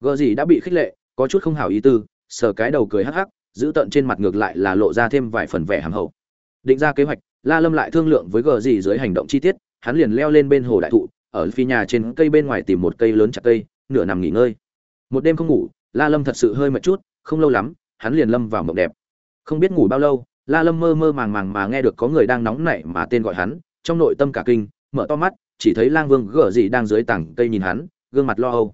gợ gì đã bị khích lệ, có chút không hảo ý tư, sờ cái đầu cười hắc hắc, giữ tận trên mặt ngược lại là lộ ra thêm vài phần vẻ hàm hậu. Định ra kế hoạch, la lâm lại thương lượng với gờ gì dưới hành động chi tiết, hắn liền leo lên bên hồ đại thụ, ở phi nhà trên cây bên ngoài tìm một cây lớn chặt cây, nửa nằm nghỉ ngơi. Một đêm không ngủ, la lâm thật sự hơi mệt chút, không lâu lắm, hắn liền lâm vào mộng đẹp. Không biết ngủ bao lâu, la lâm mơ mơ màng màng mà nghe được có người đang nóng nảy mà tên gọi hắn, trong nội tâm cả kinh, mở to mắt, chỉ thấy lang vương gờ gì đang dưới tảng cây nhìn hắn, gương mặt lo âu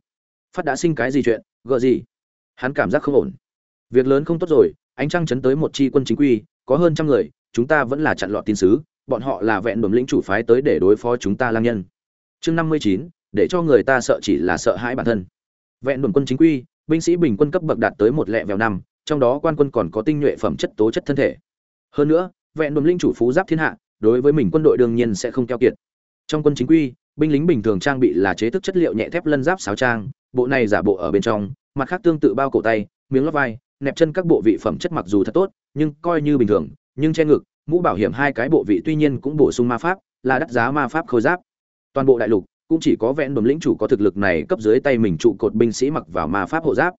phát đã sinh cái gì chuyện gở gì? Hắn cảm giác không ổn. Việc lớn không tốt rồi, ánh trăng chấn tới một chi quân chính quy, có hơn trăm người, chúng ta vẫn là chặn lọt tin sứ, bọn họ là vẹn đồn lĩnh chủ phái tới để đối phó chúng ta lang nhân. Chương năm mươi chín, để cho người ta sợ chỉ là sợ hãi bản thân. Vẹn đồn quân chính quy, binh sĩ bình quân cấp bậc đạt tới một lẹ vèo năm, trong đó quan quân còn có tinh nhuệ phẩm chất tố chất thân thể. Hơn nữa, vẹn đồn linh chủ phú giáp thiên hạ, đối với mình quân đội đương nhiên sẽ không keo kiệt. Trong quân chính quy binh lính bình thường trang bị là chế thức chất liệu nhẹ thép lân giáp sáo trang, bộ này giả bộ ở bên trong, mặt khác tương tự bao cổ tay, miếng lót vai, nẹp chân các bộ vị phẩm chất mặc dù thật tốt, nhưng coi như bình thường, nhưng che ngực, mũ bảo hiểm hai cái bộ vị tuy nhiên cũng bổ sung ma pháp, là đắt giá ma pháp khôi giáp. Toàn bộ đại lục cũng chỉ có vẹn đồn lĩnh chủ có thực lực này cấp dưới tay mình trụ cột binh sĩ mặc vào ma pháp hộ giáp.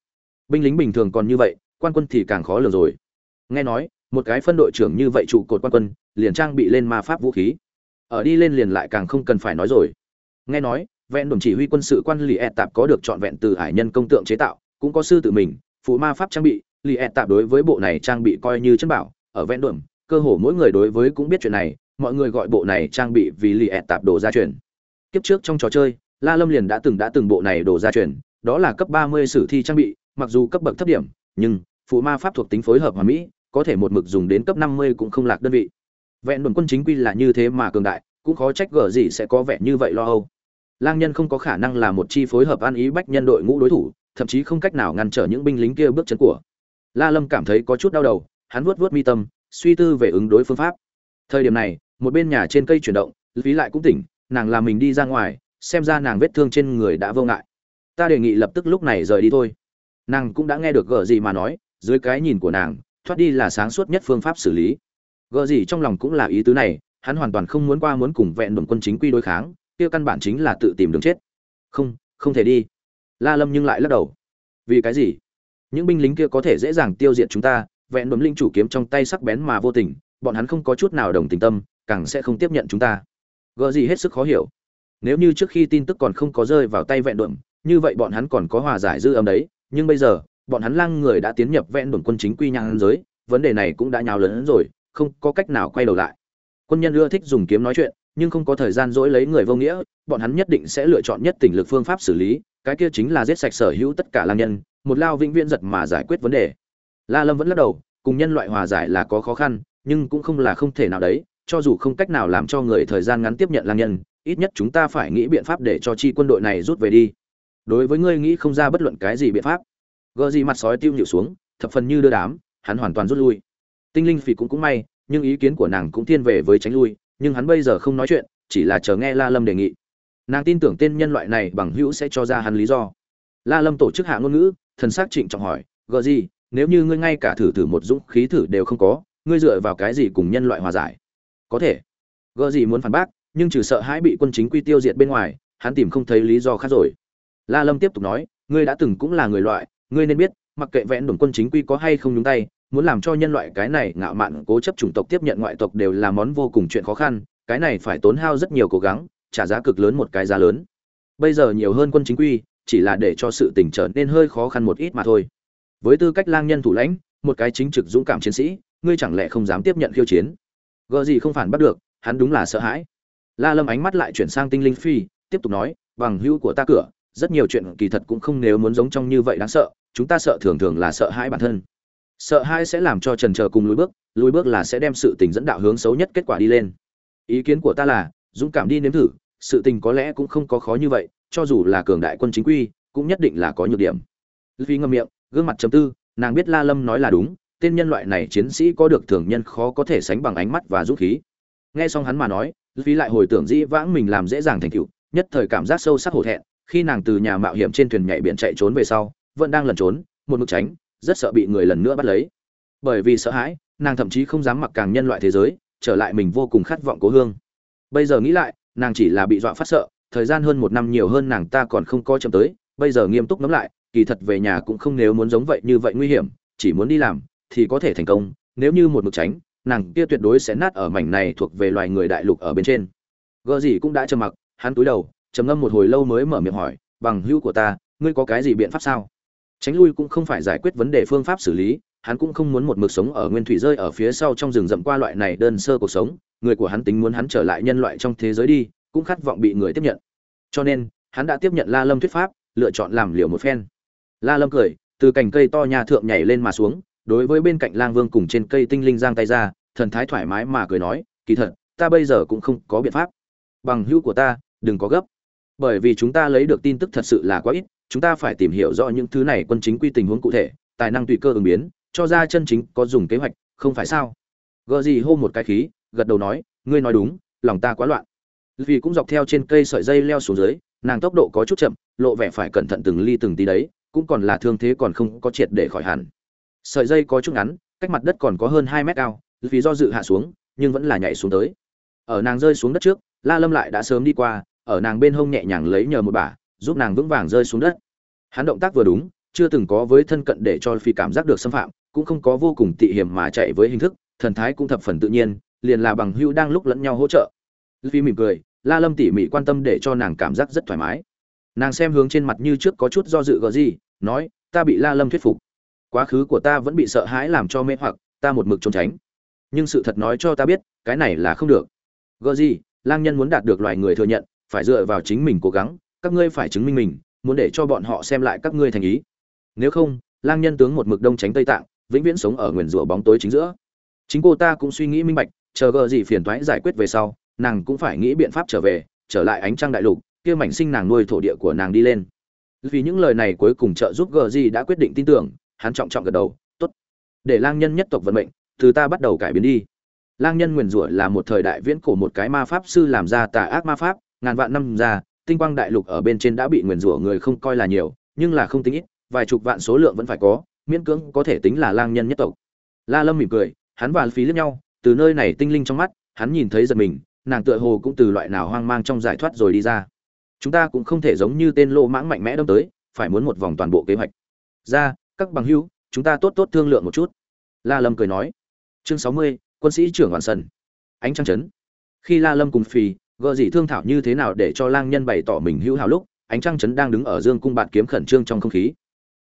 Binh lính bình thường còn như vậy, quan quân thì càng khó lường rồi. Nghe nói, một cái phân đội trưởng như vậy trụ cột quan quân, liền trang bị lên ma pháp vũ khí. Ở đi lên liền lại càng không cần phải nói rồi nghe nói, vẹn đồn chỉ huy quân sự quan lì ẹ tạp có được trọn vẹn từ hải nhân công tượng chế tạo, cũng có sư tự mình, phụ ma pháp trang bị lì ẹ tạp đối với bộ này trang bị coi như chân bảo. Ở vẹn đồn, cơ hồ mỗi người đối với cũng biết chuyện này, mọi người gọi bộ này trang bị vì lì ẹ tạp đồ gia truyền. Kiếp trước trong trò chơi, la lâm liền đã từng đã từng bộ này đồ gia truyền, đó là cấp 30 sử thi trang bị, mặc dù cấp bậc thấp điểm, nhưng phụ ma pháp thuộc tính phối hợp hoàn mỹ, có thể một mực dùng đến cấp 50 cũng không lạc đơn vị. Vẹn đồn quân chính quy là như thế mà cường đại, cũng khó trách gở gì sẽ có vẻ như vậy lo âu lang nhân không có khả năng là một chi phối hợp an ý bách nhân đội ngũ đối thủ, thậm chí không cách nào ngăn trở những binh lính kia bước chân của. La lâm cảm thấy có chút đau đầu, hắn vuốt vuốt mi tâm, suy tư về ứng đối phương pháp. Thời điểm này, một bên nhà trên cây chuyển động, phí lại cũng tỉnh, nàng làm mình đi ra ngoài, xem ra nàng vết thương trên người đã vô ngại. Ta đề nghị lập tức lúc này rời đi thôi. Nàng cũng đã nghe được gờ gì mà nói, dưới cái nhìn của nàng, thoát đi là sáng suốt nhất phương pháp xử lý. Gờ gì trong lòng cũng là ý tứ này, hắn hoàn toàn không muốn qua muốn cùng vẹn đồn quân chính quy đối kháng kia căn bản chính là tự tìm đường chết. Không không thể đi. La lâm nhưng lại lắc đầu. Vì cái gì? Những binh lính kia có thể dễ dàng tiêu diệt chúng ta, vẹn đồn linh chủ kiếm trong tay sắc bén mà vô tình, bọn hắn không có chút nào đồng tình tâm, càng sẽ không tiếp nhận chúng ta. Gợ gì hết sức khó hiểu. Nếu như trước khi tin tức còn không có rơi vào tay vẹn đồn như vậy bọn hắn còn có hòa giải dư âm đấy, nhưng bây giờ, bọn hắn lang người đã tiến nhập vẹn đồn quân chính quy nhang giới, vấn đề này cũng đã nhào lớn rồi, không có cách nào quay đầu lại. Quân nhân ưa thích dùng kiếm nói chuyện nhưng không có thời gian dỗi lấy người vô nghĩa, bọn hắn nhất định sẽ lựa chọn nhất tỉnh lực phương pháp xử lý, cái kia chính là giết sạch sở hữu tất cả lang nhân, một lao vĩnh viễn giật mà giải quyết vấn đề. La lâm vẫn lắc đầu, cùng nhân loại hòa giải là có khó khăn, nhưng cũng không là không thể nào đấy, cho dù không cách nào làm cho người thời gian ngắn tiếp nhận lang nhân, ít nhất chúng ta phải nghĩ biện pháp để cho chi quân đội này rút về đi. Đối với ngươi nghĩ không ra bất luận cái gì biện pháp. Gợ gì mặt sói tiêu nhịu xuống, thập phần như đưa đám, hắn hoàn toàn rút lui. Tinh linh phỉ cũng cũng may, nhưng ý kiến của nàng cũng thiên về với tránh lui nhưng hắn bây giờ không nói chuyện, chỉ là chờ nghe la lâm đề nghị. Nàng tin tưởng tên nhân loại này bằng hữu sẽ cho ra hắn lý do. La lâm tổ chức hạ ngôn ngữ, thần s á c trịnh trọng hỏi gợ gì, nếu như ngươi ngay cả thử thử một dũng khí thử đều không có, ngươi dựa vào cái gì cùng nhân loại hòa giải? Có thể. Gợ gì muốn phản bác, nhưng trừ sợ hãi bị quân chính quy tiêu diệt bên ngoài, hắn tìm không thấy lý do khác rồi. La lâm tiếp tục nói, ngươi đã từng cũng là người loại, ngươi nên biết, mặc kệ vẽn đồn quân chính quy có hay không nhúng tay muốn làm cho nhân loại cái này ngạo mạn cố chấp chủng tộc tiếp nhận ngoại tộc đều là món vô cùng chuyện khó khăn, cái này phải tốn hao rất nhiều cố gắng, trả giá cực lớn một cái giá lớn. Bây giờ nhiều hơn quân chính quy, chỉ là để cho sự tình trở nên hơi khó khăn một ít mà thôi. Với tư cách lang nhân thủ lãnh, một cái chính trực dũng cảm chiến sĩ, ngươi chẳng lẽ không dám tiếp nhận khiêu chiến? Gợ gì không phản bắt được, hắn đúng là sợ hãi. La lâm ánh mắt lại chuyển sang tinh linh phi, tiếp tục nói, bằng hữu của ta cửa, rất nhiều chuyện kỳ thật cũng không nếu muốn giống trong như vậy đáng sợ, chúng ta sợ thường thường là sợ hãi bản thân sợ hai sẽ làm cho trần trờ cùng lùi bước lùi bước là sẽ đem sự tình dẫn đạo hướng xấu nhất kết quả đi lên. Ý kiến của ta là, dũng cảm đi nếm thử, sự tình có lẽ cũng không có khó như vậy, cho dù là cường đại quân chính quy, cũng nhất định là có nhược điểm. Vì ngâm miệng, gương mặt chấm tư, nàng biết la lâm nói là đúng, tên nhân loại này chiến sĩ có được thường nhân khó có thể sánh bằng ánh mắt và dũng khí. Nghe xong hắn mà nói vì lại hồi tưởng dĩ vãng mình làm dễ dàng thành cựu nhất thời cảm giác sâu sắc hổ thẹn, khi nàng từ nhà mạo hiểm trên thuyền nhảy biển chạy trốn về sau, vẫn đang lẩn trốn, một mực tránh rất sợ bị người lần nữa bắt lấy. Bởi vì sợ hãi, nàng thậm chí không dám mặc càng nhân loại thế giới, trở lại mình vô cùng khát vọng cố hương. Bây giờ nghĩ lại, nàng chỉ là bị dọa phát sợ, thời gian hơn một năm nhiều hơn nàng ta còn không coi chậm tới, bây giờ nghiêm túc ngẫm lại, kỳ thật về nhà cũng không nếu muốn giống vậy như vậy nguy hiểm, chỉ muốn đi làm, thì có thể thành công, nếu như một mực tránh, nàng kia tuyệt đối sẽ nát ở mảnh này thuộc về loài người đại lục ở bên trên. Gợ gì cũng đã trầm mặc, hắn túi đầu, trầm ngâm một hồi lâu mới mở miệng hỏi, bằng hữu của ta, ngươi có cái gì biện pháp sao? Tránh lui cũng không phải giải quyết vấn đề phương pháp xử lý, hắn cũng không muốn một mực sống ở nguyên thủy rơi ở phía sau trong rừng rậm qua loại này đơn sơ cuộc sống, người của hắn tính muốn hắn trở lại nhân loại trong thế giới đi, cũng khát vọng bị người tiếp nhận. Cho nên, hắn đã tiếp nhận la lâm thuyết pháp, lựa chọn làm liều một phen. La lâm cười, từ cành cây to nhà thượng nhảy lên mà xuống, đối với bên cạnh lang vương cùng trên cây tinh linh giang tay ra, thần thái thoải mái mà cười nói, kỳ thật, ta bây giờ cũng không có biện pháp. Bằng hữu của ta, đừng có gấp. Bởi vì chúng ta lấy được tin tức thật sự là quá ít chúng ta phải tìm hiểu rõ những thứ này quân chính quy tình huống cụ thể, tài năng tùy cơ ứng biến, cho ra chân chính có dùng kế hoạch, không phải sao? Gợ gì hô một cái khí, gật đầu nói, ngươi nói đúng, lòng ta quá loạn. Vì cũng dọc theo trên cây sợi dây leo xuống dưới, nàng tốc độ có chút chậm, lộ vẻ phải cẩn thận từng ly từng tí đấy, cũng còn là thương thế còn không có triệt để khỏi hẳn. Sợi dây có chút ngắn, cách mặt đất còn có hơn hai mét cao, vì do dự hạ xuống, nhưng vẫn là nhảy xuống tới. Ở nàng rơi xuống đất trước, la lâm lại đã sớm đi qua, ở nàng bên hông nhẹ nhàng lấy nhờ một bà giúp nàng vững vàng rơi xuống đất. Hắn động tác vừa đúng, chưa từng có với thân cận để cho phi cảm giác được xâm phạm, cũng không có vô cùng tị hiểm mà chạy với hình thức, thần thái cũng thập phần tự nhiên, liền là bằng hữu đang lúc lẫn nhau hỗ trợ. Phi mỉm cười, la lâm tỉ mỉ quan tâm để cho nàng cảm giác rất thoải mái. Nàng xem hướng trên mặt như trước có chút do dự gờ gì, nói, ta bị la lâm thuyết phục. Quá khứ của ta vẫn bị sợ hãi làm cho mê hoặc, ta một mực trốn tránh. Nhưng sự thật nói cho ta biết, cái này là không được. Gờ gì, lang nhân muốn đạt được loài người thừa nhận, phải dựa vào chính mình cố gắng các ngươi phải chứng minh mình, muốn để cho bọn họ xem lại các ngươi thành ý. Nếu không, lang nhân tướng một mực đông tránh tây tạng, vĩnh viễn sống ở nguyền rủa bóng tối chính giữa. Chính cô ta cũng suy nghĩ minh bạch, chờ gờ gì phiền toái giải quyết về sau, nàng cũng phải nghĩ biện pháp trở về, trở lại ánh trăng đại lục, kia mảnh sinh nàng nuôi thổ địa của nàng đi lên. Vì những lời này cuối cùng trợ giúp gờ gì đã quyết định tin tưởng, hắn trọng trọng gật đầu, tốt. Để lang nhân nhất tộc vận mệnh, từ ta bắt đầu cải biến đi. Lang nhân nguyền rủa là một thời đại viễn cổ một cái ma pháp sư làm ra tà ác ma pháp, ngàn vạn năm ra tinh quang đại lục ở bên trên đã bị nguyền rủa người không coi là nhiều, nhưng là không tính ít, vài chục vạn số lượng vẫn phải có, miễn cưỡng có thể tính là lang nhân nhất tộc. La lâm mỉm cười, hắn và phí lẫn nhau, từ nơi này tinh linh trong mắt, hắn nhìn thấy giật mình, nàng tựa hồ cũng từ loại nào hoang mang trong giải thoát rồi đi ra. Chúng ta cũng không thể giống như tên lô mãng mạnh mẽ đâm tới, phải muốn một vòng toàn bộ kế hoạch. Ra, các bằng hữu, chúng ta tốt tốt thương lượng một chút. La lâm cười nói. Chương sáu mươi, quân sĩ trưởng hoàn sân. Ánh trăng chấn. Khi la lâm cùng phì gợ gì thương thảo như thế nào để cho lang nhân bày tỏ mình hữu hảo lúc, ánh trăng chấn đang đứng ở dương cung bạt kiếm khẩn trương trong không khí.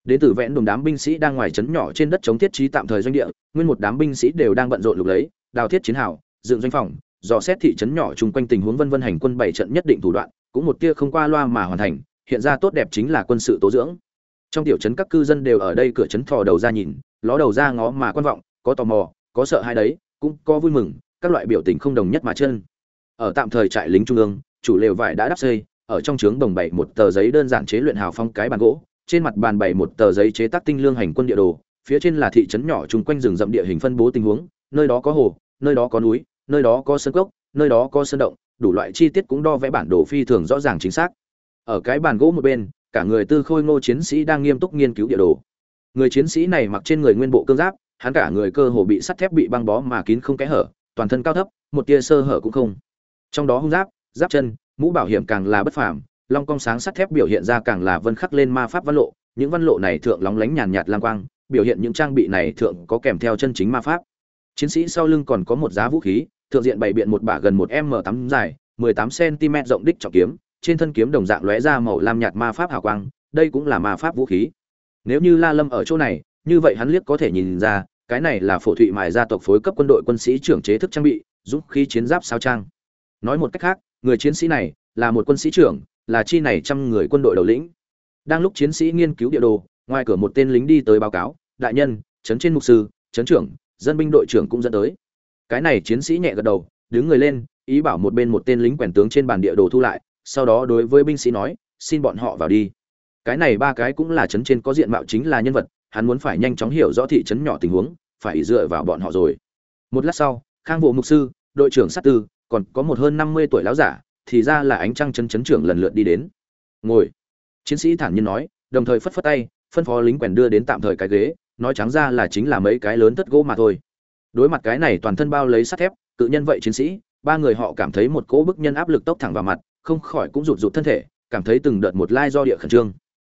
Đến từ vẽn đồn đám binh sĩ đang ngoài chấn nhỏ trên đất chống thiết trí tạm thời doanh địa, nguyên một đám binh sĩ đều đang bận rộn lục lấy, đào thiết chiến hào, dựng doanh phòng, dò xét thị trấn nhỏ chung quanh tình huống vân vân hành quân bảy trận nhất định thủ đoạn, cũng một tia không qua loa mà hoàn thành, hiện ra tốt đẹp chính là quân sự tố dưỡng. Trong tiểu trấn các cư dân đều ở đây cửa trấn thò đầu ra nhìn, ló đầu ra ngó mà quan vọng, có tò mò, có sợ hai đấy, cũng có vui mừng, các loại biểu tình không đồng nhất mà chân ở tạm thời trại lính trung ương, chủ lều vải đã đắp xây, ở trong trướng đồng bảy một tờ giấy đơn giản chế luyện hào phong cái bàn gỗ, trên mặt bàn bày một tờ giấy chế tác tinh lương hành quân địa đồ, phía trên là thị trấn nhỏ chung quanh rừng rậm địa hình phân bố tình huống, nơi đó có hồ, nơi đó có núi, nơi đó có sân cốc, nơi đó có sân động, đủ loại chi tiết cũng đo vẽ bản đồ phi thường rõ ràng chính xác. Ở cái bàn gỗ một bên, cả người tư khôi ngô chiến sĩ đang nghiêm túc nghiên cứu địa đồ. Người chiến sĩ này mặc trên người nguyên bộ cương giáp, hắn cả người cơ hồ bị sắt thép bị băng bó mà kín không kẽ hở, toàn thân cao thấp, một tia sơ hở cũng không trong đó hung giáp giáp chân, mũ bảo hiểm càng là bất phàm, long cong sáng sắt thép biểu hiện ra càng là vân khắc lên ma pháp văn lộ, những văn lộ này thượng lóng lánh nhàn nhạt lang quang, biểu hiện những trang bị này thượng có kèm theo chân chính ma pháp. Chiến sĩ sau lưng còn có một giá vũ khí, thượng diện bày biện một bả gần một m tám dài 18 cm rộng đích trọng kiếm, trên thân kiếm đồng dạng lóe ra màu lam nhạt ma pháp hào quang, đây cũng là ma pháp vũ khí. Nếu như la lâm ở chỗ này, như vậy hắn liếc có thể nhìn ra, cái này là phổ thụy mài gia tộc phối cấp quân đội quân sĩ trưởng chế thức trang bị giúp khí chiến giáp sao trang nói một cách khác, người chiến sĩ này là một quân sĩ trưởng, là chi này trăm người quân đội đầu lĩnh. Đang lúc chiến sĩ nghiên cứu địa đồ, ngoài cửa một tên lính đi tới báo cáo, đại nhân, trấn trên mục sư, trấn trưởng, dân binh đội trưởng cũng dẫn tới. Cái này chiến sĩ nhẹ gật đầu, đứng người lên, ý bảo một bên một tên lính quèn tướng trên bàn địa đồ thu lại, sau đó đối với binh sĩ nói, xin bọn họ vào đi. Cái này ba cái cũng là trấn trên có diện mạo chính là nhân vật, hắn muốn phải nhanh chóng hiểu rõ thị trấn nhỏ tình huống, phải dựa vào bọn họ rồi. Một lát sau, khang vụ mục sư, đội trưởng sát tư còn có một hơn năm mươi tuổi lão giả, thì ra là ánh trăng chấn chấn trưởng lần lượt đi đến. Ngồi. Chiến sĩ thản nhiên nói, đồng thời phất phất tay, phân phó lính quèn đưa đến tạm thời cái ghế, nói trắng ra là chính là mấy cái lớn tất gỗ mà thôi. Đối mặt cái này toàn thân bao lấy sắt thép, cự nhân vậy chiến sĩ, ba người họ cảm thấy một cỗ bức nhân áp lực tốc thẳng vào mặt, không khỏi cũng rụt rụt thân thể, cảm thấy từng đợt một lai do địa khẩn trương.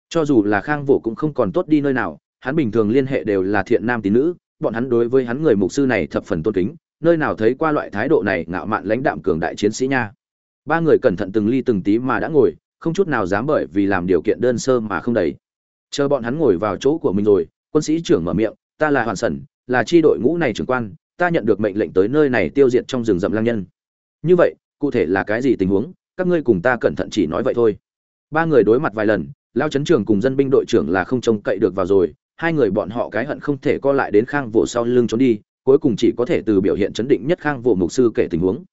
Cho dù là khang vũ cũng không còn tốt đi nơi nào, hắn bình thường liên hệ đều là thiện nam tín nữ, bọn hắn đối với hắn người mục sư này thập phần tôn kính nơi nào thấy qua loại thái độ này ngạo mạn lãnh đạm cường đại chiến sĩ nha. Ba người cẩn thận từng ly từng tí mà đã ngồi, không chút nào dám bởi vì làm điều kiện đơn sơ mà không đầy chờ bọn hắn ngồi vào chỗ của mình rồi, quân sĩ trưởng mở miệng, ta là hoàn sẩn, là chi đội ngũ này trưởng quan, ta nhận được mệnh lệnh tới nơi này tiêu diệt trong rừng rậm lang nhân. Như vậy, cụ thể là cái gì tình huống? Các ngươi cùng ta cẩn thận chỉ nói vậy thôi. Ba người đối mặt vài lần, lao chấn trường cùng dân binh đội trưởng là không trông cậy được vào rồi, hai người bọn họ cái hận không thể co lại đến khang vỗ sau lưng trốn đi cuối cùng chỉ có thể từ biểu hiện chấn định nhất khang vụ mục sư kể tình huống.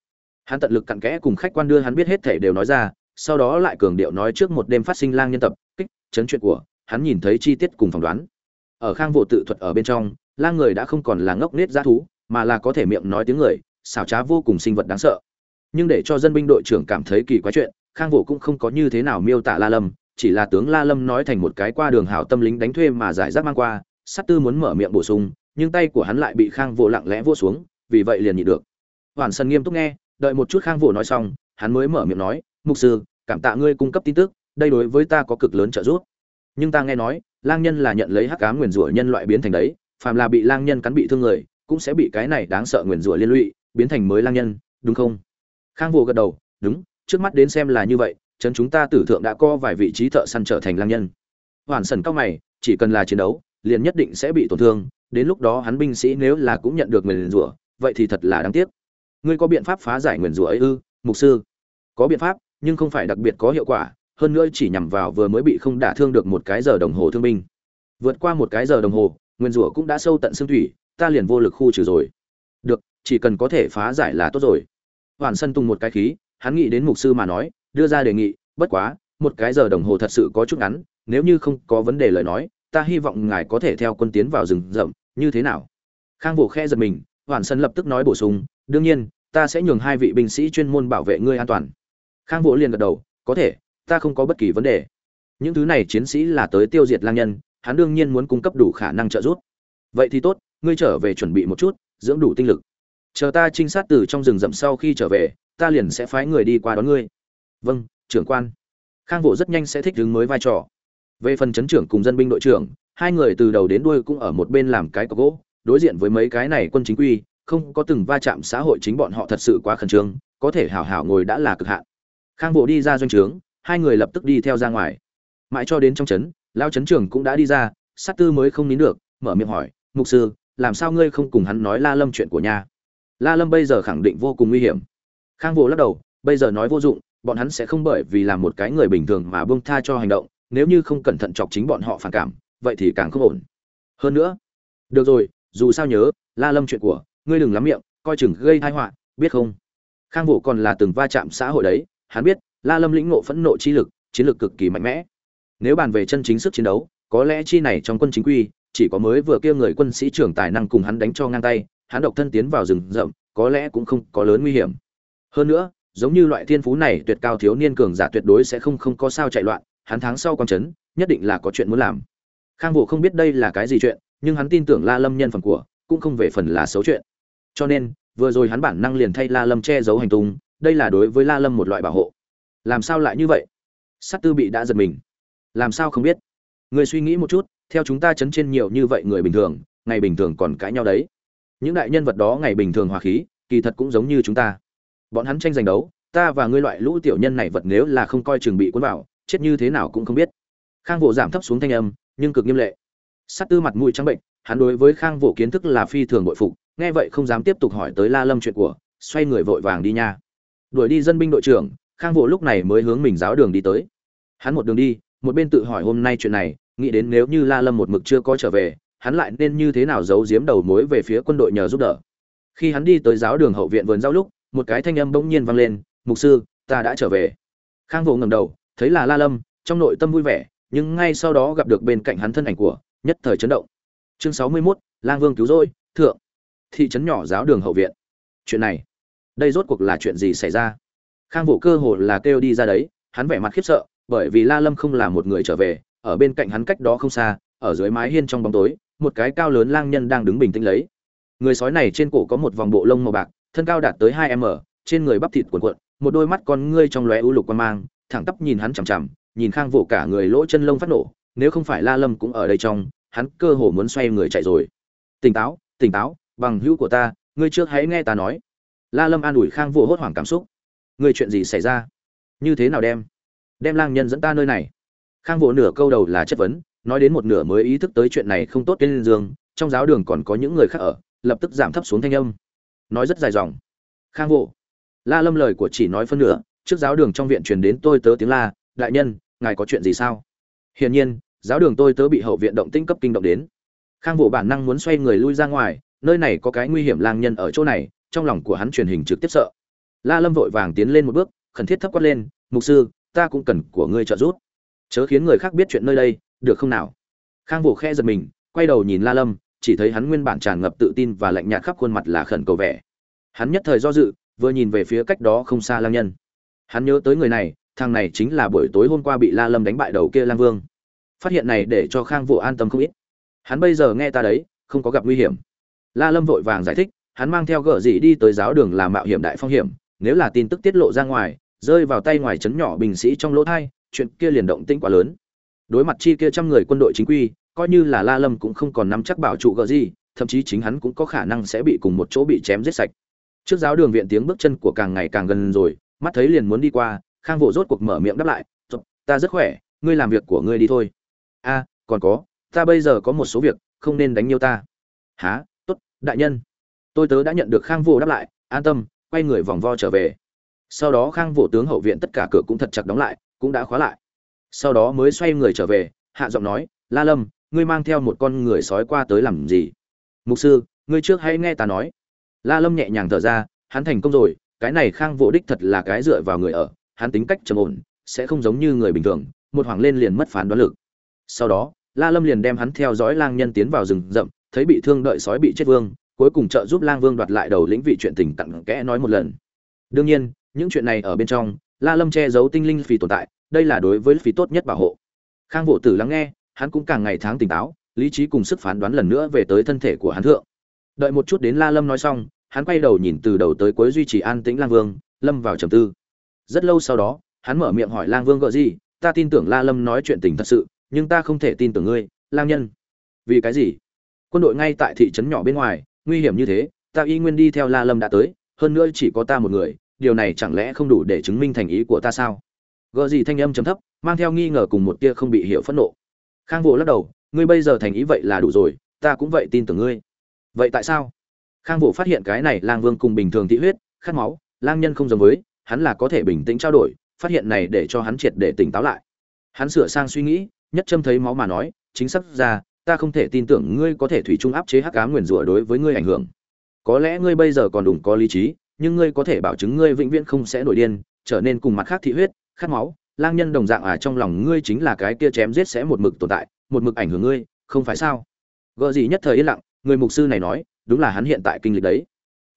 Hắn tận lực cặn kẽ cùng khách quan đưa hắn biết hết thể đều nói ra, sau đó lại cường điệu nói trước một đêm phát sinh lang nhân tập, kích, chấn chuyện của, hắn nhìn thấy chi tiết cùng phỏng đoán. Ở khang vụ tự thuật ở bên trong, lang người đã không còn là ngốc nết giá thú, mà là có thể miệng nói tiếng người, xảo trá vô cùng sinh vật đáng sợ. Nhưng để cho dân binh đội trưởng cảm thấy kỳ quái chuyện, khang vụ cũng không có như thế nào miêu tả la lâm, chỉ là tướng la lâm nói thành một cái qua đường hảo tâm lính đánh thuê mà giải rác mang qua, sát tư muốn mở miệng bổ sung nhưng tay của hắn lại bị khang vỗ lặng lẽ vô xuống, vì vậy liền nhịn được. Hoàn sân nghiêm túc nghe, đợi một chút khang vỗ nói xong, hắn mới mở miệng nói, mục sư, cảm tạ ngươi cung cấp tin tức, đây đối với ta có cực lớn trợ giúp. Nhưng ta nghe nói, lang nhân là nhận lấy hắc ám nguyền rủa nhân loại biến thành đấy, phàm là bị lang nhân cắn bị thương người, cũng sẽ bị cái này đáng sợ nguyền rủa liên lụy, biến thành mới lang nhân, đúng không? Khang vô gật đầu, đúng, trước mắt đến xem là như vậy, chấn chúng ta tử thượng đã có vài vị trí thợ săn trở thành lang nhân. Hoàn sần cao mày, chỉ cần là chiến đấu, liền nhất định sẽ bị tổn thương đến lúc đó hắn binh sĩ nếu là cũng nhận được nguyền rủa, vậy thì thật là đáng tiếc. Ngươi có biện pháp phá giải nguyền rủa ấy ư, mục sư? Có biện pháp, nhưng không phải đặc biệt có hiệu quả, hơn nữa chỉ nhằm vào vừa mới bị không đả thương được một cái giờ đồng hồ thương binh. Vượt qua một cái giờ đồng hồ nguyên rủa cũng đã sâu tận xương thủy, ta liền vô lực khu trừ rồi. Được, chỉ cần có thể phá giải là tốt rồi. Hoàn sân tung một cái khí, hắn nghĩ đến mục sư mà nói, đưa ra đề nghị, bất quá, một cái giờ đồng hồ thật sự có chút ngắn, nếu như không có vấn đề lời nói, ta hy vọng ngài có thể theo quân tiến vào rừng rậm như thế nào? Khang vỗ khe giật mình hoàn sân lập tức nói bổ sung, đương nhiên, ta sẽ nhường hai vị binh sĩ chuyên môn bảo vệ ngươi an toàn. Khang vỗ liền gật đầu, có thể, ta không có bất kỳ vấn đề. Những thứ này chiến sĩ là tới tiêu diệt lang nhân, hắn đương nhiên muốn cung cấp đủ khả năng trợ giúp. Vậy thì tốt, ngươi trở về chuẩn bị một chút, dưỡng đủ tinh lực. Chờ ta trinh sát từ trong rừng rậm sau khi trở về, ta liền sẽ phái người đi qua đón ngươi. Vâng trưởng quan. Khang vũ rất nhanh sẽ thích ứng mới vai trò. Về phần chấn trưởng cùng dân binh đội trưởng hai người từ đầu đến đuôi cũng ở một bên làm cái có gỗ, đối diện với mấy cái này quân chính quy, không có từng va chạm xã hội chính bọn họ thật sự quá khẩn trương, có thể hảo hảo ngồi đã là cực hạn. Khang vũ đi ra doanh trướng, hai người lập tức đi theo ra ngoài. Mãi cho đến trong trấn, lao trấn trưởng cũng đã đi ra, sát tư mới không nín được, mở miệng hỏi, mục sư, làm sao ngươi không cùng hắn nói la lâm chuyện của nhà? La lâm bây giờ khẳng định vô cùng nguy hiểm. Khang vô lắc đầu, bây giờ nói vô dụng, bọn hắn sẽ không bởi vì làm một cái người bình thường mà buông tha cho hành động, nếu như không cẩn thận chọc chính bọn họ phản cảm vậy thì càng không ổn. Hơn nữa, được rồi, dù sao nhớ, la lâm chuyện của ngươi đừng lắm miệng, coi chừng gây tai họa, biết không? Khang vũ còn là từng va chạm xã hội đấy, hắn biết la lâm lĩnh ngộ phẫn nộ chi lực, chiến lược cực kỳ mạnh mẽ. Nếu bàn về chân chính sức chiến đấu, có lẽ chi này trong quân chính quy, chỉ có mới vừa kia người quân sĩ trưởng tài năng cùng hắn đánh cho ngang tay, hắn độc thân tiến vào rừng rậm, có lẽ cũng không có lớn nguy hiểm. Hơn nữa, giống như loại thiên phú này, tuyệt cao thiếu niên cường giả tuyệt đối sẽ không không có sao chạy loạn, hắn tháng sau quan chấn, nhất định là có chuyện muốn làm khang vũ không biết đây là cái gì chuyện, nhưng hắn tin tưởng la lâm nhân phần của, cũng không về phần là xấu chuyện. Cho nên, vừa rồi hắn bản năng liền thay la lâm che giấu hành tung, đây là đối với la lâm một loại bảo hộ. Làm sao lại như vậy? Sát tư bị đã giật mình. Làm sao không biết? Người suy nghĩ một chút, theo chúng ta chấn trên nhiều như vậy người bình thường, ngày bình thường còn cãi nhau đấy. Những đại nhân vật đó ngày bình thường hòa khí, kỳ thật cũng giống như chúng ta. Bọn hắn tranh giành đấu, ta và ngươi loại lũ tiểu nhân này vật nếu là không coi chừng bị cuốn vào, chết như thế nào cũng không biết khang Vũ giảm thấp xuống thanh âm nhưng cực nghiêm lệ sát tư mặt mũi trắng bệnh hắn đối với khang Vũ kiến thức là phi thường bội phục nghe vậy không dám tiếp tục hỏi tới la lâm chuyện của xoay người vội vàng đi nha đuổi đi dân binh đội trưởng khang Vũ lúc này mới hướng mình giáo đường đi tới hắn một đường đi một bên tự hỏi hôm nay chuyện này nghĩ đến nếu như La Lâm một mực chưa có trở về, hắn lại nên như thế nào giấu giếm đầu mối về phía quân đội nhờ giúp đỡ. Khi hắn đi tới giáo đường hậu viện vườn rau lúc, một cái thanh âm bỗng nhiên vang lên, "Mục sư, ta đã trở về." Khang Vũ ngẩng đầu, thấy là La Lâm, trong nội tâm vui vẻ, nhưng ngay sau đó gặp được bên cạnh hắn thân ảnh của, nhất thời chấn động. Chương 61, Lang Vương cứu rỗi, thượng. Thị trấn nhỏ giáo đường hậu viện. Chuyện này, đây rốt cuộc là chuyện gì xảy ra? Khang Vũ cơ hồ là kêu đi ra đấy, hắn vẻ mặt khiếp sợ, bởi vì La Lâm không là một người trở về, ở bên cạnh hắn cách đó không xa, ở dưới mái hiên trong bóng tối, một cái cao lớn lang nhân đang đứng bình tĩnh lấy. Người sói này trên cổ có một vòng bộ lông màu bạc, thân cao đạt tới 2m, trên người bắp thịt cuộn cuộn, một đôi mắt con ngươi trong lóe u lục quan mang, thẳng tắp nhìn hắn chằm chằm, nhìn Khang Vũ cả người lỗ chân lông phát nổ, nếu không phải la lâm cũng ở đây trong hắn cơ hồ muốn xoay người chạy rồi. Tỉnh táo tỉnh táo bằng hữu của ta ngươi trước hãy nghe ta nói. La lâm an ủi khang vỗ hốt hoảng cảm xúc. Ngươi chuyện gì xảy ra? Như thế nào đem? Đem lang nhân dẫn ta nơi này? Khang vỗ nửa câu đầu là chất vấn nói đến một nửa mới ý thức tới chuyện này không tốt lên giường trong giáo đường còn có những người khác ở lập tức giảm thấp xuống thanh âm. Nói rất dài dòng. Khang vỗ la lâm lời của chỉ nói phân nửa trước giáo đường trong viện truyền đến tôi tớ tiếng la đại nhân, ngài có chuyện gì sao? Hiển nhiên, giáo đường tôi tớ bị hậu viện động tinh cấp kinh động đến. Khang Vũ bản năng muốn xoay người lui ra ngoài, nơi này có cái nguy hiểm lang nhân ở chỗ này, trong lòng của hắn truyền hình trực tiếp sợ. La lâm vội vàng tiến lên một bước, khẩn thiết thấp quát lên, mục sư, ta cũng cần của ngươi trợ giúp. Chớ khiến người khác biết chuyện nơi đây, được không nào? Khang Vũ khe giật mình, quay đầu nhìn la lâm, chỉ thấy hắn nguyên bản tràn ngập tự tin và lạnh nhạt khắp khuôn mặt là khẩn cầu vẻ. Hắn nhất thời do dự, vừa nhìn về phía cách đó không xa lang nhân. Hắn nhớ tới người này thằng này chính là buổi tối hôm qua bị la lâm đánh bại đầu kia lang vương. Phát hiện này để cho khang Vũ an tâm không ít. Hắn bây giờ nghe ta đấy, không có gặp nguy hiểm. La lâm vội vàng giải thích, hắn mang theo gợ gì đi tới giáo đường làm mạo hiểm đại phong hiểm, nếu là tin tức tiết lộ ra ngoài, rơi vào tay ngoài trấn nhỏ bình sĩ trong lỗ thai, chuyện kia liền động tĩnh quá lớn. Đối mặt chi kia trăm người quân đội chính quy, coi như là la lâm cũng không còn nắm chắc bảo trụ gợ gì, thậm chí chính hắn cũng có khả năng sẽ bị cùng một chỗ bị chém giết sạch. Trước giáo đường viện tiếng bước chân của càng ngày càng gần rồi, mắt thấy liền muốn đi qua khang vô rốt cuộc mở miệng đáp lại ta rất khỏe, ngươi làm việc của ngươi đi thôi. A, còn có, ta bây giờ có một số việc, không nên đánh nhiều ta. Há tốt, đại nhân. Tôi tớ đã nhận được khang vô đáp lại, an tâm, quay người vòng vo trở về. Sau đó khang vô tướng hậu viện tất cả cửa cũng thật chặt đóng lại, cũng đã khóa lại. Sau đó mới xoay người trở về, hạ giọng nói, la lâm, ngươi mang theo một con người sói qua tới làm gì? Mục sư, ngươi trước hãy nghe ta nói. La lâm nhẹ nhàng thở ra, hắn thành công rồi, cái này khang vô đích thật là cái dựa vào người ở hắn tính cách trầm ổn, sẽ không giống như người bình thường, một hoàng lên liền mất phán đoán lực. Sau đó, la lâm liền đem hắn theo dõi lang nhân tiến vào rừng rậm, thấy bị thương đợi sói bị chết vương, cuối cùng trợ giúp lang vương đoạt lại đầu lĩnh vị chuyện tình cặn kẽ nói một lần. Đương nhiên, những chuyện này ở bên trong, la lâm che giấu tinh linh phì tồn tại, đây là đối với phí tốt nhất bảo hộ. Khang Vũ tử lắng nghe, hắn cũng càng ngày tháng tỉnh táo, lý trí cùng sức phán đoán lần nữa về tới thân thể của hắn thượng. Đợi một chút đến la lâm nói xong, hắn quay đầu nhìn từ đầu tới cuối duy trì an tĩnh lang vương, lâm vào trầm tư rất lâu sau đó, hắn mở miệng hỏi lang vương gợ gì, ta tin tưởng la lâm nói chuyện tình thật sự, nhưng ta không thể tin tưởng ngươi, lang nhân. Vì cái gì? Quân đội ngay tại thị trấn nhỏ bên ngoài, nguy hiểm như thế, ta y nguyên đi theo la lâm đã tới, hơn nữa chỉ có ta một người, điều này chẳng lẽ không đủ để chứng minh thành ý của ta sao? Gợ gì thanh âm chấm thấp, mang theo nghi ngờ cùng một tia không bị hiểu phẫn nộ. Khang vô lắc đầu, ngươi bây giờ thành ý vậy là đủ rồi, ta cũng vậy tin tưởng ngươi. Vậy tại sao? Khang vô phát hiện cái này lang vương cùng bình thường thị huyết, khát máu, lang nhân không giống với hắn là có thể bình tĩnh trao đổi, phát hiện này để cho hắn triệt để tỉnh táo lại. Hắn sửa sang suy nghĩ, nhất châm thấy máu mà nói, chính xác ra, ta không thể tin tưởng ngươi có thể thủy chung áp chế hắc cá nguyền rủa đối với ngươi ảnh hưởng. Có lẽ ngươi bây giờ còn đủ có lý trí, nhưng ngươi có thể bảo chứng ngươi vĩnh viễn không sẽ nổi điên, trở nên cùng mặt khác thị huyết, khát máu, lang nhân đồng dạng à trong lòng ngươi chính là cái kia chém giết sẽ một mực tồn tại, một mực ảnh hưởng ngươi, không phải sao? Gợ gì nhất thời yên lặng, người mục sư này nói, đúng là hắn hiện tại kinh lịch đấy.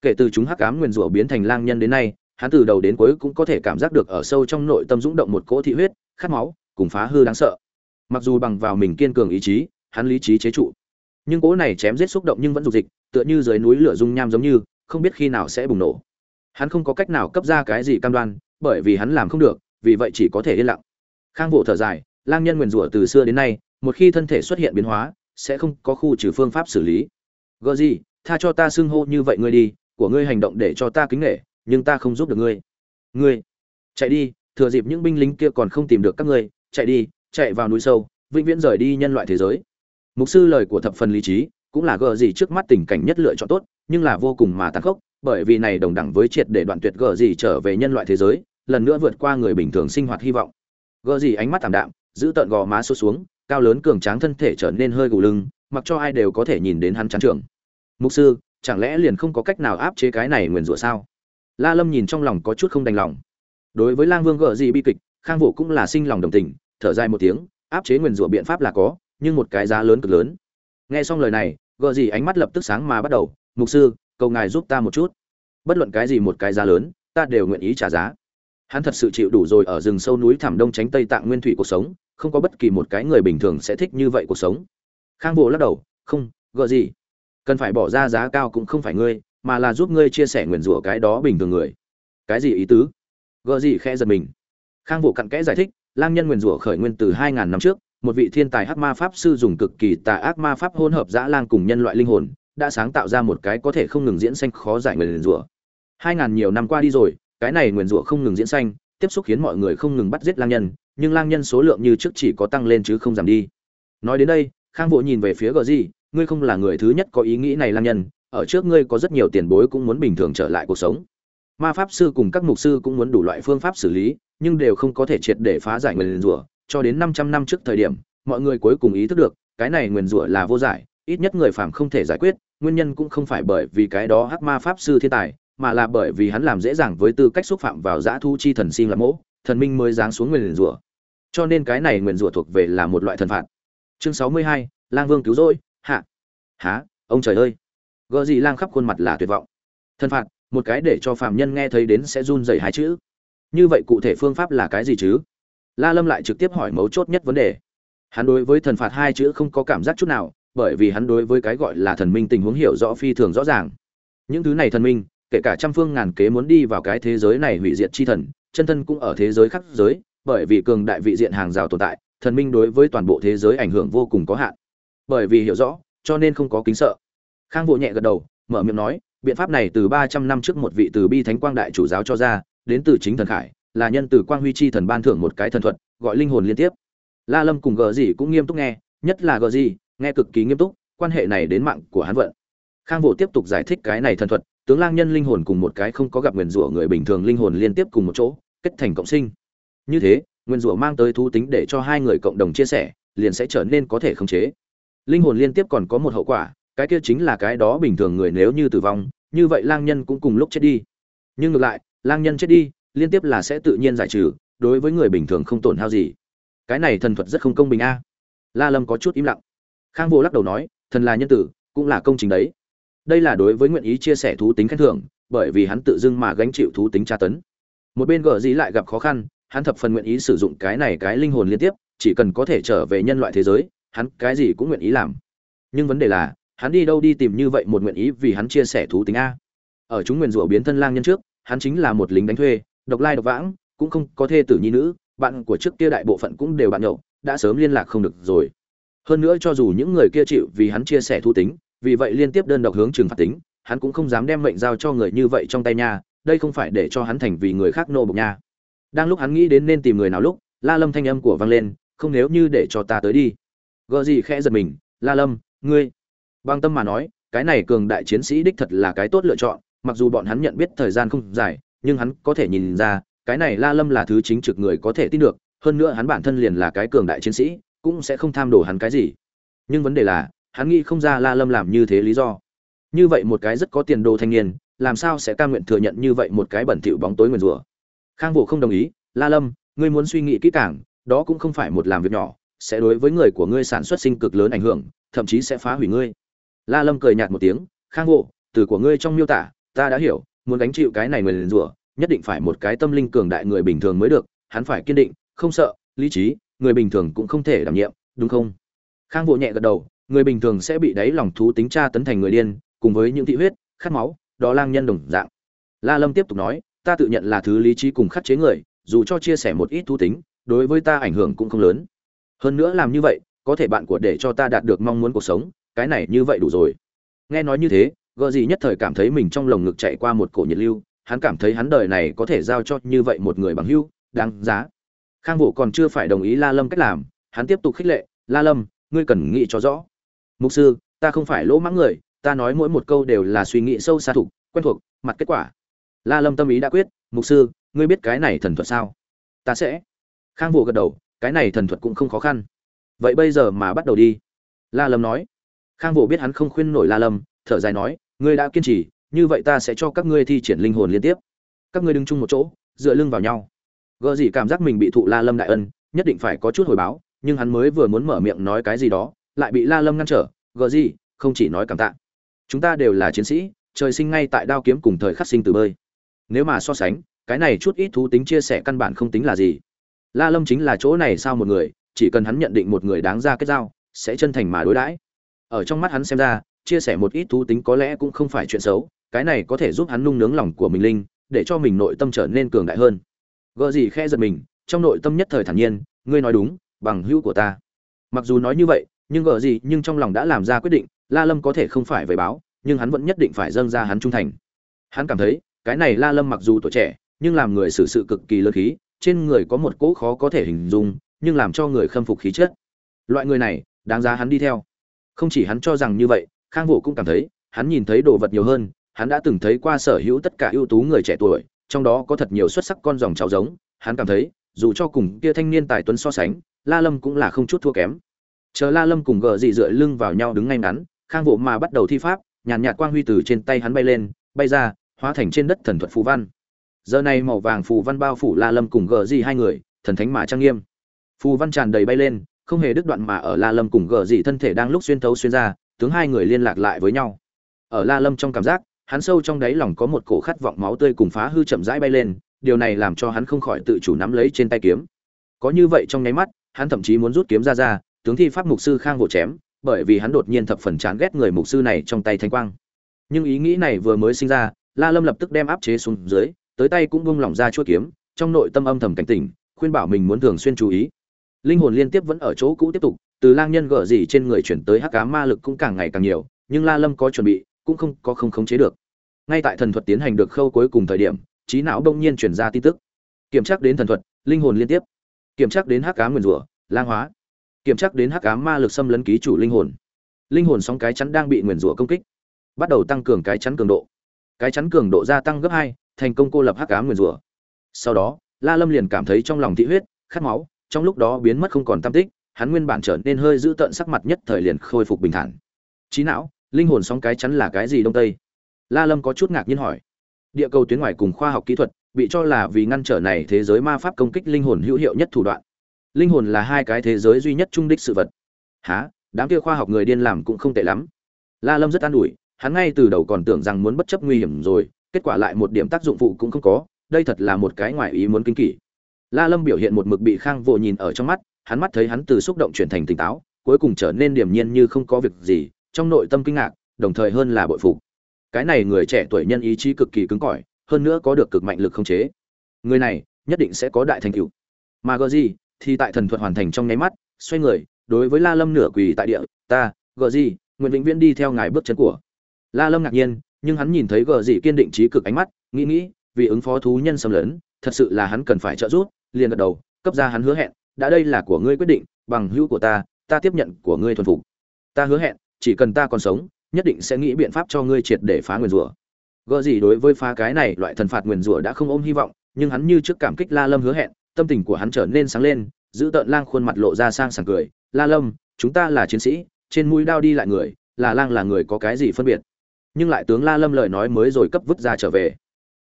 Kể từ chúng hắc ám nguyền rủa biến thành lang nhân đến nay hắn từ đầu đến cuối cũng có thể cảm giác được ở sâu trong nội tâm dũng động một cỗ thị huyết, khát máu, cùng phá hư đáng sợ. Mặc dù bằng vào mình kiên cường ý chí, hắn lý trí chế trụ. Nhưng cỗ này chém giết xúc động nhưng vẫn dục dịch, tựa như dưới núi lửa dung nham giống như, không biết khi nào sẽ bùng nổ. Hắn không có cách nào cấp ra cái gì cam đoan, bởi vì hắn làm không được, vì vậy chỉ có thể yên lặng. Khang vụ thở dài, lang nhân nguyền rủa từ xưa đến nay, một khi thân thể xuất hiện biến hóa, sẽ không có khu trừ phương pháp xử lý. Gợ gì tha cho ta xưng hô như vậy ngươi đi, của ngươi hành động để cho ta kính nghệ nhưng ta không giúp được ngươi. Ngươi, chạy đi, thừa dịp những binh lính kia còn không tìm được các ngươi, chạy đi, chạy vào núi sâu, vĩnh viễn rời đi nhân loại thế giới. Mục sư lời của thập phần lý trí, cũng là gờ gì trước mắt tình cảnh nhất lựa chọn tốt, nhưng là vô cùng mà tàn khốc, bởi vì này đồng đẳng với triệt để đoạn tuyệt gờ gì trở về nhân loại thế giới, lần nữa vượt qua người bình thường sinh hoạt hy vọng. Gờ gì ánh mắt thảm đạm, giữ tận gò má sút xuống, cao lớn cường tráng thân thể trở nên hơi gù lưng, mặc cho ai đều có thể nhìn đến hắn chán trường mục sư, chẳng lẽ liền không có cách nào áp chế cái này nguyền rủa sao? La lâm nhìn trong lòng có chút không đành lòng. Đối với lang vương gờ gì bi kịch, khang vũ cũng là sinh lòng đồng tình, thở dài một tiếng, áp chế nguyền rủa biện pháp là có, nhưng một cái giá lớn cực lớn. Nghe xong lời này gợ gì ánh mắt lập tức sáng mà bắt đầu, mục sư, cầu ngài giúp ta một chút. Bất luận cái gì một cái giá lớn, ta đều nguyện ý trả giá. Hắn thật sự chịu đủ rồi ở rừng sâu núi thẳm đông tránh tây tạng nguyên thủy cuộc sống, không có bất kỳ một cái người bình thường sẽ thích như vậy cuộc sống. Khang Vũ lắc đầu, không gợ gì? Cần phải bỏ ra giá cao cũng không phải ngươi mà là giúp ngươi chia sẻ nguyền rủa cái đó bình thường người. Cái gì ý tứ? Gợ gì khẽ giật mình. Khang vụ cặn kẽ giải thích, lang nhân nguyền rủa khởi nguyên từ hai ngàn năm trước, một vị thiên tài hắc ma pháp sư dùng cực kỳ tà ác ma pháp hỗn hợp dã lang cùng nhân loại linh hồn, đã sáng tạo ra một cái có thể không ngừng diễn sanh khó giải nguyền rủa. Hai ngàn nhiều năm qua đi rồi, cái này nguyền rủa không ngừng diễn sanh tiếp xúc khiến mọi người không ngừng bắt giết lang nhân, nhưng lang nhân số lượng như trước chỉ có tăng lên chứ không giảm đi. Nói đến đây, khang bộ nhìn về phía gờ gì, ngươi không là người thứ nhất có ý nghĩ này lang nhân ở trước ngươi có rất nhiều tiền bối cũng muốn bình thường trở lại cuộc sống. Ma pháp sư cùng các mục sư cũng muốn đủ loại phương pháp xử lý nhưng đều không có thể triệt để phá giải nguyền rủa. Cho đến 500 năm trước thời điểm mọi người cuối cùng ý thức được cái này nguyền rủa là vô giải ít nhất người phàm không thể giải quyết nguyên nhân cũng không phải bởi vì cái đó hắc ma pháp sư thiên tài mà là bởi vì hắn làm dễ dàng với tư cách xúc phạm vào dã thu chi thần sinh là mỗ thần minh mới giáng xuống nguyền rủa. Cho nên cái này nguyền rủa thuộc về là một loại thần phạt. Chương 62, lang vương cứu rỗi hạ. Há ông trời ơi gờ gì lang khắp khuôn mặt là tuyệt vọng. Thần phạt, một cái để cho phạm nhân nghe thấy đến sẽ run rẩy hai chữ. Như vậy cụ thể phương pháp là cái gì chứ? La lâm lại trực tiếp hỏi mấu chốt nhất vấn đề. Hắn đối với thần phạt hai chữ không có cảm giác chút nào, bởi vì hắn đối với cái gọi là thần minh tình huống hiểu rõ phi thường rõ ràng. Những thứ này thần minh, kể cả trăm phương ngàn kế muốn đi vào cái thế giới này hủy diệt chi thần, chân thân cũng ở thế giới khác giới, bởi vì cường đại vị diện hàng rào tồn tại, thần minh đối với toàn bộ thế giới ảnh hưởng vô cùng có hạn. Bởi vì hiểu rõ, cho nên không có kính sợ khang Vũ nhẹ gật đầu, mở miệng nói, biện pháp này từ ba trăm năm trước một vị từ bi thánh quang đại chủ giáo cho ra, đến từ chính thần khải, là nhân từ quang huy chi thần ban thưởng một cái thần thuật, gọi linh hồn liên tiếp. La lâm cùng gờ gì cũng nghiêm túc nghe, nhất là gờ gì nghe cực kỳ nghiêm túc, quan hệ này đến mạng của hắn vận. Khang vũ tiếp tục giải thích cái này thần thuật, tướng lang nhân linh hồn cùng một cái không có gặp nguyền rủa người bình thường linh hồn liên tiếp cùng một chỗ, kết thành cộng sinh. Như thế nguyên rủa mang tới thú tính để cho hai người cộng đồng chia sẻ, liền sẽ trở nên có thể khống chế. Linh hồn liên tiếp còn có một hậu quả cái kia chính là cái đó bình thường người nếu như tử vong, như vậy lang nhân cũng cùng lúc chết đi. Nhưng ngược lại, lang nhân chết đi, liên tiếp là sẽ tự nhiên giải trừ, đối với người bình thường không tổn hao gì. Cái này thần thuật rất không công bình a. La lâm có chút im lặng. Khang vô lắc đầu nói, thần là nhân tử, cũng là công trình đấy. Đây là đối với nguyện ý chia sẻ thú tính khen thưởng, bởi vì hắn tự dưng mà gánh chịu thú tính tra tấn. Một bên gở dĩ lại gặp khó khăn, hắn thập phần nguyện ý sử dụng cái này cái linh hồn liên tiếp, chỉ cần có thể trở về nhân loại thế giới, hắn cái gì cũng nguyện ý làm. Nhưng vấn đề là hắn đi đâu đi tìm như vậy một nguyện ý vì hắn chia sẻ thú tính a. Ở chúng nguyền rủa biến thân lang nhân trước, hắn chính là một lính đánh thuê, độc lai độc vãng, cũng không có thê tử nhi nữ, bạn của trước kia đại bộ phận cũng đều bạn nhậu, đã sớm liên lạc không được rồi. Hơn nữa cho dù những người kia chịu vì hắn chia sẻ thú tính, vì vậy liên tiếp đơn độc hướng trừng phạt tính, hắn cũng không dám đem mệnh giao cho người như vậy trong tay nha, đây không phải để cho hắn thành vì người khác nô bộc nha. Đang lúc hắn nghĩ đến nên tìm người nào lúc, la lâm thanh âm của vang lên, không, nếu như để cho ta tới đi. Gợ gì khẽ giật mình, la lâm, ngươi Bang tâm mà nói, cái này cường đại chiến sĩ đích thật là cái tốt lựa chọn, mặc dù bọn hắn nhận biết thời gian không dài, nhưng hắn có thể nhìn ra, cái này la lâm là thứ chính trực người có thể tin được, hơn nữa hắn bản thân liền là cái cường đại chiến sĩ, cũng sẽ không tham đồ hắn cái gì. Nhưng vấn đề là, hắn nghĩ không ra la lâm làm như thế lý do. Như vậy một cái rất có tiền đồ thanh niên, làm sao sẽ cam nguyện thừa nhận như vậy một cái bẩn thỉu bóng tối nguyền rủa? Khang vũ không đồng ý, la lâm, ngươi muốn suy nghĩ kỹ càng, đó cũng không phải một làm việc nhỏ, sẽ đối với người của ngươi sản xuất sinh cực lớn ảnh hưởng, thậm chí sẽ phá hủy ngươi la lâm cười nhạt một tiếng, khang vũ, từ của ngươi trong miêu tả, ta đã hiểu, muốn gánh chịu cái này nguyền rủa, nhất định phải một cái tâm linh cường đại người bình thường mới được, hắn phải kiên định, không sợ, lý trí, người bình thường cũng không thể đảm nhiệm, đúng không? Khang vũ nhẹ gật đầu, người bình thường sẽ bị đáy lòng thú tính tra tấn thành người điên, cùng với những thị huyết, khát máu, đó lang nhân đồng dạng. La lâm tiếp tục nói, ta tự nhận là thứ lý trí cùng khắc chế người, dù cho chia sẻ một ít thú tính, đối với ta ảnh hưởng cũng không lớn. Hơn nữa làm như vậy, có thể bạn của để cho ta đạt được mong muốn cuộc sống cái này như vậy đủ rồi. Nghe nói như thế gợ gì nhất thời cảm thấy mình trong lồng ngực chạy qua một cổ nhiệt lưu, hắn cảm thấy hắn đời này có thể giao cho như vậy một người bằng hưu đáng giá. Khang vũ còn chưa phải đồng ý la lâm cách làm, hắn tiếp tục khích lệ, la lâm, ngươi cần nghĩ cho rõ. Mục sư, ta không phải lỗ mãng người, ta nói mỗi một câu đều là suy nghĩ sâu xa thục quen thuộc, mặt kết quả. La lâm tâm ý đã quyết, mục sư, ngươi biết cái này thần thuật sao? Ta sẽ. Khang vũ gật đầu, cái này thần thuật cũng không khó khăn. Vậy bây giờ mà bắt đầu đi. La lâm nói khang vũ biết hắn không khuyên nổi la lâm, thở dài nói, ngươi đã kiên trì, như vậy ta sẽ cho các ngươi thi triển linh hồn liên tiếp. Các ngươi đứng chung một chỗ, dựa lưng vào nhau. Gợ gì cảm giác mình bị thụ la lâm đại ân, nhất định phải có chút hồi báo, nhưng hắn mới vừa muốn mở miệng nói cái gì đó, lại bị la lâm ngăn trở. Gợ gì không chỉ nói cảm tạ, chúng ta đều là chiến sĩ, trời sinh ngay tại đao kiếm cùng thời khắc sinh từ bơi. Nếu mà so sánh, cái này chút ít thú tính chia sẻ căn bản không tính là gì. La lâm chính là chỗ này sao một người, chỉ cần hắn nhận định một người đáng ra kết giao sẽ chân thành mà đối đãi ở trong mắt hắn xem ra, chia sẻ một ít thú tính có lẽ cũng không phải chuyện xấu, cái này có thể giúp hắn nung nướng lòng của mình linh, để cho mình nội tâm trở nên cường đại hơn. Gợ gì khe giật mình, trong nội tâm nhất thời thản nhiên, ngươi nói đúng, bằng hữu của ta. Mặc dù nói như vậy, nhưng gờ gì nhưng trong lòng đã làm ra quyết định, la lâm có thể không phải về báo, nhưng hắn vẫn nhất định phải dâng ra hắn trung thành. Hắn cảm thấy, cái này la lâm mặc dù tuổi trẻ, nhưng làm người xử sự cực kỳ lớn khí, trên người có một cỗ khó có thể hình dung, nhưng làm cho người khâm phục khí chất. Loại người này, đáng giá hắn đi theo không chỉ hắn cho rằng như vậy, khang vũ cũng cảm thấy, hắn nhìn thấy đồ vật nhiều hơn, hắn đã từng thấy qua sở hữu tất cả ưu tú người trẻ tuổi, trong đó có thật nhiều xuất sắc con dòng cháu giống, hắn cảm thấy, dù cho cùng kia thanh niên tài tuấn so sánh, la lâm cũng là không chút thua kém. Chờ la lâm cùng gờ dị dựa lưng vào nhau đứng ngay ngắn, khang vũ mà bắt đầu thi pháp, nhàn nhạt quang huy từ trên tay hắn bay lên, bay ra, hóa thành trên đất thần thuật phù văn. Giờ này màu vàng phù văn bao phủ la lâm cùng gờ dị hai người, thần thánh mà trang nghiêm. Phù văn tràn đầy bay lên không hề đứt đoạn mà ở la lâm cùng gờ dị thân thể đang lúc xuyên thấu xuyên ra, tướng hai người liên lạc lại với nhau. Ở la lâm trong cảm giác, hắn sâu trong đáy lòng có một cổ khát vọng máu tươi cùng phá hư chậm rãi bay lên, điều này làm cho hắn không khỏi tự chủ nắm lấy trên tay kiếm. Có như vậy trong nháy mắt, hắn thậm chí muốn rút kiếm ra ra, tướng thi pháp mục sư khang vồ chém, bởi vì hắn đột nhiên thập phần chán ghét người mục sư này trong tay thanh quang. Nhưng ý nghĩ này vừa mới sinh ra, la lâm lập tức đem áp chế xuống dưới, tới tay cũng bung lỏng ra chuôi kiếm, trong nội tâm âm thầm cảnh tỉnh, khuyên bảo mình muốn thường xuyên chú ý linh hồn liên tiếp vẫn ở chỗ cũ tiếp tục, từ lang nhân gở gì trên người chuyển tới hắc cá ma lực cũng càng ngày càng nhiều, nhưng la lâm có chuẩn bị, cũng không có không khống chế được. Ngay tại thần thuật tiến hành được khâu cuối cùng thời điểm, trí não đông nhiên chuyển ra tin tức. Kiểm tra đến thần thuật, linh hồn liên tiếp. Kiểm tra đến hắc cá nguyền rủa, lang hóa. Kiểm tra đến hắc cá ma lực xâm lấn ký chủ linh hồn. Linh hồn sóng cái chắn đang bị nguyền rủa công kích. Bắt đầu tăng cường cái chắn cường độ. Cái chắn cường độ gia tăng gấp hai, thành công cô lập hắc cá nguyền rủa. Sau đó, la lâm liền cảm thấy trong lòng thị huyết, khát máu trong lúc đó biến mất không còn tam tích, hắn nguyên bản trở nên hơi giữ tợn sắc mặt nhất thời liền khôi phục bình thản. Trí não, linh hồn sóng cái chắn là cái gì đông tây? La lâm có chút ngạc nhiên hỏi. Địa cầu tuyến ngoài cùng khoa học kỹ thuật, bị cho là vì ngăn trở này thế giới ma pháp công kích linh hồn hữu hiệu nhất thủ đoạn. Linh hồn là hai cái thế giới duy nhất trung đích sự vật. Há đám kia khoa học người điên làm cũng không tệ lắm. La lâm rất an ủi, hắn ngay từ đầu còn tưởng rằng muốn bất chấp nguy hiểm rồi, kết quả lại một điểm tác dụng phụ cũng không có, đây thật là một cái ngoài ý muốn kinh kỳ la lâm biểu hiện một mực bị khang vô nhìn ở trong mắt, hắn mắt thấy hắn từ xúc động chuyển thành tỉnh táo, cuối cùng trở nên điềm nhiên như không có việc gì, trong nội tâm kinh ngạc, đồng thời hơn là bội phục. Cái này người trẻ tuổi nhân ý chí cực kỳ cứng cỏi, hơn nữa có được cực mạnh lực không chế. Người này, nhất định sẽ có đại thành tựu. Mà gờ gì thì tại thần thuật hoàn thành trong nháy mắt, xoay người, đối với la lâm nửa quỳ tại địa, ta, gờ gì nguyện vĩnh viễn đi theo ngài bước chân của. La lâm ngạc nhiên, nhưng hắn nhìn thấy gờ gì kiên định trí cực ánh mắt, nghĩ nghĩ, vì ứng phó thú nhân xâm lấn, thật sự là hắn cần phải trợ giúp liền gật đầu, cấp ra hắn hứa hẹn, đã đây là của ngươi quyết định, bằng hữu của ta ta tiếp nhận của ngươi thuần phục. Ta hứa hẹn, chỉ cần ta còn sống, nhất định sẽ nghĩ biện pháp cho ngươi triệt để phá nguyền rủa. Gợ gì đối với phá cái này loại thần phạt nguyền rủa đã không ôm hy vọng, nhưng hắn như trước cảm kích la lâm hứa hẹn, tâm tình của hắn trở nên sáng lên, giữ tợn lang khuôn mặt lộ ra sang sảng cười. La lâm, chúng ta là chiến sĩ, trên mũi đao đi lại người, là lang là người có cái gì phân biệt? Nhưng lại tướng la lâm lời nói mới rồi cấp vứt ra trở về.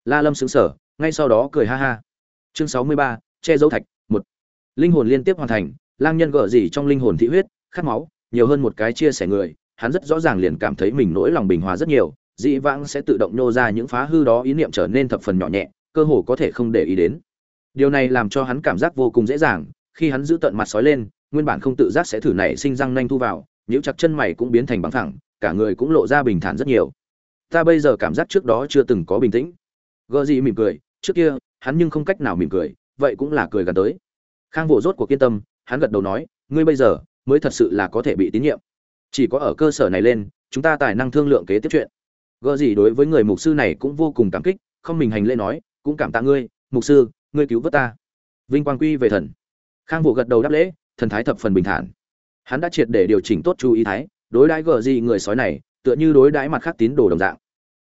La lâm xứng sở ngay sau đó cười ha ha. Chương sáu mươi ba che dấu thạch, một. Linh hồn liên tiếp hoàn thành, lang nhân gợ gì trong linh hồn thị huyết, khát máu, nhiều hơn một cái chia sẻ người, hắn rất rõ ràng liền cảm thấy mình nỗi lòng bình hòa rất nhiều, dĩ vãng sẽ tự động nô ra những phá hư đó ý niệm trở nên thập phần nhỏ nhẹ, cơ hồ có thể không để ý đến. Điều này làm cho hắn cảm giác vô cùng dễ dàng, khi hắn giữ tận mặt sói lên, nguyên bản không tự giác sẽ thử nảy sinh răng nanh thu vào những chặt chân mày cũng biến thành bằng thẳng cả người cũng lộ ra bình thản rất nhiều. Ta bây giờ cảm giác trước đó chưa từng có bình tĩnh. Gợ gì mỉm cười, trước kia, hắn nhưng không cách nào mỉm cười vậy cũng là cười gần tới. Khang vỗ rốt cuộc kiên tâm, hắn gật đầu nói, ngươi bây giờ mới thật sự là có thể bị tín nhiệm. Chỉ có ở cơ sở này lên, chúng ta tài năng thương lượng kế tiếp chuyện. Gợ gì đối với người mục sư này cũng vô cùng cảm kích, không mình hành lễ nói, cũng cảm tạ ngươi, mục sư, ngươi cứu vớt ta. Vinh quang quy về thần. Khang vụ gật đầu đáp lễ, thần thái thập phần bình thản. Hắn đã triệt để điều chỉnh tốt chú ý thái, đối đãi gợ gì người sói này, tựa như đối đãi mặt khác tín đồ đồng dạng.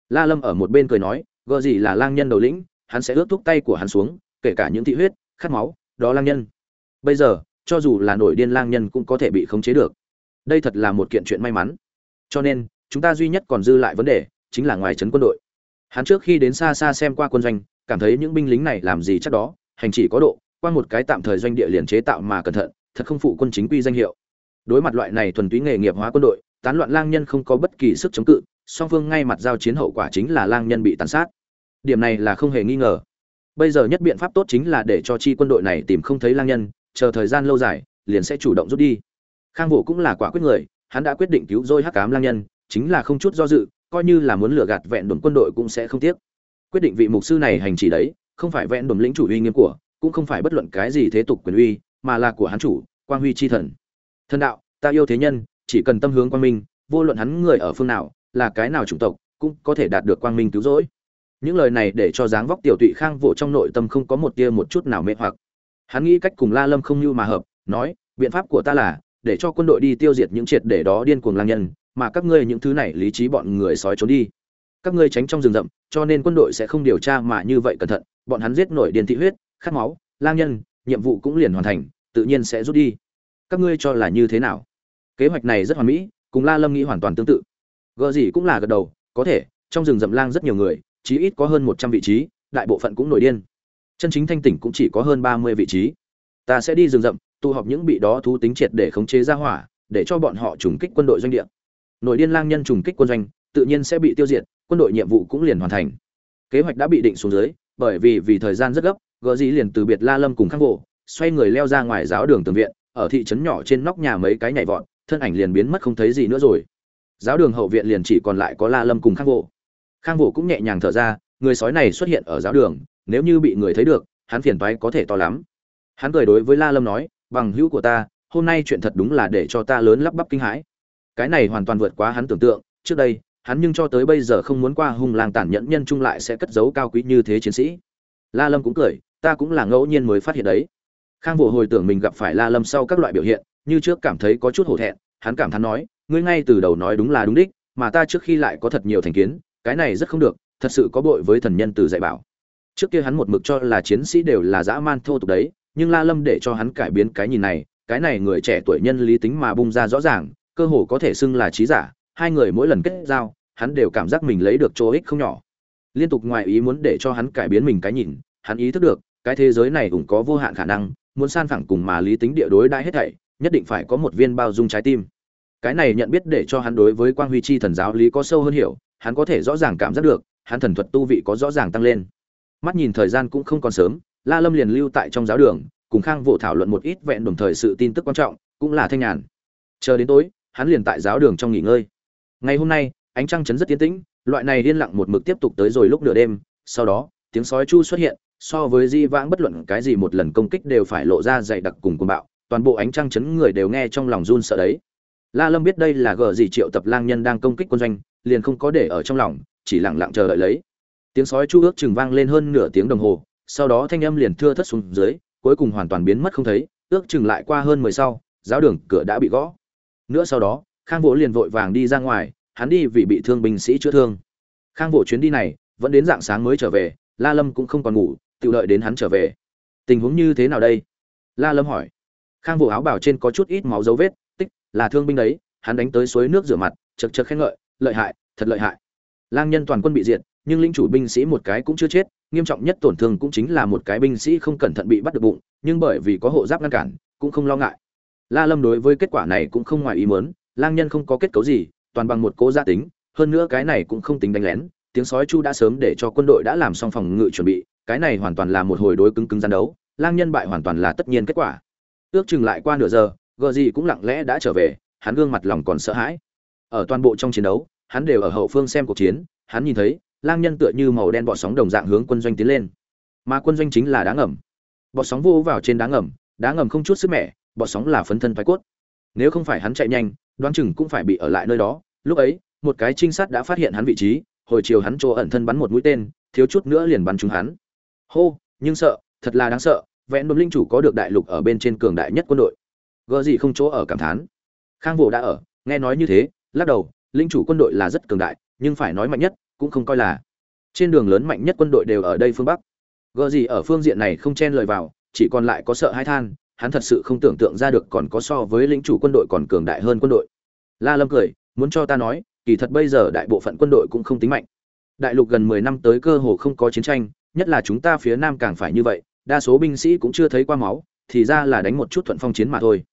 La lâm ở một bên cười nói gợ gì là lang nhân đầu lĩnh, hắn sẽ ướt thúc tay của hắn xuống kể cả những thị huyết, khát máu, đó lang nhân. Bây giờ, cho dù là nổi điên lang nhân cũng có thể bị khống chế được. Đây thật là một kiện chuyện may mắn. Cho nên, chúng ta duy nhất còn dư lại vấn đề chính là ngoài trấn quân đội. Hắn trước khi đến xa xa xem qua quân doanh, cảm thấy những binh lính này làm gì chắc đó, hành chỉ có độ, qua một cái tạm thời doanh địa liền chế tạo mà cẩn thận, thật không phụ quân chính quy danh hiệu. Đối mặt loại này thuần túy nghề nghiệp hóa quân đội, tán loạn lang nhân không có bất kỳ sức chống cự, song phương ngay mặt giao chiến hậu quả chính là lang nhân bị tàn sát. Điểm này là không hề nghi ngờ bây giờ nhất biện pháp tốt chính là để cho chi quân đội này tìm không thấy lang nhân chờ thời gian lâu dài liền sẽ chủ động rút đi. Khang vũ cũng là quả quyết người hắn đã quyết định cứu dôi hắc cám lang nhân chính là không chút do dự coi như là muốn lừa gạt vẹn đồn quân đội cũng sẽ không tiếc. Quyết định vị mục sư này hành chỉ đấy không phải vẹn đồn lĩnh chủ uy nghiêm của cũng không phải bất luận cái gì thế tục quyền uy mà là của hắn chủ quang huy chi thần. Thần đạo, ta yêu thế nhân, chỉ cần tâm hướng quang minh, vô luận hắn người ở phương nào, là cái nào chủng tộc, cũng có thể đạt được quang minh cứu rỗi. Những lời này để cho dáng vóc tiểu tụy Khang vỗ trong nội tâm không có một tia một chút nào mê hoặc. Hắn nghĩ cách cùng La Lâm không như mà hợp, nói, biện pháp của ta là để cho quân đội đi tiêu diệt những triệt để đó điên cuồng lang nhân, mà các ngươi những thứ này lý trí bọn người sói trốn đi. Các ngươi tránh trong rừng rậm, cho nên quân đội sẽ không điều tra mà như vậy cẩn thận, bọn hắn giết nổi điên thị huyết, khát máu, lang nhân, nhiệm vụ cũng liền hoàn thành, tự nhiên sẽ rút đi. Các ngươi cho là như thế nào? Kế hoạch này rất hoàn mỹ, cùng La Lâm nghĩ hoàn toàn tương tự. Gở gì cũng là gật đầu, có thể, trong rừng rậm lang rất nhiều người, chí ít có hơn một trăm vị trí, đại bộ phận cũng nổi điên. Chân chính thanh tỉnh cũng chỉ có hơn ba mươi vị trí. Ta sẽ đi rừng rậm, tụ họp những bị đó thú tính triệt để khống chế ra hỏa, để cho bọn họ trùng kích quân đội doanh địa. Nổi điên lang nhân trùng kích quân doanh, tự nhiên sẽ bị tiêu diệt, quân đội nhiệm vụ cũng liền hoàn thành. Kế hoạch đã bị định xuống dưới, bởi vì vì thời gian rất gấp, gỡ gì liền từ biệt La Lâm cùng Khang Vũ, xoay người leo ra ngoài giáo đường tường viện, ở thị trấn nhỏ trên nóc nhà mấy cái nhảy vọt, thân ảnh liền biến mất không thấy gì nữa rồi. Giáo đường hậu viện liền chỉ còn lại có La Lâm cùng Khang Vũ. Khang Vũ cũng nhẹ nhàng thở ra, người sói này xuất hiện ở giáo đường, nếu như bị người thấy được, hắn phiền toái có thể to lắm. Hắn cười đối với La Lâm nói, bằng hữu của ta, hôm nay chuyện thật đúng là để cho ta lớn lắp bắp kinh hãi. Cái này hoàn toàn vượt quá hắn tưởng tượng, trước đây, hắn nhưng cho tới bây giờ không muốn qua hung lang tàn nhẫn nhân trung lại sẽ cất giấu cao quý như thế chiến sĩ. La Lâm cũng cười, ta cũng là ngẫu nhiên mới phát hiện đấy. Khang Vũ hồi tưởng mình gặp phải La Lâm sau các loại biểu hiện, như trước cảm thấy có chút hổ thẹn, hắn cảm thán nói, ngươi ngay từ đầu nói đúng là đúng đích, mà ta trước khi lại có thật nhiều thành kiến, cái này rất không được, thật sự có bội với thần nhân từ dạy bảo. Trước kia hắn một mực cho là chiến sĩ đều là dã man thô tục đấy, nhưng La Lâm để cho hắn cải biến cái nhìn này, cái này người trẻ tuổi nhân lý tính mà bung ra rõ ràng, cơ hồ có thể xưng là trí giả, hai người mỗi lần kết giao, hắn đều cảm giác mình lấy được chỗ ích không nhỏ. Liên tục ngoài ý muốn để cho hắn cải biến mình cái nhìn, hắn ý thức được, cái thế giới này cũng có vô hạn khả năng, muốn san phẳng cùng mà lý tính địa đối đãi hết thảy, nhất định phải có một viên bao dung trái tim. Cái này nhận biết để cho hắn đối với Quang Huy Chi thần giáo lý có sâu hơn hiểu, hắn có thể rõ ràng cảm giác được, hắn thần thuật tu vị có rõ ràng tăng lên. Mắt nhìn thời gian cũng không còn sớm, La Lâm liền lưu tại trong giáo đường, cùng Khang Vũ thảo luận một ít vẹn đồng thời sự tin tức quan trọng, cũng là thanh nhàn. Chờ đến tối, hắn liền tại giáo đường trong nghỉ ngơi. Ngày hôm nay, ánh trăng chấn rất tiến tĩnh, loại này điên lặng một mực tiếp tục tới rồi lúc nửa đêm, sau đó, tiếng sói chu xuất hiện, so với di vãng bất luận cái gì một lần công kích đều phải lộ ra dày đặc cùng cuồng bạo, toàn bộ ánh trăng chấn người đều nghe trong lòng run sợ đấy. La Lâm biết đây là gở gì triệu tập lang nhân đang công kích quân doanh, liền không có để ở trong lòng, chỉ lặng lặng chờ đợi lấy. Tiếng sói chu ước chừng vang lên hơn nửa tiếng đồng hồ, sau đó thanh âm liền thưa thất xuống dưới, cuối cùng hoàn toàn biến mất không thấy, ước chừng lại qua hơn mười sau, giáo đường cửa đã bị gõ. Nữa sau đó, Khang Vũ liền vội vàng đi ra ngoài, hắn đi vì bị thương binh sĩ chữa thương. Khang Vũ chuyến đi này, vẫn đến dạng sáng mới trở về, La Lâm cũng không còn ngủ, tự đợi đến hắn trở về. Tình huống như thế nào đây? La Lâm hỏi. Khang Vũ áo bảo trên có chút ít máu dấu vết, tích, là thương binh đấy, hắn đánh tới suối nước rửa mặt, chật chật khen ngợi, lợi hại, thật lợi hại. Lang nhân toàn quân bị diệt, nhưng linh chủ binh sĩ một cái cũng chưa chết, nghiêm trọng nhất tổn thương cũng chính là một cái binh sĩ không cẩn thận bị bắt được bụng, nhưng bởi vì có hộ giáp ngăn cản, cũng không lo ngại. La Lâm đối với kết quả này cũng không ngoài ý muốn, lang nhân không có kết cấu gì, toàn bằng một cố gia tính, hơn nữa cái này cũng không tính đánh lén, tiếng sói chu đã sớm để cho quân đội đã làm xong phòng ngự chuẩn bị, cái này hoàn toàn là một hồi đối cứng cứng gian đấu, lang nhân bại hoàn toàn là tất nhiên kết quả. Ước chừng lại qua nửa giờ, gờ gì cũng lặng lẽ đã trở về, hắn gương mặt lòng còn sợ hãi. Ở toàn bộ trong chiến đấu, hắn đều ở hậu phương xem cuộc chiến, hắn nhìn thấy, lang nhân tựa như màu đen bọt sóng đồng dạng hướng quân doanh tiến lên. Mà quân doanh chính là đá ngầm. Bọt sóng vô vào trên đá ngầm, đá ngầm không chút sức mẻ, bọt sóng là phấn thân phái cốt. Nếu không phải hắn chạy nhanh, đoán chừng cũng phải bị ở lại nơi đó. Lúc ấy, một cái trinh sát đã phát hiện hắn vị trí, hồi chiều hắn chỗ ẩn thân bắn một mũi tên, thiếu chút nữa liền bắn trúng hắn. Hô, nhưng sợ, thật là đáng sợ, vẹn đồn linh chủ có được đại lục ở bên trên cường đại nhất quân đội. Gỡ gì không chỗ ở cảm thán. Khang Vũ đã ở, nghe nói như thế, lắc đầu, linh chủ quân đội là rất cường đại, nhưng phải nói mạnh nhất, cũng không coi là. Trên đường lớn mạnh nhất quân đội đều ở đây phương Bắc. gờ gì ở phương diện này không chen lời vào, chỉ còn lại có sợ hai than, hắn thật sự không tưởng tượng ra được còn có so với lĩnh chủ quân đội còn cường đại hơn quân đội. La Lâm cười, muốn cho ta nói, kỳ thật bây giờ đại bộ phận quân đội cũng không tính mạnh. Đại lục gần 10 năm tới cơ hồ không có chiến tranh, nhất là chúng ta phía nam càng phải như vậy, đa số binh sĩ cũng chưa thấy qua máu, thì ra là đánh một chút thuận phong chiến mà thôi.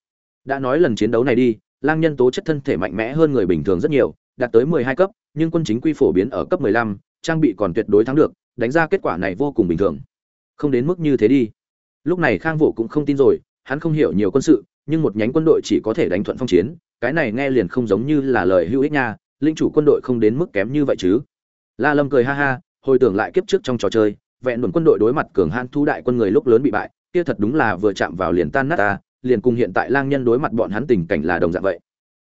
Đã nói lần chiến đấu này đi, lang nhân tố chất thân thể mạnh mẽ hơn người bình thường rất nhiều, đạt tới 12 cấp, nhưng quân chính quy phổ biến ở cấp 15, trang bị còn tuyệt đối thắng được, đánh ra kết quả này vô cùng bình thường. Không đến mức như thế đi. Lúc này Khang Vũ cũng không tin rồi, hắn không hiểu nhiều quân sự, nhưng một nhánh quân đội chỉ có thể đánh thuận phong chiến, cái này nghe liền không giống như là lời hữu ích nha, linh chủ quân đội không đến mức kém như vậy chứ. La Lâm cười ha ha, hồi tưởng lại kiếp trước trong trò chơi, vẹn đồn quân đội đối mặt cường hãn thu đại quân người lúc lớn bị bại, kia thật đúng là vừa chạm vào liền tan nát ta, liền cùng hiện tại lang nhân đối mặt bọn hắn tình cảnh là đồng dạng vậy.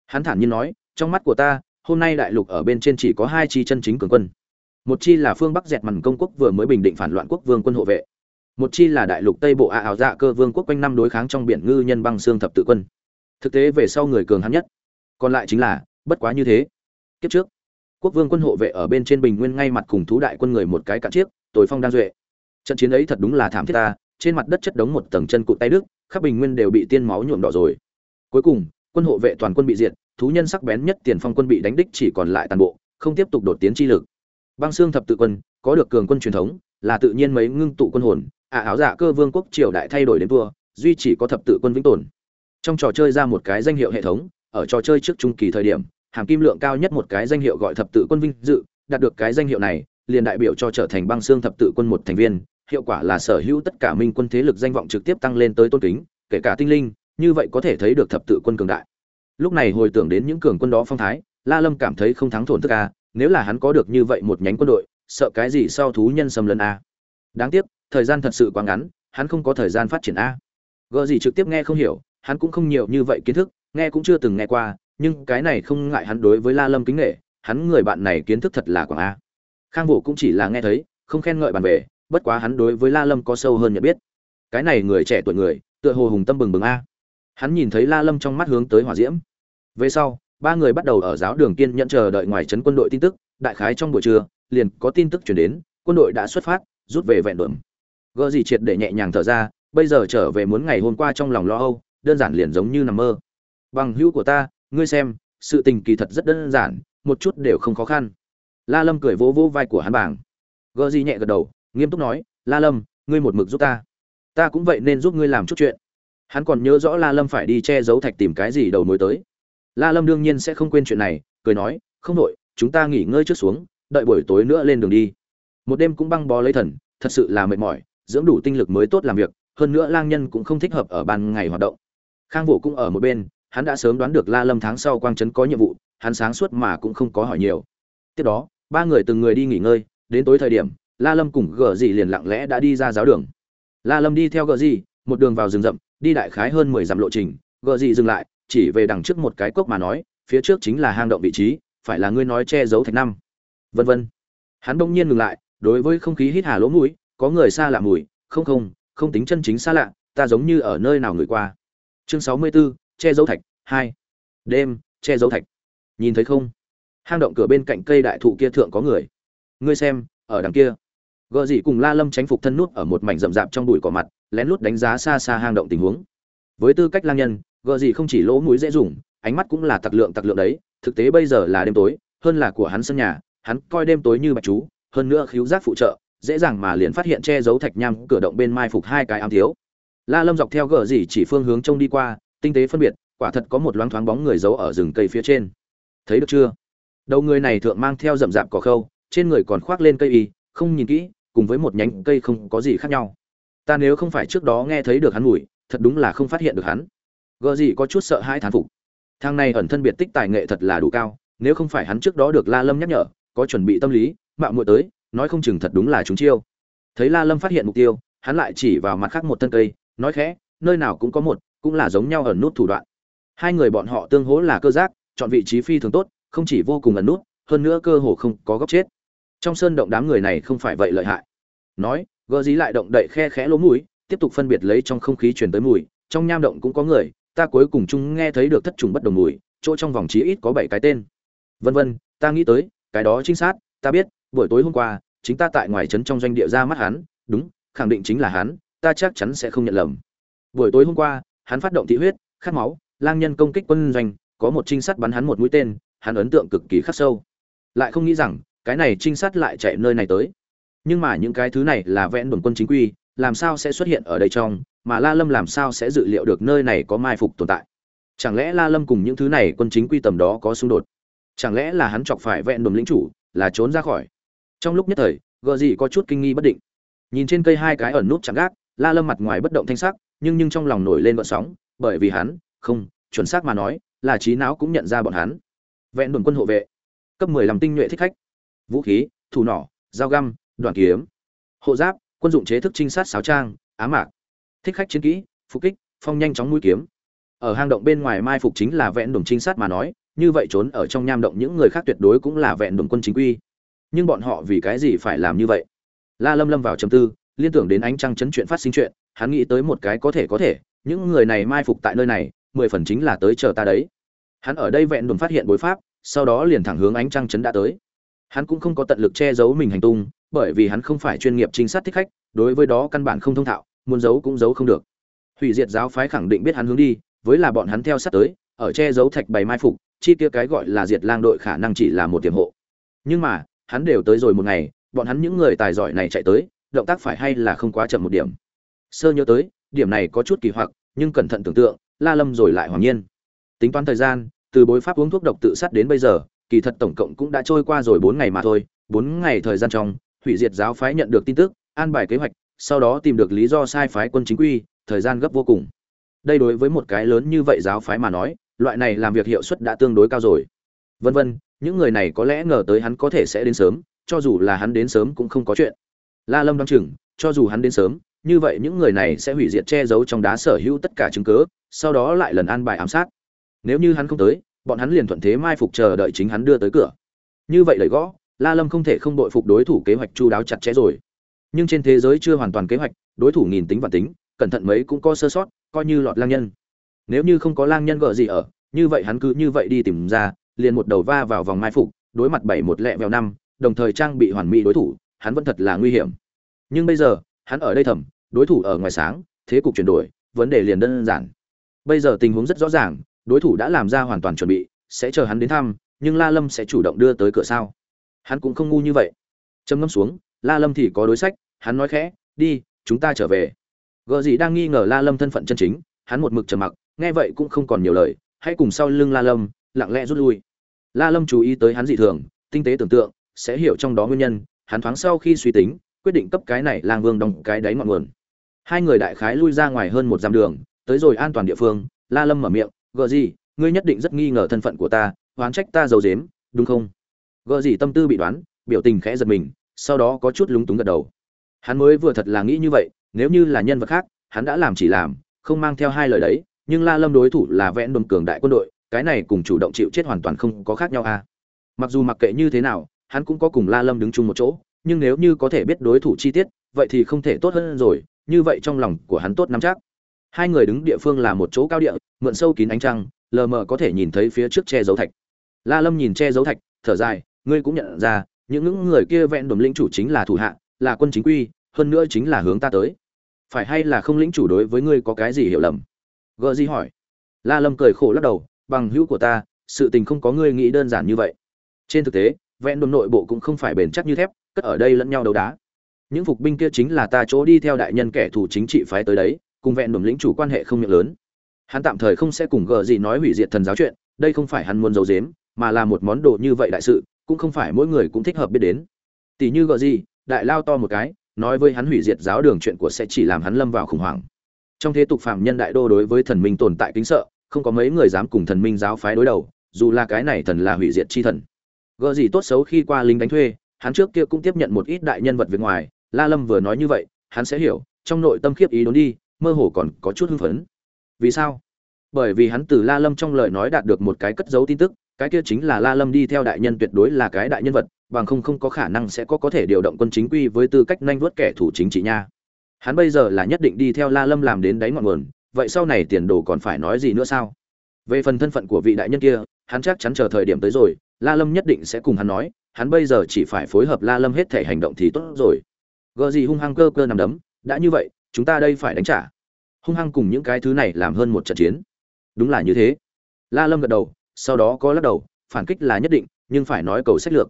Hắn thản nhiên nói, trong mắt của ta, hôm nay đại lục ở bên trên chỉ có hai chi chân chính cường quân. Một chi là phương bắc dẹt mằn công quốc vừa mới bình định phản loạn quốc vương quân hộ vệ. Một chi là đại lục tây bộ ạ ảo dạ cơ vương quốc quanh năm đối kháng trong biển ngư nhân băng xương thập tự quân. Thực tế về sau người cường hắn nhất. Còn lại chính là, bất quá như thế. Kiếp trước, quốc vương quân hộ vệ ở bên trên bình nguyên ngay mặt cùng thú đại quân người một cái cạn chiếc tối phong đang duệ. Trận chiến ấy thật đúng là thảm thiết ta, trên mặt đất chất đống một tầng chân cụt tay đức khắp bình nguyên đều bị tiên máu nhuộm đỏ rồi. Cuối cùng, quân hộ vệ toàn quân bị diệt, thú nhân sắc bén nhất tiền phong quân bị đánh đích chỉ còn lại toàn bộ, không tiếp tục đột tiến chi lực. Băng xương thập tự quân, có được cường quân truyền thống, là tự nhiên mấy ngưng tụ quân hồn ả áo dạ cơ vương quốc triều đại thay đổi đến vua, duy chỉ có thập tự quân vĩnh tồn. Trong trò chơi ra một cái danh hiệu hệ thống, ở trò chơi trước trung kỳ thời điểm, hàm kim lượng cao nhất một cái danh hiệu gọi thập tự quân vinh dự, đạt được cái danh hiệu này, liền đại biểu cho trở thành băng xương thập tự quân một thành viên hiệu quả là sở hữu tất cả minh quân thế lực danh vọng trực tiếp tăng lên tới tôn kính, kể cả tinh linh, như vậy có thể thấy được thập tự quân cường đại. Lúc này hồi tưởng đến những cường quân đó phong thái, la lâm cảm thấy không thắng thổn thức a, nếu là hắn có được như vậy một nhánh quân đội, sợ cái gì sau thú nhân xâm lấn a? Đáng tiếc, thời gian thật sự quá ngắn, hắn không có thời gian phát triển a. Gợ gì trực tiếp nghe không hiểu, hắn cũng không nhiều như vậy kiến thức, nghe cũng chưa từng nghe qua, nhưng cái này không ngại hắn đối với la lâm kính nghệ hắn người bạn này kiến thức thật là quảng a. Khang vũ cũng chỉ là nghe thấy, không khen ngợi bàn về bất quá hắn đối với la lâm có sâu hơn nhận biết. Cái này người trẻ tuổi người, tựa hồ hùng tâm bừng bừng a. Hắn nhìn thấy la lâm trong mắt hướng tới hỏa diễm. Về sau, ba người bắt đầu ở giáo đường kiên nhận chờ đợi ngoài trấn quân đội tin tức. Đại khái trong buổi trưa, liền có tin tức truyền đến, quân đội đã xuất phát, rút về vẹn đượm. gợ gì triệt để nhẹ nhàng thở ra, bây giờ trở về muốn ngày hôm qua trong lòng lo âu, đơn giản liền giống như nằm mơ. Bằng hữu của ta, ngươi xem, sự tình kỳ thật rất đơn giản, một chút đều không khó khăn. La lâm cười vỗ vỗ vai của hắn bảng. Gợ gì nhẹ gật đầu nghiêm túc nói, la lâm, ngươi một mực giúp ta. Ta cũng vậy nên giúp ngươi làm chút chuyện. Hắn còn nhớ rõ la lâm phải đi che giấu thạch tìm cái gì đầu mối tới. La lâm đương nhiên sẽ không quên chuyện này, cười nói, không đội chúng ta nghỉ ngơi trước xuống, đợi buổi tối nữa lên đường đi. Một đêm cũng băng bó lấy thần, thật sự là mệt mỏi, dưỡng đủ tinh lực mới tốt làm việc, hơn nữa lang nhân cũng không thích hợp ở ban ngày hoạt động. Khang vũ cũng ở một bên, hắn đã sớm đoán được la lâm tháng sau quang trấn có nhiệm vụ, hắn sáng suốt mà cũng không có hỏi nhiều. Tiếp đó, ba người từng người đi nghỉ ngơi, đến tối thời điểm la lâm cùng gờ dị liền lặng lẽ đã đi ra giáo đường. La lâm đi theo gờ dị một đường vào rừng rậm đi đại khái hơn mười dặm lộ trình. Gờ dị dừng lại chỉ về đằng trước một cái cốc mà nói phía trước chính là hang động vị trí phải là ngươi nói che giấu thạch năm. Vân vân. Hắn bỗng nhiên ngừng lại đối với không khí hít hà lỗ mũi có người xa lạ mùi không không không tính chân chính xa lạ ta giống như ở nơi nào người qua. Chương sáu mươi 64, che giấu thạch hai. Đêm che giấu thạch. Nhìn thấy không? Hang động cửa bên cạnh cây đại thụ kia thượng có người. Ngươi xem ở đằng kia gợ dị cùng la lâm tránh phục thân nút ở một mảnh rậm rạp trong bụi cỏ mặt, lén lút đánh giá xa xa hang động tình huống. Với tư cách lang nhân gợ dị không chỉ lỗ mũi dễ dùng, ánh mắt cũng là tặc lượng tặc lượng đấy, thực tế bây giờ là đêm tối, hơn là của hắn sân nhà, hắn coi đêm tối như bạch chú, hơn nữa khiếu giác phụ trợ, dễ dàng mà liền phát hiện che giấu thạch nham cửa động bên mai phục hai cái ám thiếu. La lâm dọc theo gờ dỉ chỉ phương hướng trông đi qua, tinh tế phân biệt, quả thật có một loáng thoáng bóng người giấu ở rừng cây phía trên. Thấy được chưa? Đầu người này thượng mang theo rậm rạp cỏ khâu, trên người còn khoác lên cây y, không nhìn kỹ cùng với một nhánh cây không có gì khác nhau. Ta nếu không phải trước đó nghe thấy được hắn mùi, thật đúng là không phát hiện được hắn. Gợ gì có chút sợ hãi thán phục. Thang này ẩn thân biệt tích tài nghệ thật là đủ cao, nếu không phải hắn trước đó được la lâm nhắc nhở, có chuẩn bị tâm lý, mạo muội tới, nói không chừng thật đúng là chúng chiêu. Thấy la lâm phát hiện mục tiêu, hắn lại chỉ vào mặt khác một thân cây, nói khẽ, nơi nào cũng có một, cũng là giống nhau ẩn nút thủ đoạn. Hai người bọn họ tương hỗ là cơ giác, chọn vị trí phi thường tốt, không chỉ vô cùng ẩn nút, hơn nữa cơ hồ không có góc chết trong sơn động đám người này không phải vậy lợi hại. Nói, gờ dí lại động đậy khe khẽ lỗ mũi, tiếp tục phân biệt lấy trong không khí truyền tới mùi, trong nham động cũng có người, ta cuối cùng chung nghe thấy được thất trùng bất đồng mùi, chỗ trong vòng chí ít có bảy cái tên. Vân vân, ta nghĩ tới, cái đó chính xác, ta biết, buổi tối hôm qua, chính ta tại ngoài trấn trong doanh địa ra mắt hắn, đúng, khẳng định chính là hắn, ta chắc chắn sẽ không nhận lầm. Buổi tối hôm qua, hắn phát động thị huyết, khát máu, lang nhân công kích quân doanh, có một trinh sát bắn hắn một mũi tên, hắn ấn tượng cực kỳ khắc sâu. Lại không nghĩ rằng cái này trinh sát lại chạy nơi này tới. Nhưng mà những cái thứ này là vẽn đồn quân chính quy, làm sao sẽ xuất hiện ở đây trong, mà la lâm làm sao sẽ dự liệu được nơi này có mai phục tồn tại? Chẳng lẽ la lâm cùng những thứ này quân chính quy tầm đó có xung đột? Chẳng lẽ là hắn chọc phải vẹn đồn lĩnh chủ, là trốn ra khỏi? Trong lúc nhất thời gợ gì có chút kinh nghi bất định. Nhìn trên cây hai cái ẩn nút chẳng gác, la lâm mặt ngoài bất động thanh sắc, nhưng nhưng trong lòng nổi lên vận sóng, bởi vì hắn, không, chuẩn xác mà nói, là trí não cũng nhận ra bọn hắn. Vẹn đồn quân hộ vệ, cấp mười làm tinh nhuệ thích khách vũ khí, thủ nỏ, dao găm, đoàn kiếm, hộ giáp, quân dụng chế thức trinh sát sáo trang, á mạc. Thích khách chiến kỹ, phục kích, phong nhanh chóng mũi kiếm. Ở hang động bên ngoài mai phục chính là vẹn đồn trinh sát mà nói, như vậy trốn ở trong nham động những người khác tuyệt đối cũng là vẹn đồn quân chính quy. Nhưng bọn họ vì cái gì phải làm như vậy? La lâm lâm vào trầm tư, liên tưởng đến ánh trăng chấn chuyện phát sinh chuyện, hắn nghĩ tới một cái có thể có thể, những người này mai phục tại nơi này, mười phần chính là tới chờ ta đấy. Hắn ở đây vẹn đồn phát hiện bối pháp, sau đó liền thẳng hướng ánh trăng chấn đã tới hắn cũng không có tận lực che giấu mình hành tung, bởi vì hắn không phải chuyên nghiệp trinh sát thích khách, đối với đó căn bản không thông thạo, muốn giấu cũng giấu không được. Hủy diệt giáo phái khẳng định biết hắn hướng đi, với là bọn hắn theo sát tới, ở che giấu thạch bày mai phục, chi kia cái gọi là diệt lang đội khả năng chỉ là một tiềm hộ. Nhưng mà, hắn đều tới rồi một ngày, bọn hắn những người tài giỏi này chạy tới, động tác phải hay là không quá chậm một điểm. Sơ nhớ tới, điểm này có chút kỳ hoặc, nhưng cẩn thận tưởng tượng, la lâm rồi lại hoàng nhiên. Tính toán thời gian, từ bối pháp uống thuốc độc tự sát đến bây giờ kỳ thật tổng cộng cũng đã trôi qua rồi bốn ngày mà thôi, bốn ngày thời gian trong, hủy diệt giáo phái nhận được tin tức, an bài kế hoạch, sau đó tìm được lý do sai phái quân chính quy, thời gian gấp vô cùng. Đây đối với một cái lớn như vậy giáo phái mà nói, loại này làm việc hiệu suất đã tương đối cao rồi. Vân vân, những người này có lẽ ngờ tới hắn có thể sẽ đến sớm, cho dù là hắn đến sớm cũng không có chuyện. La lâm đoán chừng, cho dù hắn đến sớm, như vậy những người này sẽ hủy diệt che giấu trong đá sở hữu tất cả chứng cứ, sau đó lại lần an bài ám sát. Nếu như hắn không tới bọn hắn liền thuận thế mai phục chờ đợi chính hắn đưa tới cửa. Như vậy lời gõ, la lâm không thể không đội phục đối thủ kế hoạch chu đáo chặt chẽ rồi. Nhưng trên thế giới chưa hoàn toàn kế hoạch, đối thủ nghìn tính và tính, cẩn thận mấy cũng có sơ sót, coi như lọt lang nhân. Nếu như không có lang nhân gợ gì ở, như vậy hắn cứ như vậy đi tìm ra, liền một đầu va vào vòng mai phục, đối mặt bảy một lẹ vèo năm, đồng thời trang bị hoàn mỹ đối thủ, hắn vẫn thật là nguy hiểm. Nhưng bây giờ, hắn ở đây thầm, đối thủ ở ngoài sáng, thế cục chuyển đổi, vấn đề liền đơn giản. Bây giờ tình huống rất rõ ràng đối thủ đã làm ra hoàn toàn chuẩn bị, sẽ chờ hắn đến thăm, nhưng la lâm sẽ chủ động đưa tới cửa sao? Hắn cũng không ngu như vậy. Trầm ngâm xuống, la lâm thì có đối sách, hắn nói khẽ, đi, chúng ta trở về. Gợ gì đang nghi ngờ la lâm thân phận chân chính, hắn một mực trầm mặc, nghe vậy cũng không còn nhiều lời, hãy cùng sau lưng la lâm, lặng lẽ rút lui. La lâm chú ý tới hắn dị thường, tinh tế tưởng tượng, sẽ hiểu trong đó nguyên nhân, hắn thoáng sau khi suy tính, quyết định cấp cái này lang vương đóng cái đáy ngọn nguồn. Hai người đại khái lui ra ngoài hơn một dặm đường, tới rồi an toàn địa phương, la lâm mở miệng gợ gì, ngươi nhất định rất nghi ngờ thân phận của ta, oán trách ta giấu dếm đúng không? Gợ gì tâm tư bị đoán, biểu tình khẽ giật mình, sau đó có chút lúng túng gật đầu. Hắn mới vừa thật là nghĩ như vậy, nếu như là nhân vật khác, hắn đã làm chỉ làm, không mang theo hai lời đấy, nhưng la lâm đối thủ là vẽn đồn cường đại quân đội, cái này cùng chủ động chịu chết hoàn toàn không có khác nhau à. Mặc dù mặc kệ như thế nào, hắn cũng có cùng la lâm đứng chung một chỗ, nhưng nếu như có thể biết đối thủ chi tiết, vậy thì không thể tốt hơn rồi, như vậy trong lòng của hắn tốt nắm chắc hai người đứng địa phương là một chỗ cao địa, mượn sâu kín ánh trăng, lờ mờ có thể nhìn thấy phía trước che dấu thạch. La lâm nhìn che dấu thạch, thở dài, ngươi cũng nhận ra, những những người kia vẹn đồn lĩnh chủ chính là thủ hạ, là quân chính quy, hơn nữa chính là hướng ta tới. Phải hay là không lĩnh chủ đối với ngươi có cái gì hiểu lầm? Gợ Di hỏi. La lâm cười khổ lắc đầu, bằng hữu của ta, sự tình không có ngươi nghĩ đơn giản như vậy. Trên thực tế, vẹn đồn nội bộ cũng không phải bền chắc như thép, cất ở đây lẫn nhau đấu đá. Những phục binh kia chính là ta chỗ đi theo đại nhân kẻ thù chính trị phái tới đấy cùng vẹn đồn lĩnh chủ quan hệ không miệng lớn. Hắn tạm thời không sẽ cùng gờ gì nói hủy diệt thần giáo chuyện, đây không phải hắn muốn giấu giếm, mà là một món đồ như vậy đại sự, cũng không phải mỗi người cũng thích hợp biết đến. Tỷ như gờ gì, đại lao to một cái, nói với hắn hủy diệt giáo đường chuyện của sẽ chỉ làm hắn lâm vào khủng hoảng. Trong thế tục phạm nhân đại đô đối với thần minh tồn tại kính sợ, không có mấy người dám cùng thần minh giáo phái đối đầu, dù là cái này thần là hủy diệt chi thần. Gờ gì tốt xấu khi qua lính đánh thuê, hắn trước kia cũng tiếp nhận một ít đại nhân vật việc ngoài, la lâm vừa nói như vậy, hắn sẽ hiểu, trong nội tâm khiếp ý đốn đi mơ hồ còn có chút hưng phấn. Vì sao? Bởi vì hắn từ la lâm trong lời nói đạt được một cái cất giấu tin tức, cái kia chính là la lâm đi theo đại nhân tuyệt đối là cái đại nhân vật, bằng không không có khả năng sẽ có có thể điều động quân chính quy với tư cách nhanh vuốt kẻ thủ chính trị nha. Hắn bây giờ là nhất định đi theo la lâm làm đến đáy ngọn nguồn, vậy sau này tiền đồ còn phải nói gì nữa sao? Về phần thân phận của vị đại nhân kia, hắn chắc chắn chờ thời điểm tới rồi, la lâm nhất định sẽ cùng hắn nói, hắn bây giờ chỉ phải phối hợp la lâm hết thể hành động thì tốt rồi. Gợ gì hung hăng cơ cơ nằm đấm, đã như vậy chúng ta đây phải đánh trả. Hung hăng cùng những cái thứ này làm hơn một trận chiến. Đúng là như thế. La lâm gật đầu, sau đó có lắc đầu, phản kích là nhất định, nhưng phải nói cầu sách lược.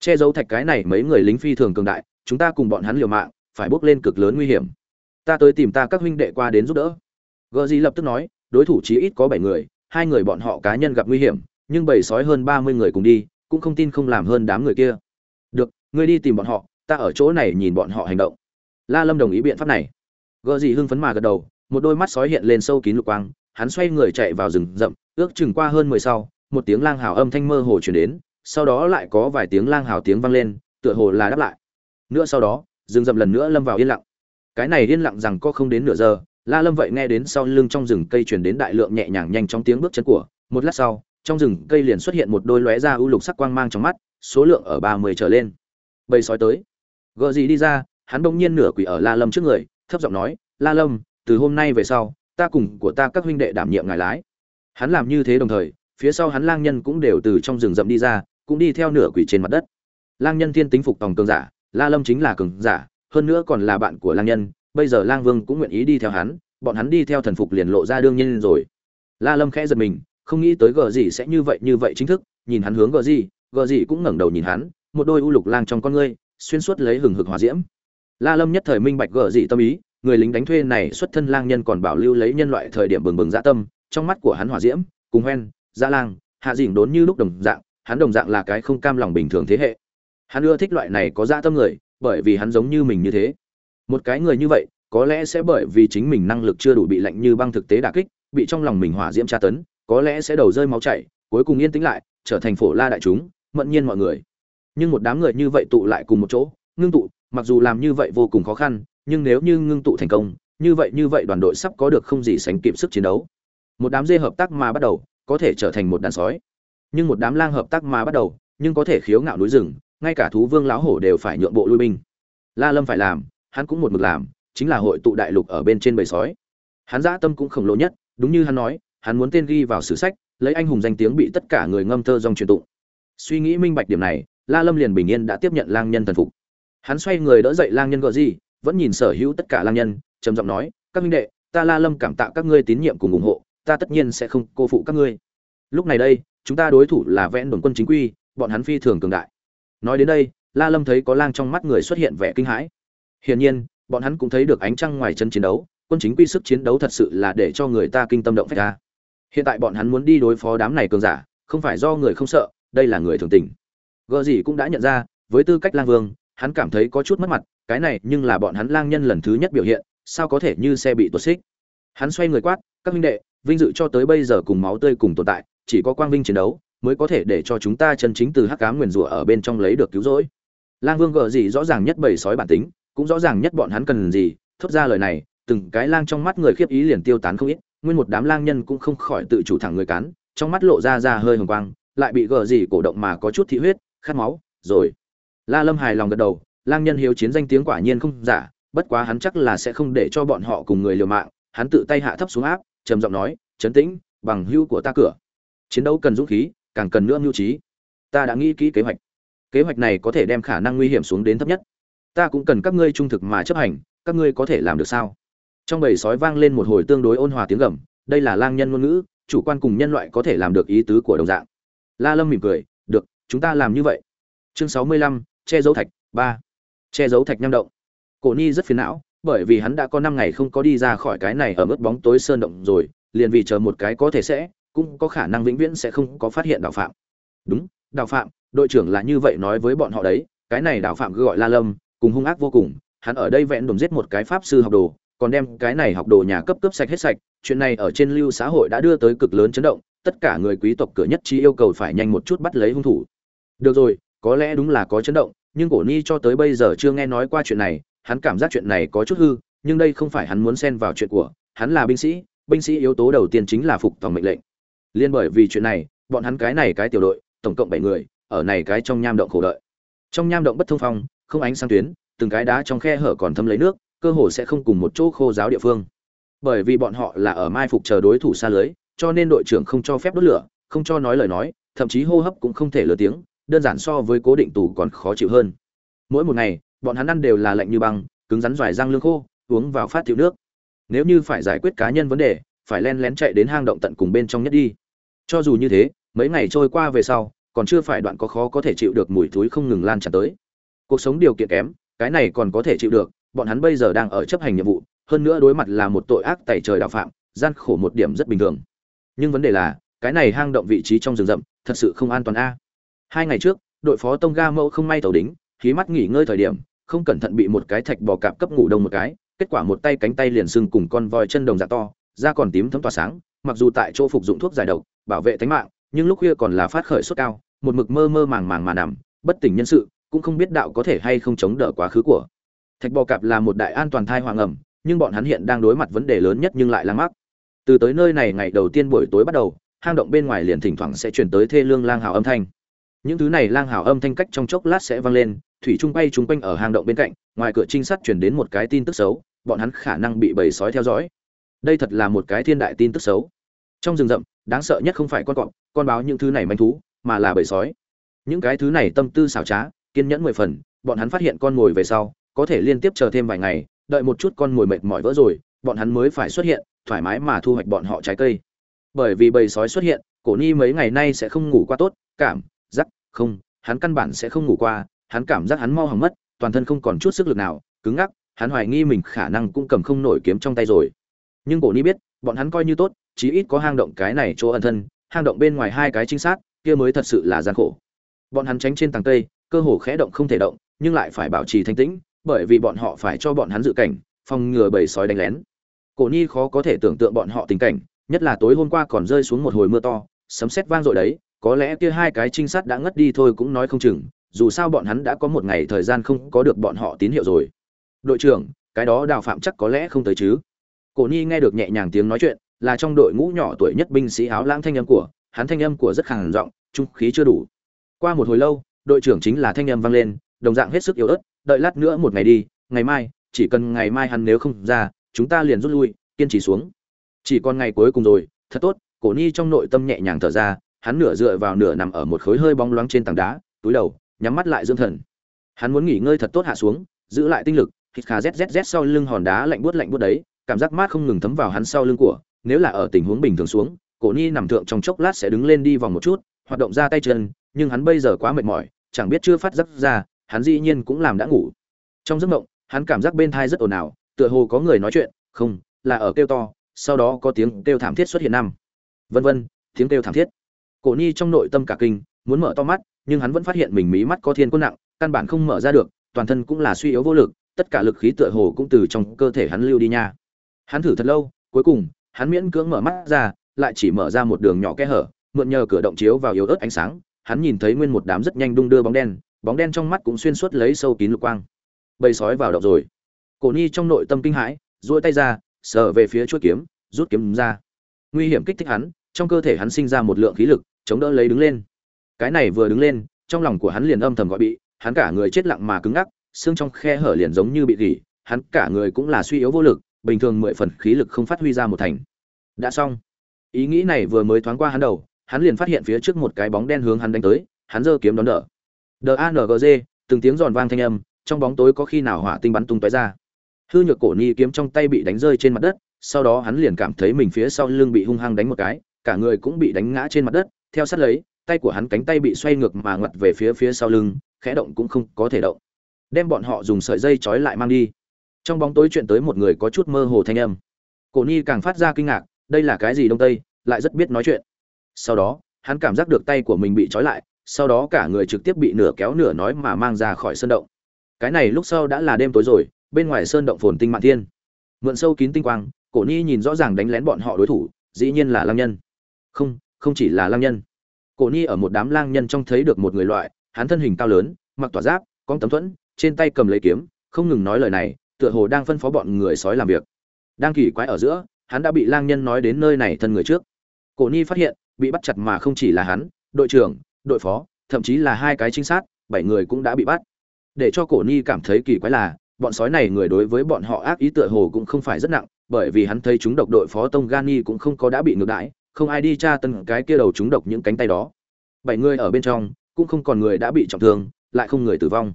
Che giấu thạch cái này mấy người lính phi thường cường đại, chúng ta cùng bọn hắn liều mạng, phải bước lên cực lớn nguy hiểm. Ta tới tìm ta các huynh đệ qua đến giúp đỡ. Gợ gì lập tức nói, đối thủ chí ít có bảy người, hai người bọn họ cá nhân gặp nguy hiểm, nhưng bầy sói hơn ba mươi người cùng đi, cũng không tin không làm hơn đám người kia. Được, ngươi đi tìm bọn họ, ta ở chỗ này nhìn bọn họ hành động. La lâm đồng ý biện pháp này gợ gì hưng phấn mà gật đầu, một đôi mắt sói hiện lên sâu kín lục quang, hắn xoay người chạy vào rừng rậm, ước chừng qua hơn mười sau, một tiếng lang hào âm thanh mơ hồ chuyển đến, sau đó lại có vài tiếng lang hào tiếng vang lên, tựa hồ là đáp lại. Nữa sau đó, rừng rậm lần nữa lâm vào yên lặng. Cái này yên lặng rằng có không đến nửa giờ, la lâm vậy nghe đến sau lưng trong rừng cây truyền đến đại lượng nhẹ nhàng nhanh trong tiếng bước chân của, một lát sau, trong rừng cây liền xuất hiện một đôi lóe ra u lục sắc quang mang trong mắt, số lượng ở ba mươi trở lên. Bầy sói tới. Gợ gì đi ra, hắn bỗng nhiên nửa quỷ ở la lâm trước người thấp giọng nói, la lâm, từ hôm nay về sau, ta cùng của ta các huynh đệ đảm nhiệm ngài lái. Hắn làm như thế đồng thời, phía sau hắn lang nhân cũng đều từ trong rừng rậm đi ra, cũng đi theo nửa quỷ trên mặt đất. Lang nhân thiên tính phục tòng cường giả, la lâm chính là cường giả, hơn nữa còn là bạn của lang nhân, bây giờ lang vương cũng nguyện ý đi theo hắn, bọn hắn đi theo thần phục liền lộ ra đương nhiên rồi. La lâm khẽ giật mình, không nghĩ tới gờ gì sẽ như vậy như vậy chính thức, nhìn hắn hướng gờ gì gờ gì cũng ngẩng đầu nhìn hắn, một đôi u lục lang trong con ngươi, xuyên suốt lấy hừng hực hỏa diễm la lâm nhất thời minh bạch gờ dị tâm ý, người lính đánh thuê này xuất thân lang nhân còn bảo lưu lấy nhân loại thời điểm bừng bừng dạ tâm, trong mắt của hắn hỏa diễm, cùng hoen dạ lang, hạ dỉn đốn như lúc đồng dạng, hắn đồng dạng là cái không cam lòng bình thường thế hệ. Hắn ưa thích loại này có dạ tâm người, bởi vì hắn giống như mình như thế. Một cái người như vậy, có lẽ sẽ bởi vì chính mình năng lực chưa đủ bị lạnh như băng thực tế đả kích, bị trong lòng mình hỏa diễm tra tấn, có lẽ sẽ đầu rơi máu chảy, cuối cùng yên tĩnh lại, trở thành phổ la đại chúng, mẫn nhiên mọi người. Nhưng một đám người như vậy tụ lại cùng một chỗ, ngưng tụ mặc dù làm như vậy vô cùng khó khăn, nhưng nếu như ngưng tụ thành công, như vậy như vậy đoàn đội sắp có được không gì sánh kịp sức chiến đấu. Một đám dê hợp tác mà bắt đầu, có thể trở thành một đàn sói. Nhưng một đám lang hợp tác mà bắt đầu, nhưng có thể khiếu ngạo núi rừng, ngay cả thú vương lão hổ đều phải nhượng bộ lui binh. La lâm phải làm, hắn cũng một mực làm, chính là hội tụ đại lục ở bên trên bầy sói. Hắn dã tâm cũng khổng lồ nhất, đúng như hắn nói, hắn muốn tên ghi vào sử sách, lấy anh hùng danh tiếng bị tất cả người ngâm thơ dòng truyền tụng. Suy nghĩ minh bạch điểm này, la lâm liền bình yên đã tiếp nhận lang nhân thần phục hắn xoay người đỡ dậy lang nhân gọi gì vẫn nhìn sở hữu tất cả lang nhân, trầm giọng nói, các minh đệ, ta la lâm cảm tạ các ngươi tín nhiệm cùng ủng hộ, ta tất nhiên sẽ không cô phụ các ngươi. Lúc này đây, chúng ta đối thủ là vẽn đồn quân chính quy, bọn hắn phi thường cường đại. Nói đến đây, la lâm thấy có lang trong mắt người xuất hiện vẻ kinh hãi. Hiển nhiên, bọn hắn cũng thấy được ánh trăng ngoài chân chiến đấu, quân chính quy sức chiến đấu thật sự là để cho người ta kinh tâm động phách ra. Hiện tại bọn hắn muốn đi đối phó đám này cường giả, không phải do người không sợ, đây là người thường tình. Gợ gì cũng đã nhận ra, với tư cách lang vương hắn cảm thấy có chút mất mặt, cái này nhưng là bọn hắn lang nhân lần thứ nhất biểu hiện, sao có thể như xe bị tuột xích. Hắn xoay người quát, các minh đệ, vinh dự cho tới bây giờ cùng máu tươi cùng tồn tại, chỉ có quang vinh chiến đấu, mới có thể để cho chúng ta chân chính từ hắc cám nguyền rủa ở bên trong lấy được cứu rỗi. Lang vương gờ gì rõ ràng nhất bầy sói bản tính, cũng rõ ràng nhất bọn hắn cần gì, thốt ra lời này, từng cái lang trong mắt người khiếp ý liền tiêu tán không ít, nguyên một đám lang nhân cũng không khỏi tự chủ thẳng người cắn, trong mắt lộ ra ra hơi hồng quang, lại bị gờ gì cổ động mà có chút thị huyết, khát máu, rồi la lâm hài lòng gật đầu, lang nhân hiếu chiến danh tiếng quả nhiên không giả, bất quá hắn chắc là sẽ không để cho bọn họ cùng người liều mạng, hắn tự tay hạ thấp xuống áp, trầm giọng nói, Trấn tĩnh, bằng hữu của ta cửa. Chiến đấu cần dũng khí, càng cần nữa mưu trí. Ta đã nghĩ kỹ kế hoạch. Kế hoạch này có thể đem khả năng nguy hiểm xuống đến thấp nhất. Ta cũng cần các ngươi trung thực mà chấp hành, các ngươi có thể làm được sao? Trong bầy sói vang lên một hồi tương đối ôn hòa tiếng gầm, đây là lang nhân ngôn ngữ, chủ quan cùng nhân loại có thể làm được ý tứ của đồng dạng. La lâm mỉm cười, được, chúng ta làm như vậy. Chương sáu mươi lăm che giấu thạch, ba. Che giấu thạch nham động. Cổ ni rất phiền não, bởi vì hắn đã có năm ngày không có đi ra khỏi cái này ở mức bóng tối sơn động rồi, liền vì chờ một cái có thể sẽ, cũng có khả năng vĩnh viễn sẽ không có phát hiện đạo phạm. Đúng đạo phạm, đội trưởng là như vậy nói với bọn họ đấy, cái này đạo phạm gọi la lâm, cùng hung ác vô cùng, hắn ở đây vẹn đồn giết một cái pháp sư học đồ, còn đem cái này học đồ nhà cấp cấp sạch hết sạch, chuyện này ở trên lưu xã hội đã đưa tới cực lớn chấn động, tất cả người quý tộc cửa nhất trí yêu cầu phải nhanh một chút bắt lấy hung thủ. Được rồi, có lẽ đúng là có chấn động nhưng cổ ni cho tới bây giờ chưa nghe nói qua chuyện này, hắn cảm giác chuyện này có chút hư, nhưng đây không phải hắn muốn xen vào chuyện của, hắn là binh sĩ binh sĩ yếu tố đầu tiên chính là phục tòng mệnh lệnh. Liên bởi vì chuyện này, bọn hắn cái này cái tiểu đội, tổng cộng bảy người, ở này cái trong nham động khổ đợi. Trong nham động bất thông phong, không ánh sáng tuyến, từng cái đá trong khe hở còn thấm lấy nước, cơ hồ sẽ không cùng một chỗ khô giáo địa phương. Bởi vì bọn họ là ở mai phục chờ đối thủ xa lưới, cho nên đội trưởng không cho phép đốt lửa, không cho nói lời nói, thậm chí hô hấp cũng không thể lừa tiếng đơn giản so với cố định tù còn khó chịu hơn. Mỗi một ngày, bọn hắn ăn đều là lạnh như băng, cứng rắn dòi răng lương khô, uống vào phát thiệu nước. Nếu như phải giải quyết cá nhân vấn đề, phải len lén chạy đến hang động tận cùng bên trong nhất đi. Cho dù như thế, mấy ngày trôi qua về sau, còn chưa phải đoạn có khó có thể chịu được mùi thúi không ngừng lan tràn tới. Cuộc sống điều kiện kém, cái này còn có thể chịu được, bọn hắn bây giờ đang ở chấp hành nhiệm vụ, hơn nữa đối mặt là một tội ác tẩy trời đạo phạm, gian khổ một điểm rất bình thường. Nhưng vấn đề là, cái này hang động vị trí trong rừng rậm, thật sự không an toàn a hai ngày trước, đội phó tông ga mẫu không may tàu đính, khí mắt nghỉ ngơi thời điểm, không cẩn thận bị một cái thạch bò cạp cấp ngủ đông một cái, kết quả một tay cánh tay liền sưng cùng con voi chân đồng dạ to, da còn tím thấm tỏa sáng, mặc dù tại chỗ phục dụng thuốc giải độc, bảo vệ tính mạng, nhưng lúc khuya còn là phát khởi sốt cao, một mực mơ mơ màng màng mà nằm, bất tỉnh nhân sự, cũng không biết đạo có thể hay không chống đỡ quá khứ của. Thạch bò cạp là một đại an toàn thai hoàng ẩm, nhưng bọn hắn hiện đang đối mặt vấn đề lớn nhất nhưng lại là mắc. Từ tới nơi này ngày đầu tiên buổi tối bắt đầu, hang động bên ngoài liền thỉnh thoảng sẽ chuyển tới thê lương lang hào âm thanh những thứ này lang hào âm thanh cách trong chốc lát sẽ vang lên, thủy trung bay chúng quanh ở hang động bên cạnh, ngoài cửa trinh sát chuyển đến một cái tin tức xấu, bọn hắn khả năng bị bầy sói theo dõi. Đây thật là một cái thiên đại tin tức xấu. Trong rừng rậm, đáng sợ nhất không phải con cọp, con báo những thứ này manh thú, mà là bầy sói. Những cái thứ này tâm tư xảo trá, kiên nhẫn mười phần, bọn hắn phát hiện con mồi về sau, có thể liên tiếp chờ thêm vài ngày, đợi một chút con mồi mệt mỏi vỡ rồi, bọn hắn mới phải xuất hiện, thoải mái mà thu hoạch bọn họ trái cây. Bởi vì bầy sói xuất hiện, cổ ni mấy ngày nay sẽ không ngủ qua tốt, cảm rắc, không hắn căn bản sẽ không ngủ qua hắn cảm giác hắn mau hỏng mất toàn thân không còn chút sức lực nào cứng ngắc hắn hoài nghi mình khả năng cũng cầm không nổi kiếm trong tay rồi. Nhưng cổ ni biết bọn hắn coi như tốt chí ít có hang động cái này chỗ ẩn thân hang động bên ngoài hai cái chính xác kia mới thật sự là gian khổ. Bọn hắn tránh trên tầng tây, cơ hồ khẽ động không thể động nhưng lại phải bảo trì thanh tĩnh bởi vì bọn họ phải cho bọn hắn dự cảnh phòng ngừa bầy sói đánh lén. Cổ nhi khó có thể tưởng tượng bọn họ tình cảnh nhất là tối hôm qua còn rơi xuống một hồi mưa to sấm sét vang dội đấy có lẽ kia hai cái trinh sát đã ngất đi thôi cũng nói không chừng, dù sao bọn hắn đã có một ngày thời gian không có được bọn họ tín hiệu rồi. Đội trưởng, cái đó đào phạm chắc có lẽ không tới chứ? Cổ nhi nghe được nhẹ nhàng tiếng nói chuyện, là trong đội ngũ nhỏ tuổi nhất binh sĩ áo lãng thanh âm của, hắn thanh âm của rất khàn giọng, trung khí chưa đủ. Qua một hồi lâu, đội trưởng chính là thanh âm vang lên, đồng dạng hết sức yếu ớt, đợi lát nữa một ngày đi, ngày mai, chỉ cần ngày mai hắn nếu không ra, chúng ta liền rút lui, kiên trì xuống. Chỉ còn ngày cuối cùng rồi, thật tốt. Cổ ni trong nội tâm nhẹ nhàng thở ra hắn nửa dựa vào nửa nằm ở một khối hơi bóng loáng trên tảng đá, túi đầu, nhắm mắt lại dưỡng thần. Hắn muốn nghỉ ngơi thật tốt hạ xuống, giữ lại tinh lực khít khà zzz sau lưng hòn đá lạnh buốt lạnh buốt đấy, cảm giác mát không ngừng thấm vào hắn sau lưng của. Nếu là ở tình huống bình thường xuống, cổ ni nằm thượng trong chốc lát sẽ đứng lên đi vòng một chút, hoạt động ra tay chân, nhưng hắn bây giờ quá mệt mỏi, chẳng biết chưa phát giấc ra, hắn dĩ nhiên cũng làm đã ngủ. Trong giấc mộng, hắn cảm giác bên thai rất ồn ào, tựa hồ có người nói chuyện, không, là ở kêu to, sau đó có tiếng kêu thảm thiết xuất hiện năm. Vân vân, tiếng kêu thảm thiết cổ ni trong nội tâm cả kinh, muốn mở to mắt, nhưng hắn vẫn phát hiện mình mí mắt có thiên quân nặng, căn bản không mở ra được, toàn thân cũng là suy yếu vô lực, tất cả lực khí tựa hồ cũng từ trong cơ thể hắn lưu đi nha. Hắn thử thật lâu, cuối cùng, hắn miễn cưỡng mở mắt ra, lại chỉ mở ra một đường nhỏ kẽ hở, mượn nhờ cửa động chiếu vào yếu ớt ánh sáng, hắn nhìn thấy nguyên một đám rất nhanh đung đưa bóng đen bóng đen trong mắt cũng xuyên suốt lấy sâu kín lục quang. Bầy sói vào động rồi. Cổ ni trong nội tâm kinh hãi, duỗi tay ra, sờ về phía chuôi kiếm, rút kiếm ra. Nguy hiểm kích thích hắn, trong cơ thể hắn sinh ra một lượng khí lực chống đỡ lấy đứng lên. Cái này vừa đứng lên, trong lòng của hắn liền âm thầm gọi bị, hắn cả người chết lặng mà cứng ngắc, xương trong khe hở liền giống như bị gỉ, hắn cả người cũng là suy yếu vô lực, bình thường mười phần khí lực không phát huy ra một thành. Đã xong. Ý nghĩ này vừa mới thoáng qua hắn đầu, hắn liền phát hiện phía trước một cái bóng đen hướng hắn đánh tới, hắn giơ kiếm đón đỡ. D a n g từng tiếng giòn vang thanh âm, trong bóng tối có khi nào hỏa tinh bắn tung tóe ra. Hư nhược cổ ni kiếm trong tay bị đánh rơi trên mặt đất, sau đó hắn liền cảm thấy mình phía sau lưng bị hung hăng đánh một cái, cả người cũng bị đánh ngã trên mặt đất theo sát lấy, tay của hắn cánh tay bị xoay ngược mà ngoặt về phía phía sau lưng, khẽ động cũng không có thể động. Đem bọn họ dùng sợi dây trói lại mang đi. Trong bóng tối chuyện tới một người có chút mơ hồ thanh âm. Cổ ni càng phát ra kinh ngạc, đây là cái gì đông tây, lại rất biết nói chuyện. Sau đó, hắn cảm giác được tay của mình bị trói lại, sau đó cả người trực tiếp bị nửa kéo nửa nói mà mang ra khỏi sơn động. Cái này lúc sau đã là đêm tối rồi, bên ngoài sơn động phồn tinh mạn thiên. Mượn sâu kín tinh quang, cổ ni nhìn rõ ràng đánh lén bọn họ đối thủ, dĩ nhiên là Lăng nhân. Không không chỉ là lang nhân. Cổ ni ở một đám lang nhân trong thấy được một người loại, hắn thân hình cao lớn, mặc tỏa giáp, có tấm thuẫn, trên tay cầm lấy kiếm, không ngừng nói lời này, tựa hồ đang phân phó bọn người sói làm việc. Đang kỳ quái ở giữa, hắn đã bị lang nhân nói đến nơi này thân người trước. Cổ ni phát hiện, bị bắt chặt mà không chỉ là hắn, đội trưởng, đội phó, thậm chí là hai cái trinh sát, bảy người cũng đã bị bắt. Để cho cổ ni cảm thấy kỳ quái là, bọn sói này người đối với bọn họ ác ý tựa hồ cũng không phải rất nặng, bởi vì hắn thấy chúng độc đội phó tông gani cũng không có đã bị ngược đãi không ai đi tra tân cái kia đầu chúng độc những cánh tay đó. Bảy người ở bên trong, cũng không còn người đã bị trọng thương, lại không người tử vong.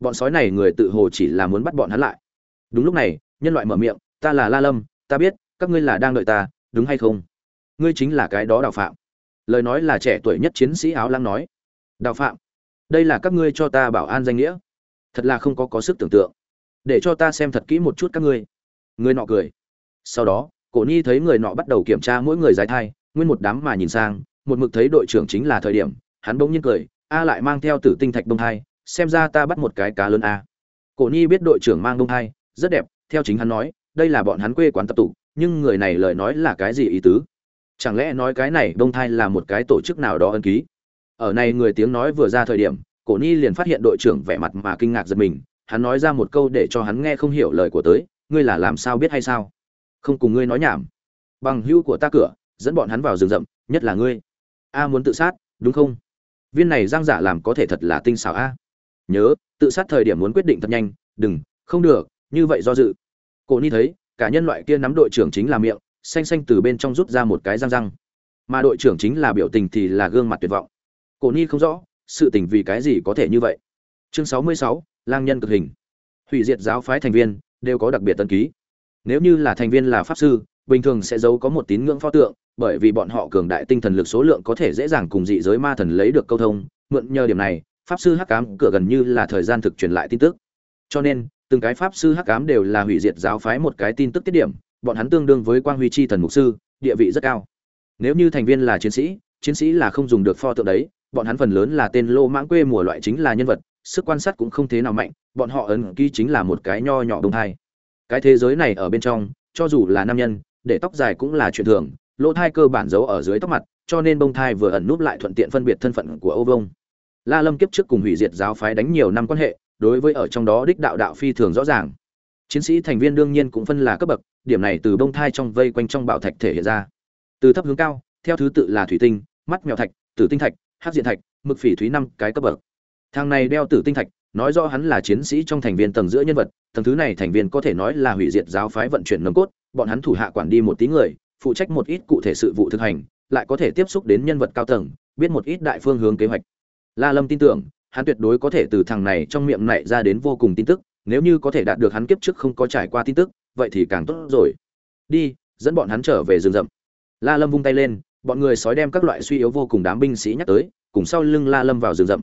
Bọn sói này người tự hồ chỉ là muốn bắt bọn hắn lại. Đúng lúc này, nhân loại mở miệng, ta là la lâm, ta biết, các ngươi là đang đợi ta, đúng hay không? Ngươi chính là cái đó đào phạm. Lời nói là trẻ tuổi nhất chiến sĩ áo lăng nói. Đào phạm, đây là các ngươi cho ta bảo an danh nghĩa. Thật là không có có sức tưởng tượng. Để cho ta xem thật kỹ một chút các ngươi. Người nọ cười. Sau đó cổ ni thấy người nọ bắt đầu kiểm tra mỗi người giải thai, nguyên một đám mà nhìn sang, một mực thấy đội trưởng chính là thời điểm, hắn bỗng nhiên cười, a lại mang theo tử tinh thạch đông thai, xem ra ta bắt một cái cá lớn a. Cổ ni biết đội trưởng mang đông thai, rất đẹp, theo chính hắn nói, đây là bọn hắn quê quán tập tụ, nhưng người này lời nói là cái gì ý tứ? Chẳng lẽ nói cái này đông thai là một cái tổ chức nào đó ân ký? Ở này người tiếng nói vừa ra thời điểm, cổ ni liền phát hiện đội trưởng vẻ mặt mà kinh ngạc giật mình, hắn nói ra một câu để cho hắn nghe không hiểu lời của tới, ngươi là làm sao biết hay sao? Không cùng ngươi nói nhảm. Bằng hữu của ta cửa, dẫn bọn hắn vào rừng rậm, nhất là ngươi. A muốn tự sát, đúng không? Viên này giang giả làm có thể thật là tinh xảo a. Nhớ, tự sát thời điểm muốn quyết định thật nhanh, đừng, không được, như vậy do dự. Cổ ni thấy, cả nhân loại kia nắm đội trưởng chính là miệng, xanh xanh từ bên trong rút ra một cái răng răng. Mà đội trưởng chính là biểu tình thì là gương mặt tuyệt vọng. Cổ ni không rõ, sự tình vì cái gì có thể như vậy. Chương sáu mươi sáu, lang nhân cực hình. Hủy diệt giáo phái thành viên, đều có đặc biệt tân ký nếu như là thành viên là pháp sư, bình thường sẽ giấu có một tín ngưỡng pho tượng, bởi vì bọn họ cường đại tinh thần lực số lượng có thể dễ dàng cùng dị giới ma thần lấy được câu thông. Mượn nhờ điểm này, pháp sư hắc cám cửa gần như là thời gian thực truyền lại tin tức. Cho nên, từng cái pháp sư hắc cám đều là hủy diệt giáo phái một cái tin tức tiết điểm, bọn hắn tương đương với quang huy chi thần mục sư, địa vị rất cao. Nếu như thành viên là chiến sĩ chiến sĩ là không dùng được pho tượng đấy, bọn hắn phần lớn là tên lô mãng quê mùa loại chính là nhân vật, sức quan sát cũng không thế nào mạnh, bọn họ ấn ký chính là một cái nho nhỏ đồng thai cái thế giới này ở bên trong, cho dù là nam nhân, để tóc dài cũng là chuyện thường, lỗ thai cơ bản giấu ở dưới tóc mặt, cho nên bông thai vừa ẩn núp lại thuận tiện phân biệt thân phận của Âu vông la lâm kiếp trước cùng hủy diệt giáo phái đánh nhiều năm quan hệ, đối với ở trong đó đích đạo đạo phi thường rõ ràng. Chiến sĩ thành viên đương nhiên cũng phân là cấp bậc, điểm này từ bông thai trong vây quanh trong bảo thạch thể hiện ra. Từ thấp hướng cao, theo thứ tự là thủy tinh, mắt mèo thạch, tử tinh thạch hát diện thạch, mực phỉ thúy năm cái cấp bậc. Thang này đeo tử tinh thạch nói rõ hắn là chiến sĩ trong thành viên tầng giữa nhân vật, tầng thứ này thành viên có thể nói là hủy diệt giáo phái vận chuyển nồng cốt, bọn hắn thủ hạ quản đi một tí người, phụ trách một ít cụ thể sự vụ thực hành, lại có thể tiếp xúc đến nhân vật cao tầng, biết một ít đại phương hướng kế hoạch. La lâm tin tưởng, hắn tuyệt đối có thể từ thằng này trong miệng này ra đến vô cùng tin tức, nếu như có thể đạt được hắn kiếp trước không có trải qua tin tức, vậy thì càng tốt rồi. Đi, dẫn bọn hắn trở về rừng rậm. La lâm vung tay lên, bọn người sói đem các loại suy yếu vô cùng đám binh sĩ nhắc tới, cùng sau lưng la lâm vào rừng rậm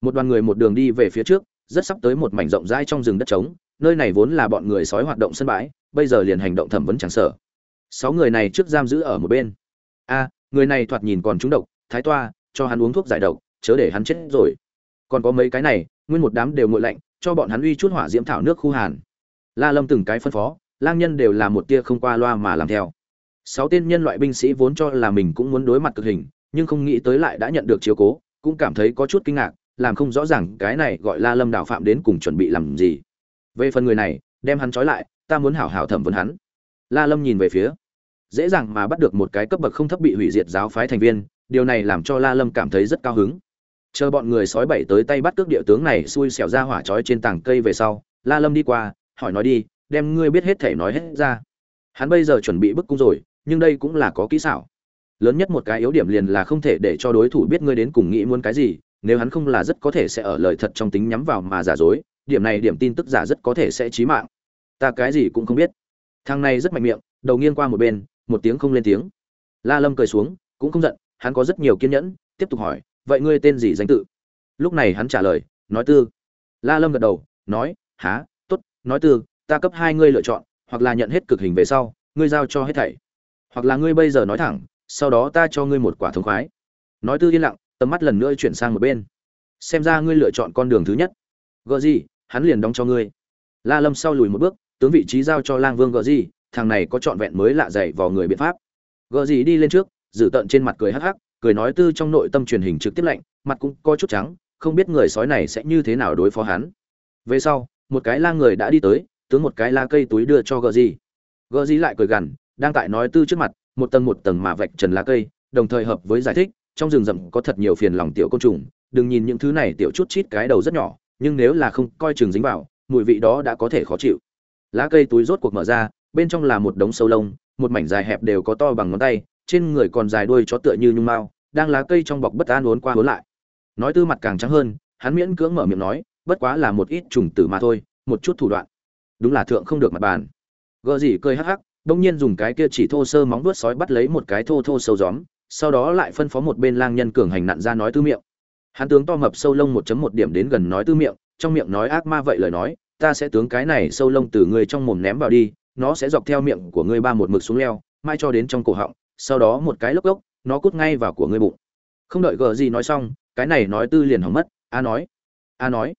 một đoàn người một đường đi về phía trước, rất sắp tới một mảnh rộng rãi trong rừng đất trống, nơi này vốn là bọn người sói hoạt động sân bãi, bây giờ liền hành động thẩm vấn chẳng sợ. Sáu người này trước giam giữ ở một bên. A, người này thoạt nhìn còn trúng độc, thái toa, cho hắn uống thuốc giải độc, chớ để hắn chết rồi. Còn có mấy cái này, nguyên một đám đều nguội lạnh, cho bọn hắn uy chút hỏa diễm thảo nước khu hàn. La lâm từng cái phân phó, lang nhân đều là một tia không qua loa mà làm theo. Sáu tên nhân loại binh sĩ vốn cho là mình cũng muốn đối mặt cực hình, nhưng không nghĩ tới lại đã nhận được chiếu cố, cũng cảm thấy có chút kinh ngạc làm không rõ ràng cái này gọi la lâm đạo phạm đến cùng chuẩn bị làm gì. Về phần người này, đem hắn trói lại, ta muốn hảo hảo thẩm vấn hắn. La lâm nhìn về phía. Dễ dàng mà bắt được một cái cấp bậc không thấp bị hủy diệt giáo phái thành viên, điều này làm cho la lâm cảm thấy rất cao hứng. Chờ bọn người sói bảy tới tay bắt cước địa tướng này xui xẻo ra hỏa trói trên tảng cây về sau, la lâm đi qua, hỏi nói đi, đem ngươi biết hết thể nói hết ra. Hắn bây giờ chuẩn bị bức cung rồi, nhưng đây cũng là có kỹ xảo. Lớn nhất một cái yếu điểm liền là không thể để cho đối thủ biết ngươi đến cùng nghĩ muốn cái gì nếu hắn không là rất có thể sẽ ở lời thật trong tính nhắm vào mà giả dối, điểm này điểm tin tức giả rất có thể sẽ chí mạng. Ta cái gì cũng không biết. Thằng này rất mạnh miệng, đầu nghiêng qua một bên, một tiếng không lên tiếng. La lâm cười xuống, cũng không giận, hắn có rất nhiều kiên nhẫn, tiếp tục hỏi, vậy ngươi tên gì danh tự? Lúc này hắn trả lời, nói tư. La lâm gật đầu, nói, há, tốt, nói tư, ta cấp hai ngươi lựa chọn, hoặc là nhận hết cực hình về sau, ngươi giao cho hết thảy. Hoặc là ngươi bây giờ nói thẳng, sau đó ta cho ngươi một quả thống khoái. Nói tư yên lặng tầm mắt lần nữa chuyển sang một bên. Xem ra ngươi lựa chọn con đường thứ nhất. Gợ gì, hắn liền đóng cho ngươi. La lâm sau lùi một bước, tướng vị trí giao cho lang vương gợ gì, thằng này có trọn vẹn mới lạ dạy vào người biện pháp. Gợ gì đi lên trước, giữ tận trên mặt cười hắc hắc, cười nói tư trong nội tâm truyền hình trực tiếp lạnh, mặt cũng có chút trắng, không biết người sói này sẽ như thế nào đối phó hắn. Về sau, một cái lang người đã đi tới, tướng một cái la cây túi đưa cho gợ gì. Gợ gì lại cười gằn, đang tại nói tư trước mặt, một tầng một tầng mà vạch trần lá cây, đồng thời hợp với giải thích trong rừng rậm có thật nhiều phiền lòng tiểu côn trùng, đừng nhìn những thứ này tiểu chút chít cái đầu rất nhỏ, nhưng nếu là không coi chừng dính vào, mùi vị đó đã có thể khó chịu. Lá cây túi rốt cuộc mở ra, bên trong là một đống sâu lông, một mảnh dài hẹp đều có to bằng ngón tay, trên người còn dài đuôi chó tựa như nhung mao, đang lá cây trong bọc bất an uốn qua uốn lại. Nói tư mặt càng trắng hơn, hắn miễn cưỡng mở miệng nói, bất quá là một ít trùng tử mà thôi, một chút thủ đoạn. Đúng là thượng không được mặt bàn. Gợ gì cười hắc hắc, đông nhiên dùng cái kia chỉ thô sơ móng vuốt sói bắt lấy một cái thô thô sâu gióm sau đó lại phân phó một bên lang nhân cường hành nặn ra nói tư miệng. Hắn tướng to mập sâu lông một chấm một điểm đến gần nói tư miệng trong miệng nói ác ma vậy lời nói ta sẽ tướng cái này sâu lông từ người trong mồm ném vào đi nó sẽ dọc theo miệng của ngươi ba một mực xuống leo mai cho đến trong cổ họng sau đó một cái lốc lốc, nó cút ngay vào của ngươi bụng. Không đợi gờ gì nói xong cái này nói tư liền hỏng mất a nói a nói.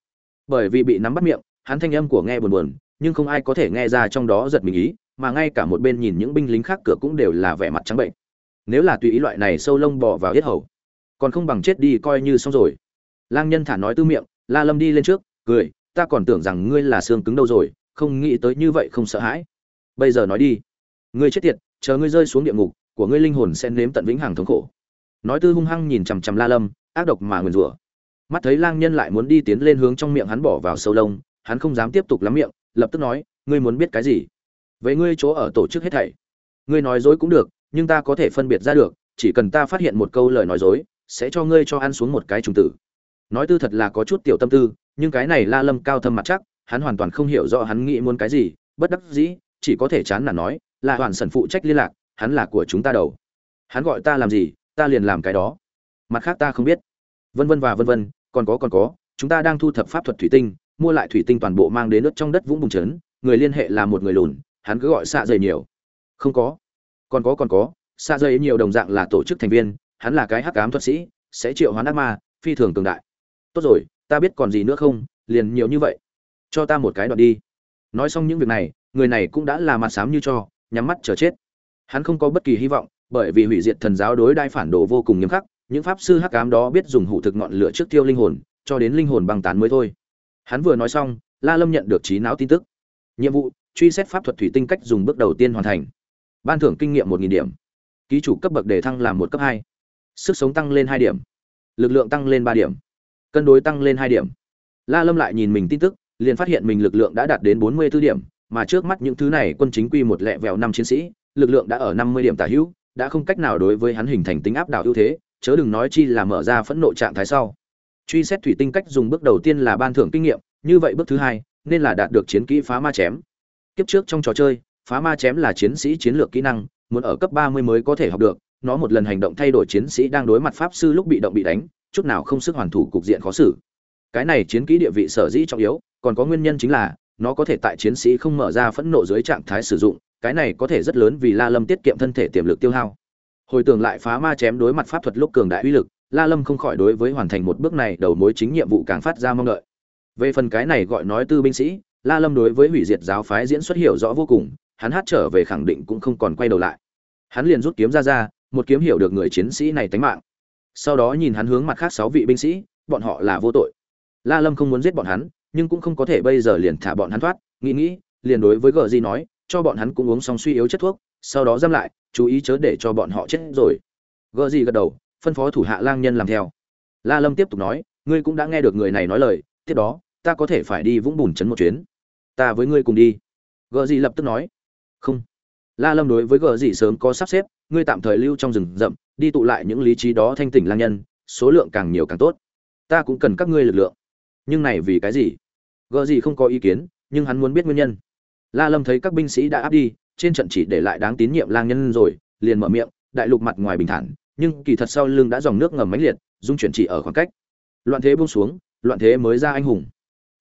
Bởi vì bị nắm bắt miệng hắn thanh âm của nghe buồn buồn nhưng không ai có thể nghe ra trong đó giật mình ý mà ngay cả một bên nhìn những binh lính khác cửa cũng đều là vẻ mặt trắng bệnh nếu là tùy ý loại này sâu lông bò vào yết hầu, còn không bằng chết đi coi như xong rồi. Lang nhân thả nói tư miệng, la lâm đi lên trước, cười, ta còn tưởng rằng ngươi là xương cứng đâu rồi, không nghĩ tới như vậy không sợ hãi. Bây giờ nói đi. Ngươi chết tiệt, chờ ngươi rơi xuống địa ngục, của ngươi linh hồn sẽ nếm tận vĩnh hằng thống khổ. Nói tư hung hăng nhìn chằm chằm la lâm, ác độc mà nguyền rủa. Mắt thấy lang nhân lại muốn đi tiến lên hướng trong miệng hắn bỏ vào sâu lông, hắn không dám tiếp tục lắm miệng, lập tức nói, ngươi muốn biết cái gì? Vậy ngươi chỗ ở tổ chức hết thảy. Ngươi nói dối cũng được nhưng ta có thể phân biệt ra được, chỉ cần ta phát hiện một câu lời nói dối, sẽ cho ngươi cho ăn xuống một cái trùng tử. Nói tư thật là có chút tiểu tâm tư, nhưng cái này la lâm cao thâm mặt chắc, hắn hoàn toàn không hiểu rõ hắn nghĩ muốn cái gì, bất đắc dĩ, chỉ có thể chán là nói, là hoàn sẩn phụ trách liên lạc, hắn là của chúng ta đầu. Hắn gọi ta làm gì, ta liền làm cái đó. Mặt khác ta không biết. Vân vân và vân vân, còn có còn có, chúng ta đang thu thập pháp thuật thủy tinh, mua lại thủy tinh toàn bộ mang đến nước trong đất vũng bùng trấn, người liên hệ là một người lùn, hắn cứ gọi xạ dày nhiều. Không có còn có còn có xa dây nhiều đồng dạng là tổ chức thành viên, hắn là cái hắc ám thuật sĩ, sẽ triệu hoán ác ma, phi thường cường đại. Tốt rồi, ta biết còn gì nữa không, liền nhiều như vậy. Cho ta một cái đoạn đi. Nói xong những việc này, người này cũng đã là mặt sám như cho, nhắm mắt chờ chết. Hắn không có bất kỳ hy vọng, bởi vì hủy diệt thần giáo đối đai phản đồ vô cùng nghiêm khắc, những pháp sư hắc ám đó biết dùng hủ thực ngọn lửa trước tiêu linh hồn, cho đến linh hồn băng tán mới thôi. Hắn vừa nói xong, la lâm nhận được trí não tin tức. Nhiệm vụ, truy xét pháp thuật thủy tinh cách dùng bước đầu tiên hoàn thành ban thưởng kinh nghiệm một nghìn điểm. Ký chủ cấp bậc đề thăng làm một cấp hai. Sức sống tăng lên hai điểm. Lực lượng tăng lên ba điểm. Cân đối tăng lên hai điểm. La lâm lại nhìn mình tin tức, liền phát hiện mình lực lượng đã đạt đến bốn mươi 44 điểm, mà trước mắt những thứ này quân chính quy một lẹ vẹo năm chiến sĩ, lực lượng đã ở năm mươi điểm tả hữu, đã không cách nào đối với hắn hình thành tính áp đảo ưu thế, chớ đừng nói chi là mở ra phẫn nộ trạng thái sau. Truy xét thủy tinh cách dùng bước đầu tiên là ban thưởng kinh nghiệm, như vậy bước thứ hai, nên là đạt được chiến kỹ phá ma chém. Kiếp trước trong trò chơi phá ma chém là chiến sĩ chiến lược kỹ năng, muốn ở cấp ba mươi mới có thể học được, nó một lần hành động thay đổi chiến sĩ đang đối mặt pháp sư lúc bị động bị đánh, chút nào không sức hoàn thủ cục diện khó xử. Cái này chiến kỹ địa vị sở dĩ trọng yếu, còn có nguyên nhân chính là, nó có thể tại chiến sĩ không mở ra phẫn nộ dưới trạng thái sử dụng, cái này có thể rất lớn vì la lâm tiết kiệm thân thể tiềm lực tiêu hao. Hồi tưởng lại phá ma chém đối mặt pháp thuật lúc cường đại uy lực, la lâm không khỏi đối với hoàn thành một bước này đầu mối chính nhiệm vụ càng phát ra mong đợi. Về phần cái này gọi nói tư binh sĩ, la lâm đối với hủy diệt giáo phái diễn xuất hiểu rõ vô cùng hắn hát trở về khẳng định cũng không còn quay đầu lại. Hắn liền rút kiếm ra ra, một kiếm hiểu được người chiến sĩ này tánh mạng. Sau đó nhìn hắn hướng mặt khác sáu vị binh sĩ, bọn họ là vô tội. La lâm không muốn giết bọn hắn, nhưng cũng không có thể bây giờ liền thả bọn hắn thoát. Nghĩ nghĩ, liền đối với gờ di nói, cho bọn hắn cũng uống xong suy yếu chất thuốc, sau đó giam lại, chú ý chớ để cho bọn họ chết rồi. Gờ di gật đầu, phân phó thủ hạ lang nhân làm theo. La lâm tiếp tục nói, ngươi cũng đã nghe được người này nói lời, tiếp đó, ta có thể phải đi vũng bùn chấn một chuyến. Ta với ngươi cùng đi. Gờ Di lập tức nói không. La lâm đối với gờ gì sớm có sắp xếp, ngươi tạm thời lưu trong rừng rậm, đi tụ lại những lý trí đó thanh tỉnh lang nhân, số lượng càng nhiều càng tốt. Ta cũng cần các ngươi lực lượng. Nhưng này vì cái gì? Gờ gì không có ý kiến, nhưng hắn muốn biết nguyên nhân. La lâm thấy các binh sĩ đã áp đi, trên trận chỉ để lại đáng tín nhiệm lang nhân rồi, liền mở miệng, đại lục mặt ngoài bình thản, nhưng kỳ thật sau lưng đã dòng nước ngầm mãnh liệt, dung chuyển chỉ ở khoảng cách. Loạn thế buông xuống, loạn thế mới ra anh hùng.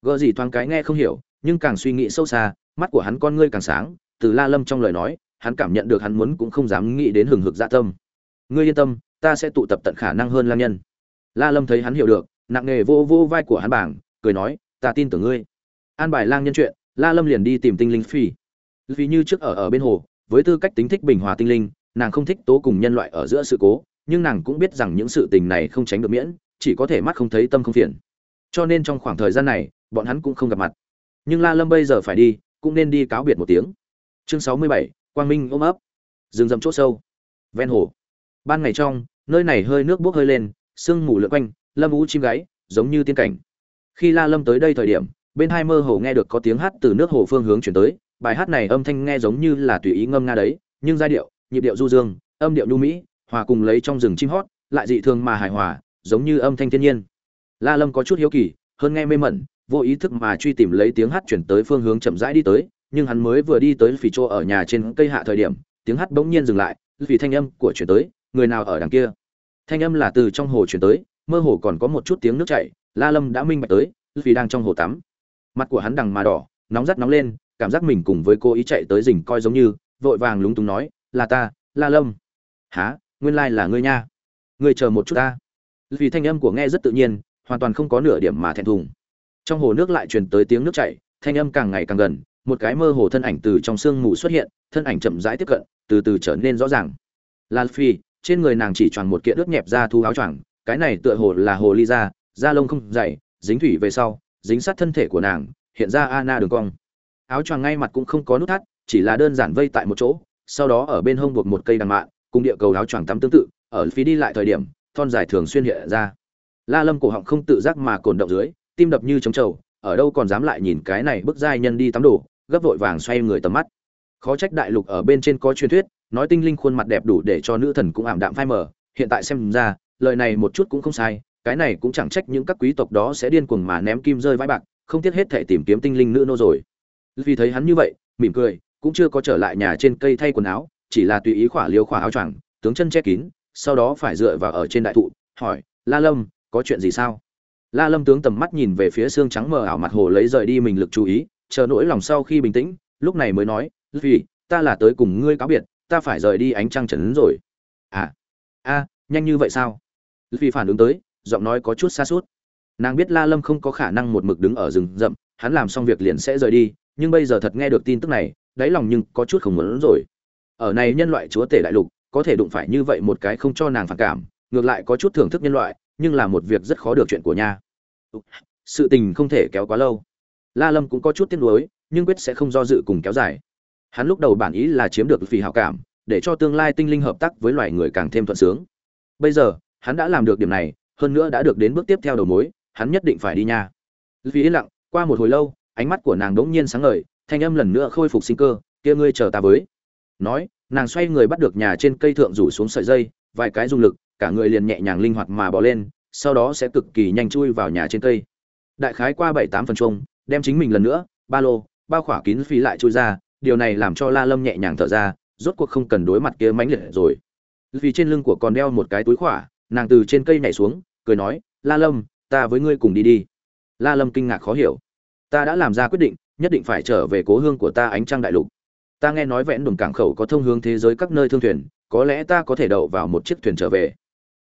Gờ gì thoáng cái nghe không hiểu, nhưng càng suy nghĩ sâu xa, mắt của hắn con ngươi càng sáng từ la lâm trong lời nói, hắn cảm nhận được hắn muốn cũng không dám nghĩ đến hừng hực dạ tâm. Ngươi yên tâm, ta sẽ tụ tập tận khả năng hơn lam nhân. La lâm thấy hắn hiểu được, nặng nề vô vô vai của hắn bảng, cười nói, ta tin tưởng ngươi. An bài lang nhân chuyện, la lâm liền đi tìm tinh linh phi. Vì như trước ở ở bên hồ, với tư cách tính thích bình hòa tinh linh, nàng không thích tố cùng nhân loại ở giữa sự cố, nhưng nàng cũng biết rằng những sự tình này không tránh được miễn, chỉ có thể mắt không thấy tâm không phiền. Cho nên trong khoảng thời gian này, bọn hắn cũng không gặp mặt. Nhưng la lâm bây giờ phải đi, cũng nên đi cáo biệt một tiếng chương sáu mươi bảy, quang minh ôm ấp. Rừng rậm chỗ sâu. Ven hồ. Ban ngày trong, nơi này hơi nước bốc hơi lên, sương mù lượn quanh, lâm ú chim gáy, giống như tiên cảnh. Khi la lâm tới đây thời điểm, bên hai mơ hồ nghe được có tiếng hát từ nước hồ phương hướng chuyển tới. Bài hát này âm thanh nghe giống như là tùy ý ngâm nga đấy, nhưng giai điệu, nhịp điệu du dương, âm điệu nhu mỹ, hòa cùng lấy trong rừng chim hót, lại dị thường mà hài hòa, giống như âm thanh thiên nhiên. La lâm có chút hiếu kỳ, hơn nghe mê mẩn, vô ý thức mà truy tìm lấy tiếng hát chuyển tới phương hướng chậm rãi đi tới nhưng hắn mới vừa đi tới phỉ chỗ ở nhà trên cây hạ thời điểm, tiếng hát bỗng nhiên dừng lại vì thanh âm của chuyển tới, người nào ở đằng kia? Thanh âm là từ trong hồ chuyển tới, mơ hồ còn có một chút tiếng nước chảy, la lâm đã minh bạch tới vì đang trong hồ tắm. Mặt của hắn đằng mà đỏ, nóng rất nóng lên, cảm giác mình cùng với cô ý chạy tới rình coi giống như, vội vàng lúng túng nói, là ta, la lâm. Há nguyên lai là ngươi nha. Ngươi chờ một chút ta. Vì thanh âm của nghe rất tự nhiên, hoàn toàn không có nửa điểm mà thẹn thùng. Trong hồ nước lại truyền tới tiếng nước chảy, thanh âm càng ngày càng gần một cái mơ hồ thân ảnh từ trong sương mù xuất hiện, thân ảnh chậm rãi tiếp cận, từ từ trở nên rõ ràng. Lan phi, trên người nàng chỉ tròn một kiện ướt nhẹp da thú áo choàng, cái này tựa hồ là hồ ly da da lông không dày, dính thủy về sau, dính sát thân thể của nàng, hiện ra Anna đường cong. Áo choàng ngay mặt cũng không có nút thắt, chỉ là đơn giản vây tại một chỗ, sau đó ở bên hông buộc một cây đằng mạn, cùng địa cầu áo choàng tắm tương tự, ở phía đi lại thời điểm, thon dài thường xuyên hiện ra. La lâm cổ họng không tự giác mà cồn động dưới, tim đập như trống trầu, ở đâu còn dám lại nhìn cái này bức giai nhân đi tắm đồ gấp vội vàng xoay người tầm mắt. Khó trách đại lục ở bên trên có truyền thuyết, nói tinh linh khuôn mặt đẹp đủ để cho nữ thần cũng ảm đạm phai mờ, hiện tại xem ra, lời này một chút cũng không sai, cái này cũng chẳng trách những các quý tộc đó sẽ điên cuồng mà ném kim rơi vãi bạc, không tiếc hết thể tìm kiếm tinh linh nữ nô rồi. Vì thấy hắn như vậy, mỉm cười, cũng chưa có trở lại nhà trên cây thay quần áo, chỉ là tùy ý khỏa liêu khỏa áo choàng, tướng chân che kín, sau đó phải dựa vào ở trên đại thụ, hỏi, la lâm, có chuyện gì sao? La lâm tướng tầm mắt nhìn về phía xương trắng mờ ảo mặt hồ lấy rời đi mình lực chú ý chờ nỗi lòng sau khi bình tĩnh, lúc này mới nói vì ta là tới cùng ngươi cáo biệt, ta phải rời đi ánh trăng trần rồi. À a, nhanh như vậy sao? Vì phản ứng tới, giọng nói có chút xa suốt. Nàng biết la lâm không có khả năng một mực đứng ở rừng rậm, hắn làm xong việc liền sẽ rời đi, nhưng bây giờ thật nghe được tin tức này, đáy lòng nhưng có chút không muốn rồi. Ở này nhân loại chúa tể đại lục, có thể đụng phải như vậy một cái không cho nàng phản cảm, ngược lại có chút thưởng thức nhân loại, nhưng là một việc rất khó được chuyện của nha. Sự tình không thể kéo quá lâu la lâm cũng có chút tiếc nuối, nhưng quyết sẽ không do dự cùng kéo dài. Hắn lúc đầu bản ý là chiếm được phỉ hảo cảm, để cho tương lai tinh linh hợp tác với loài người càng thêm thuận sướng. Bây giờ, hắn đã làm được điểm này, hơn nữa đã được đến bước tiếp theo đầu mối, hắn nhất định phải đi nha. Vì yên lặng, qua một hồi lâu, ánh mắt của nàng đỗng nhiên sáng ngời, thanh âm lần nữa khôi phục sinh cơ, kia ngươi chờ ta với. Nói, nàng xoay người bắt được nhà trên cây thượng rủ xuống sợi dây, vài cái dùng lực, cả người liền nhẹ nhàng linh hoạt mà bỏ lên, sau đó sẽ cực kỳ nhanh chui vào nhà trên cây. Đại khái qua bảy tám phần chung đem chính mình lần nữa, ba lô, bao khỏa kín phi lại chui ra, điều này làm cho la lâm nhẹ nhàng thở ra, rốt cuộc không cần đối mặt kia mãnh liệt rồi. Vì trên lưng của còn đeo một cái túi khỏa, nàng từ trên cây nhảy xuống, cười nói, la lâm, ta với ngươi cùng đi đi. La lâm kinh ngạc khó hiểu. Ta đã làm ra quyết định, nhất định phải trở về cố hương của ta ánh trăng đại lục. Ta nghe nói vẽn đồn cảng khẩu có thông hướng thế giới các nơi thương thuyền, có lẽ ta có thể đậu vào một chiếc thuyền trở về.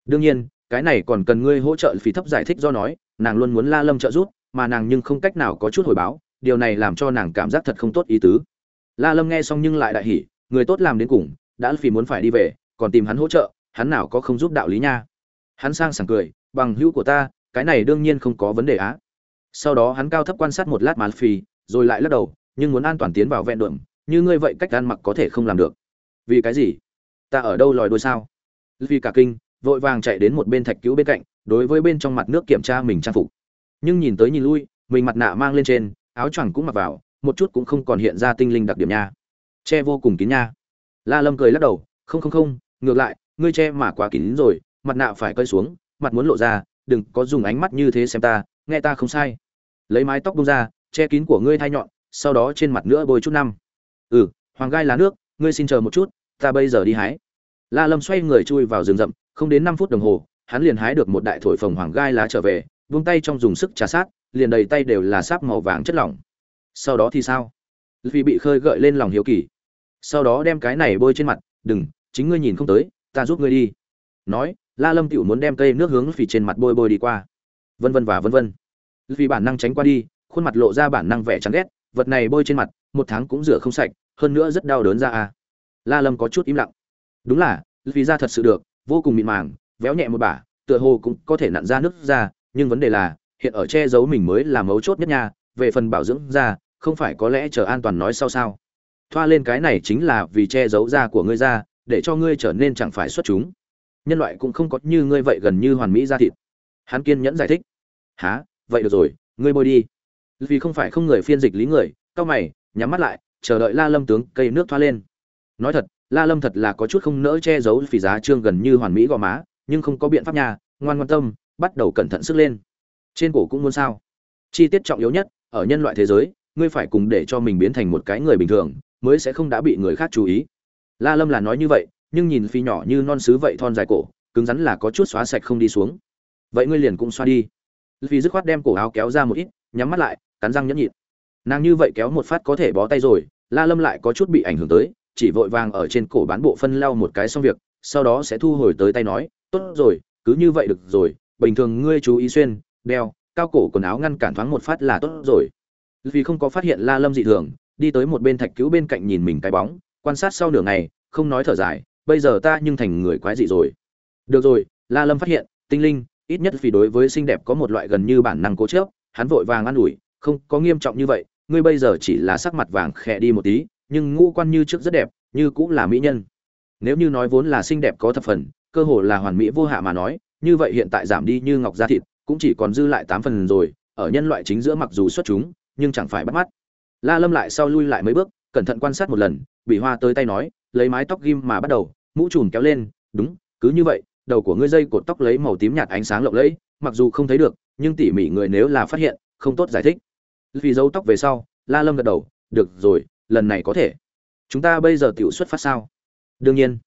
Đương nhiên, cái này còn cần ngươi hỗ trợ phí thấp giải thích do nói, nàng luôn muốn la lâm trợ giúp mà nàng nhưng không cách nào có chút hồi báo, điều này làm cho nàng cảm giác thật không tốt ý tứ. La lâm nghe xong nhưng lại đại hỉ, người tốt làm đến cùng, đã phì muốn phải đi về, còn tìm hắn hỗ trợ, hắn nào có không giúp đạo lý nha. Hắn sang sảng cười, bằng hữu của ta, cái này đương nhiên không có vấn đề á. Sau đó hắn cao thấp quan sát một lát mà phì, rồi lại lắc đầu, nhưng muốn an toàn tiến vào vẹn đượm như ngươi vậy cách ăn mặc có thể không làm được. Vì cái gì? Ta ở đâu lòi đôi sao? Vì cả kinh, vội vàng chạy đến một bên thạch cứu bên cạnh, đối với bên trong mặt nước kiểm tra mình trang phục nhưng nhìn tới nhìn lui, mình mặt nạ mang lên trên, áo choàng cũng mặc vào, một chút cũng không còn hiện ra tinh linh đặc điểm nha. Che vô cùng kín nha. La lâm cười lắc đầu, không không không, ngược lại, ngươi che mà quá kín rồi, mặt nạ phải cơi xuống, mặt muốn lộ ra, đừng có dùng ánh mắt như thế xem ta, nghe ta không sai. Lấy mái tóc bông ra, che kín của ngươi thai nhọn, sau đó trên mặt nữa bôi chút năm. Ừ hoàng gai lá nước, ngươi xin chờ một chút, ta bây giờ đi hái. La lâm xoay người chui vào rừng rậm, không đến năm phút đồng hồ, hắn liền hái được một đại thổi phồng hoàng gai lá trở về buông tay trong dùng sức trà sát, liền đầy tay đều là sáp màu vàng chất lỏng. Sau đó thì sao? Vì bị khơi gợi lên lòng hiếu kỳ. Sau đó đem cái này bôi trên mặt, đừng, chính ngươi nhìn không tới, ta giúp ngươi đi. Nói, la lâm tiểu muốn đem cây nước hướng phì trên mặt bôi bôi đi qua. Vân vân và vân vân. Vì bản năng tránh qua đi, khuôn mặt lộ ra bản năng vẻ chán ghét, vật này bôi trên mặt, một tháng cũng rửa không sạch, hơn nữa rất đau đớn ra à. La lâm có chút im lặng. Đúng là vì da thật sự được, vô cùng mịn màng, véo nhẹ một bả, tựa hồ cũng có thể nặn ra nước ra nhưng vấn đề là, hiện ở che giấu mình mới là mấu chốt nhất nha, về phần bảo dưỡng da, không phải có lẽ chờ an toàn nói sau sao. Thoa lên cái này chính là vì che giấu da của ngươi ra để cho ngươi trở nên chẳng phải xuất chúng. Nhân loại cũng không có như ngươi vậy gần như hoàn mỹ da thịt. Hắn kiên nhẫn giải thích. Há vậy được rồi, ngươi bôi đi. Vì không phải không người phiên dịch lý người, cao mày, nhắm mắt lại, chờ đợi la lâm tướng cây nước thoa lên. Nói thật, la lâm thật là có chút không nỡ che giấu phỉ giá trương gần như hoàn mỹ gò má, nhưng không có biện pháp nhà ngoan ngoan tâm bắt đầu cẩn thận sức lên. Trên cổ cũng muốn sao? Chi tiết trọng yếu nhất, ở nhân loại thế giới, ngươi phải cùng để cho mình biến thành một cái người bình thường, mới sẽ không đã bị người khác chú ý. La lâm là nói như vậy, nhưng nhìn phi nhỏ như non sứ vậy thon dài cổ, cứng rắn là có chút xóa sạch không đi xuống. Vậy ngươi liền cũng xoa đi. Vì dứt khoát đem cổ áo kéo ra một ít, nhắm mắt lại, cắn răng nhẫn nhịn. Nàng như vậy kéo một phát có thể bó tay rồi, la lâm lại có chút bị ảnh hưởng tới, chỉ vội vàng ở trên cổ bán bộ phân lau một cái xong việc, sau đó sẽ thu hồi tới tay nói, tốt rồi, cứ như vậy được rồi bình thường ngươi chú ý xuyên, đeo, cao cổ quần áo ngăn cản thoáng một phát là tốt rồi. Vì không có phát hiện la lâm dị thường, đi tới một bên thạch cứu bên cạnh nhìn mình cái bóng, quan sát sau nửa ngày, không nói thở dài, bây giờ ta nhưng thành người quái dị rồi. Được rồi, la lâm phát hiện, tinh linh, ít nhất vì đối với xinh đẹp có một loại gần như bản năng cố chớp hắn vội vàng an ủi, không có nghiêm trọng như vậy, ngươi bây giờ chỉ là sắc mặt vàng khẽ đi một tí, nhưng ngũ quan như trước rất đẹp, như cũng là mỹ nhân. Nếu như nói vốn là xinh đẹp có thập phần, cơ hồ là hoàn mỹ vô hạ mà nói như vậy hiện tại giảm đi như ngọc da thịt, cũng chỉ còn dư lại tám phần rồi, ở nhân loại chính giữa mặc dù xuất chúng, nhưng chẳng phải bắt mắt. La lâm lại sau lui lại mấy bước, cẩn thận quan sát một lần bị hoa tới tay nói, lấy mái tóc ghim mà bắt đầu, mũ trùm kéo lên, đúng, cứ như vậy, đầu của ngươi dây cột tóc lấy màu tím nhạt ánh sáng lộng lẫy, mặc dù không thấy được, nhưng tỉ mỉ người nếu là phát hiện, không tốt giải thích. Vì dấu tóc về sau, la lâm gật đầu, được rồi, lần này có thể. Chúng ta bây giờ tiểu xuất phát sao? Đương nhiên.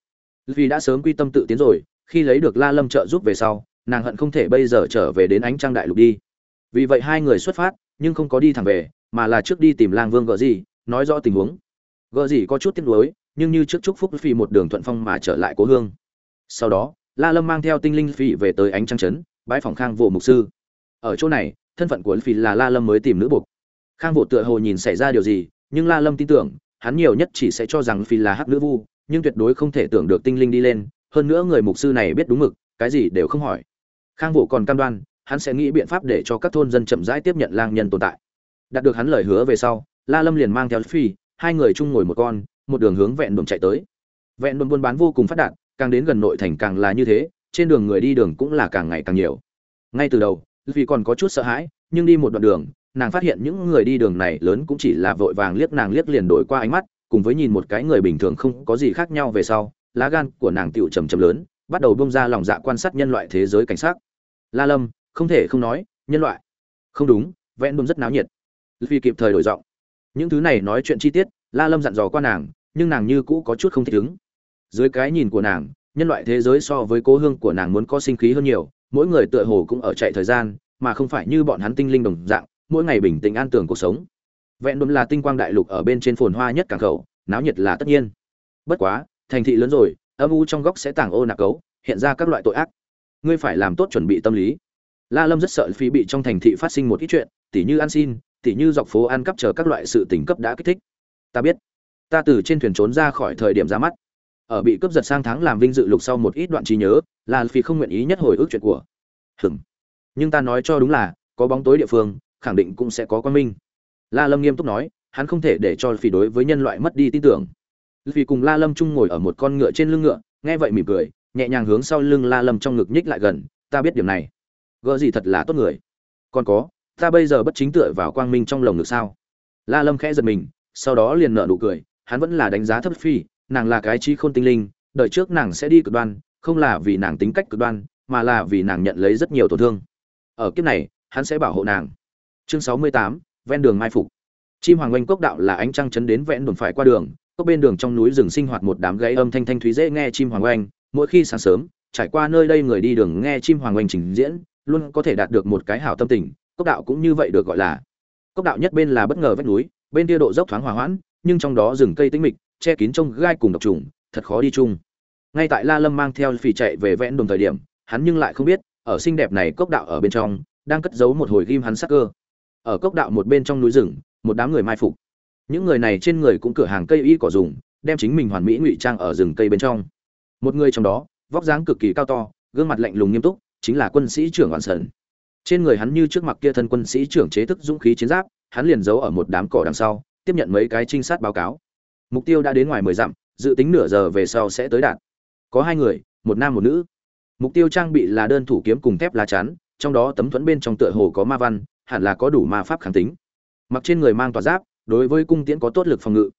Vì đã sớm quy tâm tự tiến rồi khi lấy được la lâm trợ giúp về sau, nàng hận không thể bây giờ trở về đến ánh trăng đại lục đi. Vì vậy hai người xuất phát, nhưng không có đi thẳng về, mà là trước đi tìm lang vương gợ gì nói rõ tình huống. Gợ gì có chút tiếc nuối, nhưng như trước chúc phúc phi một đường thuận phong mà trở lại cố hương. Sau đó, la lâm mang theo tinh linh phi về tới ánh trăng trấn bãi phòng khang vô mục sư. Ở chỗ này, thân phận của phi là la lâm mới tìm nữ buộc khang vô tựa hồ nhìn xảy ra điều gì, nhưng la lâm tin tưởng, hắn nhiều nhất chỉ sẽ cho rằng phi là hắc nữ vu, nhưng tuyệt đối không thể tưởng được tinh linh đi lên hơn nữa người mục sư này biết đúng mực, cái gì đều không hỏi. Khang Vũ còn cam đoan, hắn sẽ nghĩ biện pháp để cho các thôn dân chậm rãi tiếp nhận lang nhân tồn tại. Đạt được hắn lời hứa về sau, la lâm liền mang theo phi, hai người chung ngồi một con, một đường hướng vẹn đồn chạy tới. Vẹn đồn buôn bán vô cùng phát đạt, càng đến gần nội thành càng là như thế, trên đường người đi đường cũng là càng ngày càng nhiều. Ngay từ đầu vì còn có chút sợ hãi, nhưng đi một đoạn đường, nàng phát hiện những người đi đường này lớn cũng chỉ là vội vàng liếc nàng liếc liền đổi qua ánh mắt, cùng với nhìn một cái người bình thường không có gì khác nhau về sau lá gan của nàng tựu trầm trầm lớn, bắt đầu bông ra lòng dạ quan sát nhân loại thế giới cảnh sát la lâm, không thể không nói, nhân loại. Không đúng vẽn đùm rất náo nhiệt. Vì kịp thời đổi giọng. Những thứ này nói chuyện chi tiết, la lâm dặn dò qua nàng, nhưng nàng như cũ có chút không thích ứng. Dưới cái nhìn của nàng, nhân loại thế giới so với cố hương của nàng muốn có sinh khí hơn nhiều, mỗi người tựa hồ cũng ở chạy thời gian, mà không phải như bọn hắn tinh linh đồng dạng, mỗi ngày bình tĩnh an tường cuộc sống. Vẹn đùm là tinh quang đại lục ở bên trên phồn hoa nhất cảng khẩu, náo nhiệt là tất nhiên. Bất quá thành thị lớn rồi, âm u trong góc sẽ tàng ô nạc cấu, hiện ra các loại tội ác. Ngươi phải làm tốt chuẩn bị tâm lý. La lâm rất sợ phi bị trong thành thị phát sinh một ít chuyện, tỉ như ăn xin, tỉ như dọc phố ăn cắp chờ các loại sự tình cấp đã kích thích. Ta biết. Ta từ trên thuyền trốn ra khỏi thời điểm ra mắt. Ở bị cướp giật sang tháng làm vinh dự lục sau một ít đoạn trí nhớ là phi không nguyện ý nhất hồi ức chuyện của hừm nhưng ta nói cho đúng là, có bóng tối địa phương, khẳng định cũng sẽ có quan minh la lâm nghiêm túc nói, hắn không thể để cho phi đối với nhân loại mất đi tin tưởng vì cùng la lâm chung ngồi ở một con ngựa trên lưng ngựa, nghe vậy mỉm cười, nhẹ nhàng hướng sau lưng la lâm trong ngực nhích lại gần, ta biết điểm này. Gỡ gì thật là tốt người. Còn có, ta bây giờ bất chính tựa vào quang minh trong lồng ngực sao? La lâm khẽ giật mình, sau đó liền nở nụ cười, hắn vẫn là đánh giá thấp phi nàng là cái trí khôn tinh linh đợi trước nàng sẽ đi cực đoan, không là vì nàng tính cách cực đoan, mà là vì nàng nhận lấy rất nhiều tổn thương. Ở kiếp này, hắn sẽ bảo hộ nàng. Chương sáu mươi tám, ven đường mai phục. Chim hoàng oanh cốc đạo là ánh trăng chấn đến vẽn đồn phải qua đường có bên đường trong núi rừng sinh hoạt một đám gáy âm thanh thanh thúy dễ nghe chim hoàng oanh. Mỗi khi sáng sớm, trải qua nơi đây người đi đường nghe chim hoàng oanh trình diễn, luôn có thể đạt được một cái hảo tâm tình. Cốc đạo cũng như vậy được gọi là. Cốc đạo nhất bên là bất ngờ vách núi, bên kia độ dốc thoáng hòa hoãn, nhưng trong đó rừng cây tĩnh mịch, che kín trông gai cùng độc trùng, thật khó đi chung. Ngay tại la lâm mang theo phì chạy về vẽn đồn thời điểm, hắn nhưng lại không biết, ở xinh đẹp này cốc đạo ở bên trong, đang cất giấu một hồi ghim hắn sắc cơ. Ở cốc đạo một bên trong núi rừng, một đám người mai phục những người này trên người cũng cửa hàng cây y cỏ dùng, đem chính mình hoàn mỹ ngụy trang ở rừng cây bên trong. Một người trong đó, vóc dáng cực kỳ cao to, gương mặt lạnh lùng nghiêm túc, chính là quân sĩ trưởng hoàn sơn. Trên người hắn như trước mặt kia thân quân sĩ trưởng chế thức dũng khí chiến giáp, hắn liền giấu ở một đám cỏ đằng sau, tiếp nhận mấy cái trinh sát báo cáo. Mục tiêu đã đến ngoài mười dặm, dự tính nửa giờ về sau sẽ tới đạt. Có hai người, một nam một nữ. Mục tiêu trang bị là đơn thủ kiếm cùng thép lá chắn, trong đó tấm thuẫn bên trong tựa hồ có ma văn, hẳn là có đủ ma pháp kháng tính. Mặc trên người mang tỏa giáp đối với cung tiễn có tốt lực phòng ngự.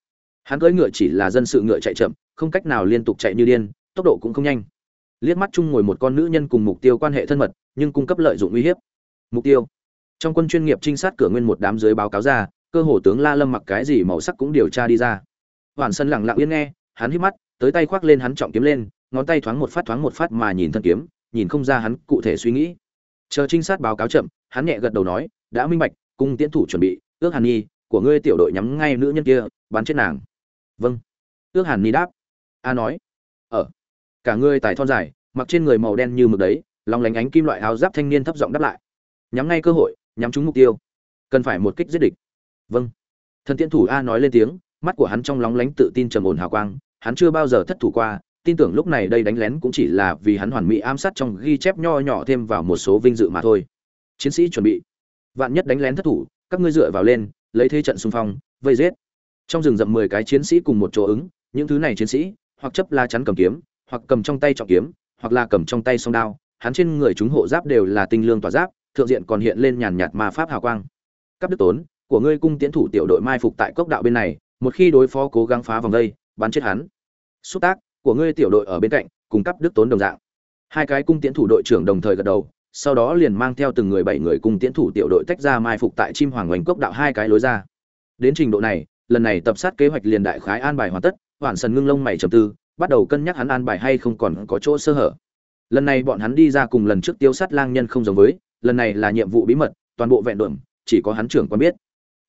Hắn cưỡi ngựa chỉ là dân sự ngựa chạy chậm, không cách nào liên tục chạy như điên, tốc độ cũng không nhanh. Liếc mắt chung ngồi một con nữ nhân cùng mục tiêu quan hệ thân mật, nhưng cung cấp lợi dụng uy hiếp. Mục tiêu. Trong quân chuyên nghiệp trinh sát cửa nguyên một đám dưới báo cáo ra, cơ hồ tướng la lâm mặc cái gì màu sắc cũng điều tra đi ra. Hoàn sân lặng lặng yên nghe, hắn hít mắt, tới tay khoác lên hắn trọng kiếm lên, ngón tay thoáng một phát thoáng một phát mà nhìn thân kiếm, nhìn không ra hắn cụ thể suy nghĩ. Chờ trinh sát báo cáo chậm, hắn nhẹ gật đầu nói, đã minh bạch, cung tiễn thủ chuẩn bị, ước hàn nhi của ngươi tiểu đội nhắm ngay nữ nhân kia, bắn chết nàng. Vâng. Ước hàn ni đáp. A nói. Ở cả ngươi tài thon dài, mặc trên người màu đen như mực đấy lòng lánh ánh kim loại áo giáp thanh niên thấp giọng đáp lại. Nhắm ngay cơ hội, nhắm trúng mục tiêu. Cần phải một kích giết địch. Vâng. Thần tiễn thủ a nói lên tiếng, mắt của hắn trong lóng lánh tự tin trầm ổn hào quang, hắn chưa bao giờ thất thủ qua, tin tưởng lúc này đây đánh lén cũng chỉ là vì hắn hoàn mỹ ám sát trong ghi chép nho nhỏ thêm vào một số vinh dự mà thôi. Chiến sĩ chuẩn bị. Vạn nhất đánh lén thất thủ, các ngươi dựa vào lên lấy thế trận xung phong, vây giết. Trong rừng rậm mười cái chiến sĩ cùng một chỗ ứng, những thứ này chiến sĩ, hoặc chấp la chắn cầm kiếm, hoặc cầm trong tay trọng kiếm, hoặc là cầm trong tay song đao, hắn trên người chúng hộ giáp đều là tinh lương tỏa giáp, thượng diện còn hiện lên nhàn nhạt ma pháp hào quang. Cấp đức tốn, của ngươi cung tiến thủ tiểu đội mai phục tại cốc đạo bên này, một khi đối phó cố gắng phá vòng đây, bắn chết hắn. Xúc tác, của ngươi tiểu đội ở bên cạnh, cùng cấp đức tốn đồng dạng. Hai cái cung tiến thủ đội trưởng đồng thời gật đầu sau đó liền mang theo từng người bảy người cùng tiến thủ tiểu đội tách ra mai phục tại chim hoàng oanh cốc đạo hai cái lối ra. Đến trình độ này, lần này tập sát kế hoạch liền đại khái an bài hoàn tất hoàn sần ngưng lông mày trầm tư, bắt đầu cân nhắc hắn an bài hay không còn có chỗ sơ hở. Lần này bọn hắn đi ra cùng lần trước tiêu sát lang nhân không giống với, lần này là nhiệm vụ bí mật, toàn bộ vẹn đượm chỉ có hắn trưởng quan biết.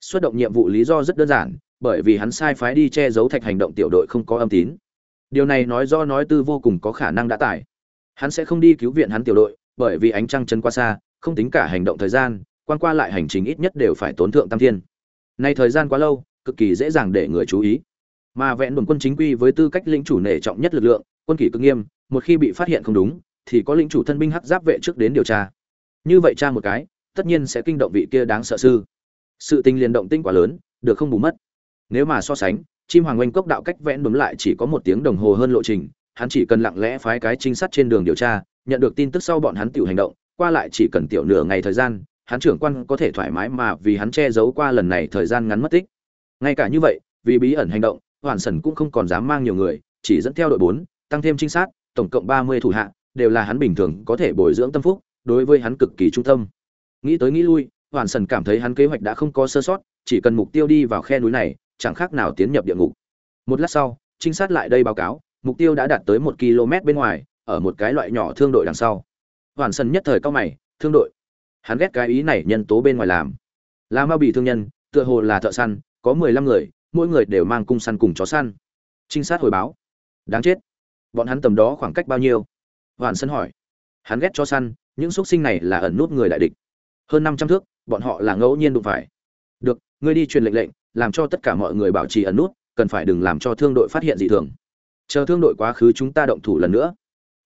Xuất động nhiệm vụ lý do rất đơn giản, bởi vì hắn sai phái đi che giấu thạch hành động tiểu đội không có âm tín. Điều này nói do nói tư vô cùng có khả năng đã tải. Hắn sẽ không đi cứu viện hắn tiểu đội bởi vì ánh trăng chân qua xa, không tính cả hành động thời gian, quan qua lại hành trình ít nhất đều phải tốn thượng tam thiên. Nay thời gian quá lâu, cực kỳ dễ dàng để người chú ý. Mà vẹn đồn quân chính quy với tư cách lĩnh chủ nể trọng nhất lực lượng, quân kỷ cực nghiêm, một khi bị phát hiện không đúng, thì có lĩnh chủ thân binh hắc giáp vệ trước đến điều tra. Như vậy tra một cái, tất nhiên sẽ kinh động vị kia đáng sợ sư. Sự tình liền động tinh quá lớn, được không bù mất. Nếu mà so sánh, chim hoàng oanh cốc đạo cách vẽn đốn lại chỉ có một tiếng đồng hồ hơn lộ trình, hắn chỉ cần lặng lẽ phái cái trinh sát trên đường điều tra nhận được tin tức sau bọn hắn tiểu hành động, qua lại chỉ cần tiểu nửa ngày thời gian, hắn trưởng quan có thể thoải mái mà vì hắn che giấu qua lần này thời gian ngắn mất tích. Ngay cả như vậy, vì bí ẩn hành động hoàn sẩn cũng không còn dám mang nhiều người, chỉ dẫn theo đội bốn, tăng thêm trinh sát, tổng cộng ba mươi thủ hạ, đều là hắn bình thường có thể bồi dưỡng tâm phúc, đối với hắn cực kỳ trung tâm. Nghĩ tới nghĩ lui hoàn sẩn cảm thấy hắn kế hoạch đã không có sơ sót, chỉ cần mục tiêu đi vào khe núi này, chẳng khác nào tiến nhập địa ngục. Một lát sau, trinh sát lại đây báo cáo, mục tiêu đã đạt tới một km bên ngoài ở một cái loại nhỏ thương đội đằng sau. Hoàn sân nhất thời cao mày, thương đội? Hắn ghét cái ý này nhân tố bên ngoài làm. Là ma bị thương nhân, tựa hồ là thợ săn, có mười lăm người, mỗi người đều mang cung săn cùng chó săn. Trinh sát hồi báo. Đáng chết. Bọn hắn tầm đó khoảng cách bao nhiêu? Hoàn sân hỏi. Hắn ghét cho săn, những x sinh này là ẩn nút người đại địch. Hơn năm trăm thước, bọn họ là ngẫu nhiên đụng phải. Được, ngươi đi truyền lệnh lệnh, làm cho tất cả mọi người bảo trì ẩn nút, cần phải đừng làm cho thương đội phát hiện dị thường. Chờ thương đội quá khứ chúng ta động thủ lần nữa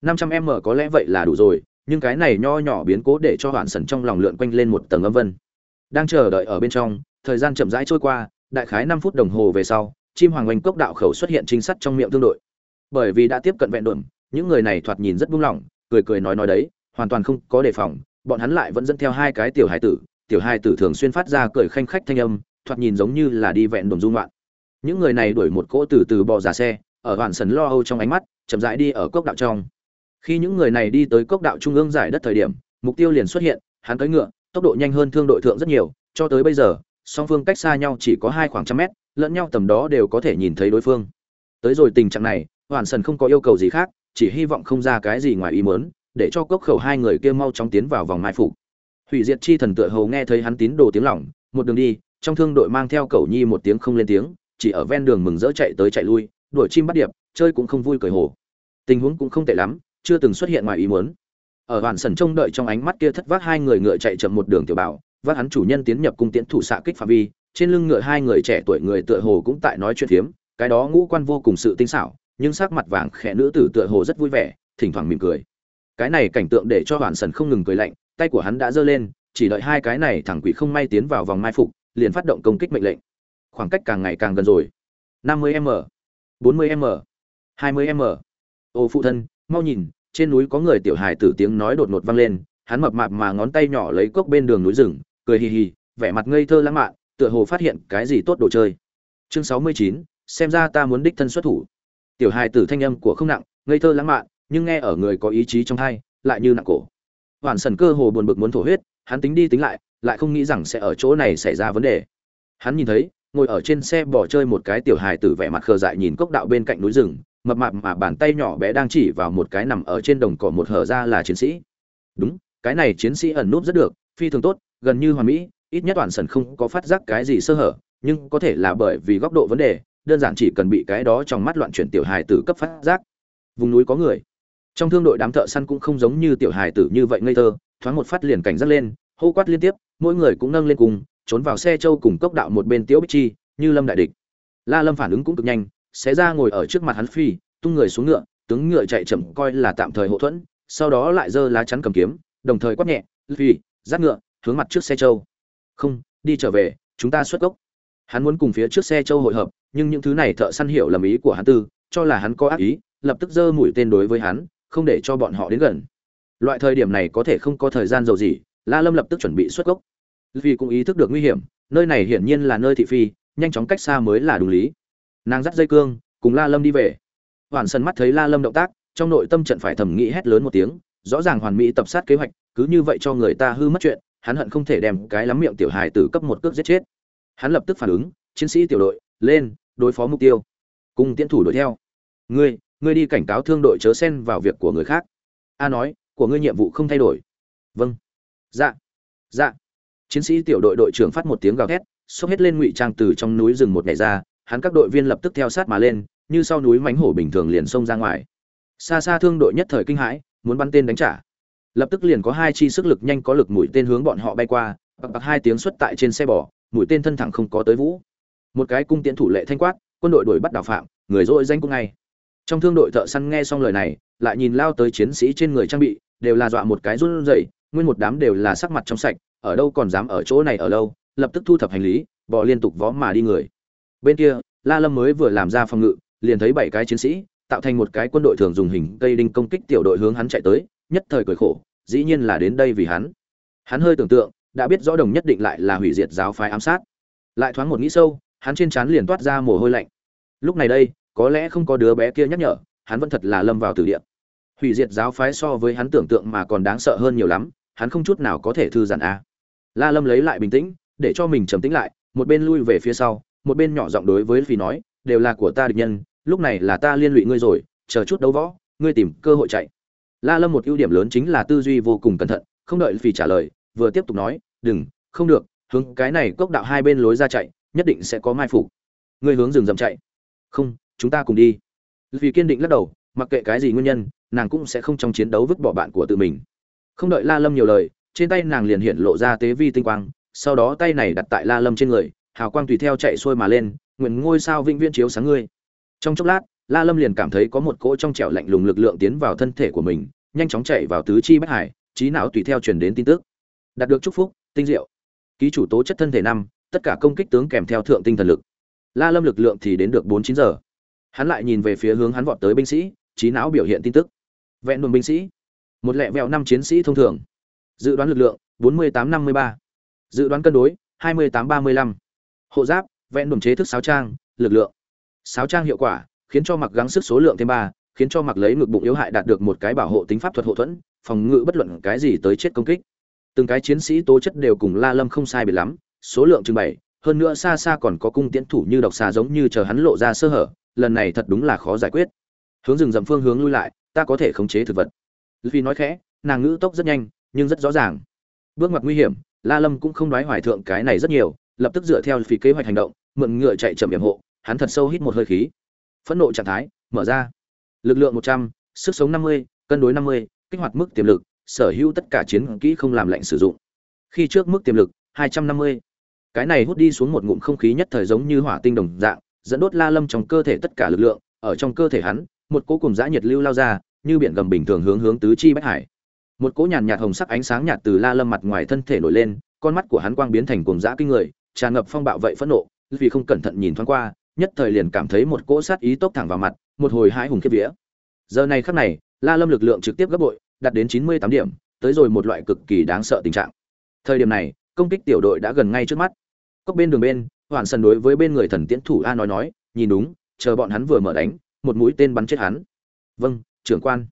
năm trăm m có lẽ vậy là đủ rồi, nhưng cái này nho nhỏ biến cố để cho hoạn sần trong lòng lượn quanh lên một tầng âm vân. Đang chờ đợi ở bên trong, thời gian chậm rãi trôi qua, đại khái năm phút đồng hồ về sau, chim hoàng oanh cốc đạo khẩu xuất hiện trinh sát trong miệng tương đội. Bởi vì đã tiếp cận vẹn đuẩm những người này thoạt nhìn rất buông lỏng, cười cười nói nói đấy, hoàn toàn không có đề phòng, bọn hắn lại vẫn dẫn theo hai cái tiểu hải tử, tiểu hải tử thường xuyên phát ra cười khanh khách thanh âm, thoạt nhìn giống như là đi vẹn đồn dung loạn. Những người này đuổi một cỗ từ từ bò ra xe, ở hoàn sần lo âu trong ánh mắt, chậm rãi đi ở cốc đạo trong khi những người này đi tới cốc đạo trung ương giải đất thời điểm, mục tiêu liền xuất hiện, hắn tới ngựa, tốc độ nhanh hơn thương đội thượng rất nhiều, cho tới bây giờ, song phương cách xa nhau chỉ có hai khoảng trăm mét, lẫn nhau tầm đó đều có thể nhìn thấy đối phương. Tới rồi tình trạng này hoàn sần không có yêu cầu gì khác, chỉ hy vọng không ra cái gì ngoài ý mớn để cho cốc khẩu hai người kia mau chóng tiến vào vòng mai phục. Hủy diệt chi thần tựa hầu nghe thấy hắn tín đồ tiếng lỏng một đường đi, trong thương đội mang theo cầu nhi một tiếng không lên tiếng, chỉ ở ven đường mừng rỡ chạy tới chạy lui, đuổi chim bắt điệp, chơi cũng không vui cười hồ. Tình huống cũng không tệ lắm chưa từng xuất hiện ngoài ý muốn. Ở hoàn sần trông đợi trong ánh mắt kia thất vác, hai người ngựa chạy chậm một đường tiểu bảo, vác hắn chủ nhân tiến nhập cung tiễn thủ xạ kích phạm vi, trên lưng ngựa hai người trẻ tuổi người tựa hồ cũng tại nói chuyện phiếm, cái đó ngũ quan vô cùng sự tinh xảo, nhưng sắc mặt vàng khẽ nữ tử tựa hồ rất vui vẻ, thỉnh thoảng mỉm cười. Cái này cảnh tượng để cho hoàn sần không ngừng cười lạnh, tay của hắn đã giơ lên, chỉ đợi hai cái này thẳng quỷ không may tiến vào vòng mai phục, liền phát động công kích mệnh lệnh. Khoảng cách càng ngày càng gần rồi. 50 m 40 m 20 m. Ô phụ thân mau nhìn trên núi có người tiểu hài tử tiếng nói đột ngột vang lên hắn mập mạp mà ngón tay nhỏ lấy cốc bên đường núi rừng cười hì hì vẻ mặt ngây thơ lãng mạn tựa hồ phát hiện cái gì tốt đồ chơi. Chương 69, xem ra ta muốn đích thân xuất thủ. Tiểu hài tử thanh âm của không nặng ngây thơ lãng mạn nhưng nghe ở người có ý chí trong thai lại như nặng cổ. Hoàn sần cơ hồ buồn bực muốn thổ huyết hắn tính đi tính lại lại không nghĩ rằng sẽ ở chỗ này xảy ra vấn đề. Hắn nhìn thấy ngồi ở trên xe bỏ chơi một cái tiểu hài tử vẻ mặt khờ dại nhìn cốc đạo bên cạnh núi rừng mập mạp mà bàn tay nhỏ bé đang chỉ vào một cái nằm ở trên đồng cỏ một hở ra là chiến sĩ. Đúng, cái này chiến sĩ ẩn núp rất được, phi thường tốt, gần như hoàn mỹ, ít nhất toàn sần không có phát giác cái gì sơ hở, nhưng có thể là bởi vì góc độ vấn đề, đơn giản chỉ cần bị cái đó trong mắt loạn chuyển tiểu hài tử cấp phát giác. Vùng núi có người. Trong thương đội đám thợ săn cũng không giống như tiểu hài tử như vậy ngây thơ, thoáng một phát liền cảnh giác lên, hô quát liên tiếp, mỗi người cũng nâng lên cùng, trốn vào xe châu cùng cốc đạo một bên tiếu bích chi, như lâm đại địch. La lâm phản ứng cũng cực nhanh xé ra ngồi ở trước mặt hắn phi, tung người xuống ngựa, tướng ngựa chạy chậm coi là tạm thời hậu thuẫn, sau đó lại giơ lá chắn cầm kiếm, đồng thời quát nhẹ, phi, dắt ngựa, hướng mặt trước xe châu. Không, đi trở về, chúng ta xuất gốc hắn muốn cùng phía trước xe châu hội hợp, nhưng những thứ này thợ săn hiểu lầm ý của hắn tư, cho là hắn có ác ý, lập tức giơ mũi tên đối với hắn, không để cho bọn họ đến gần. Loại thời điểm này có thể không có thời gian dầu gì la lâm lập tức chuẩn bị xuất gốc vì cũng ý thức được nguy hiểm, nơi này hiển nhiên là nơi thị phi, nhanh chóng cách xa mới là đúng lý nàng dắt dây cương, cùng la lâm đi về. Hoàn sân mắt thấy la lâm động tác, trong nội tâm trận phải thầm nghĩ hét lớn một tiếng, rõ ràng hoàn mỹ tập sát kế hoạch, cứ như vậy cho người ta hư mất chuyện, hắn hận không thể đem cái lắm miệng tiểu hài tử cấp một cước giết chết. Hắn lập tức phản ứng, chiến sĩ tiểu đội, lên, đối phó mục tiêu. Cùng tiến thủ đuổi theo. Ngươi ngươi đi cảnh cáo thương đội chớ xen vào việc của người khác. A nói, của ngươi nhiệm vụ không thay đổi. Vâng. Dạ. Dạ. Chiến sĩ tiểu đội đội trưởng phát một tiếng gào thét, xốc hết lên ngụy trang từ trong núi rừng một ngày ra hắn các đội viên lập tức theo sát mà lên, như sau núi mánh hổ bình thường liền xông ra ngoài. Xa xa thương đội nhất thời kinh hãi, muốn bắn tên đánh trả. Lập tức liền có hai chi sức lực nhanh có lực mũi tên hướng bọn họ bay qua, bạc bạc hai tiếng xuất tại trên xe bò, mũi tên thân thẳng không có tới vũ. Một cái cung tiễn thủ lệ thanh quát, quân đội đuổi bắt đào phạm, người dội danh cũng ngay. Trong thương đội thợ săn nghe xong lời này, lại nhìn lao tới chiến sĩ trên người trang bị, đều là dọa một cái run rẩy, nguyên một đám đều là sắc mặt trong sạch, ở đâu còn dám ở chỗ này ở lâu, lập tức thu thập hành lý, bò liên tục vó mà đi người bên kia, la lâm mới vừa làm ra phòng ngự, liền thấy bảy cái chiến sĩ, tạo thành một cái quân đội thường dùng hình cây đinh công kích tiểu đội hướng hắn chạy tới, nhất thời cười khổ, dĩ nhiên là đến đây vì hắn. Hắn hơi tưởng tượng, đã biết rõ đồng nhất định lại là hủy diệt giáo phái ám sát. Lại thoáng một nghĩ sâu, hắn trên trán liền toát ra mồ hôi lạnh. Lúc này đây, có lẽ không có đứa bé kia nhắc nhở, hắn vẫn thật là lâm vào tử địa. Hủy diệt giáo phái so với hắn tưởng tượng mà còn đáng sợ hơn nhiều lắm, hắn không chút nào có thể thư giãn a la lâm lấy lại bình tĩnh, để cho mình trầm tĩnh lại, một bên lui về phía sau một bên nhỏ giọng đối với phi nói, đều là của ta địch nhân, lúc này là ta liên lụy ngươi rồi, chờ chút đấu võ, ngươi tìm cơ hội chạy. La lâm một ưu điểm lớn chính là tư duy vô cùng cẩn thận, không đợi phi trả lời, vừa tiếp tục nói, đừng, không được, hướng cái này cốc đạo hai bên lối ra chạy, nhất định sẽ có mai phục. Ngươi hướng rừng rậm chạy. Không, chúng ta cùng đi. Vì kiên định lắc đầu, mặc kệ cái gì nguyên nhân, nàng cũng sẽ không trong chiến đấu vứt bỏ bạn của tự mình. Không đợi la lâm nhiều lời, trên tay nàng liền hiện lộ ra tế vi tinh quang, sau đó tay này đặt tại la lâm trên người hào quang tùy theo chạy xuôi mà lên, nguyện ngôi sao vĩnh viễn chiếu sáng ngươi. Trong chốc lát, la lâm liền cảm thấy có một cỗ trong trẻo lạnh lùng lực lượng tiến vào thân thể của mình, nhanh chóng chạy vào tứ chi bách hải, trí não tùy theo truyền đến tin tức. Đạt được chúc phúc, tinh diệu. Ký chủ tố chất thân thể năm, tất cả công kích tướng kèm theo thượng tinh thần lực. La lâm lực lượng thì đến được bốn chín giờ. Hắn lại nhìn về phía hướng hắn vọt tới binh sĩ, trí não biểu hiện tin tức. Vẹn đồn binh sĩ. Một lẹ vẹo năm chiến sĩ thông thường. Dự đoán lực lượng, bốn mươi tám năm mươi ba. Dự đoán cân đối, hai mươi tám ba mươi lăm hộ giáp vẽ đồn chế thức sáo trang lực lượng. Sáo trang hiệu quả khiến cho mặc gắng sức số lượng thêm ba khiến cho mặc lấy ngực bụng yếu hại đạt được một cái bảo hộ tính pháp thuật hộ thuẫn phòng ngự bất luận cái gì tới chết công kích. Từng cái chiến sĩ tố chất đều cùng la lâm không sai biệt lắm số lượng trưng bày, hơn nữa xa xa còn có cung tiễn thủ như độc xà giống như chờ hắn lộ ra sơ hở lần này thật đúng là khó giải quyết. Hướng rừng rậm phương hướng lui lại ta có thể khống chế thực vật. Vì nói khẽ nàng ngữ tốc rất nhanh nhưng rất rõ ràng. Bước ngoặt nguy hiểm la lâm cũng không đoái hoài thượng cái này rất nhiều lập tức dựa theo phí kế hoạch hành động, mượn ngựa chạy chậm hiểm hộ, hắn thật sâu hít một hơi khí. Phẫn nộ trạng thái, mở ra. Lực lượng một trăm, sức sống năm mươi, cân đối năm mươi, kích hoạt mức tiềm lực, sở hữu tất cả chiến kỹ không làm lạnh sử dụng. Khi trước mức tiềm lực hai trăm năm mươi, cái này hút đi xuống một ngụm không khí nhất thời giống như hỏa tinh đồng dạng, dẫn đốt la lâm trong cơ thể tất cả lực lượng, ở trong cơ thể hắn, một cỗ cùng dã nhiệt lưu lao ra, như biển gầm bình thường hướng hướng tứ chi bách hải. Một cỗ nhàn nhạt hồng sắc ánh sáng nhạt từ la lâm mặt ngoài thân thể nổi lên, con mắt của hắn quang biến thành cuồng dã kinh người tràn ngập phong bạo vậy phẫn nộ, vì không cẩn thận nhìn thoáng qua, nhất thời liền cảm thấy một cỗ sát ý tốc thẳng vào mặt, một hồi hãi hùng kiếp vía. Giờ này khắc này, la lâm lực lượng trực tiếp gấp bội, đạt đến chín mươi tám điểm, tới rồi một loại cực kỳ đáng sợ tình trạng. Thời điểm này, công kích tiểu đội đã gần ngay trước mắt. Cốc bên đường bên hoàn sân đối với bên người thần tiễn thủ a nói nói, nhìn đúng, chờ bọn hắn vừa mở đánh, một mũi tên bắn chết hắn. Vâng trưởng quan.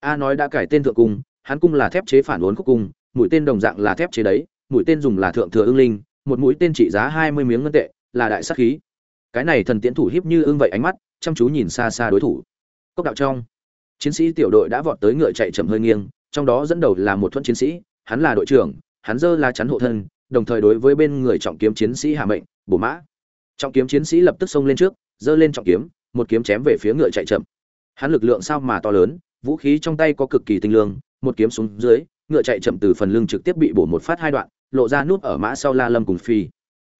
A nói đã cải tên thượng cung, hắn cung là thép chế phản uốn khúc cung, mũi tên đồng dạng là thép chế đấy, mũi tên dùng là thượng thừa ưng linh một mũi tên trị giá hai mươi miếng ngân tệ, là đại sát khí. Cái này thần tiễn thủ hiếp như ưng vậy ánh mắt, chăm chú nhìn xa xa đối thủ. Cốc đạo trong, chiến sĩ tiểu đội đã vọt tới ngựa chạy chậm hơi nghiêng, trong đó dẫn đầu là một thuẫn chiến sĩ, hắn là đội trưởng, hắn giơ la chắn hộ thân, đồng thời đối với bên người trọng kiếm chiến sĩ hạ mệnh, bổ mã. Trọng kiếm chiến sĩ lập tức xông lên trước, giơ lên trọng kiếm, một kiếm chém về phía ngựa chạy chậm. Hắn lực lượng sao mà to lớn, vũ khí trong tay có cực kỳ tinh lương, một kiếm xuống dưới, ngựa chạy chậm từ phần lưng trực tiếp bị bổ một phát hai đoạn lộ ra nút ở mã sau la lâm cùng phi.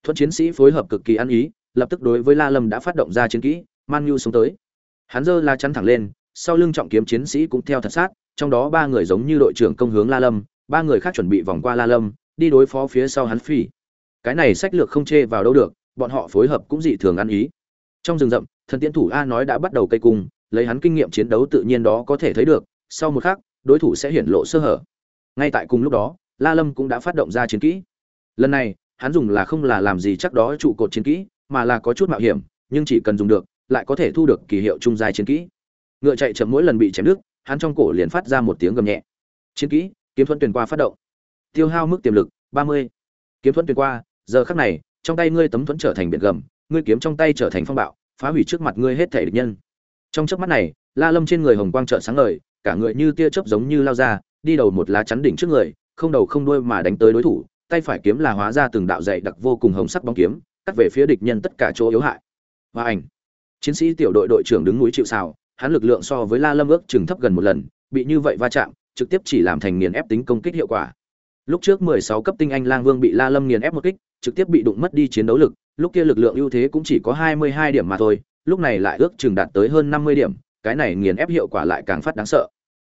Thuận chiến sĩ phối hợp cực kỳ ăn ý, lập tức đối với la lâm đã phát động ra chiến kỹ, man nhu xuống tới. Hắn giơ la chắn thẳng lên, sau lưng trọng kiếm chiến sĩ cũng theo thật sát, trong đó ba người giống như đội trưởng công hướng la lâm, ba người khác chuẩn bị vòng qua la lâm, đi đối phó phía sau hắn phi. Cái này sách lược không chê vào đâu được, bọn họ phối hợp cũng dị thường ăn ý. Trong rừng rậm, thần tiễn thủ a nói đã bắt đầu cây cung, lấy hắn kinh nghiệm chiến đấu tự nhiên đó có thể thấy được, sau một khắc, đối thủ sẽ hiển lộ sơ hở. Ngay tại cùng lúc đó la lâm cũng đã phát động ra chiến kỹ. Lần này, hắn dùng là không là làm gì chắc đó trụ cột chiến kỹ, mà là có chút mạo hiểm, nhưng chỉ cần dùng được, lại có thể thu được kỳ hiệu trung giai chiến kỹ. Ngựa chạy chậm mỗi lần bị chém đứt, hắn trong cổ liền phát ra một tiếng gầm nhẹ. Chiến kỹ, kiếm thuẫn tuyển qua phát động. Tiêu hao mức tiềm lực, ba mươi. Kiếm thuẫn tuyển qua, giờ khắc này, trong tay ngươi tấm thuẫn trở thành biển gầm, ngươi kiếm trong tay trở thành phong bạo, phá hủy trước mặt ngươi hết thể địch nhân. Trong chớp mắt này, la lâm trên người hồng quang trợ sáng ngời, cả người như tia chớp giống như lao ra, đi đầu một lá chắn đỉnh trước người không đầu không đuôi mà đánh tới đối thủ, tay phải kiếm là hóa ra từng đạo dày đặc vô cùng hồng sắc bóng kiếm, cắt về phía địch nhân tất cả chỗ yếu hại. Và ảnh. Chiến sĩ tiểu đội đội trưởng đứng núi chịu sào, hắn lực lượng so với la lâm ước chừng thấp gần một lần, bị như vậy va chạm, trực tiếp chỉ làm thành nghiền ép tính công kích hiệu quả. Lúc trước 16 cấp tinh anh lang vương bị la lâm nghiền ép một kích, trực tiếp bị đụng mất đi chiến đấu lực, lúc kia lực lượng ưu thế cũng chỉ có 22 điểm mà thôi, lúc này lại ước chừng đạt tới hơn 50 điểm, cái này nghiền ép hiệu quả lại càng phát đáng sợ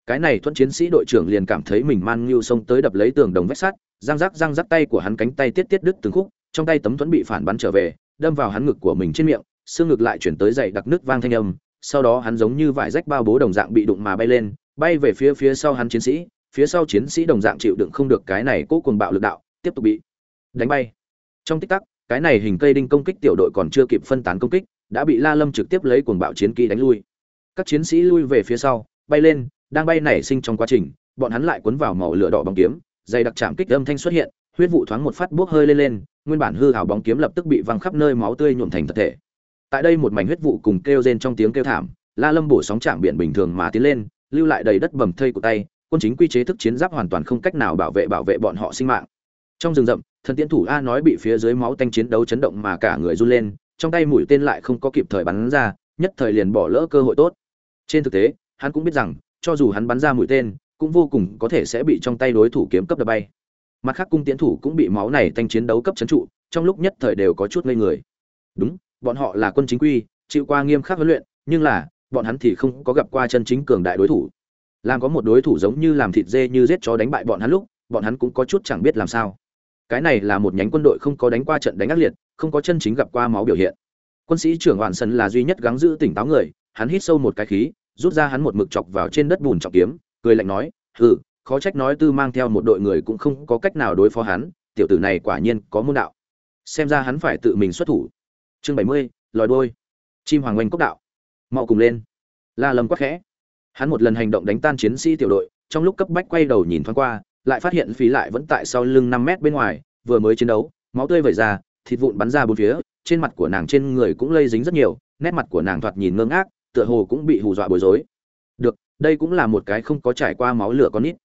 cái này thuận chiến sĩ đội trưởng liền cảm thấy mình man như xông tới đập lấy tường đồng vách sắt, răng rắc răng rắc tay của hắn cánh tay tiết tiết đứt từng khúc, trong tay tấm thuẫn bị phản bắn trở về, đâm vào hắn ngực của mình trên miệng, xương ngực lại chuyển tới dậy đặc nước vang thanh âm, sau đó hắn giống như vải rách bao bố đồng dạng bị đụng mà bay lên, bay về phía phía sau hắn chiến sĩ, phía sau chiến sĩ đồng dạng chịu đựng không được cái này cố cuồng bạo lực đạo, tiếp tục bị đánh bay. Trong tích tắc, cái này hình cây đinh công kích tiểu đội còn chưa kịp phân tán công kích, đã bị la lâm trực tiếp lấy cuồng bạo chiến kỹ đánh lui. Các chiến sĩ lui về phía sau, bay lên đang bay nảy sinh trong quá trình, bọn hắn lại cuốn vào màu lửa đỏ bóng kiếm, dày đặc chạm kích âm thanh xuất hiện, huyết vụ thoáng một phát bốc hơi lên lên, nguyên bản hư hào bóng kiếm lập tức bị văng khắp nơi máu tươi nhuộm thành thật thể. Tại đây một mảnh huyết vụ cùng kêu rên trong tiếng kêu thảm, la lâm bổ sóng chạm biển bình thường mà tiến lên, lưu lại đầy đất bầm thây của tay, quân chính quy chế thức chiến giáp hoàn toàn không cách nào bảo vệ bảo vệ bọn họ sinh mạng. Trong rừng rậm, thần tiễn thủ a nói bị phía dưới máu tanh chiến đấu chấn động mà cả người run lên, trong tay mũi tên lại không có kịp thời bắn ra, nhất thời liền bỏ lỡ cơ hội tốt. Trên thực tế, hắn cũng biết rằng cho dù hắn bắn ra mũi tên, cũng vô cùng có thể sẽ bị trong tay đối thủ kiếm cấp đập bay. Mặt khác cung tiến thủ cũng bị máu này thanh chiến đấu cấp chấn trụ, trong lúc nhất thời đều có chút ngây người. Đúng, bọn họ là quân chính quy, chịu qua nghiêm khắc huấn luyện, nhưng là, bọn hắn thì không có gặp qua chân chính cường đại đối thủ. Làm có một đối thủ giống như làm thịt dê như giết chó đánh bại bọn hắn lúc, bọn hắn cũng có chút chẳng biết làm sao. Cái này là một nhánh quân đội không có đánh qua trận đánh ác liệt, không có chân chính gặp qua máu biểu hiện. Quân sĩ trưởng hoàn sân là duy nhất gắng giữ tỉnh táo người, hắn hít sâu một cái khí rút ra hắn một mực chọc vào trên đất bùn trọng kiếm, cười lạnh nói, hừ, khó trách nói tư mang theo một đội người cũng không có cách nào đối phó hắn, tiểu tử này quả nhiên có môn đạo. Xem ra hắn phải tự mình xuất thủ. Chương bảy mươi, lòi đôi chim hoàng oanh cốc đạo. Mau cùng lên. La lâm quá khẽ. Hắn một lần hành động đánh tan chiến sĩ tiểu đội, trong lúc cấp bách quay đầu nhìn thoáng qua, lại phát hiện phí lại vẫn tại sau lưng năm mét bên ngoài, vừa mới chiến đấu, máu tươi vẩy ra, thịt vụn bắn ra bốn phía, trên mặt của nàng trên người cũng lây dính rất nhiều, nét mặt của nàng thoạt nhìn ngơ ngác tựa hồ cũng bị hù dọa bối rối. Được, đây cũng là một cái không có trải qua máu lửa con nít.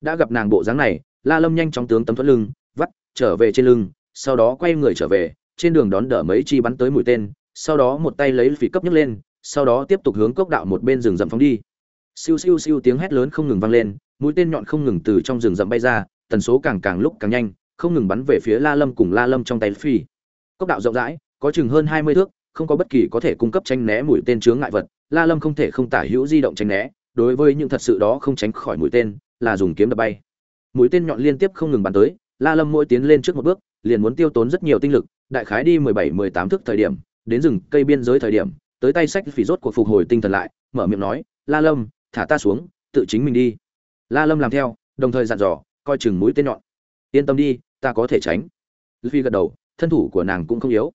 Đã gặp nàng bộ dáng này, la lâm nhanh chóng tướng tấm thuẫn lưng, vắt, trở về trên lưng, sau đó quay người trở về, trên đường đón đỡ mấy chi bắn tới mũi tên, sau đó một tay lấy phỉ cấp nhấc lên, sau đó tiếp tục hướng cốc đạo một bên rừng rậm phóng đi. Siêu siêu siêu tiếng hét lớn không ngừng vang lên, mũi tên nhọn không ngừng từ trong rừng rậm bay ra, tần số càng càng lúc càng nhanh, không ngừng bắn về phía la lâm cùng la lâm trong tay phi cốc đạo rộng rãi, có chừng hơn hai mươi thước không có bất kỳ có thể cung cấp tranh né mũi tên chướng ngại vật, la lâm không thể không tả hữu di động tránh né, đối với những thật sự đó không tránh khỏi mũi tên, là dùng kiếm đập bay. Mũi tên nhọn liên tiếp không ngừng bắn tới, la lâm mỗi tiến lên trước một bước, liền muốn tiêu tốn rất nhiều tinh lực, đại khái đi mười bảy, mười tám thước thời điểm, đến rừng cây biên giới thời điểm, tới tay sách phỉ rốt cuộc phục hồi tinh thần lại, mở miệng nói, la lâm, thả ta xuống, tự chính mình đi. La lâm làm theo, đồng thời dặn dò, coi chừng mũi tên nhọn. Yên tâm đi, ta có thể tránh. Phi gật đầu, thân thủ của nàng cũng không yếu.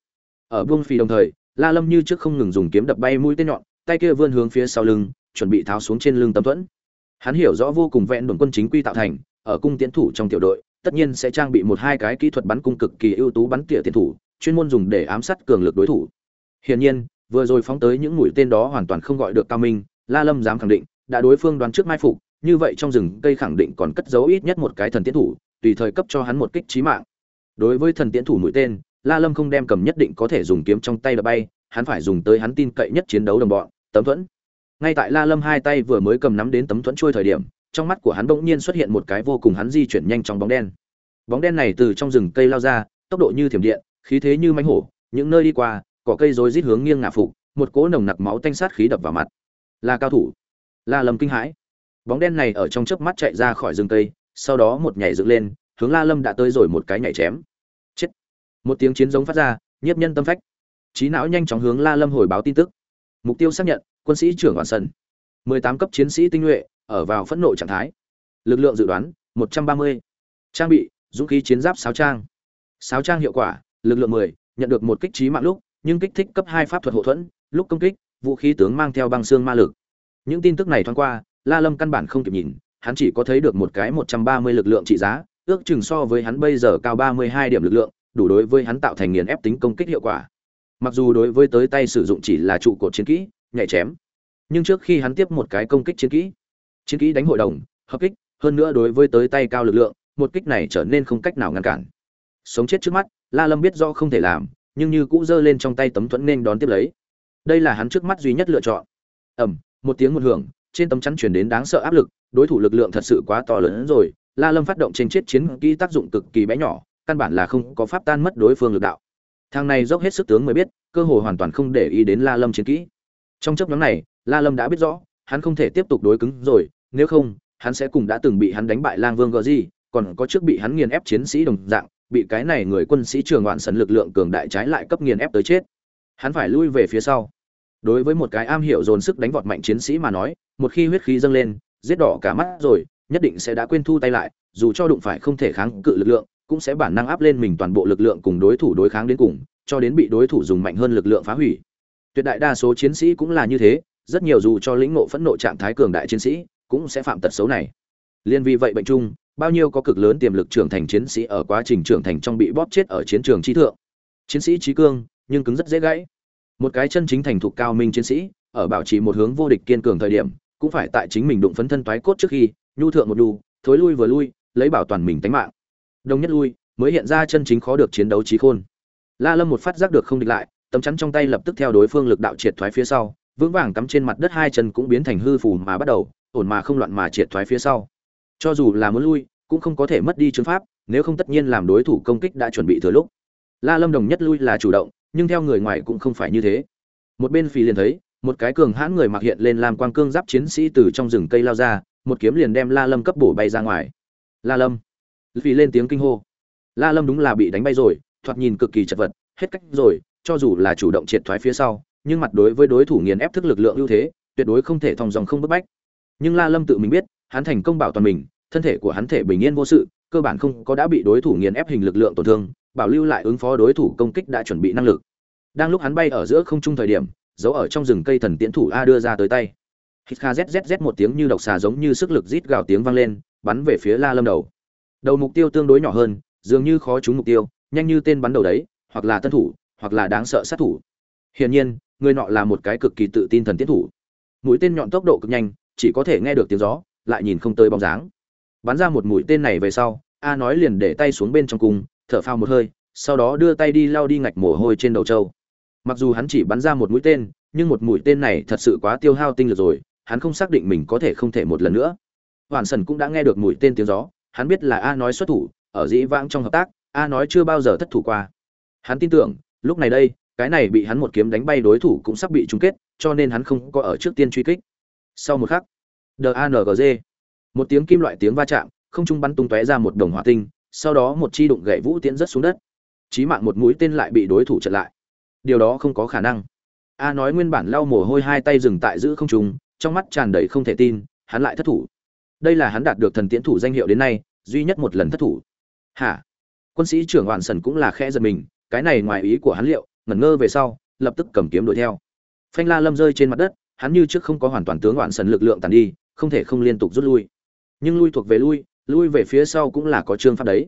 Ở buông phi đồng thời la lâm như trước không ngừng dùng kiếm đập bay mũi tên nhọn, tay kia vươn hướng phía sau lưng, chuẩn bị tháo xuống trên lưng tấm thuẫn. Hắn hiểu rõ vô cùng vẹn đồn quân chính quy tạo thành, ở cung tiến thủ trong tiểu đội, tất nhiên sẽ trang bị một hai cái kỹ thuật bắn cung cực kỳ ưu tú bắn tỉa tiền thủ, chuyên môn dùng để ám sát cường lực đối thủ. Hiển nhiên, vừa rồi phóng tới những mũi tên đó hoàn toàn không gọi được cao minh, la lâm dám khẳng định, đã đối phương đoán trước mai phục, như vậy trong rừng cây khẳng định còn cất giấu ít nhất một cái thần tiến thủ, tùy thời cấp cho hắn một kích chí mạng. Đối với thần tiến thủ mũi tên la lâm không đem cầm nhất định có thể dùng kiếm trong tay đập bay, hắn phải dùng tới hắn tin cậy nhất chiến đấu đồng bọn, tấm thuẫn. Ngay tại la lâm hai tay vừa mới cầm nắm đến tấm thuẫn trôi thời điểm, trong mắt của hắn bỗng nhiên xuất hiện một cái vô cùng hắn di chuyển nhanh trong bóng đen. Bóng đen này từ trong rừng cây lao ra, tốc độ như thiểm điện, khí thế như mãnh hổ, những nơi đi qua, cỏ cây rối rít hướng nghiêng ngả phục, một cỗ nồng nặc máu tanh sát khí đập vào mặt. Là cao thủ. La lâm kinh hãi. Bóng đen này ở trong chớp mắt chạy ra khỏi rừng cây, sau đó một nhảy dựng lên, hướng la lâm đã tới rồi một cái nhảy chém một tiếng chiến giống phát ra nhiếp nhân tâm phách. Trí não nhanh chóng hướng la lâm hồi báo tin tức. Mục tiêu xác nhận quân sĩ trưởng hoàn sân 18 cấp chiến sĩ tinh nhuệ ở vào phẫn nộ trạng thái. Lực lượng dự đoán 130. trang bị dũng khí chiến giáp sáo trang. Sáo trang hiệu quả lực lượng 10, nhận được một kích trí mạng lúc nhưng kích thích cấp 2 pháp thuật hộ thuẫn lúc công kích vũ khí tướng mang theo băng xương ma lực. Những tin tức này thoáng qua la lâm căn bản không kịp nhìn hắn chỉ có thấy được một cái 130 lực lượng trị giá ước chừng so với hắn bây giờ cao 32 điểm lực lượng đủ đối với hắn tạo thành nghiền ép tính công kích hiệu quả. Mặc dù đối với tới tay sử dụng chỉ là trụ cột chiến kỹ, nhạy chém, nhưng trước khi hắn tiếp một cái công kích chiến kỹ chiến kỹ đánh hội đồng, hợp kích, hơn nữa đối với tới tay cao lực lượng, một kích này trở nên không cách nào ngăn cản. Sống chết trước mắt, la lâm biết do không thể làm, nhưng như cũ giơ lên trong tay tấm thuẫn nên đón tiếp lấy. Đây là hắn trước mắt duy nhất lựa chọn. Ẩm một tiếng một hưởng, trên tấm chắn chuyển đến đáng sợ áp lực, đối thủ lực lượng thật sự quá to lớn rồi, la lâm phát động trên chết chiến kỹ tác dụng cực kỳ bé nhỏ căn bản là không có pháp tan mất đối phương lực đạo. Thằng này dốc hết sức tướng mới biết, cơ hội hoàn toàn không để ý đến la lâm chiến kỹ. Trong chấp nhóm này, la lâm đã biết rõ, hắn không thể tiếp tục đối cứng rồi, nếu không, hắn sẽ cùng đã từng bị hắn đánh bại lang vương gờ gì còn có trước bị hắn nghiền ép chiến sĩ đồng dạng, bị cái này người quân sĩ trường ngoạn sấn lực lượng cường đại trái lại cấp nghiền ép tới chết. Hắn phải lui về phía sau. Đối với một cái am hiểu dồn sức đánh vọt mạnh chiến sĩ mà nói, một khi huyết khí dâng lên, giết đỏ cả mắt rồi, nhất định sẽ đã quên thu tay lại, dù cho đụng phải không thể kháng cự lực lượng cũng sẽ bản năng áp lên mình toàn bộ lực lượng cùng đối thủ đối kháng đến cùng cho đến bị đối thủ dùng mạnh hơn lực lượng phá hủy. Tuyệt đại đa số chiến sĩ cũng là như thế rất nhiều dù cho lĩnh ngộ phẫn nộ trạng thái cường đại chiến sĩ cũng sẽ phạm tật xấu này. Liên vì vậy bệnh chung bao nhiêu có cực lớn tiềm lực trưởng thành chiến sĩ ở quá trình trưởng thành trong bị bóp chết ở chiến trường trí thượng. Chiến sĩ trí cương nhưng cứng rất dễ gãy. Một cái chân chính thành thục cao minh chiến sĩ ở bảo trì một hướng vô địch kiên cường thời điểm cũng phải tại chính mình đụng phấn thân toái cốt trước khi nhu thượng một đù, thối lui vừa lui lấy bảo toàn mình tính mạng đông nhất lui, mới hiện ra chân chính khó được chiến đấu trí khôn. La lâm một phát giác được không địch lại, tấm chắn trong tay lập tức theo đối phương lực đạo triệt thoái phía sau, vững vàng cắm trên mặt đất hai chân cũng biến thành hư phù mà bắt đầu, ổn mà không loạn mà triệt thoái phía sau. Cho dù là muốn lui, cũng không có thể mất đi chứng pháp, nếu không tất nhiên làm đối thủ công kích đã chuẩn bị thừa lúc. La lâm đồng nhất lui là chủ động, nhưng theo người ngoài cũng không phải như thế. Một bên phì liền thấy, một cái cường hãn người mặc hiện lên làm quang cương giáp chiến sĩ từ trong rừng cây lao ra, một kiếm liền đem la lâm cấp bổ bay ra ngoài. La lâm vì lên tiếng kinh hô. La lâm đúng là bị đánh bay rồi, thoạt nhìn cực kỳ chật vật, hết cách rồi, cho dù là chủ động triệt thoái phía sau, nhưng mặt đối với đối thủ nghiền ép thức lực lượng ưu thế, tuyệt đối không thể thòng dòng không bức bách. Nhưng la lâm tự mình biết, hắn thành công bảo toàn mình, thân thể của hắn thể bình yên vô sự, cơ bản không có đã bị đối thủ nghiền ép hình lực lượng tổn thương, bảo lưu lại ứng phó đối thủ công kích đã chuẩn bị năng lực. Đang lúc hắn bay ở giữa không trung thời điểm, giấu ở trong rừng cây thần tiễn thủ a đưa ra tới tay. Hít kha zzz một tiếng như độc xà giống như sức lực rít gào tiếng vang lên, bắn về phía la lâm đầu đầu mục tiêu tương đối nhỏ hơn, dường như khó trúng mục tiêu, nhanh như tên bắn đầu đấy, hoặc là tân thủ, hoặc là đáng sợ sát thủ. Hiển nhiên, người nọ là một cái cực kỳ tự tin thần tiến thủ. Mũi tên nhọn tốc độ cực nhanh, chỉ có thể nghe được tiếng gió, lại nhìn không tới bóng dáng. Bắn ra một mũi tên này về sau, a nói liền để tay xuống bên trong cung thở phao một hơi, sau đó đưa tay đi lau đi ngạch mồ hôi trên đầu trâu. Mặc dù hắn chỉ bắn ra một mũi tên, nhưng một mũi tên này thật sự quá tiêu hao tinh lực rồi, hắn không xác định mình có thể không thể một lần nữa. Hoàn sần cũng đã nghe được mũi tên tiếng gió hắn biết là a nói xuất thủ, ở dĩ vãng trong hợp tác, a nói chưa bao giờ thất thủ qua. Hắn tin tưởng, lúc này đây, cái này bị hắn một kiếm đánh bay đối thủ cũng sắp bị chung kết, cho nên hắn không có ở trước tiên truy kích. Sau một khắc dangg một tiếng kim loại tiếng va chạm, không trung bắn tung tóe ra một đồng hỏa tinh, sau đó một chi đụng gậy vũ tiễn rất xuống đất. Chí mạng một mũi tên lại bị đối thủ chặn lại. Điều đó không có khả năng. A nói nguyên bản lau mồ hôi hai tay dừng tại giữ không trung, trong mắt tràn đầy không thể tin, hắn lại thất thủ đây là hắn đạt được thần tiễn thủ danh hiệu đến nay, duy nhất một lần thất thủ. Hả? Quân sĩ trưởng hoàn sần cũng là khẽ giật mình, cái này ngoài ý của hắn liệu, ngẩn ngơ về sau, lập tức cầm kiếm đuổi theo. Phanh la lâm rơi trên mặt đất, hắn như trước không có hoàn toàn tướng hoàn sần lực lượng tàn đi, không thể không liên tục rút lui. Nhưng lui thuộc về lui lui về phía sau cũng là có trương pháp đấy.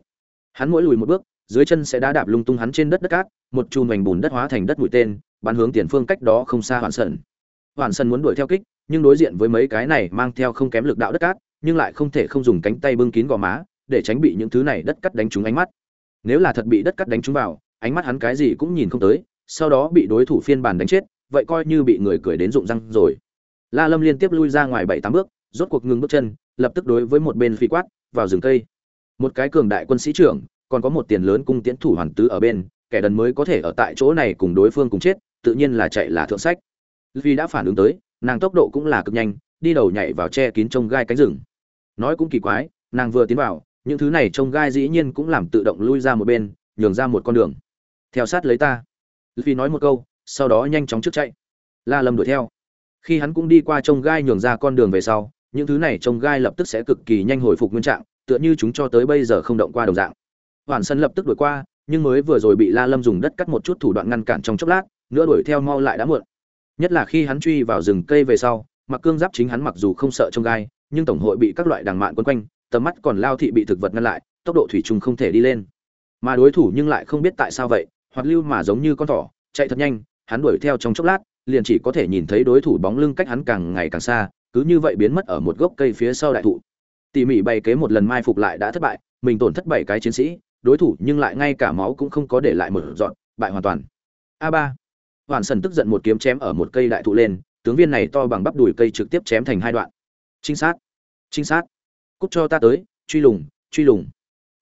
Hắn mỗi lùi một bước, dưới chân sẽ đá đạp lung tung hắn trên đất đất cát, một chùm mảnh bùn đất hóa thành đất mũi tên, bắn hướng tiền phương cách đó không xa hoàn sần. Hoàn sần muốn đuổi theo kích, nhưng đối diện với mấy cái này mang theo không kém lực đạo đất cát nhưng lại không thể không dùng cánh tay bưng kín gò má, để tránh bị những thứ này đất cắt đánh trúng ánh mắt. Nếu là thật bị đất cắt đánh trúng vào, ánh mắt hắn cái gì cũng nhìn không tới, sau đó bị đối thủ phiên bản đánh chết, vậy coi như bị người cười đến rụng răng rồi. La lâm liên tiếp lui ra ngoài bảy tám bước, rốt cuộc ngừng bước chân, lập tức đối với một bên phi quát, vào rừng cây. Một cái cường đại quân sĩ trưởng, còn có một tiền lớn cung tiễn thủ hoàn tứ ở bên, kẻ đần mới có thể ở tại chỗ này cùng đối phương cùng chết, tự nhiên là chạy là thượng sách. Vì đã phản ứng tới, nàng tốc độ cũng là cực nhanh, đi đầu nhảy vào che kín trông gai cánh rừng nói cũng kỳ quái, nàng vừa tiến vào, những thứ này trông gai dĩ nhiên cũng làm tự động lui ra một bên, nhường ra một con đường. Theo sát lấy ta. Vì nói một câu, sau đó nhanh chóng trước chạy. La lâm đuổi theo. Khi hắn cũng đi qua trông gai nhường ra con đường về sau, những thứ này trông gai lập tức sẽ cực kỳ nhanh hồi phục nguyên trạng, tựa như chúng cho tới bây giờ không động qua đồng dạng. Hoàn sân lập tức đuổi qua, nhưng mới vừa rồi bị la lâm dùng đất cắt một chút thủ đoạn ngăn cản trong chốc lát, nữa đuổi theo mau lại đã muộn. Nhất là khi hắn truy vào rừng cây về sau, mặc cương giáp chính hắn mặc dù không sợ trông gai nhưng tổng hội bị các loại đằng mạn quấn quanh, tầm mắt còn lao thị bị thực vật ngăn lại, tốc độ thủy chung không thể đi lên. Mà đối thủ nhưng lại không biết tại sao vậy, hoặc lưu mà giống như con thỏ, chạy thật nhanh, hắn đuổi theo trong chốc lát, liền chỉ có thể nhìn thấy đối thủ bóng lưng cách hắn càng ngày càng xa, cứ như vậy biến mất ở một gốc cây phía sau đại thụ. Tỉ mỉ bày kế một lần mai phục lại đã thất bại, mình tổn thất bảy cái chiến sĩ, đối thủ nhưng lại ngay cả máu cũng không có để lại một dọn bại hoàn toàn. A ba. Hoàn sần tức giận một kiếm chém ở một cây đại thụ lên, tướng viên này to bằng bắp đùi cây trực tiếp chém thành hai đoạn trinh sát. Trinh sát. Cút cho ta tới, truy lùng truy lùng.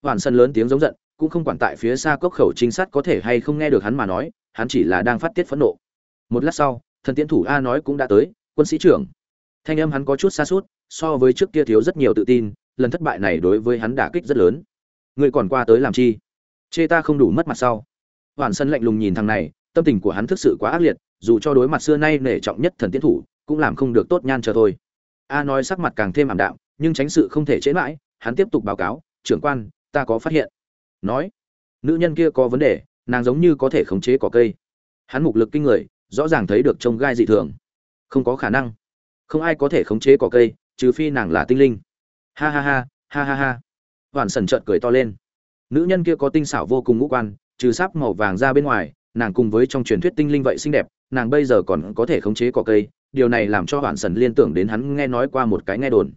Hoàn sân lớn tiếng giống giận, cũng không quản tại phía xa cốc khẩu trinh sát có thể hay không nghe được hắn mà nói, hắn chỉ là đang phát tiết phẫn nộ. Một lát sau, thần tiến thủ a nói cũng đã tới, quân sĩ trưởng. Thanh âm hắn có chút xa suốt, so với trước kia thiếu rất nhiều tự tin, lần thất bại này đối với hắn đả kích rất lớn. Người còn qua tới làm chi? Chê ta không đủ mất mặt sau. Hoàn sân lạnh lùng nhìn thằng này, tâm tình của hắn thực sự quá ác liệt, dù cho đối mặt xưa nay nể trọng nhất thần tiến thủ, cũng làm không được tốt nhan chờ thôi a nói sắc mặt càng thêm ảm đạm, nhưng tránh sự không thể chế mãi, hắn tiếp tục báo cáo, trưởng quan, ta có phát hiện. Nói, nữ nhân kia có vấn đề, nàng giống như có thể khống chế cỏ cây. Hắn mục lực kinh người, rõ ràng thấy được trông gai dị thường. Không có khả năng. Không ai có thể khống chế cỏ cây, trừ phi nàng là tinh linh. Ha ha ha ha ha ha. Hoàn sần trợn cười to lên. Nữ nhân kia có tinh xảo vô cùng ngũ quan, trừ sáp màu vàng ra bên ngoài, nàng cùng với trong truyền thuyết tinh linh vậy xinh đẹp, nàng bây giờ còn có thể khống chế cỏ cây điều này làm cho hoàn sần liên tưởng đến hắn nghe nói qua một cái nghe đồn.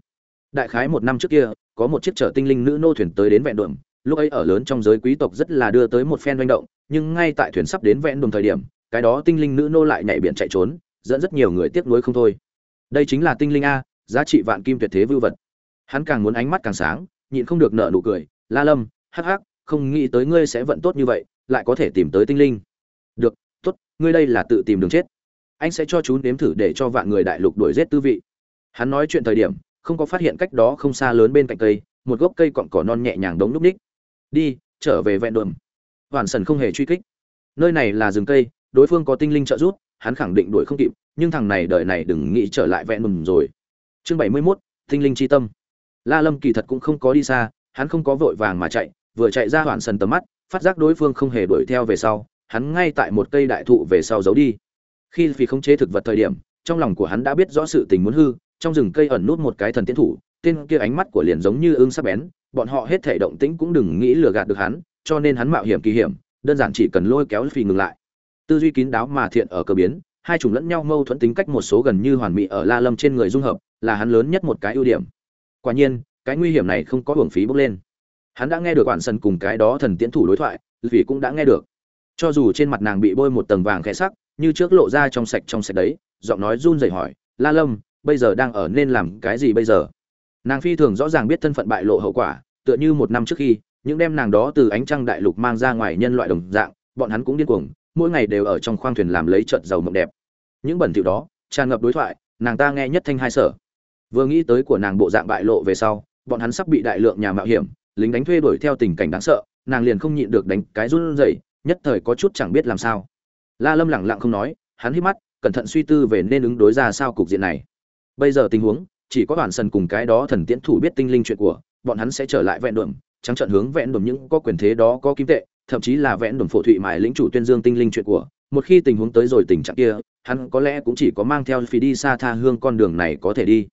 Đại khái một năm trước kia, có một chiếc chở tinh linh nữ nô thuyền tới đến vẹn đuộm lúc ấy ở lớn trong giới quý tộc rất là đưa tới một phen manh động, nhưng ngay tại thuyền sắp đến vẹn đuộm thời điểm, cái đó tinh linh nữ nô lại nhảy biển chạy trốn, dẫn rất nhiều người tiếc nuối không thôi. Đây chính là tinh linh a, giá trị vạn kim tuyệt thế vưu vật. Hắn càng muốn ánh mắt càng sáng, nhịn không được nợ nụ cười, la lâm, hắc hắc, không nghĩ tới ngươi sẽ vận tốt như vậy, lại có thể tìm tới tinh linh. Được, tốt, ngươi đây là tự tìm đường chết anh sẽ cho chú nếm thử để cho vạn người đại lục đuổi giết tư vị. Hắn nói chuyện thời điểm không có phát hiện cách đó không xa lớn bên cạnh cây một gốc cây cọn cỏ non nhẹ nhàng đống núp ních. Đi trở về vẹn đồn hoàn sần không hề truy kích. Nơi này là rừng cây đối phương có tinh linh trợ giúp hắn khẳng định đuổi không kịp nhưng thằng này đời này đừng nghĩ trở lại vẹn đồn rồi. Chương bảy mươi 71, tinh linh chi tâm. La lâm kỳ thật cũng không có đi xa hắn không có vội vàng mà chạy vừa chạy ra hoàn sần tầm mắt phát giác đối phương không hề đuổi theo về sau hắn ngay tại một cây đại thụ về sau giấu đi khi vì không chế thực vật thời điểm, trong lòng của hắn đã biết rõ sự tình muốn hư, trong rừng cây ẩn nút một cái thần tiến thủ, tên kia ánh mắt của liền giống như ương sắc bén, bọn họ hết thể động tĩnh cũng đừng nghĩ lừa gạt được hắn, cho nên hắn mạo hiểm kỳ hiểm, đơn giản chỉ cần lôi kéo phi ngừng lại. Tư duy kín đáo mà thiện ở cơ biến, hai chủng lẫn nhau mâu thuẫn tính cách một số gần như hoàn mỹ ở la lâm trên người dung hợp, là hắn lớn nhất một cái ưu điểm. Quả nhiên, cái nguy hiểm này không có hưởng phí bốc lên. Hắn đã nghe được quản sân cùng cái đó thần tiến thủ đối thoại, vì cũng đã nghe được. Cho dù trên mặt nàng bị bôi một tầng vàng khẽ sắc như trước lộ ra trong sạch trong sạch đấy, giọng nói run rẩy hỏi, la lâm, bây giờ đang ở nên làm cái gì bây giờ? Nàng phi thường rõ ràng biết thân phận bại lộ hậu quả, tựa như một năm trước khi, những đem nàng đó từ ánh trăng đại lục mang ra ngoài nhân loại đồng dạng, bọn hắn cũng điên cuồng, mỗi ngày đều ở trong khoang thuyền làm lấy trận giàu mộng đẹp. Những bẩn thỉu đó, tràn ngập đối thoại, nàng ta nghe nhất thanh hai sở. Vừa nghĩ tới của nàng bộ dạng bại lộ về sau, bọn hắn sắp bị đại lượng nhà mạo hiểm, lính đánh thuê đuổi theo tình cảnh đáng sợ, nàng liền không nhịn được đánh cái run rẩy, nhất thời có chút chẳng biết làm sao la lâm lẳng lặng không nói, hắn hít mắt, cẩn thận suy tư về nên ứng đối ra sao cục diện này. Bây giờ tình huống, chỉ có bản Sần cùng cái đó thần tiễn thủ biết tinh linh chuyện của, bọn hắn sẽ trở lại vẹn đuẩm trắng trận hướng vẹn đuẩm những có quyền thế đó có kim tệ, thậm chí là vẹn đuẩm phổ thụy mại lĩnh chủ tuyên dương tinh linh chuyện của. Một khi tình huống tới rồi tình trạng kia, hắn có lẽ cũng chỉ có mang theo phi đi xa tha hương con đường này có thể đi.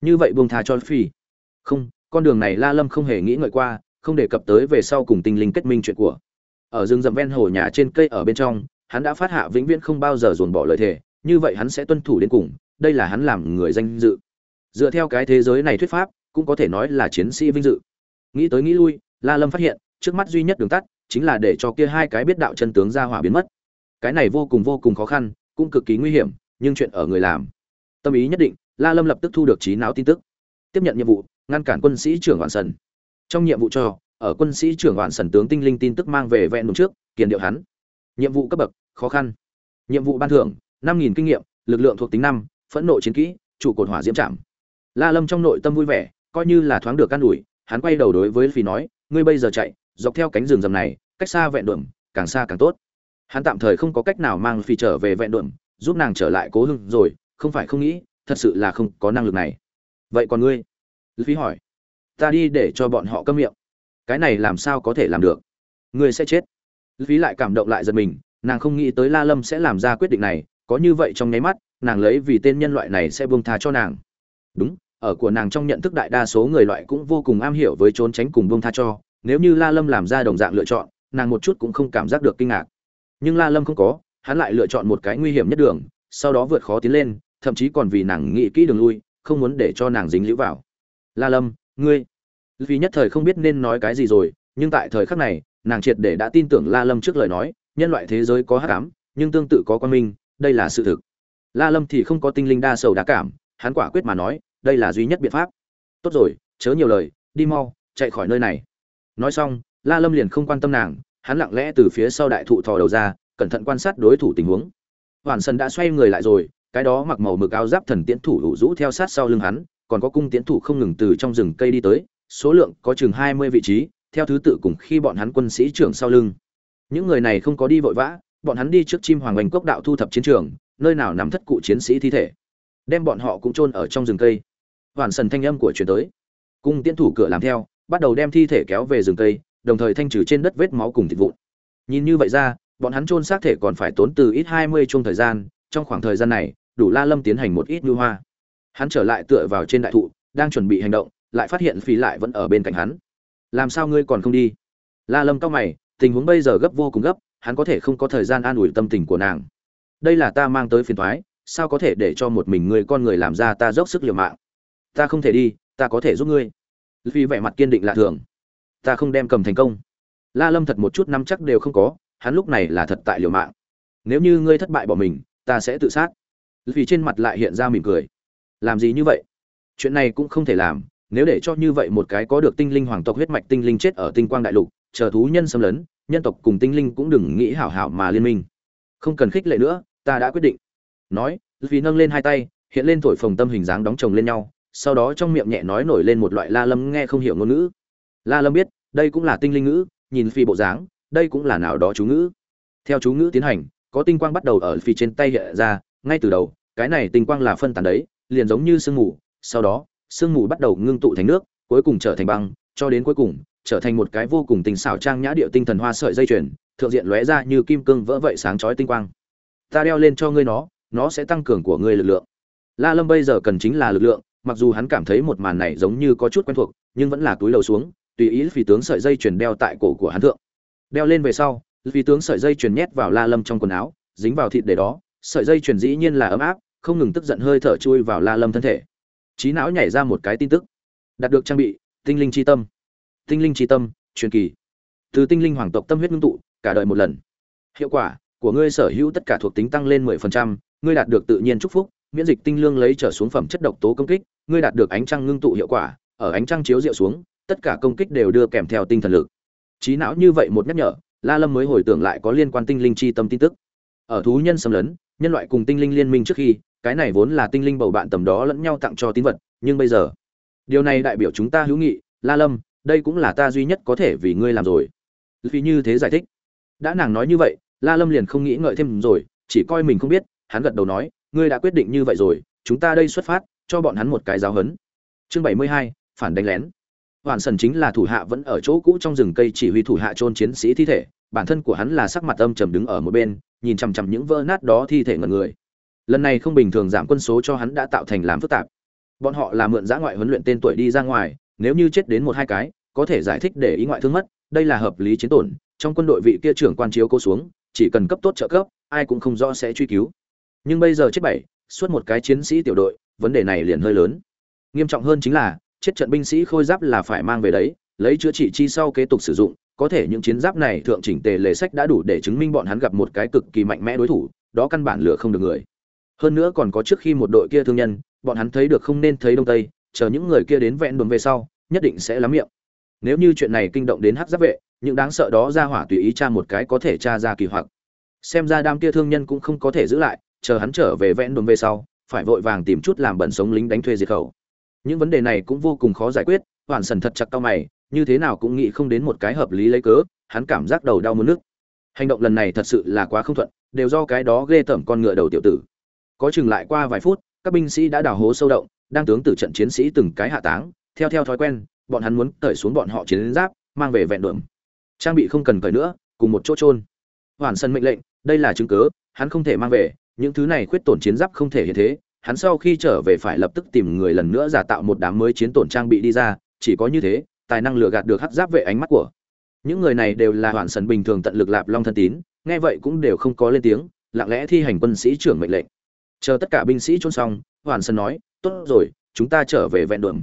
Như vậy buông tha cho phi. Không, con đường này la lâm không hề nghĩ ngợi qua, không đề cập tới về sau cùng tinh linh kết minh chuyện của. Ở rừng rậm ven hồ nhà trên cây ở bên trong hắn đã phát hạ vĩnh viễn không bao giờ dồn bỏ lời thề, như vậy hắn sẽ tuân thủ đến cùng, đây là hắn làm người danh dự. Dựa theo cái thế giới này thuyết pháp, cũng có thể nói là chiến sĩ vinh dự. Nghĩ tới nghĩ lui, la lâm phát hiện, trước mắt duy nhất đường tắt, chính là để cho kia hai cái biết đạo chân tướng ra hỏa biến mất. Cái này vô cùng vô cùng khó khăn, cũng cực kỳ nguy hiểm, nhưng chuyện ở người làm. Tâm ý nhất định, la lâm lập tức thu được trí não tin tức. Tiếp nhận nhiệm vụ, ngăn cản quân sĩ trưởng hoàn sần. Trong nhiệm vụ cho, ở quân sĩ trưởng hoàn sần tướng tinh linh tin tức mang về vẹn đúng trước kiền điệu hắn. Nhiệm vụ cấp bậc khó khăn. Nhiệm vụ ban thưởng, năm nghìn kinh nghiệm, lực lượng thuộc tính năm, phẫn nộ chiến kỹ, trụ cột hỏa diễm chạm la lâm trong nội tâm vui vẻ, coi như là thoáng được can ủi, hắn quay đầu đối với phi nói, ngươi bây giờ chạy, dọc theo cánh rừng rầm này, cách xa vẹn đường càng xa càng tốt. Hắn tạm thời không có cách nào mang phi trở về vẹn đuộm giúp nàng trở lại cố hưng rồi, không phải không nghĩ, thật sự là không có năng lực này. Vậy còn ngươi? Phí hỏi. Ta đi để cho bọn họ câm miệng. Cái này làm sao có thể làm được? Ngươi sẽ chết. Phí lại cảm động lại giật mình nàng không nghĩ tới la lâm sẽ làm ra quyết định này, có như vậy trong nháy mắt, nàng lấy vì tên nhân loại này sẽ buông tha cho nàng. Đúng, ở của nàng trong nhận thức đại đa số người loại cũng vô cùng am hiểu với trốn tránh cùng buông tha cho, nếu như la lâm làm ra đồng dạng lựa chọn, nàng một chút cũng không cảm giác được kinh ngạc. Nhưng la lâm không có, hắn lại lựa chọn một cái nguy hiểm nhất đường, sau đó vượt khó tiến lên, thậm chí còn vì nàng nghĩ kỹ đường lui, không muốn để cho nàng dính lũ vào. La lâm, ngươi, vì nhất thời không biết nên nói cái gì rồi, nhưng tại thời khắc này, nàng triệt để đã tin tưởng la lâm trước lời nói nhân loại thế giới có hắc ám, nhưng tương tự có quan minh, đây là sự thực. La lâm thì không có tinh linh đa sầu đa cảm, hắn quả quyết mà nói, đây là duy nhất biện pháp. Tốt rồi, chớ nhiều lời, đi mau, chạy khỏi nơi này. Nói xong, la lâm liền không quan tâm nàng, hắn lặng lẽ từ phía sau đại thụ thò đầu ra, cẩn thận quan sát đối thủ tình huống. Hoàn sân đã xoay người lại rồi, cái đó mặc màu mực áo giáp thần tiễn thủ hữu rũ theo sát sau lưng hắn, còn có cung tiễn thủ không ngừng từ trong rừng cây đi tới, số lượng có chừng hai mươi vị trí, theo thứ tự cùng khi bọn hắn quân sĩ trưởng sau lưng những người này không có đi vội vã, bọn hắn đi trước chim hoàng oanh cốc đạo thu thập chiến trường, nơi nào nằm thất cụ chiến sĩ thi thể. Đem bọn họ cũng chôn ở trong rừng cây. Hoàn sần thanh âm của chuyển tới. Cung tiễn thủ cửa làm theo, bắt đầu đem thi thể kéo về rừng cây, đồng thời thanh trừ trên đất vết máu cùng thịt vụn. Nhìn như vậy ra, bọn hắn chôn xác thể còn phải tốn từ ít hai mươi chung thời gian, trong khoảng thời gian này, đủ la lâm tiến hành một ít lưu hoa. Hắn trở lại tựa vào trên đại thụ, đang chuẩn bị hành động, lại phát hiện phi lại vẫn ở bên cạnh hắn. Làm sao ngươi còn không đi? La lâm cao mày tình huống bây giờ gấp vô cùng gấp, hắn có thể không có thời gian an ủi tâm tình của nàng. Đây là ta mang tới phiền thoái sao có thể để cho một mình ngươi con người làm ra ta dốc sức liều mạng? Ta không thể đi, ta có thể giúp ngươi. Vì vẻ mặt kiên định lạ thường. Ta không đem cầm thành công. La lâm thật một chút nắm chắc đều không có, hắn lúc này là thật tại liều mạng. Nếu như ngươi thất bại bỏ mình, ta sẽ tự sát. Vì trên mặt lại hiện ra mỉm cười. Làm gì như vậy? Chuyện này cũng không thể làm, nếu để cho như vậy một cái có được tinh linh hoàng tộc huyết mạch tinh linh chết ở tinh quang đại lục chờ thú nhân xâm lấn, nhân tộc cùng tinh linh cũng đừng nghĩ hảo hảo mà liên minh. Không cần khích lệ nữa, ta đã quyết định. Nói vì nâng lên hai tay, hiện lên thổi phồng tâm hình dáng đóng chồng lên nhau, sau đó trong miệng nhẹ nói nổi lên một loại la lâm nghe không hiểu ngôn ngữ. La lâm biết, đây cũng là tinh linh ngữ, nhìn phi bộ dáng, đây cũng là nào đó chú ngữ. Theo chú ngữ tiến hành, có tinh quang bắt đầu ở phi trên tay hiện ra, ngay từ đầu, cái này tinh quang là phân tán đấy, liền giống như sương mù, sau đó, sương mù bắt đầu ngưng tụ thành nước, cuối cùng trở thành băng, cho đến cuối cùng trở thành một cái vô cùng tình xảo trang nhã điệu tinh thần hoa sợi dây chuyền, thượng diện lóe ra như kim cương vỡ vậy sáng chói tinh quang. Ta đeo lên cho ngươi nó nó sẽ tăng cường của ngươi lực lượng. La lâm bây giờ cần chính là lực lượng, mặc dù hắn cảm thấy một màn này giống như có chút quen thuộc, nhưng vẫn là túi lầu xuống, tùy ý phi tướng sợi dây chuyền đeo tại cổ của hắn thượng. Đeo lên về sau, phi tướng sợi dây chuyền nhét vào la lâm trong quần áo, dính vào thịt để đó, sợi dây chuyền dĩ nhiên là ấm áp, không ngừng tức giận hơi thở chui vào la lâm thân thể. Trí não nhảy ra một cái tin tức. Đạt được trang bị, tinh linh chi tâm tinh linh chi tâm truyền kỳ. Từ tinh linh hoàng tộc tâm huyết ngưng tụ cả đời một lần. Hiệu quả của ngươi sở hữu tất cả thuộc tính tăng lên 10%, ngươi đạt được tự nhiên chúc phúc miễn dịch tinh lương lấy trở xuống phẩm chất độc tố công kích ngươi đạt được ánh trăng ngưng tụ hiệu quả ở ánh trăng chiếu rượu xuống tất cả công kích đều đưa kèm theo tinh thần lực. Trí não như vậy một nhắc nhở la lâm mới hồi tưởng lại có liên quan tinh linh chi tâm tin tức. Ở thú nhân xâm lấn nhân loại cùng tinh linh liên minh trước khi cái này vốn là tinh linh bầu bạn tầm đó lẫn nhau tặng cho tín vật nhưng bây giờ điều này đại biểu chúng ta hữu nghị la lâm đây cũng là ta duy nhất có thể vì ngươi làm rồi. Vì như thế giải thích. Đã nàng nói như vậy, la lâm liền không nghĩ ngợi thêm rồi, chỉ coi mình không biết, hắn gật đầu nói, ngươi đã quyết định như vậy rồi, chúng ta đây xuất phát, cho bọn hắn một cái giáo hấn chương bảy mươi hai, phản đánh lén. Hoàn sần chính là thủ hạ vẫn ở chỗ cũ trong rừng cây chỉ huy thủ hạ chôn chiến sĩ thi thể, bản thân của hắn là sắc mặt âm trầm đứng ở một bên, nhìn chằm chằm những vỡ nát đó thi thể ngần người. Lần này không bình thường giảm quân số cho hắn đã tạo thành làm phức tạp. Bọn họ là mượn giã ngoại huấn luyện tên tuổi đi ra ngoài nếu như chết đến một hai cái, có thể giải thích để ý ngoại thương mất, đây là hợp lý chiến tổn, trong quân đội vị kia trưởng quan chiếu cố xuống, chỉ cần cấp tốt trợ cấp, ai cũng không rõ sẽ truy cứu. Nhưng bây giờ chết bảy suốt một cái chiến sĩ tiểu đội, vấn đề này liền hơi lớn. Nghiêm trọng hơn chính là, chết trận binh sĩ khôi giáp là phải mang về đấy, lấy chữa trị chi sau kế tục sử dụng, có thể những chiến giáp này thượng chỉnh tề lề sách đã đủ để chứng minh bọn hắn gặp một cái cực kỳ mạnh mẽ đối thủ, đó căn bản lửa không được người. Hơn nữa còn có trước khi một đội kia thương nhân, bọn hắn thấy được không nên thấy đông tây chờ những người kia đến vẹn đồn về sau, nhất định sẽ lắm miệng. Nếu như chuyện này kinh động đến hắc giáp vệ, những đáng sợ đó ra hỏa tùy ý tra một cái có thể tra ra kỳ hoặc. Xem ra đám kia thương nhân cũng không có thể giữ lại, chờ hắn trở về vẹn đồn về sau, phải vội vàng tìm chút làm bẩn sống lính đánh thuê diệt khẩu. Những vấn đề này cũng vô cùng khó giải quyết hoàn sần thật chặt cao mày, như thế nào cũng nghĩ không đến một cái hợp lý lấy cớ, hắn cảm giác đầu đau muốn nước hành động lần này thật sự là quá không thuận, đều do cái đó ghê tởm con ngựa đầu tiểu tử. Có chừng lại qua vài phút, các binh sĩ đã đào hố sâu động đang tướng từ trận chiến sĩ từng cái hạ táng, theo theo thói quen, bọn hắn muốn cởi xuống bọn họ chiến giáp, mang về vẹn đượm. Trang bị không cần cởi nữa, cùng một chỗ trôn hoàn sân mệnh lệnh, đây là chứng cớ hắn không thể mang về, những thứ này khuyết tổn chiến giáp không thể hiện thế, hắn sau khi trở về phải lập tức tìm người lần nữa giả tạo một đám mới chiến tổn trang bị đi ra, chỉ có như thế, tài năng lừa gạt được hắc giáp vệ ánh mắt của. Những người này đều là hoàn sân bình thường tận lực lạp long thân tín, nghe vậy cũng đều không có lên tiếng, lặng lẽ thi hành quân sĩ trưởng mệnh lệnh. Chờ tất cả binh sĩ trôn xong, hoàn sân nói tốt rồi, chúng ta trở về vẹn đường.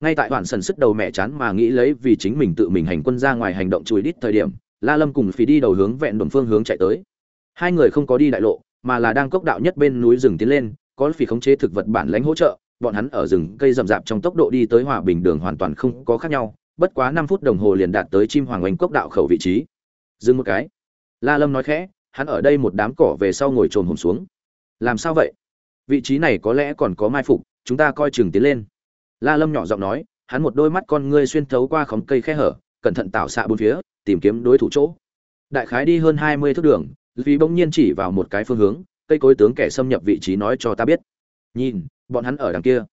Ngay tại đoạn sần sức đầu mẹ chán mà nghĩ lấy vì chính mình tự mình hành quân ra ngoài hành động chùi đít thời điểm, la lâm cùng phí đi đầu hướng vẹn đường phương hướng chạy tới. Hai người không có đi đại lộ, mà là đang cốc đạo nhất bên núi rừng tiến lên, có phí khống chế thực vật bản lãnh hỗ trợ, bọn hắn ở rừng cây rậm rạp trong tốc độ đi tới hòa bình đường hoàn toàn không có khác nhau, bất quá năm phút đồng hồ liền đạt tới chim hoàng oanh cốc đạo khẩu vị trí. Dừng một cái. La lâm nói khẽ, hắn ở đây một đám cỏ về sau ngồi trồn hồn xuống. Làm sao vậy? Vị trí này có lẽ còn có mai phục chúng ta coi chừng tiến lên. La lâm nhỏ giọng nói, hắn một đôi mắt con ngươi xuyên thấu qua khóm cây khe hở, cẩn thận tạo xạ bốn phía, tìm kiếm đối thủ chỗ. Đại khái đi hơn hai mươi thước đường vì bỗng nhiên chỉ vào một cái phương hướng, cây cối tướng kẻ xâm nhập vị trí nói cho ta biết. Nhìn, bọn hắn ở đằng kia.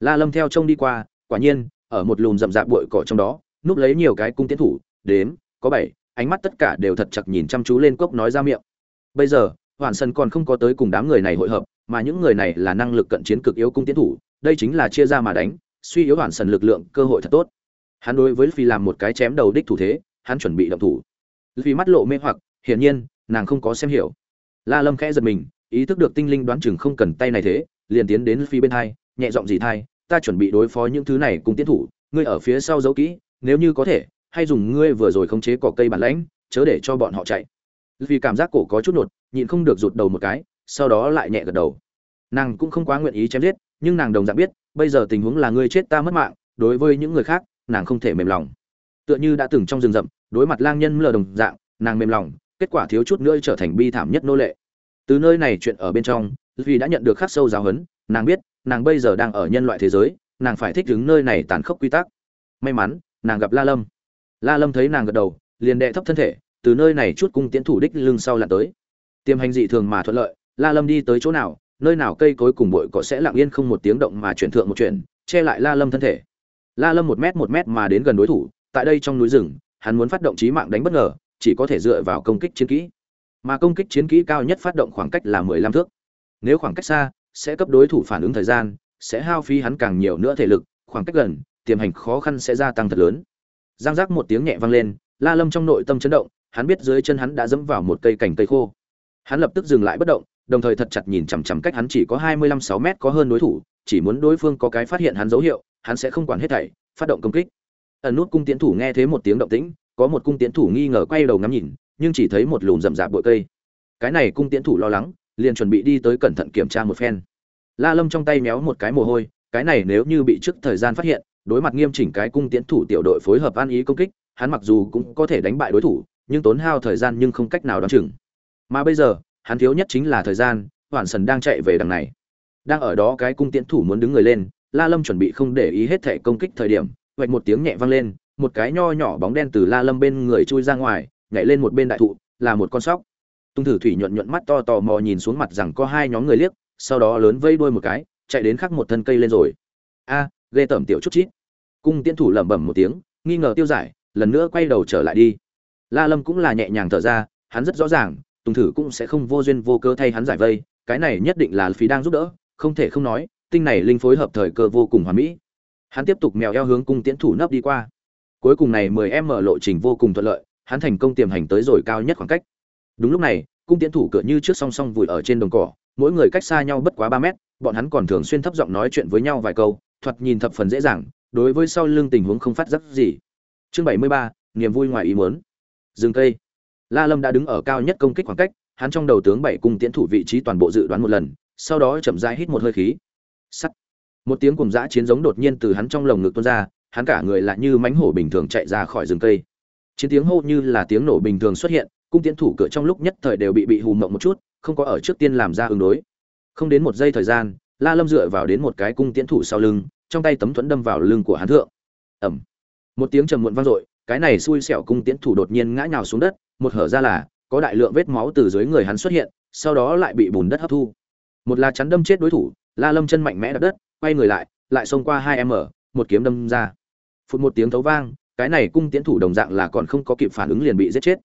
La lâm theo trông đi qua, quả nhiên, ở một lùm rậm rạp bụi cỏ trong đó, núp lấy nhiều cái cung tiến thủ, đếm, có bảy, ánh mắt tất cả đều thật chặt nhìn chăm chú lên cốc nói ra miệng. Bây giờ hoàn sân còn không có tới cùng đám người này hội hợp, mà những người này là năng lực cận chiến cực yếu cung tiến thủ, đây chính là chia ra mà đánh, suy yếu hoàn sân lực lượng, cơ hội thật tốt. Hắn đối với phi làm một cái chém đầu đích thủ thế, hắn chuẩn bị động thủ. Vì mắt lộ mê hoặc, hiển nhiên, nàng không có xem hiểu. La lâm khẽ giật mình, ý thức được tinh linh đoán chừng không cần tay này thế, liền tiến đến phi bên hai, nhẹ giọng gì thai, ta chuẩn bị đối phó những thứ này cùng tiến thủ, ngươi ở phía sau giấu kỹ, nếu như có thể, hay dùng ngươi vừa rồi khống chế cỏ cây bản lãnh, chớ để cho bọn họ chạy. Vì cảm giác cổ có chút nột nhịn không được rụt đầu một cái, sau đó lại nhẹ gật đầu. Nàng cũng không quá nguyện ý chém giết, nhưng nàng đồng dạng biết, bây giờ tình huống là ngươi chết ta mất mạng, đối với những người khác, nàng không thể mềm lòng. Tựa như đã từng trong rừng rậm, đối mặt lang nhân lờ đồng dạng, nàng mềm lòng, kết quả thiếu chút nữa trở thành bi thảm nhất nô lệ. Từ nơi này chuyện ở bên trong, vì đã nhận được khắc sâu giáo huấn, nàng biết, nàng bây giờ đang ở nhân loại thế giới, nàng phải thích ứng nơi này tàn khốc quy tắc. May mắn, nàng gặp la lâm. La lâm thấy nàng gật đầu, liền đệ thấp thân thể, từ nơi này chút cung tiến thủ đích lưng sau là tới tiềm hành dị thường mà thuận lợi, la lâm đi tới chỗ nào, nơi nào cây cối cùng bụi cỏ sẽ lặng yên không một tiếng động mà chuyển thượng một chuyện, che lại la lâm thân thể. La lâm một mét một mét mà đến gần đối thủ, tại đây trong núi rừng, hắn muốn phát động trí mạng đánh bất ngờ, chỉ có thể dựa vào công kích chiến kỹ. Mà công kích chiến kỹ cao nhất phát động khoảng cách là mười lăm thước. Nếu khoảng cách xa, sẽ cấp đối thủ phản ứng thời gian, sẽ hao phí hắn càng nhiều nữa thể lực, khoảng cách gần, tiềm hành khó khăn sẽ gia tăng thật lớn. Giang giác một tiếng nhẹ vang lên, la lâm trong nội tâm chấn động, hắn biết dưới chân hắn đã dẫm vào một cây cành cây khô hắn lập tức dừng lại bất động, đồng thời thật chặt nhìn chằm chằm cách hắn chỉ có hai mươi lăm sáu mét có hơn đối thủ, chỉ muốn đối phương có cái phát hiện hắn dấu hiệu, hắn sẽ không quản hết thảy, phát động công kích. Ẩn nút cung tiến thủ nghe thấy một tiếng động tĩnh, có một cung tiến thủ nghi ngờ quay đầu ngắm nhìn, nhưng chỉ thấy một lùm rậm rạp bụi cây. Cái này cung tiến thủ lo lắng, liền chuẩn bị đi tới cẩn thận kiểm tra một phen. La lâm trong tay méo một cái mồ hôi, cái này nếu như bị trước thời gian phát hiện, đối mặt nghiêm chỉnh cái cung tiến thủ tiểu đội phối hợp an ý công kích, hắn mặc dù cũng có thể đánh bại đối thủ, nhưng tốn hao thời gian nhưng không cách nào đoán chừng mà bây giờ hắn thiếu nhất chính là thời gian hoàn sần đang chạy về đằng này. Đang ở đó cái cung tiễn thủ muốn đứng người lên la lâm chuẩn bị không để ý hết thể công kích thời điểm vạch một tiếng nhẹ vang lên một cái nho nhỏ bóng đen từ la lâm bên người chui ra ngoài nhảy lên một bên đại thụ là một con sóc. Tung thử thủy nhuận nhuận mắt to tò mò nhìn xuống mặt rằng có hai nhóm người liếc sau đó lớn vây đuôi một cái chạy đến khắc một thân cây lên rồi. A à, ghê tởm tiểu chút chít. Cung tiễn thủ lẩm bẩm một tiếng nghi ngờ tiêu giải lần nữa quay đầu trở lại đi. La lâm cũng là nhẹ nhàng thở ra hắn rất rõ ràng tùng thử cũng sẽ không vô duyên vô cơ thay hắn giải vây, cái này nhất định là phí đang giúp đỡ, không thể không nói, tinh này linh phối hợp thời cơ vô cùng hoàn mỹ. Hắn tiếp tục mèo eo hướng cung tiễn thủ nấp đi qua. Cuối cùng này 10 em mở lộ trình vô cùng thuận lợi, hắn thành công tiềm hành tới rồi cao nhất khoảng cách. Đúng lúc này, cung tiễn thủ cửa như trước song song vùi ở trên đồng cỏ, mỗi người cách xa nhau bất quá ba mét, bọn hắn còn thường xuyên thấp giọng nói chuyện với nhau vài câu, thoạt nhìn thập phần dễ dàng, đối với sau lưng tình huống không phát giác gì. Chương bảy mươi ba, niềm vui ngoài ý muốn. Rừng cây la lâm đã đứng ở cao nhất công kích khoảng cách, hắn trong đầu tướng bảy cung tiễn thủ vị trí toàn bộ dự đoán một lần, sau đó chậm rãi hít một hơi khí. Sắt. Một tiếng cùng dã chiến giống đột nhiên từ hắn trong lồng ngực tuôn ra, hắn cả người lại như mãnh hổ bình thường chạy ra khỏi rừng cây. Chiến tiếng hô như là tiếng nổ bình thường xuất hiện, cung tiễn thủ cửa trong lúc nhất thời đều bị bị hù mộng một chút, không có ở trước tiên làm ra ứng đối. Không đến một giây thời gian, la lâm dựa vào đến một cái cung tiễn thủ sau lưng, trong tay tấm thuẫn đâm vào lưng của hắn thượng. Ầm! một tiếng trầm muộn vang dội, cái này xui xẻo cung tiễn thủ đột nhiên ngã nhào xuống đất một hở ra là, có đại lượng vết máu từ dưới người hắn xuất hiện, sau đó lại bị bùn đất hấp thu. Một là chắn đâm chết đối thủ, la lâm chân mạnh mẽ đập đất, quay người lại lại xông qua hai m một kiếm đâm ra. Phụt một tiếng thấu vang, cái này cung tiễn thủ đồng dạng là còn không có kịp phản ứng liền bị giết chết.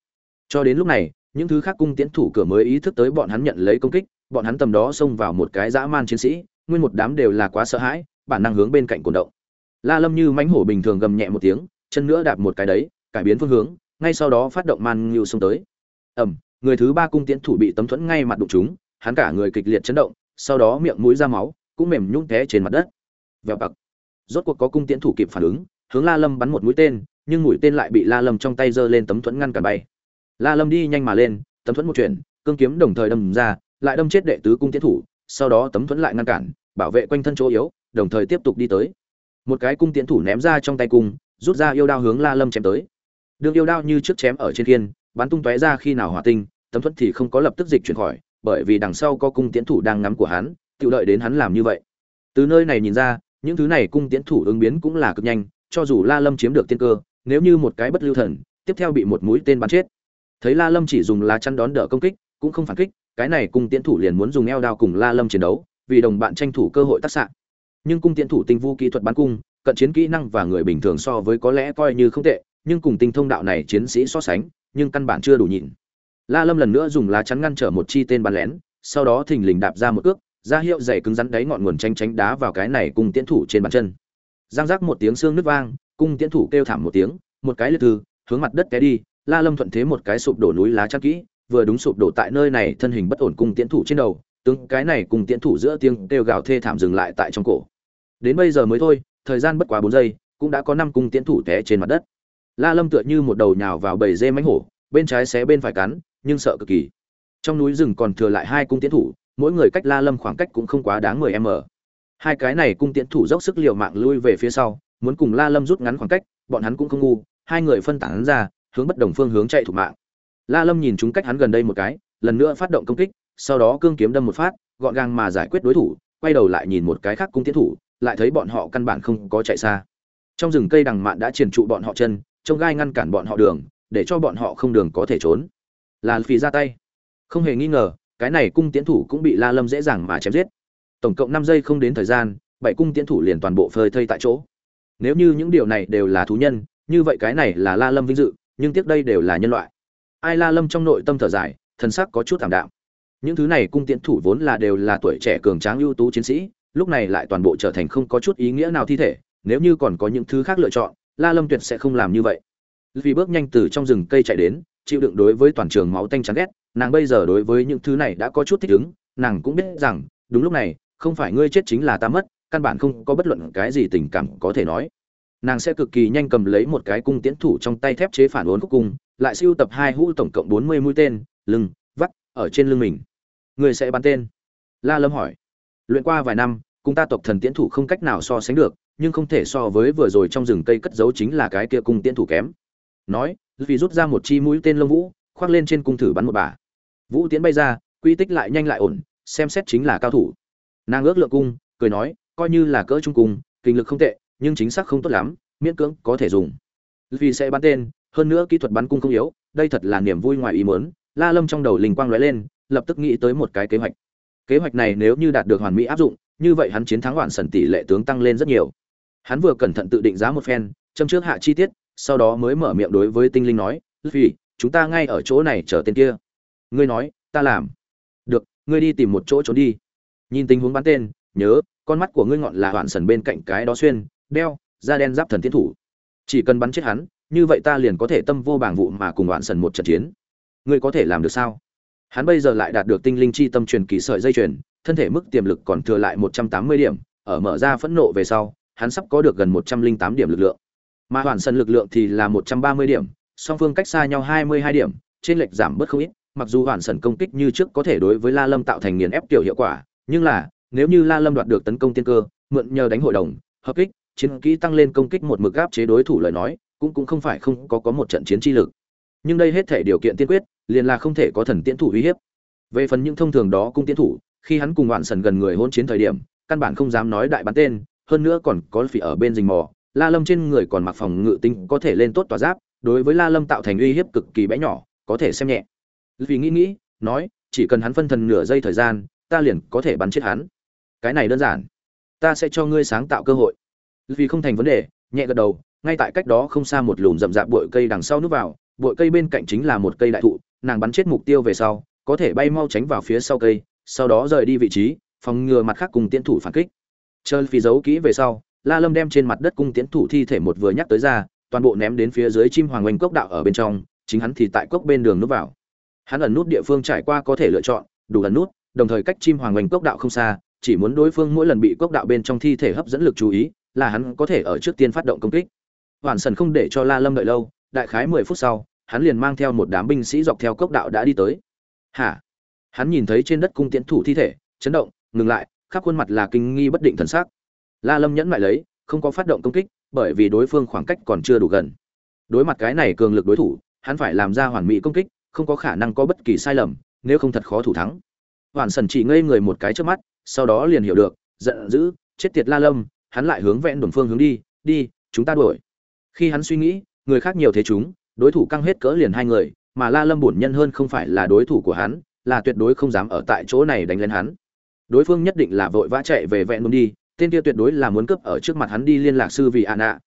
Cho đến lúc này, những thứ khác cung tiễn thủ cửa mới ý thức tới bọn hắn nhận lấy công kích, bọn hắn tầm đó xông vào một cái dã man chiến sĩ, nguyên một đám đều là quá sợ hãi, bản năng hướng bên cạnh cuộn động. La lâm như mãnh hổ bình thường gầm nhẹ một tiếng, chân nữa đạp một cái đấy, cải biến phương hướng ngay sau đó phát động man ngưu xông tới. Ẩm người thứ ba cung tiễn thủ bị tấm thuẫn ngay mặt đụng chúng hắn cả người kịch liệt chấn động, sau đó miệng mũi ra máu, cũng mềm nhũng té trên mặt đất. Vèo bạc. Rốt cuộc có cung tiễn thủ kịp phản ứng, hướng la lâm bắn một mũi tên, nhưng mũi tên lại bị la lâm trong tay giơ lên tấm thuẫn ngăn cản bay. La lâm đi nhanh mà lên, tấm thuẫn một chuyển, cương kiếm đồng thời đâm ra, lại đâm chết đệ tứ cung tiễn thủ, sau đó tấm thuẫn lại ngăn cản, bảo vệ quanh thân chỗ yếu, đồng thời tiếp tục đi tới. Một cái cung tiễn thủ ném ra trong tay cung, rút ra yêu đao hướng la lâm chém tới đường yêu đao như trước chém ở trên thiên, bắn tung tóe ra khi nào hỏa tinh, tấm thuẫn thì không có lập tức dịch chuyển khỏi, bởi vì đằng sau có cung tiễn thủ đang ngắm của hắn tự đợi đến hắn làm như vậy. Từ nơi này nhìn ra, những thứ này cung tiễn thủ ứng biến cũng là cực nhanh, cho dù la lâm chiếm được tiên cơ, nếu như một cái bất lưu thần, tiếp theo bị một mũi tên bắn chết. Thấy la lâm chỉ dùng lá chắn đón đỡ công kích, cũng không phản kích, cái này cung tiễn thủ liền muốn dùng eo đao cùng la lâm chiến đấu, vì đồng bạn tranh thủ cơ hội tác xạ. Nhưng cung tiễn thủ tinh vu kỹ thuật bắn cung, cận chiến kỹ năng và người bình thường so với có lẽ coi như không tệ nhưng cùng tinh thông đạo này chiến sĩ so sánh, nhưng căn bản chưa đủ nhịn la lâm lần nữa dùng lá chắn ngăn trở một chi tên bắn lén, sau đó thình lình đạp ra một cước, ra hiệu dày cứng rắn đáy ngọn nguồn tranh tránh đá vào cái này cung tiến thủ trên bàn chân. Giang giác một tiếng xương nứt vang, cung tiến thủ kêu thảm một tiếng, một cái liệt thư, hướng mặt đất té đi, la lâm thuận thế một cái sụp đổ núi lá chắn kỹ, vừa đúng sụp đổ tại nơi này, thân hình bất ổn cung tiến thủ trên đầu, tướng cái này cùng tiến thủ giữa tiếng kêu gào thê thảm dừng lại tại trong cổ. Đến bây giờ mới thôi, thời gian bất quá bốn giây, cũng đã có năm cung tiến thủ té trên mặt đất la lâm tựa như một đầu nhào vào bầy dê mãnh hổ, bên trái xé bên phải cắn, nhưng sợ cực kỳ. Trong núi rừng còn thừa lại hai cung tiễn thủ, mỗi người cách la lâm khoảng cách cũng không quá đáng mười m hai cái này cung tiễn thủ dốc sức liều mạng lui về phía sau, muốn cùng la lâm rút ngắn khoảng cách, bọn hắn cũng không ngu, hai người phân tán ra, hướng bất đồng phương hướng chạy thủ mạng. La lâm nhìn chúng cách hắn gần đây một cái, lần nữa phát động công kích, sau đó cương kiếm đâm một phát, gọn gàng mà giải quyết đối thủ, quay đầu lại nhìn một cái khác cung tiến thủ, lại thấy bọn họ căn bản không có chạy xa. Trong rừng cây đằng mạn đã triền trụ bọn họ chân trông gai ngăn cản bọn họ đường, để cho bọn họ không đường có thể trốn. Là phì ra tay. Không hề nghi ngờ, cái này cung tiến thủ cũng bị la lâm dễ dàng mà chém giết. Tổng cộng năm giây không đến thời gian, bảy cung tiến thủ liền toàn bộ phơi thây tại chỗ. Nếu như những điều này đều là thú nhân, như vậy cái này là la lâm vinh dự, nhưng tiếc đây đều là nhân loại. Ai la lâm trong nội tâm thở dài, thần sắc có chút thảm đạm. Những thứ này cung tiễn thủ vốn là đều là tuổi trẻ cường tráng ưu tú chiến sĩ, lúc này lại toàn bộ trở thành không có chút ý nghĩa nào thi thể, nếu như còn có những thứ khác lựa chọn la lâm tuyệt sẽ không làm như vậy. Vì bước nhanh từ trong rừng cây chạy đến chịu đựng đối với toàn trường máu tanh chán ghét nàng bây giờ đối với những thứ này đã có chút thích ứng nàng cũng biết rằng đúng lúc này không phải ngươi chết chính là ta mất căn bản không có bất luận cái gì tình cảm có thể nói. Nàng sẽ cực kỳ nhanh cầm lấy một cái cung tiễn thủ trong tay thép chế phản uốn cuối cùng, lại siêu tập hai hũ tổng cộng bốn mươi mũi tên lưng vắt ở trên lưng mình. Người sẽ bắn tên? La lâm hỏi. Luyện qua vài năm cung ta tộc thần tiễn thủ không cách nào so sánh được nhưng không thể so với vừa rồi trong rừng cây cất giấu chính là cái kia cung tiễn thủ kém. Nói, vì rút ra một chi mũi tên lông vũ, khoác lên trên cung thử bắn một bà. Vũ tiễn bay ra, quy tích lại nhanh lại ổn, xem xét chính là cao thủ. Nàng ước lượng cung, cười nói, coi như là cỡ trung cung, kinh lực không tệ, nhưng chính xác không tốt lắm, miễn cưỡng có thể dùng. Vì sẽ bắn tên, hơn nữa kỹ thuật bắn cung không yếu, đây thật là niềm vui ngoài ý muốn, la lâm trong đầu linh quang lóe lên, lập tức nghĩ tới một cái kế hoạch. Kế hoạch này nếu như đạt được hoàn mỹ áp dụng, như vậy hắn chiến thắng hoàn sần tỷ lệ tướng tăng lên rất nhiều hắn vừa cẩn thận tự định giá một phen, châm trước hạ chi tiết, sau đó mới mở miệng đối với tinh linh nói vì chúng ta ngay ở chỗ này chờ tên kia. Ngươi nói, ta làm. Được, ngươi đi tìm một chỗ trốn đi. Nhìn tình huống bắn tên, nhớ, con mắt của ngươi ngọn là hoạn sần bên cạnh cái đó xuyên, đeo, da đen giáp thần tiến thủ. Chỉ cần bắn chết hắn, như vậy ta liền có thể tâm vô bảng vụ mà cùng hoạn sần một trận chiến. Ngươi có thể làm được sao? Hắn bây giờ lại đạt được tinh linh chi tâm truyền kỳ sợi dây chuyền, thân thể mức tiềm lực còn thừa lại một trăm tám mươi điểm, ở mở ra phẫn nộ về sau hắn sắp có được gần một trăm linh tám điểm lực lượng. Mà hoàn sân lực lượng thì là một trăm ba mươi điểm, song phương cách xa nhau hai mươi hai điểm, trên lệch giảm bớt không ít, mặc dù hoàn sân công kích như trước có thể đối với la lâm tạo thành nghiền ép kiểu hiệu quả, nhưng là, nếu như la lâm đoạt được tấn công tiên cơ, mượn nhờ đánh hội đồng, hợp kích, chiến kỹ tăng lên công kích một mực áp chế đối thủ lời nói, cũng cũng không phải không có có một trận chiến chi lực. Nhưng đây hết thể điều kiện tiên quyết, liền là không thể có thần tiễn thủ uy hiếp. Về phần những thông thường đó cung tiễn thủ, khi hắn cùng hoàn sần gần người hỗn chiến thời điểm, căn bản không dám nói đại bắn tên hơn nữa còn có phỉ ở bên rình mò. La lâm trên người còn mặc phòng ngự tinh có thể lên tốt tỏa giáp, đối với la lâm tạo thành uy hiếp cực kỳ bẽ nhỏ, có thể xem nhẹ. Vì nghĩ nghĩ, nói, chỉ cần hắn phân thần nửa giây thời gian, ta liền có thể bắn chết hắn. Cái này đơn giản. Ta sẽ cho ngươi sáng tạo cơ hội. Vì không thành vấn đề, nhẹ gật đầu, ngay tại cách đó không xa một lùm rậm rạp bụi cây đằng sau núp vào, bụi cây bên cạnh chính là một cây đại thụ, nàng bắn chết mục tiêu về sau, có thể bay mau tránh vào phía sau cây, sau đó rời đi vị trí, phòng ngừa mặt khác cùng tiến thủ phản kích chờ phi giấu kỹ về sau, la lâm đem trên mặt đất cung tiến thủ thi thể một vừa nhắc tới ra, toàn bộ ném đến phía dưới chim hoàng oanh cốc đạo ở bên trong, chính hắn thì tại cốc bên đường núp vào. Hắn ẩn nút địa phương trải qua có thể lựa chọn, đủ ẩn nút, đồng thời cách chim hoàng oanh cốc đạo không xa, chỉ muốn đối phương mỗi lần bị cốc đạo bên trong thi thể hấp dẫn lực chú ý, là hắn có thể ở trước tiên phát động công kích. Hoàn sần không để cho la lâm đợi lâu, đại khái mười phút sau, hắn liền mang theo một đám binh sĩ dọc theo cốc đạo đã đi tới. Hả? Hắn nhìn thấy trên đất cung tiễn thủ thi thể, chấn động, ngừng lại khắp khuôn mặt là kinh nghi bất định thần sắc. La lâm nhẫn lại lấy, không có phát động công kích, bởi vì đối phương khoảng cách còn chưa đủ gần. Đối mặt cái này cường lực đối thủ, hắn phải làm ra hoàn mỹ công kích, không có khả năng có bất kỳ sai lầm, nếu không thật khó thủ thắng. Hoàn sần chỉ ngây người một cái trước mắt, sau đó liền hiểu được, giận dữ, chết tiệt la lâm, hắn lại hướng vẹn đồn phương hướng đi đi, chúng ta đuổi. Khi hắn suy nghĩ, người khác nhiều thế chúng, đối thủ căng hết cỡ liền hai người, mà la lâm bổn nhân hơn không phải là đối thủ của hắn, là tuyệt đối không dám ở tại chỗ này đánh lên hắn đối phương nhất định là vội vã chạy về vẹn muốn đi, tên kia tuyệt đối là muốn cướp ở trước mặt hắn đi liên lạc sư vì ạ nạ.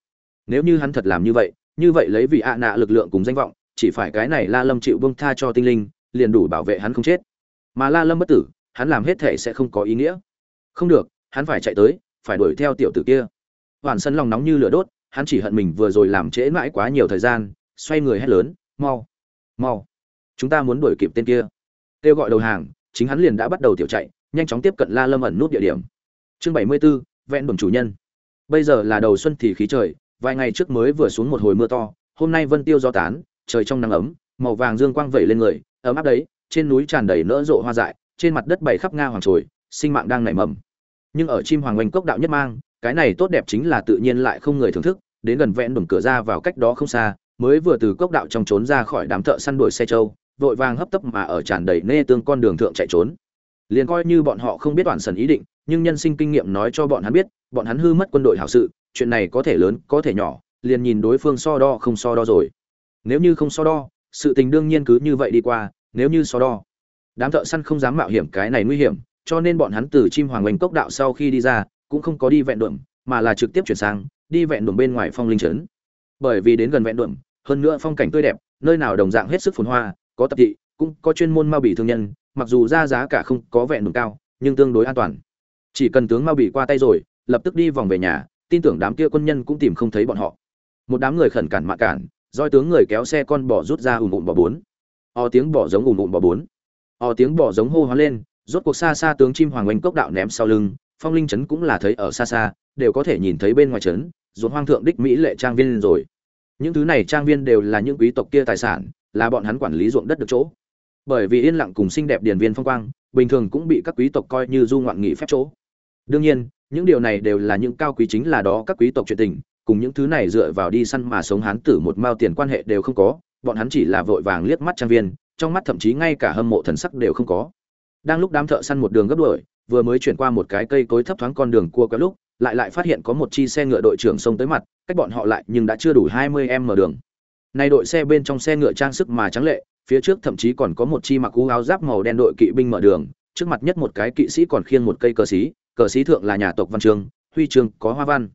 Nếu như hắn thật làm như vậy như vậy lấy vì ạ nạ lực lượng cùng danh vọng, chỉ phải cái này la lâm chịu bông tha cho tinh linh, liền đủ bảo vệ hắn không chết. Mà la lâm bất tử, hắn làm hết thể sẽ không có ý nghĩa. Không được, hắn phải chạy tới, phải đuổi theo tiểu tử kia. Hoàn sân lòng nóng như lửa đốt, hắn chỉ hận mình vừa rồi làm trễ mãi quá nhiều thời gian, xoay người hét lớn, mau mau, chúng ta muốn đuổi kịp tên kia. Kêu gọi đầu hàng, chính hắn liền đã bắt đầu tiểu chạy nhanh chóng tiếp cận la lâm ẩn nút địa điểm. Chương bảy mươi 74, vẹn bẩm chủ nhân. Bây giờ là đầu xuân thì khí trời vài ngày trước mới vừa xuống một hồi mưa to hôm nay vân tiêu gió tán trời trong nắng ấm màu vàng dương quang vẩy lên người ấm áp đấy trên núi tràn đầy nỡ rộ hoa dại trên mặt đất bày khắp nga hoàng trồi sinh mạng đang nảy mầm. Nhưng ở chim hoàng oanh cốc đạo nhất mang cái này tốt đẹp chính là tự nhiên lại không người thưởng thức đến gần vẹn đồn cửa ra vào cách đó không xa mới vừa từ cốc đạo trong trốn ra khỏi đám thợ săn đuổi xe trâu vội vàng hấp tấp mà ở tràn đầy nê tương con đường thượng chạy trốn liền coi như bọn họ không biết toàn sần ý định, nhưng nhân sinh kinh nghiệm nói cho bọn hắn biết, bọn hắn hư mất quân đội hảo sự, chuyện này có thể lớn, có thể nhỏ, liền nhìn đối phương so đo không so đo rồi. Nếu như không so đo, sự tình đương nhiên cứ như vậy đi qua, nếu như so đo, đám thợ săn không dám mạo hiểm cái này nguy hiểm, cho nên bọn hắn từ chim hoàng oanh cốc đạo sau khi đi ra, cũng không có đi vẹn đượm, mà là trực tiếp chuyển sang, đi vẹn đượm bên ngoài phong linh trấn. Bởi vì đến gần vẹn đượm, hơn nữa phong cảnh tươi đẹp, nơi nào đồng dạng hết sức phồn hoa, có tập thị, cũng có chuyên môn ma bỉ thương nhân mặc dù ra giá cả không có vẻ nùng cao, nhưng tương đối an toàn. Chỉ cần tướng mau bị qua tay rồi, lập tức đi vòng về nhà, tin tưởng đám kia quân nhân cũng tìm không thấy bọn họ. Một đám người khẩn cản mạ cản doi tướng người kéo xe con bỏ rút ra ùm ùm bỏ bốn. O tiếng bỏ giống ùm ùm bỏ bốn. O tiếng bỏ giống hô hoán lên, rốt cuộc xa xa tướng chim hoàng oanh cốc đạo ném sau lưng, phong linh trấn cũng là thấy ở xa xa, đều có thể nhìn thấy bên ngoài trấn, ruộng hoang thượng đích mỹ lệ trang viên rồi. Những thứ này trang viên đều là những quý tộc kia tài sản, là bọn hắn quản lý ruộng đất được chỗ bởi vì yên lặng cùng xinh đẹp điển viên phong quang, bình thường cũng bị các quý tộc coi như du ngoạn nghị phép chỗ. Đương nhiên, những điều này đều là những cao quý chính là đó, các quý tộc chuyện tình, cùng những thứ này dựa vào đi săn mà sống hán tử một mao tiền quan hệ đều không có, bọn hắn chỉ là vội vàng liếc mắt trang viên, trong mắt thậm chí ngay cả hâm mộ thần sắc đều không có. Đang lúc đám thợ săn một đường gấp đuổi, vừa mới chuyển qua một cái cây cối thấp thoáng con đường cua quẹo lúc, lại lại phát hiện có một chi xe ngựa đội trưởng xông tới mặt, cách bọn họ lại nhưng đã chưa đủ hai mươi em mở đường. Nay đội xe bên trong xe ngựa trang sức mà trắng lệ phía trước thậm chí còn có một chi mặc cú áo giáp màu đen đội kỵ binh mở đường, trước mặt nhất một cái kỵ sĩ còn khiêng một cây cờ xí cờ xí thượng là nhà tộc văn trương huy chương có hoa văn.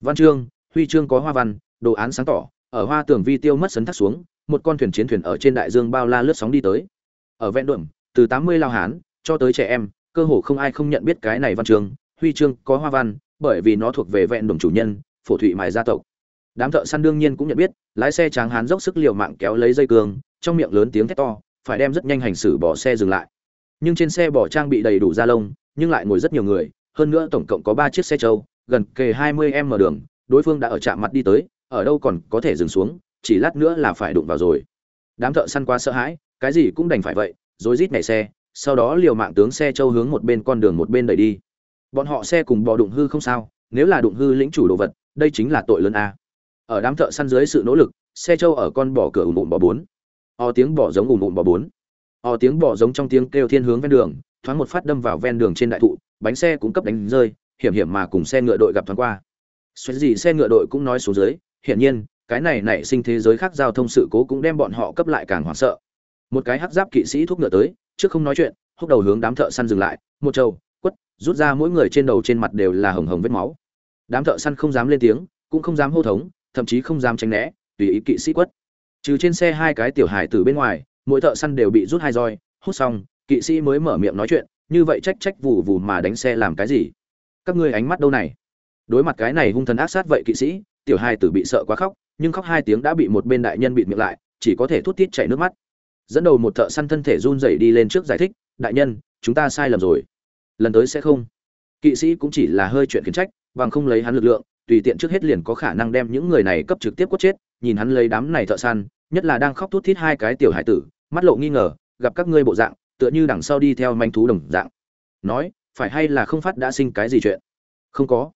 Văn chương, huy chương có hoa văn, đồ án sáng tỏ, ở hoa tường vi tiêu mất sấn thắt xuống, một con thuyền chiến thuyền ở trên đại dương bao la lướt sóng đi tới. Ở vẹn đuẩm từ tám mươi lao hán, cho tới trẻ em, cơ hồ không ai không nhận biết cái này văn chương, huy chương có hoa văn, bởi vì nó thuộc về vẹn đuẩm chủ nhân, phổ thụy mài gia tộc. Đám thợ săn đương nhiên cũng nhận biết, lái xe tráng hán dốc sức liều mạng kéo lấy dây cương trong miệng lớn tiếng thét to, phải đem rất nhanh hành xử bỏ xe dừng lại. Nhưng trên xe bỏ trang bị đầy đủ da lông, nhưng lại ngồi rất nhiều người, hơn nữa tổng cộng có ba chiếc xe trâu, gần kề hai mươi em mở đường, đối phương đã ở trạm mặt đi tới, ở đâu còn có thể dừng xuống, chỉ lát nữa là phải đụng vào rồi. Đám thợ săn quá sợ hãi, cái gì cũng đành phải vậy rồi rít nhảy xe, sau đó liều mạng tướng xe châu hướng một bên con đường một bên đẩy đi. Bọn họ xe cùng bò đụng hư không sao, nếu là đụng hư lĩnh chủ đồ vật, đây chính là tội lớn a. Ở đám thợ săn dưới sự nỗ lực, xe châu ở con bò cửa ủng bụng bò bốn o tiếng bò giống ùm ùm bò bốn. O tiếng bò giống trong tiếng kêu thiên hướng ven đường, thoáng một phát đâm vào ven đường trên đại thụ, bánh xe cũng cấp đánh rơi, hiểm hiểm mà cùng xe ngựa đội gặp thoáng qua. Xoáy gì xe ngựa đội cũng nói xuống dưới, hiển nhiên, cái này nảy sinh thế giới khác giao thông sự cố cũng đem bọn họ cấp lại càng hoảng sợ. Một cái hắc giáp kỵ sĩ thúc ngựa tới, trước không nói chuyện, húc đầu hướng đám thợ săn dừng lại, một trâu, quất, rút ra mỗi người trên đầu trên mặt đều là hồng hồng vết máu. Đám thợ săn không dám lên tiếng, cũng không dám hô thống, thậm chí không dám tránh né, tùy ý kỵ sĩ quất trừ trên xe hai cái tiểu hải từ bên ngoài, mỗi thợ săn đều bị rút hai roi, hút xong, kỵ sĩ mới mở miệng nói chuyện, như vậy trách trách vù vù mà đánh xe làm cái gì? Các ngươi ánh mắt đâu này? Đối mặt cái này hung thần ác sát vậy kỵ sĩ, tiểu hai tử bị sợ quá khóc, nhưng khóc hai tiếng đã bị một bên đại nhân bịt miệng lại, chỉ có thể thút tít chảy nước mắt. Dẫn đầu một thợ săn thân thể run rẩy đi lên trước giải thích, đại nhân, chúng ta sai lầm rồi. Lần tới sẽ không. Kỵ sĩ cũng chỉ là hơi chuyện khiến trách, bằng không lấy hắn lực lượng, tùy tiện trước hết liền có khả năng đem những người này cấp trực tiếp quất chết, nhìn hắn lấy đám này thợ săn nhất là đang khóc thút thít hai cái tiểu hải tử, mắt lộ nghi ngờ, gặp các ngươi bộ dạng, tựa như đằng sau đi theo manh thú đồng dạng. Nói, phải hay là không phát đã sinh cái gì chuyện? Không có.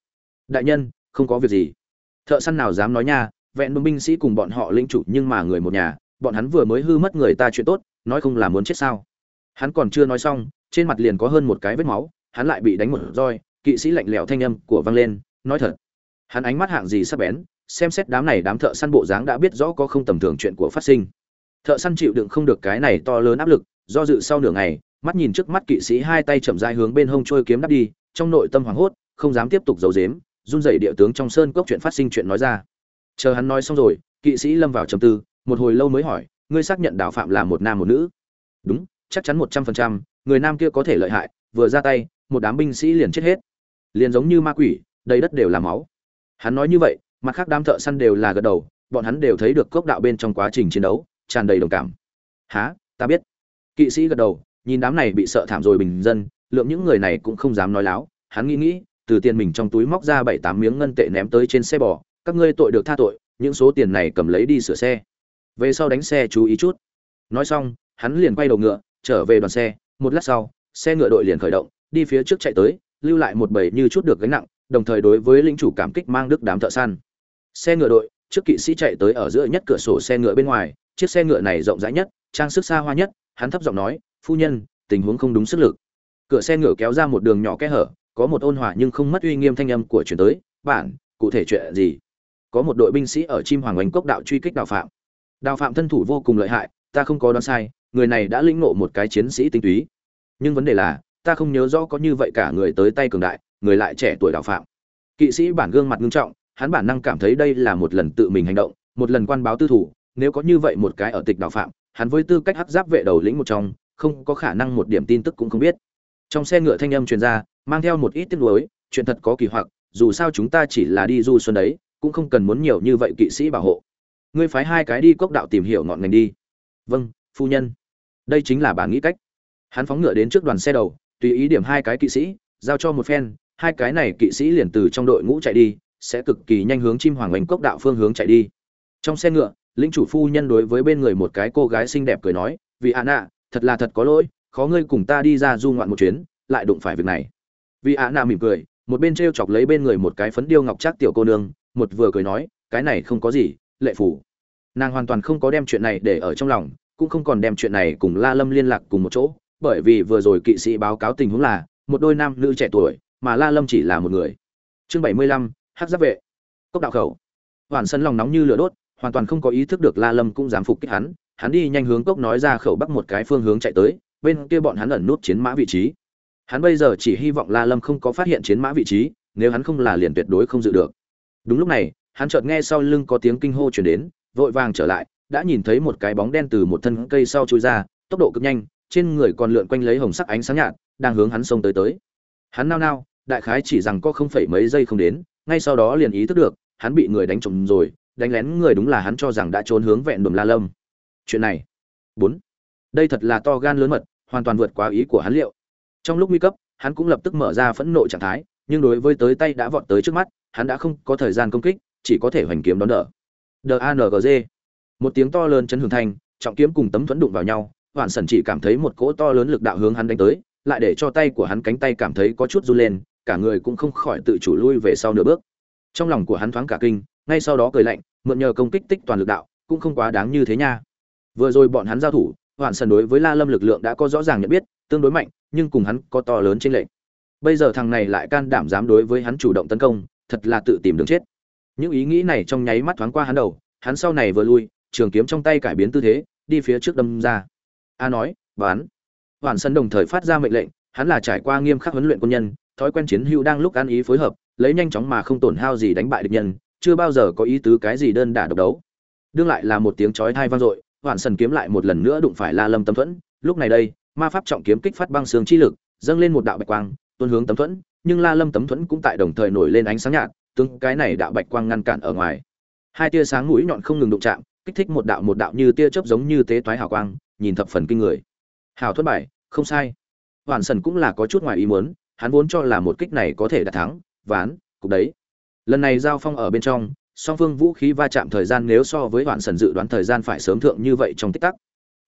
Đại nhân, không có việc gì. Thợ săn nào dám nói nha, vẹn bưng binh sĩ cùng bọn họ lĩnh chủ nhưng mà người một nhà, bọn hắn vừa mới hư mất người ta chuyện tốt, nói không là muốn chết sao? Hắn còn chưa nói xong, trên mặt liền có hơn một cái vết máu, hắn lại bị đánh một roi, kỵ sĩ lạnh lẽo thanh âm của vang lên, nói thật. Hắn ánh mắt hạng gì sắp bén xem xét đám này đám thợ săn bộ dáng đã biết rõ có không tầm thường chuyện của phát sinh. Thợ săn chịu đựng không được cái này to lớn áp lực, do dự sau nửa ngày, mắt nhìn trước mắt kỵ sĩ hai tay chậm dài hướng bên hông trôi kiếm đắp đi, trong nội tâm hoảng hốt, không dám tiếp tục giấu dếm run rẩy địa tướng trong sơn cốc chuyện phát sinh chuyện nói ra. Chờ hắn nói xong rồi, kỵ sĩ lâm vào trầm tư, một hồi lâu mới hỏi, ngươi xác nhận đào phạm là một nam một nữ? Đúng, chắc chắn một trăm phần trăm, người nam kia có thể lợi hại, vừa ra tay, một đám binh sĩ liền chết hết. Liền giống như ma quỷ, đầy đất đều là máu. Hắn nói như vậy mặt khác đám thợ săn đều là gật đầu, bọn hắn đều thấy được cốc đạo bên trong quá trình chiến đấu, tràn đầy đồng cảm. Há ta biết. Kỵ sĩ gật đầu, nhìn đám này bị sợ thảm rồi bình dân, lượng những người này cũng không dám nói láo. Hắn nghĩ nghĩ, từ tiền mình trong túi móc ra bảy tám miếng ngân tệ ném tới trên xe bò, các ngươi tội được tha tội, những số tiền này cầm lấy đi sửa xe. Về sau đánh xe chú ý chút. Nói xong, hắn liền quay đầu ngựa, trở về đoàn xe. Một lát sau, xe ngựa đội liền khởi động, đi phía trước chạy tới, lưu lại một bầy như chút được gánh nặng, đồng thời đối với lính chủ cảm kích mang đức đám thợ săn xe ngựa đội, trước kỵ sĩ chạy tới ở giữa nhất cửa sổ xe ngựa bên ngoài, chiếc xe ngựa này rộng rãi nhất, trang sức xa hoa nhất, hắn thấp giọng nói, phu nhân, tình huống không đúng sức lực. Cửa xe ngựa kéo ra một đường nhỏ kẽ hở, có một ôn hòa nhưng không mất uy nghiêm thanh âm của chuyển tới bản cụ thể chuyện gì? Có một đội binh sĩ ở chim hoàng oanh cốc đạo truy kích đào phạm. Đào phạm thân thủ vô cùng lợi hại, ta không có đoán sai, người này đã lĩnh ngộ một cái chiến sĩ tinh túy. Nhưng vấn đề là, ta không nhớ rõ có như vậy cả người tới tay cường đại, người lại trẻ tuổi đào phạm. Kỵ sĩ bản gương mặt ngưng trọng hắn bản năng cảm thấy đây là một lần tự mình hành động, một lần quan báo tư thủ, nếu có như vậy một cái ở tịch đào phạm, hắn với tư cách hắc giáp vệ đầu lĩnh một trong, không có khả năng một điểm tin tức cũng không biết. Trong xe ngựa thanh âm truyền ra, mang theo một ít tiếc nuối, chuyện thật có kỳ hoặc, dù sao chúng ta chỉ là đi du xuân đấy, cũng không cần muốn nhiều như vậy kỵ sĩ bảo hộ. Ngươi phái hai cái đi cốc đạo tìm hiểu ngọn ngành đi. Vâng phu nhân. Đây chính là bản nghĩ cách. Hắn phóng ngựa đến trước đoàn xe đầu, tùy ý điểm hai cái kỵ sĩ, giao cho một phen, hai cái này kỵ sĩ liền từ trong đội ngũ chạy đi sẽ cực kỳ nhanh hướng chim hoàng oanh cốc đạo phương hướng chạy đi. Trong xe ngựa, lĩnh chủ phu nhân đối với bên người một cái cô gái xinh đẹp cười nói, vì ạ nạ, thật là thật có lỗi, khó ngươi cùng ta đi ra du ngoạn một chuyến, lại đụng phải việc này. Vì ạ nạ mỉm cười, một bên t r e o chọc lấy bên người một cái phấn điêu ngọc trác tiểu cô nương, một vừa cười nói, cái này không có gì, lệ phủ nàng hoàn toàn không có đem chuyện này để ở trong lòng, cũng không còn đem chuyện này cùng la lâm liên lạc cùng một chỗ, bởi vì vừa rồi kỵ sĩ báo cáo tình huống là, một đôi nam nữ trẻ tuổi, mà la lâm chỉ là một người. Chương bảy mươi lăm hát giáp vệ. Cốc đạo khẩu. Hoàn sân lòng nóng như lửa đốt, hoàn toàn không có ý thức được la lâm cũng dám phục kích hắn. Hắn đi nhanh hướng cốc nói ra khẩu bắc một cái phương hướng chạy tới, bên kia bọn hắn ẩn nút chiến mã vị trí. Hắn bây giờ chỉ hy vọng la lâm không có phát hiện chiến mã vị trí, nếu hắn không là liền tuyệt đối không dự được. Đúng lúc này, hắn chợt nghe sau lưng có tiếng kinh hô chuyển đến, vội vàng trở lại, đã nhìn thấy một cái bóng đen từ một thân cây sau chui ra, tốc độ cực nhanh, trên người còn lượn quanh lấy hồng sắc ánh sáng nhạt, đang hướng hắn xông tới tới. Hắn nao nao, đại khái chỉ rằng có không phải mấy giây không đến ngay sau đó liền ý thức được, hắn bị người đánh trộm rồi, đánh lén người đúng là hắn cho rằng đã trốn hướng vẹn đùm la lâm. Chuyện này. Bốn. Đây thật là to gan lớn mật, hoàn toàn vượt quá ý của hắn liệu. Trong lúc nguy cấp, hắn cũng lập tức mở ra phẫn nộ trạng thái, nhưng đối với tới tay đã vọt tới trước mắt, hắn đã không có thời gian công kích, chỉ có thể hoành kiếm đón đỡ. Dangg một tiếng to lớn chấn hưởng thanh trọng kiếm cùng tấm thuẫn đụng vào nhau hoạn sẩn chỉ cảm thấy một cỗ to lớn lực đạo hướng hắn đánh tới, lại để cho tay của hắn cánh tay cảm thấy có chút run lên cả người cũng không khỏi tự chủ lui về sau nửa bước. Trong lòng của hắn thoáng cả kinh, ngay sau đó cười lạnh, mượn nhờ công kích tích toàn lực đạo, cũng không quá đáng như thế nha. Vừa rồi bọn hắn giao thủ, hoạn sần đối với la lâm lực lượng đã có rõ ràng nhận biết, tương đối mạnh, nhưng cùng hắn có to lớn trên lệnh bây giờ thằng này lại can đảm dám đối với hắn chủ động tấn công, thật là tự tìm đường chết. Những ý nghĩ này trong nháy mắt thoáng qua hắn đầu, hắn sau này vừa lui, trường kiếm trong tay cải biến tư thế, đi phía trước đâm ra. A nói bán hoàn sân đồng thời phát ra mệnh lệnh, hắn là trải qua nghiêm khắc huấn luyện quân nhân thói quen chiến hữu đang lúc ăn ý phối hợp, lấy nhanh chóng mà không tổn hao gì đánh bại địch nhân, chưa bao giờ có ý tứ cái gì đơn đả độc đấu. Đương lại là một tiếng chói thai vang dội hoàn sần kiếm lại một lần nữa đụng phải la lâm tấm thuẫn. Lúc này đây, ma pháp trọng kiếm kích phát băng xương chi lực, dâng lên một đạo bạch quang, tuôn hướng tấm thuẫn, nhưng la lâm tấm thuẫn cũng tại đồng thời nổi lên ánh sáng nhạt, tướng cái này đạo bạch quang ngăn cản ở ngoài. Hai tia sáng mũi nhọn không ngừng đụng chạm, kích thích một đạo một đạo như tia chớp giống như tế toái hào quang, nhìn thập phần kinh người. Hào thuật bài, không sai. Hoàn sần cũng là có chút ngoài ý muốn hắn vốn cho là một kích này có thể đạt thắng, ván, cục đấy. Lần này giao phong ở bên trong, song phương vũ khí va chạm thời gian nếu so với hoàn sần dự đoán thời gian phải sớm thượng như vậy trong tích tắc.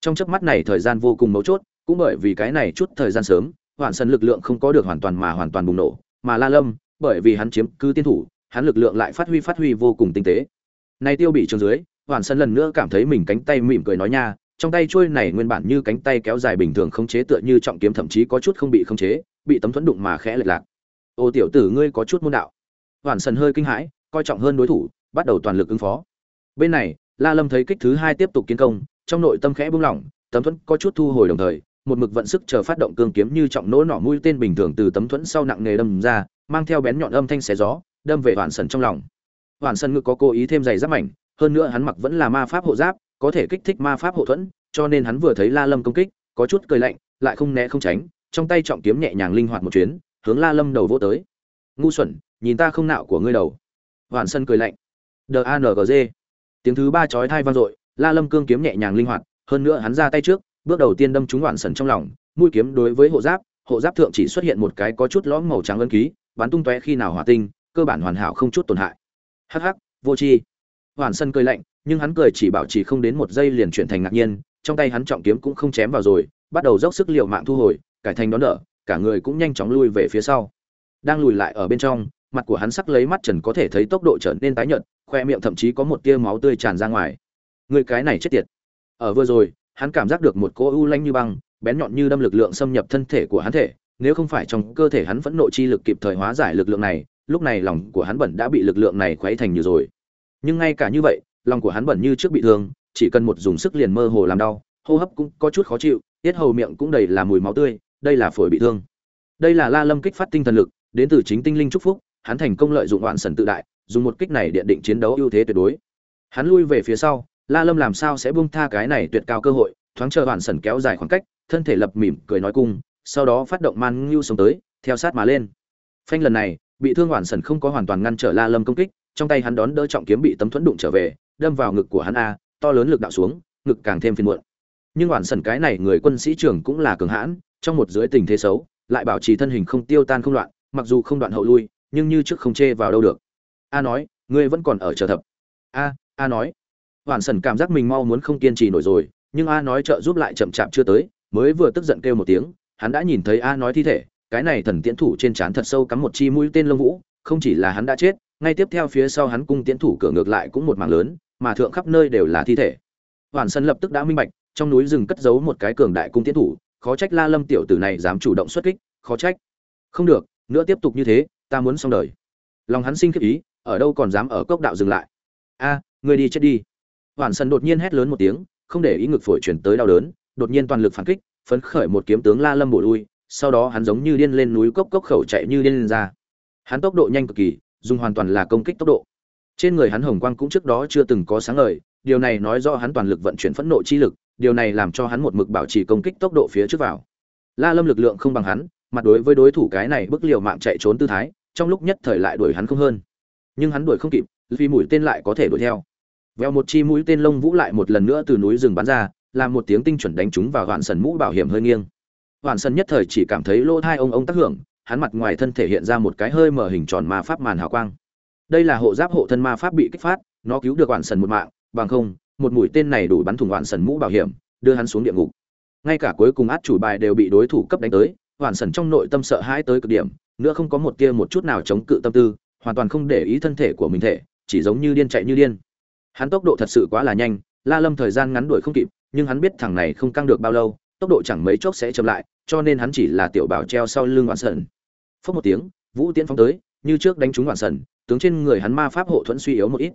Trong chớp mắt này thời gian vô cùng mấu chốt, cũng bởi vì cái này chút thời gian sớm hoàn sần lực lượng không có được hoàn toàn mà hoàn toàn bùng nổ, mà la lâm, bởi vì hắn chiếm cứ tiên thủ, hắn lực lượng lại phát huy phát huy vô cùng tinh tế. Nay tiêu bị trường dưới hoàn sân lần nữa cảm thấy mình cánh tay mỉm cười nói nha, trong tay trôi này nguyên bản như cánh tay kéo dài bình thường không chế tựa như trọng kiếm thậm chí có chút không bị không chế bị tấm thuẫn đụng mà khẽ lệch lạc. Ô tiểu tử ngươi có chút môn đạo. Hoàn sần hơi kinh hãi, coi trọng hơn đối thủ, bắt đầu toàn lực ứng phó. Bên này, la lâm thấy kích thứ hai tiếp tục kiến công, trong nội tâm khẽ buông lỏng, tấm thuẫn có chút thu hồi đồng thời, một mực vận sức chờ phát động cương kiếm như trọng nỗ nỏ mũi tên bình thường từ tấm thuẫn sau nặng nề đâm ra, mang theo bén nhọn âm thanh xé gió, đâm về hoàn sần trong lòng. Hoàn sần ngực có cố ý thêm giày giáp mảnh, hơn nữa hắn mặc vẫn là ma pháp hộ giáp, có thể kích thích ma pháp hộ thuẫn, cho nên hắn vừa thấy la lâm công kích, có chút cười lạnh, lại không né không tránh trong tay trọng kiếm nhẹ nhàng linh hoạt một chuyến, hướng la lâm đầu vỗ tới. Ngu xuẩn, nhìn ta không nạo của ngươi đầu. Hoàn sân cười lạnh. D a n g g. Tiếng thứ ba chói thai vang dội, la lâm cương kiếm nhẹ nhàng linh hoạt, hơn nữa hắn ra tay trước, bước đầu tiên đâm trúng hoàn sần trong lòng, mũi kiếm đối với hộ giáp hộ giáp thượng chỉ xuất hiện một cái có chút lõm màu trắng ân ký, bắn tung tóe khi nào hỏa tinh, cơ bản hoàn hảo không chút tổn hại. Hắc hắc, vô tri. Hoàn sân cười lạnh, nhưng hắn cười chỉ bảo trì không đến một giây liền chuyển thành ngạc nhiên, trong tay hắn trọng kiếm cũng không chém vào rồi, bắt đầu dốc sức liều mạng thu hồi cải thành đón đỡ, cả người cũng nhanh chóng lui về phía sau. Đang lùi lại ở bên trong, mặt của hắn sắc lấy mắt trần có thể thấy tốc độ trở nên tái nhợt, khoe miệng thậm chí có một tia máu tươi tràn ra ngoài. Người cái này chết tiệt. Ở vừa rồi, hắn cảm giác được một cỗ u lanh như băng, bén nhọn như đâm lực lượng xâm nhập thân thể của hắn thể, nếu không phải trong cơ thể hắn vẫn nộ chi lực kịp thời hóa giải lực lượng này, lúc này lòng của hắn bẩn đã bị lực lượng này khuấy thành như rồi. Nhưng ngay cả như vậy, lòng của hắn bẩn như trước bị thương, chỉ cần một dùng sức liền mơ hồ làm đau, hô hấp cũng có chút khó chịu, tiết hầu miệng cũng đầy là mùi máu tươi đây là phổi bị thương. Đây là la lâm kích phát tinh thần lực, đến từ chính tinh linh trúc phúc, hắn thành công lợi dụng đoạn sần tự đại, dùng một kích này điện định chiến đấu ưu thế tuyệt đối. Hắn lui về phía sau, la lâm làm sao sẽ buông tha cái này tuyệt cao cơ hội, thoáng chờ đoạn sần kéo dài khoảng cách, thân thể lập mỉm cười nói cung, sau đó phát động man ngưu sống tới, theo sát mà lên. Phanh lần này, bị thương hoàn sần không có hoàn toàn ngăn trở la lâm công kích, trong tay hắn đón đỡ trọng kiếm bị tấm thuẫn đụng trở về, đâm vào ngực của hắn a, to lớn lực đạo xuống, ngực càng thêm phiền muộn. Nhưng hoàn sần cái này người quân sĩ trưởng cũng là cường hãn trong một dưới tình thế xấu, lại bảo trì thân hình không tiêu tan không loạn, mặc dù không đoạn hậu lui, nhưng như trước không chê vào đâu được. A nói, ngươi vẫn còn ở chờ thập. A a nói. Hoàn Sẩn cảm giác mình mau muốn không kiên trì nổi rồi, nhưng a nói trợ giúp lại chậm chạp chưa tới, mới vừa tức giận kêu một tiếng, hắn đã nhìn thấy a nói thi thể, cái này thần tiễn thủ trên trán thật sâu cắm một chi mũi tên lông vũ, không chỉ là hắn đã chết, ngay tiếp theo phía sau hắn cung tiễn thủ cửa ngược lại cũng một mảng lớn, mà thượng khắp nơi đều là thi thể. Hoàn Sẩn lập tức đã minh bạch, trong núi rừng cất giấu một cái cường đại cung tiễn thủ khó trách la lâm tiểu tử này dám chủ động xuất kích, khó trách. Không được, nữa tiếp tục như thế, ta muốn xong đời. Lòng hắn sinh khiếp ý, ở đâu còn dám ở cốc đạo dừng lại. A người đi chết đi. Hoàn Sơn đột nhiên hét lớn một tiếng, không để ý ngực phổi chuyển tới đau đớn, đột nhiên toàn lực phản kích, phấn khởi một kiếm tướng la lâm bổ lui, sau đó hắn giống như điên lên núi cốc cốc khẩu chạy như điên lên ra. Hắn tốc độ nhanh cực kỳ, dùng hoàn toàn là công kích tốc độ. Trên người hắn hồng quang cũng trước đó chưa từng có sáng ngời, điều này nói rõ hắn toàn lực vận chuyển phẫn nộ chi lực điều này làm cho hắn một mực bảo trì công kích tốc độ phía trước vào. La lâm lực lượng không bằng hắn, mặt đối với đối thủ cái này bức liều mạng chạy trốn tư thái, trong lúc nhất thời lại đuổi hắn không hơn. Nhưng hắn đuổi không kịp vì mũi tên lại có thể đuổi theo. Vèo một chi mũi tên lông vũ lại một lần nữa từ núi rừng bắn ra, làm một tiếng tinh chuẩn đánh trúng vào hoạn sần mũ bảo hiểm hơi nghiêng. Hoạn sần nhất thời chỉ cảm thấy lỗ thai ông ông tác hưởng, hắn mặt ngoài thân thể hiện ra một cái hơi mở hình tròn ma pháp màn hào quang. Đây là hộ giáp hộ thân ma pháp bị kích phát, nó cứu được hoạn sần một mạng, bằng không một mũi tên này đủ bắn thủng hoạn sần mũ bảo hiểm, đưa hắn xuống địa ngục. Ngay cả cuối cùng át chủ bài đều bị đối thủ cấp đánh tới hoạn sần trong nội tâm sợ hãi tới cực điểm, nữa không có một tia một chút nào chống cự tâm tư, hoàn toàn không để ý thân thể của mình thể, chỉ giống như điên chạy như điên. Hắn tốc độ thật sự quá là nhanh, la lâm thời gian ngắn đuổi không kịp, nhưng hắn biết thằng này không căng được bao lâu, tốc độ chẳng mấy chốc sẽ chậm lại, cho nên hắn chỉ là tiểu bảo treo sau lưng hoạn sần. Phất một tiếng, vũ tiễn phóng tới, như trước đánh trúng hoạn sần, tướng trên người hắn ma pháp hộ thuẫn suy yếu một ít.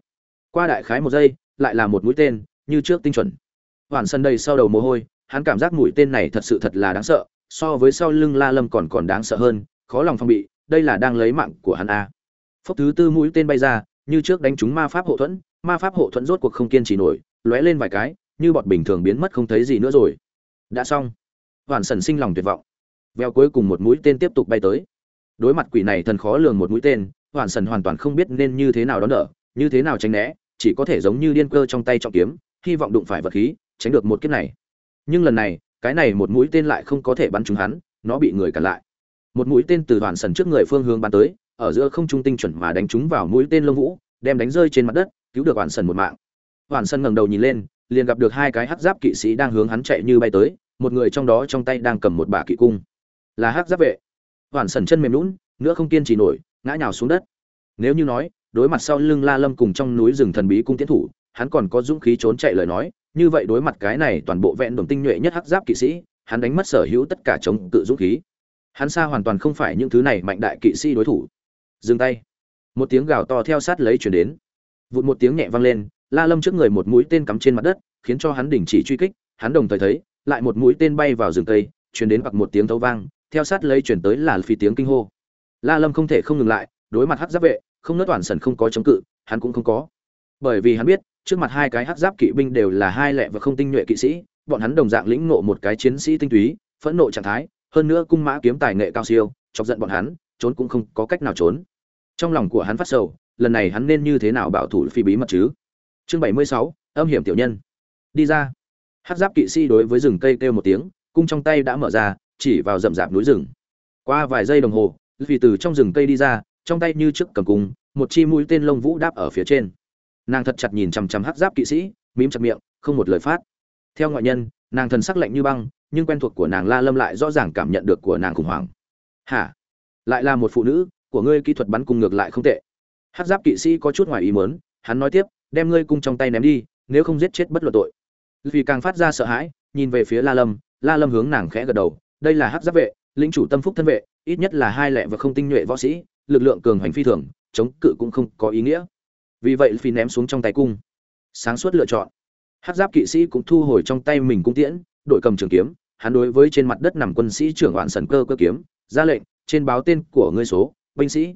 Qua đại khái một giây lại là một mũi tên, như trước tinh chuẩn. Hoàn sân đầy sau đầu mồ hôi, hắn cảm giác mũi tên này thật sự thật là đáng sợ, so với sau lưng la lâm còn còn đáng sợ hơn, khó lòng phong bị, đây là đang lấy mạng của hắn a. Phốc thứ tư mũi tên bay ra, như trước đánh trúng ma pháp hộ thuẫn, ma pháp hộ thuẫn rốt cuộc không kiên trì nổi, lóe lên vài cái, như bọt bình thường biến mất không thấy gì nữa rồi. Đã xong. Hoàn sần sinh lòng tuyệt vọng. Veo cuối cùng một mũi tên tiếp tục bay tới. Đối mặt quỷ này thần khó lường một mũi tên hoàn sần hoàn toàn không biết nên như thế nào đón đỡ, như thế nào tránh né chỉ có thể giống như điên cơ trong tay trọng kiếm, hy vọng đụng phải vật khí, tránh được một kiếp này. Nhưng lần này, cái này một mũi tên lại không có thể bắn trúng hắn, nó bị người cản lại. Một mũi tên từ đoàn sần trước người phương hướng bắn tới, ở giữa không trung tinh chuẩn mà đánh trúng vào mũi tên lông vũ, đem đánh rơi trên mặt đất, cứu được đoàn sần một mạng. Đoàn sần ngẩng đầu nhìn lên, liền gặp được hai cái hắc giáp kỵ sĩ đang hướng hắn chạy như bay tới, một người trong đó trong tay đang cầm một bả kỵ cung. Là hắc giáp vệ. Đoàn sần chân mềm lún nữa không kiên trì nổi, ngã nhào xuống đất. Nếu như nói đối mặt sau lưng la lâm cùng trong núi rừng thần bí cung tiến thủ, hắn còn có dũng khí trốn chạy lời nói, như vậy đối mặt cái này toàn bộ vẹn đồng tinh nhuệ nhất hắc giáp kỵ sĩ, hắn đánh mất sở hữu tất cả chống cự dũng khí. Hắn xa hoàn toàn không phải những thứ này mạnh đại kỵ sĩ đối thủ. Dừng tay. Một tiếng gào to theo sát lấy truyền đến. Vụt một tiếng nhẹ vang lên, la lâm trước người một mũi tên cắm trên mặt đất, khiến cho hắn đình chỉ truy kích, hắn đồng thời thấy, lại một mũi tên bay vào rừng cây truyền đến bạc một tiếng thấu vang, theo sát lấy truyền tới là phi tiếng kinh hô. La lâm không thể không ngừng lại, đối mặt hắc giáp vệ không nớt toàn sần không có chống cự, hắn cũng không có. Bởi vì hắn biết, trước mặt hai cái hắc giáp kỵ binh đều là hai lẹ và không tinh nhuệ kỵ sĩ, bọn hắn đồng dạng lĩnh ngộ một cái chiến sĩ tinh túy, phẫn nộ trạng thái, hơn nữa cung mã kiếm tài nghệ cao siêu, chọc giận bọn hắn, trốn cũng không có cách nào trốn. Trong lòng của hắn phát sầu, lần này hắn nên như thế nào bảo thủ phi bí mật chứ? Chương bảy mươi sáu, âm hiểm tiểu nhân. Đi ra. Hát giáp kỵ sĩ đối với rừng cây kêu một tiếng, cung trong tay đã mở ra, chỉ vào rậm rạp núi rừng. Qua vài giây đồng hồ vì từ trong rừng cây đi ra trong tay như trước cầm cung một chi mũi tên lông vũ đáp ở phía trên. Nàng thật chặt nhìn chằm chằm Hắc giáp kỵ sĩ, mím chặt miệng, không một lời phát. Theo ngoại nhân, nàng thần sắc lạnh như băng, nhưng quen thuộc của nàng la lâm lại rõ ràng cảm nhận được của nàng khủng hoảng. Hả? Lại là một phụ nữ, của ngươi kỹ thuật bắn cung ngược lại không tệ. Hắc giáp kỵ sĩ có chút ngoài ý mớn hắn nói tiếp, đem ngươi cung trong tay ném đi, nếu không giết chết bất luận tội. Vì càng phát ra sợ hãi, nhìn về phía la lâm la lâm hướng nàng khẽ gật đầu, đây là Hắc giáp vệ, lĩnh chủ tâm phúc thân vệ, ít nhất là hai lẻ và không tinh nhuệ võ sĩ lực lượng cường hành phi thường, chống cự cũng không có ý nghĩa. Vì vậy, phi ném xuống trong tay cung. Sáng suốt lựa chọn. Hát giáp kỵ sĩ cũng thu hồi trong tay mình cung tiễn, đội cầm trường kiếm. Hắn đối với trên mặt đất nằm quân sĩ trưởng hoạn sần cơ cơ kiếm, ra lệnh, trên báo tên của ngươi số, binh sĩ.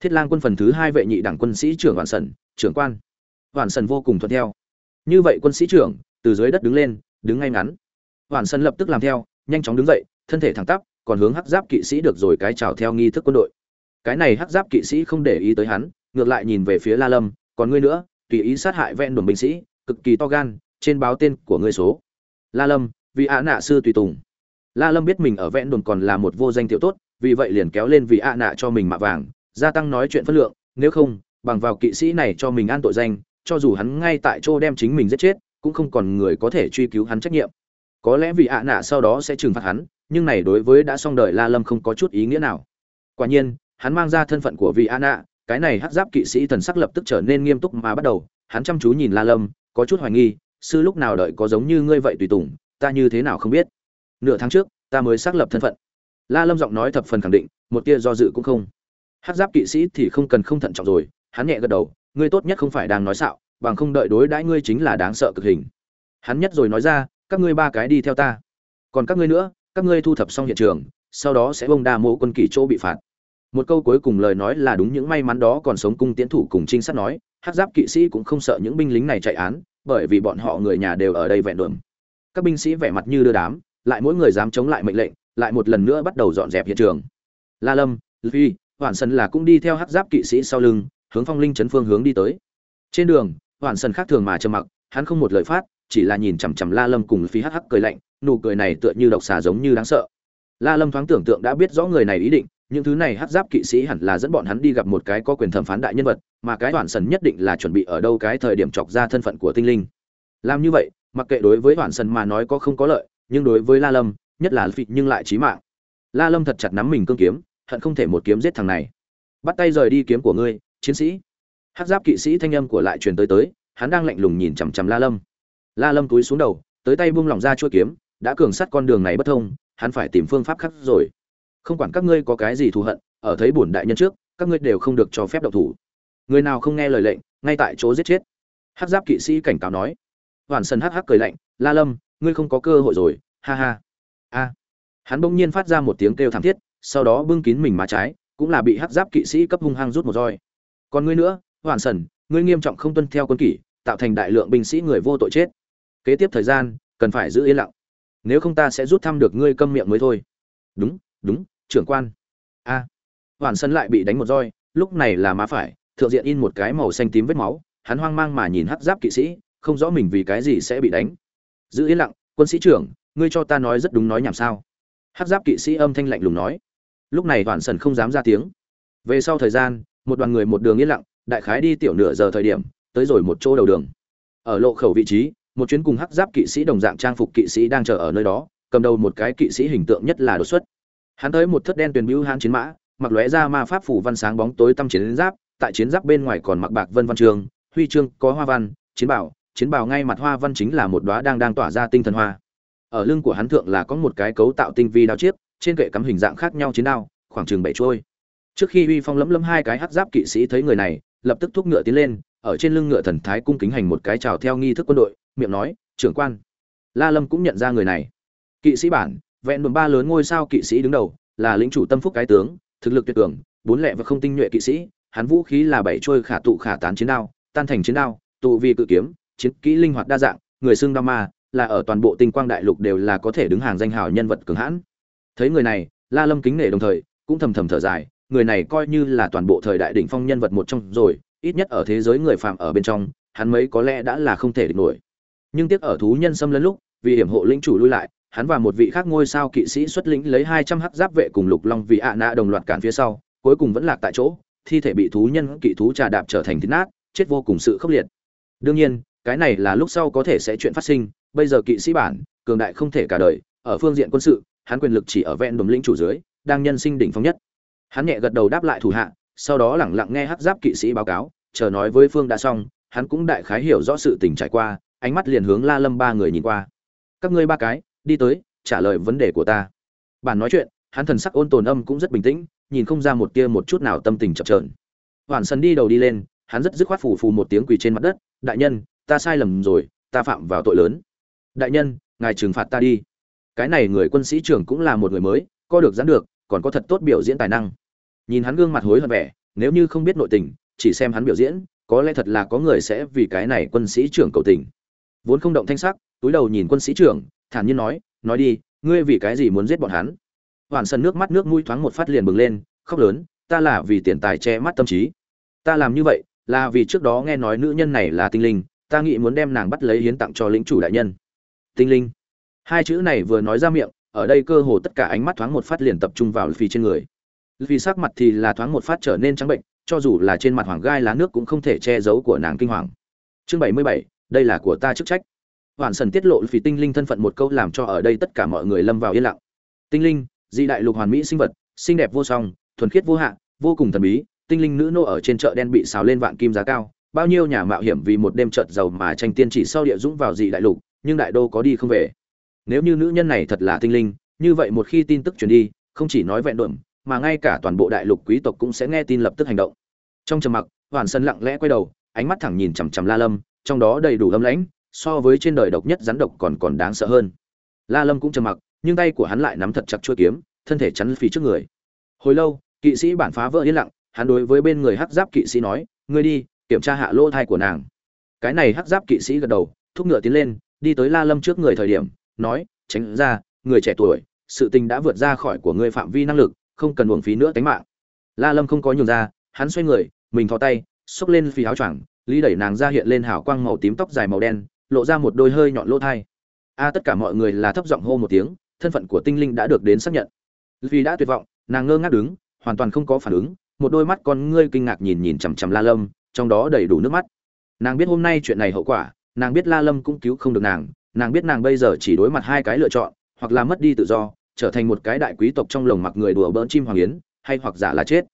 Thiết lang quân phần thứ hai vệ nhị đảng quân sĩ trưởng hoàn sần, trưởng quan. Hoàn sần vô cùng thuận theo. Như vậy quân sĩ trưởng, từ dưới đất đứng lên, đứng ngay ngắn. Hoàn sần lập tức làm theo, nhanh chóng đứng dậy, thân thể thẳng tắp, còn hướng hắc giáp kỵ sĩ được rồi cái chào theo nghi thức quân đội cái này hắc giáp kỵ sĩ không để ý tới hắn, ngược lại nhìn về phía la lâm, còn ngươi nữa, tùy ý sát hại vẹn đồn binh sĩ, cực kỳ to gan, trên báo tên của ngươi số. La lâm, vì ạ nạ sư tùy tùng. La lâm biết mình ở vẹn đồn còn là một vô danh tiểu tốt, vì vậy liền kéo lên vì ạ nạ cho mình mạ vàng, gia tăng nói chuyện phân lượng, nếu không, bằng vào kỵ sĩ này cho mình an tội danh, cho dù hắn ngay tại chỗ đem chính mình giết chết, cũng không còn người có thể truy cứu hắn trách nhiệm. Có lẽ vì ạ nạ sau đó sẽ trừng phạt hắn, nhưng này đối với đã xong đời la lâm không có chút ý nghĩa nào. Quả nhiên hắn mang ra thân phận của vị ạ cái này hắc giáp kỵ sĩ thần sắc lập tức trở nên nghiêm túc mà bắt đầu. Hắn chăm chú nhìn la lâm, có chút hoài nghi, sư lúc nào đợi có giống như ngươi vậy tùy tùng, ta như thế nào không biết. Nửa tháng trước, ta mới xác lập thân phận. La lâm giọng nói thập phần khẳng định, một tia do dự cũng không. Hắc giáp kỵ sĩ thì không cần không thận trọng rồi, hắn nhẹ gật đầu, ngươi tốt nhất không phải đang nói xạo, bằng không đợi đối đãi ngươi chính là đáng sợ cực hình. Hắn nhất rồi nói ra, các ngươi ba cái đi theo ta. Còn các ngươi nữa, các ngươi thu thập xong hiện trường, sau đó sẽ bông đa mộ quân kỷ chỗ bị phạt một câu cuối cùng lời nói là đúng những may mắn đó còn sống cung tiến thủ cùng trinh sát nói, hát giáp kỵ sĩ cũng không sợ những binh lính này chạy án, bởi vì bọn họ người nhà đều ở đây vẹn đường các binh sĩ vẻ mặt như đưa đám, lại mỗi người dám chống lại mệnh lệnh, lại một lần nữa bắt đầu dọn dẹp hiện trường. La lâm, phi hoàn sân là cũng đi theo hắc giáp kỵ sĩ sau lưng, hướng phong linh chấn phương hướng đi tới. Trên đường hoàn sân khác thường mà trầm mặc, hắn không một lời phát, chỉ là nhìn chằm chằm la lâm cùng phi hắc hắc cười lạnh, nụ cười này tựa như độc xà giống như đáng sợ. La lâm thoáng tưởng tượng đã biết rõ người này ý định những thứ này hắc giáp kỵ sĩ hẳn là dẫn bọn hắn đi gặp một cái có quyền thẩm phán đại nhân vật, mà cái hoàn sần nhất định là chuẩn bị ở đâu cái thời điểm chọc ra thân phận của tinh linh. Làm như vậy, mặc kệ đối với hoàn sần mà nói có không có lợi, nhưng đối với la lâm, nhất là vị nhưng lại chí mạng. La lâm thật chặt nắm mình cương kiếm, hận không thể một kiếm giết thằng này. Bắt tay rời đi kiếm của ngươi, chiến sĩ. Hát giáp kỵ sĩ thanh âm của lại truyền tới tới, hắn đang lạnh lùng nhìn chằm chằm la lâm. La lâm túi xuống đầu, tới tay buông lỏng ra chuôi kiếm, đã cường sắt con đường này bất thông, hắn phải tìm phương pháp khác rồi không quản các ngươi có cái gì thù hận, ở thấy bổn đại nhân trước, các ngươi đều không được cho phép độc thủ. Người nào không nghe lời lệnh, ngay tại chỗ giết chết. Hát giáp kỵ sĩ cảnh cáo nói. Hoàn sân hắc hắc cười lạnh, la lâm, ngươi không có cơ hội rồi, ha ha. A. Hắn bỗng nhiên phát ra một tiếng kêu thảm thiết, sau đó bưng kín mình má trái, cũng là bị hắc giáp kỵ sĩ cấp hung hăng rút một roi. Còn ngươi nữa, hoàn sần ngươi nghiêm trọng không tuân theo quân kỷ, tạo thành đại lượng binh sĩ người vô tội chết. Kế tiếp thời gian, cần phải giữ yên lặng. Nếu không ta sẽ rút thăm được ngươi câm miệng mới thôi. Đúng đúng trưởng quan. A. À. hoàn sân lại bị đánh một roi, lúc này là má phải, thượng diện in một cái màu xanh tím vết máu, hắn hoang mang mà nhìn hắc giáp kỵ sĩ, không rõ mình vì cái gì sẽ bị đánh. Giữ yên lặng, quân sĩ trưởng, ngươi cho ta nói rất đúng nói nhảm sao? Hắc giáp kỵ sĩ âm thanh lạnh lùng nói. Lúc này hoàn sần không dám ra tiếng. Về sau thời gian, một đoàn người một đường yên lặng, đại khái đi tiểu nửa giờ thời điểm, tới rồi một chỗ đầu đường. Ở lộ khẩu vị trí, một chuyến cùng hắc giáp kỵ sĩ đồng dạng trang phục kỵ sĩ đang chờ ở nơi đó, cầm đầu một cái kỵ sĩ hình tượng nhất là đột xuất hắn tới một thất đen tuyển bưu hán chiến mã, mặc lóe ra ma pháp phủ văn sáng bóng tối tăm chiến giáp, tại chiến giáp bên ngoài còn mặc bạc vân văn trường, huy chương có hoa văn, chiến bảo chiến bảo ngay mặt hoa văn chính là một đóa đang đang tỏa ra tinh thần hoa. Ở lưng của hắn thượng là có một cái cấu tạo tinh vi đao chiếc, trên kệ cắm hình dạng khác nhau chiến đao, khoảng chừng bảy trôi. Trước khi uy phong lấm lấm hai cái hắc giáp kỵ sĩ thấy người này, lập tức thúc ngựa tiến lên, ở trên lưng ngựa thần thái cung kính hành một cái chào theo nghi thức quân đội, miệng nói, trưởng quan. La lâm cũng nhận ra người này. Kỵ sĩ bản vẹn đồn ba lớn ngôi sao kỵ sĩ đứng đầu, là lĩnh chủ tâm phúc cái tướng, thực lực tuyệt cường, bốn lẹ và không tinh nhuệ kỵ sĩ, hắn vũ khí là bảy trôi khả tụ khả tán chiến đao, tan thành chiến đao, tụ vì cự kiếm, chiến kỹ linh hoạt đa dạng, người xưng đao ma là ở toàn bộ tinh quang đại lục đều là có thể đứng hàng danh hào nhân vật cường hãn. Thấy người này, la lâm kính nể đồng thời, cũng thầm thầm thở dài, người này coi như là toàn bộ thời đại đỉnh phong nhân vật một trong rồi, ít nhất ở thế giới người phạm ở bên trong, hắn mấy có lẽ đã là không thể địch nổi. Nhưng tiếc ở thú nhân xâm lấn lúc, vì hiểm hộ lĩnh chủ lui lại hắn và một vị khác ngôi sao kỵ sĩ xuất lĩnh lấy hai trăm hắc giáp vệ cùng lục long vì ạ nạ đồng loạt cản phía sau, cuối cùng vẫn lạc tại chỗ, thi thể bị thú nhân kỵ thú trà đạp trở thành thịt nát, chết vô cùng sự khốc liệt. Đương nhiên, cái này là lúc sau có thể sẽ chuyện phát sinh, bây giờ kỵ sĩ bản, cường đại không thể cả đời, ở phương diện quân sự, hắn quyền lực chỉ ở vẹn đồn lĩnh chủ dưới, đang nhân sinh đỉnh phong nhất. Hắn nhẹ gật đầu đáp lại thủ hạ, sau đó lẳng lặng nghe hắc giáp kỵ sĩ báo cáo, chờ nói với phương đã xong, hắn cũng đại khái hiểu rõ sự tình trải qua, ánh mắt liền hướng la lâm ba người nhìn qua. Các ngươi ba cái đi tới, trả lời vấn đề của ta. Bản nói chuyện, hắn thần sắc ôn tồn âm cũng rất bình tĩnh, nhìn không ra một tia một chút nào tâm tình chập trợn hoàn sân đi đầu đi lên, hắn rất dứt khoát phù phù một tiếng quỳ trên mặt đất, đại nhân, ta sai lầm rồi, ta phạm vào tội lớn. Đại nhân, ngài trừng phạt ta đi. Cái này người quân sĩ trưởng cũng là một người mới, co được gián được, còn có thật tốt biểu diễn tài năng. Nhìn hắn gương mặt hối hận vẻ, nếu như không biết nội tình, chỉ xem hắn biểu diễn, có lẽ thật là có người sẽ vì cái này quân sĩ trưởng cầu tình. Vốn không động thanh sắc, túi đầu nhìn quân sĩ trưởng thản nhiên nói nói đi, ngươi vì cái gì muốn giết bọn hắn? Hoàn sân nước mắt nước mũi thoáng một phát liền bừng lên, khóc lớn, ta là vì tiền tài che mắt tâm trí. Ta làm như vậy là vì trước đó nghe nói nữ nhân này là tinh linh, ta nghĩ muốn đem nàng bắt lấy hiến tặng cho lĩnh chủ đại nhân. Tinh linh. Hai chữ này vừa nói ra miệng, ở đây cơ hồ tất cả ánh mắt thoáng một phát liền tập trung vào phi trên người. Vì sắc mặt thì là thoáng một phát trở nên trắng bệnh, cho dù là trên mặt hoàng gai lá nước cũng không thể che giấu của nàng kinh hoàng. Chương bảy mươi bảy, đây là của ta chức trách hoàn sần tiết lộ phỉ tinh linh thân phận một câu làm cho ở đây tất cả mọi người lâm vào yên lặng. Tinh linh, dị đại lục hoàn mỹ sinh vật, xinh đẹp vô song, thuần khiết vô hạn vô cùng thần bí, tinh linh nữ nô ở trên chợ đen bị xào lên vạn kim giá cao, bao nhiêu nhà mạo hiểm vì một đêm trợt giàu mà tranh tiên chỉ sau địa dũng vào dị đại lục, nhưng đại đô có đi không về. Nếu như nữ nhân này thật là tinh linh, như vậy một khi tin tức truyền đi, không chỉ nói vẹn đuộm mà ngay cả toàn bộ đại lục quý tộc cũng sẽ nghe tin lập tức hành động. Trong trầm mặc hoàn sân lặng lẽ quay đầu, ánh mắt thẳng nhìn chằm chằm la lâm, trong đó đầy đủ âm lãnh so với trên đời độc nhất rắn độc còn còn đáng sợ hơn. La lâm cũng trầm mặc, nhưng tay của hắn lại nắm thật chặt chuôi kiếm, thân thể chắn phì trước người. Hồi lâu, kỵ sĩ bản phá vỡ yên lặng, hắn đối với bên người hắc giáp kỵ sĩ nói, ngươi đi, kiểm tra hạ lỗ thai của nàng. Cái này hắc giáp kỵ sĩ gật đầu, thúc ngựa tiến lên, đi tới la lâm trước người thời điểm, nói, tránh ra, người trẻ tuổi, sự tình đã vượt ra khỏi của ngươi phạm vi năng lực, không cần uổng phí nữa tính mạng. La lâm không có nhường ra, hắn xoay người, mình thò tay, xốc lên phi áo choàng, lý đẩy nàng ra hiện lên hào quang màu tím tóc dài màu đen lộ ra một đôi hơi nhọn lỗ thai. A, tất cả mọi người là thấp giọng hô một tiếng, thân phận của tinh linh đã được đến xác nhận. Vì đã tuyệt vọng, nàng ngơ ngác đứng, hoàn toàn không có phản ứng, một đôi mắt con ngươi kinh ngạc nhìn nhìn chằm chằm la lâm, trong đó đầy đủ nước mắt. Nàng biết hôm nay chuyện này hậu quả, nàng biết la lâm cũng cứu không được nàng nàng biết nàng bây giờ chỉ đối mặt hai cái lựa chọn, hoặc là mất đi tự do, trở thành một cái đại quý tộc trong lồng mặc người đùa bỡn chim hoàng yến, hay hoặc giả là chết.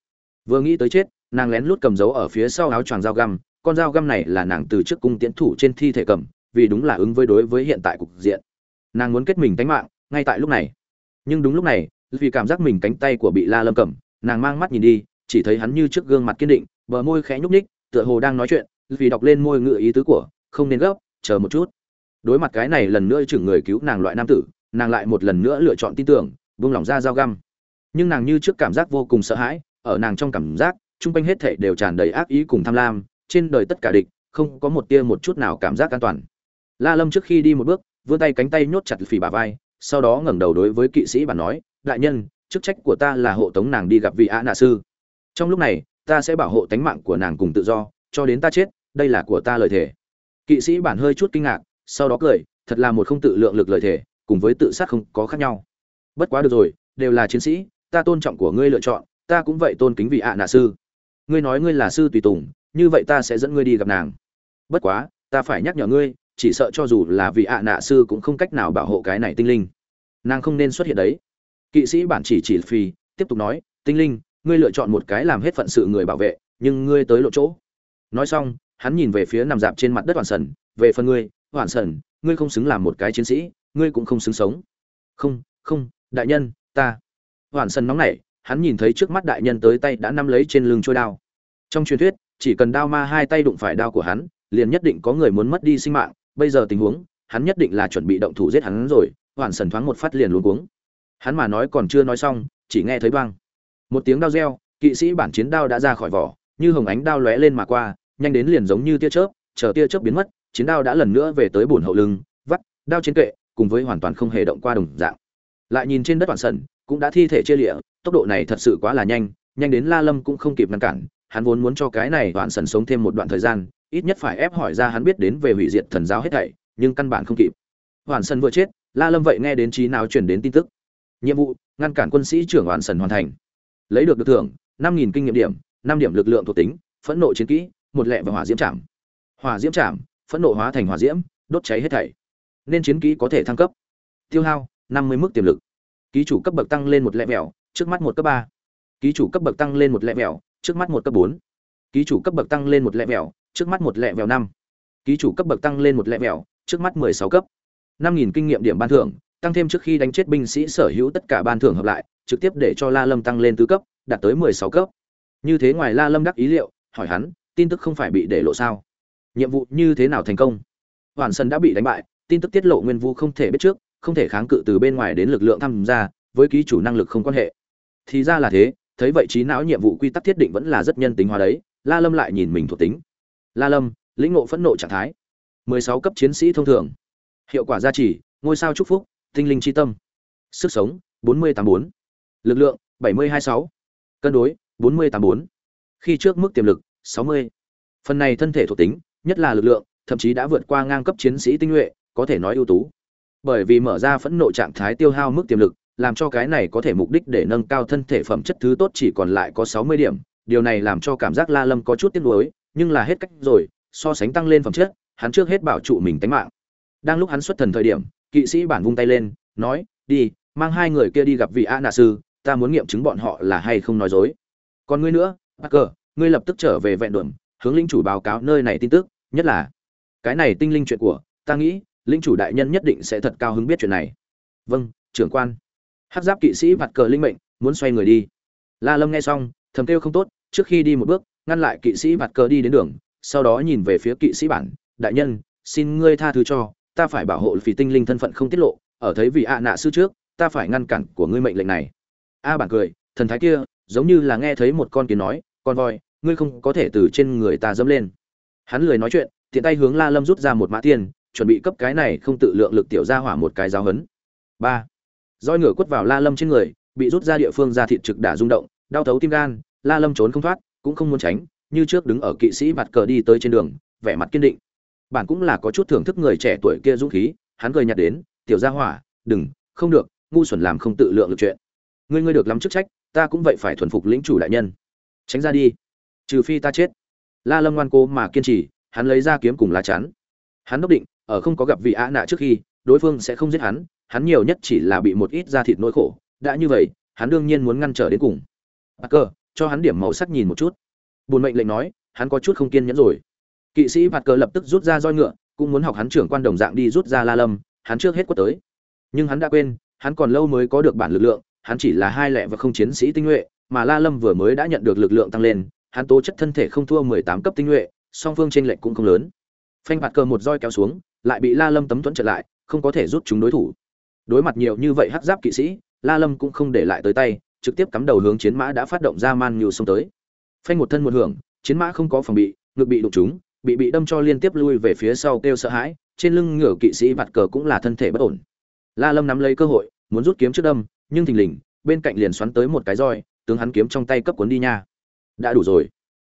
Vừa nghĩ tới chết, nàng lén lút cầm dấu ở phía sau áo choàng dao găm, con dao găm này là nàng từ trước cung tiễn thủ trên thi thể cầm vì đúng là ứng với đối với hiện tại cục diện. Nàng muốn kết mình tánh mạng, ngay tại lúc này. Nhưng đúng lúc này, vì cảm giác mình cánh tay của bị la lâm cầm, nàng mang mắt nhìn đi, chỉ thấy hắn như trước gương mặt kiên định, bờ môi khẽ nhúc ních tựa hồ đang nói chuyện, vì đọc lên môi ngựa ý tứ của, không nên gấp, chờ một chút. Đối mặt cái này lần nữa chừng người cứu nàng loại nam tử, nàng lại một lần nữa lựa chọn tin tưởng, buông lòng ra dao găm. Nhưng nàng như trước cảm giác vô cùng sợ hãi, ở nàng trong cảm giác, chung quanh hết thảy đều tràn đầy ác ý cùng tham lam, trên đời tất cả địch, không có một tia một chút nào cảm giác an toàn la lâm trước khi đi một bước, vươn tay cánh tay nhốt chặt phỉ bà vai, sau đó ngẩng đầu đối với kỵ sĩ bản nói, đại nhân, chức trách của ta là hộ tống nàng đi gặp vị ạ nạ sư. Trong lúc này, ta sẽ bảo hộ tánh mạng của nàng cùng tự do, cho đến ta chết, đây là của ta lời thề. Kỵ sĩ bản hơi chút kinh ngạc, sau đó cười, thật là một không tự lượng lực lời thề, cùng với tự sát không có khác nhau. Bất quá được rồi, đều là chiến sĩ, ta tôn trọng của ngươi lựa chọn, ta cũng vậy tôn kính vị ạ nạ sư. Ngươi nói ngươi là sư tùy tùng, như vậy ta sẽ dẫn ngươi đi gặp nàng. Bất quá, ta phải nhắc nhở ngươi chỉ sợ cho dù là vị ạ nạ sư cũng không cách nào bảo hộ cái này tinh linh. Nàng không nên xuất hiện đấy. Kỵ sĩ bản chỉ chỉ phi tiếp tục nói, tinh linh, ngươi lựa chọn một cái làm hết phận sự người bảo vệ, nhưng ngươi tới lộ chỗ. Nói xong, hắn nhìn về phía nằm dạp trên mặt đất hoàn sần, về phần ngươi hoàn sần, ngươi không xứng làm một cái chiến sĩ, ngươi cũng không xứng sống. Không không, đại nhân, ta. Hoàn sần nóng nảy, hắn nhìn thấy trước mắt đại nhân tới tay đã nắm lấy trên lưng trôi đao. Trong truyền thuyết, chỉ cần đao ma hai tay đụng phải đao của hắn, liền nhất định có người muốn mất đi sinh mạng bây giờ tình huống, hắn nhất định là chuẩn bị động thủ giết hắn rồi hoàn sần thoáng một phát liền luống cuống. Hắn mà nói còn chưa nói xong, chỉ nghe thấy băng một tiếng đao reo, kỵ sĩ bản chiến đao đã ra khỏi vỏ, như hồng ánh đao lóe lên mà qua, nhanh đến liền giống như tia chớp, chờ tia chớp biến mất, chiến đao đã lần nữa về tới bổn hậu lưng, vắt, đao chiến kệ, cùng với hoàn toàn không hề động qua đồng dạng. Lại nhìn trên đất hoàn sần, cũng đã thi thể chia lịa, tốc độ này thật sự quá là nhanh nhanh đến la lâm cũng không kịp ngăn cản, hắn vốn muốn cho cái này hoàn sần sống thêm một đoạn thời gian ít nhất phải ép hỏi ra hắn biết đến về hủy diệt thần giáo hết thảy, nhưng căn bản không kịp. Hoàn Sân vừa chết, la lâm vậy nghe đến trí nào truyền đến tin tức. Nhiệm vụ, ngăn cản quân sĩ trưởng hoàn sần hoàn thành. Lấy được được thưởng, năm nghìn kinh nghiệm điểm, năm điểm lực lượng thuộc tính, phẫn nộ chiến kỹ, một lẹ và hỏa diễm chạm. Hỏa diễm chạm, phẫn nộ hóa thành hỏa diễm, đốt cháy hết thảy. Nên chiến kỹ có thể thăng cấp. Tiêu hao, năm mươi mức tiềm lực. Ký chủ cấp bậc tăng lên một lẹ vẹo, trước mắt một cấp ba. Ký chủ cấp bậc tăng lên một lẹ vẹo, trước mắt một cấp bốn. Ký chủ cấp bậc tăng lên một lẹ vẹo trước mắt một lẹ vẹo năm. Ký chủ cấp bậc tăng lên một lẹ vẹo, trước mắt mười sáu cấp. Năm nghìn kinh nghiệm điểm ban thưởng, tăng thêm trước khi đánh chết binh sĩ sở hữu tất cả ban thưởng hợp lại, trực tiếp để cho la lâm tăng lên tứ cấp, đạt tới mười sáu cấp. Như thế ngoài la lâm đắc ý liệu, hỏi hắn, tin tức không phải bị để lộ sao? Nhiệm vụ như thế nào thành công? Hoàn sân đã bị đánh bại, tin tức tiết lộ nguyên vu không thể biết trước, không thể kháng cự từ bên ngoài đến lực lượng tham gia, với ký chủ năng lực không quan hệ. Thì ra là thế, thấy vậy trí não nhiệm vụ quy tắc thiết định vẫn là rất nhân tính hóa đấy, la lâm lại nhìn mình thuộc tính la lâm, lĩnh ngộ phẫn nộ trạng thái. 16 cấp chiến sĩ thông thường. Hiệu quả gia trì, ngôi sao chúc phúc, tinh linh chi tâm. Sức sống 4084 lực lượng 726 cân đối 4084 khi trước mức tiềm lực 60 phần này thân thể thuộc tính, nhất là lực lượng, thậm chí đã vượt qua ngang cấp chiến sĩ tinh nhuệ, có thể nói ưu tú. Bởi vì mở ra phẫn nộ trạng thái tiêu hao mức tiềm lực, làm cho cái này có thể mục đích để nâng cao thân thể phẩm chất thứ tốt chỉ còn lại có 60 điểm. Điều này làm cho cảm giác la lâm có chút tiếc nuối nhưng là hết cách rồi so sánh tăng lên phẩm chất hắn trước hết bảo trụ mình tính mạng. Đang lúc hắn xuất thần thời điểm kỵ sĩ bản vung tay lên nói đi mang hai người kia đi gặp vị a nạ sư ta muốn nghiệm chứng bọn họ là hay không nói dối. Còn ngươi nữa Parker, ngươi lập tức trở về vẹn đuẩm hướng lĩnh chủ báo cáo nơi này tin tức nhất là cái này tinh linh chuyện của ta nghĩ lĩnh chủ đại nhân nhất định sẽ thật cao hứng biết chuyện này. Vâng trưởng quan. Hát giáp kỵ sĩ vặt cờ linh mệnh muốn xoay người đi. La lâm nghe xong thầm kêu không tốt trước khi đi một bước ngăn lại kỵ sĩ bạt cờ đi đến đường, sau đó nhìn về phía kỵ sĩ bản, đại nhân, xin ngươi tha thứ cho, ta phải bảo hộ phì tinh linh thân phận không tiết lộ, ở thấy vị ạ nạ sư trước, ta phải ngăn cản của ngươi mệnh lệnh này. A bản cười, thần thái kia, giống như là nghe thấy một con kiến nói, con voi, ngươi không có thể từ trên người ta dẫm lên. Hắn lười nói chuyện, tiện tay hướng la lâm rút ra một mã tiền, chuẩn bị cấp cái này không tự lượng lực tiểu ra hỏa một cái giáo hấn ba. Roi ngựa quất vào la lâm trên người, bị rút ra địa phương ra thịt trực đả rung động, đau thấu tim gan, la lâm trốn không thoát cũng không muốn tránh, như trước đứng ở kỵ sĩ mặt cờ đi tới trên đường, vẻ mặt kiên định. Bản cũng là có chút thưởng thức người trẻ tuổi kia dũng khí, hắn cười nhặt đến, tiểu gia hỏa, đừng, không được, ngu xuẩn làm không tự lượng được chuyện. Ngươi ngươi được lắm chức trách, ta cũng vậy phải thuần phục lĩnh chủ đại nhân. Tránh ra đi, trừ phi ta chết. La lâm ngoan cố mà kiên trì, hắn lấy ra kiếm cùng lá chắn. Hắn đốc định, ở không có gặp vị ạ nạ trước khi, đối phương sẽ không giết hắn hắn nhiều nhất chỉ là bị một ít da thịt nỗi khổ. Đã như vậy, hắn đương nhiên muốn ngăn trở đến cùng. Bà cơ cho hắn điểm màu sắc nhìn một chút. Buồn mệnh lệnh nói, hắn có chút không kiên nhẫn rồi. Kỵ sĩ bạt cờ lập tức rút ra roi ngựa, cũng muốn học hắn trưởng quan đồng dạng đi rút ra la lâm, hắn trước hết quất tới. Nhưng hắn đã quên, hắn còn lâu mới có được bản lực lượng, hắn chỉ là hai lẻ và không chiến sĩ tinh nhuệ, mà la lâm vừa mới đã nhận được lực lượng tăng lên, hắn tố chất thân thể không thua mười tám cấp tinh nhuệ, song phương trên lệch cũng không lớn. Phanh bạt cờ một roi kéo xuống, lại bị la lâm tấm thuẫn trở lại, không có thể rút chúng đối thủ. Đối mặt nhiều như vậy hắc giáp kỵ sĩ, la lâm cũng không để lại tới tay trực tiếp cắm đầu hướng chiến mã đã phát động ra man nhiều xông tới. Phanh một thân một hưởng, chiến mã không có phòng bị, ngực bị đụng trúng, bị bị đâm cho liên tiếp lui về phía sau kêu sợ hãi, trên lưng ngựa kỵ sĩ vặt cờ cũng là thân thể bất ổn. La lâm nắm lấy cơ hội, muốn rút kiếm trước đâm, nhưng thình lình, bên cạnh liền xoắn tới một cái roi, tướng hắn kiếm trong tay cấp cuốn đi nha. Đã đủ rồi.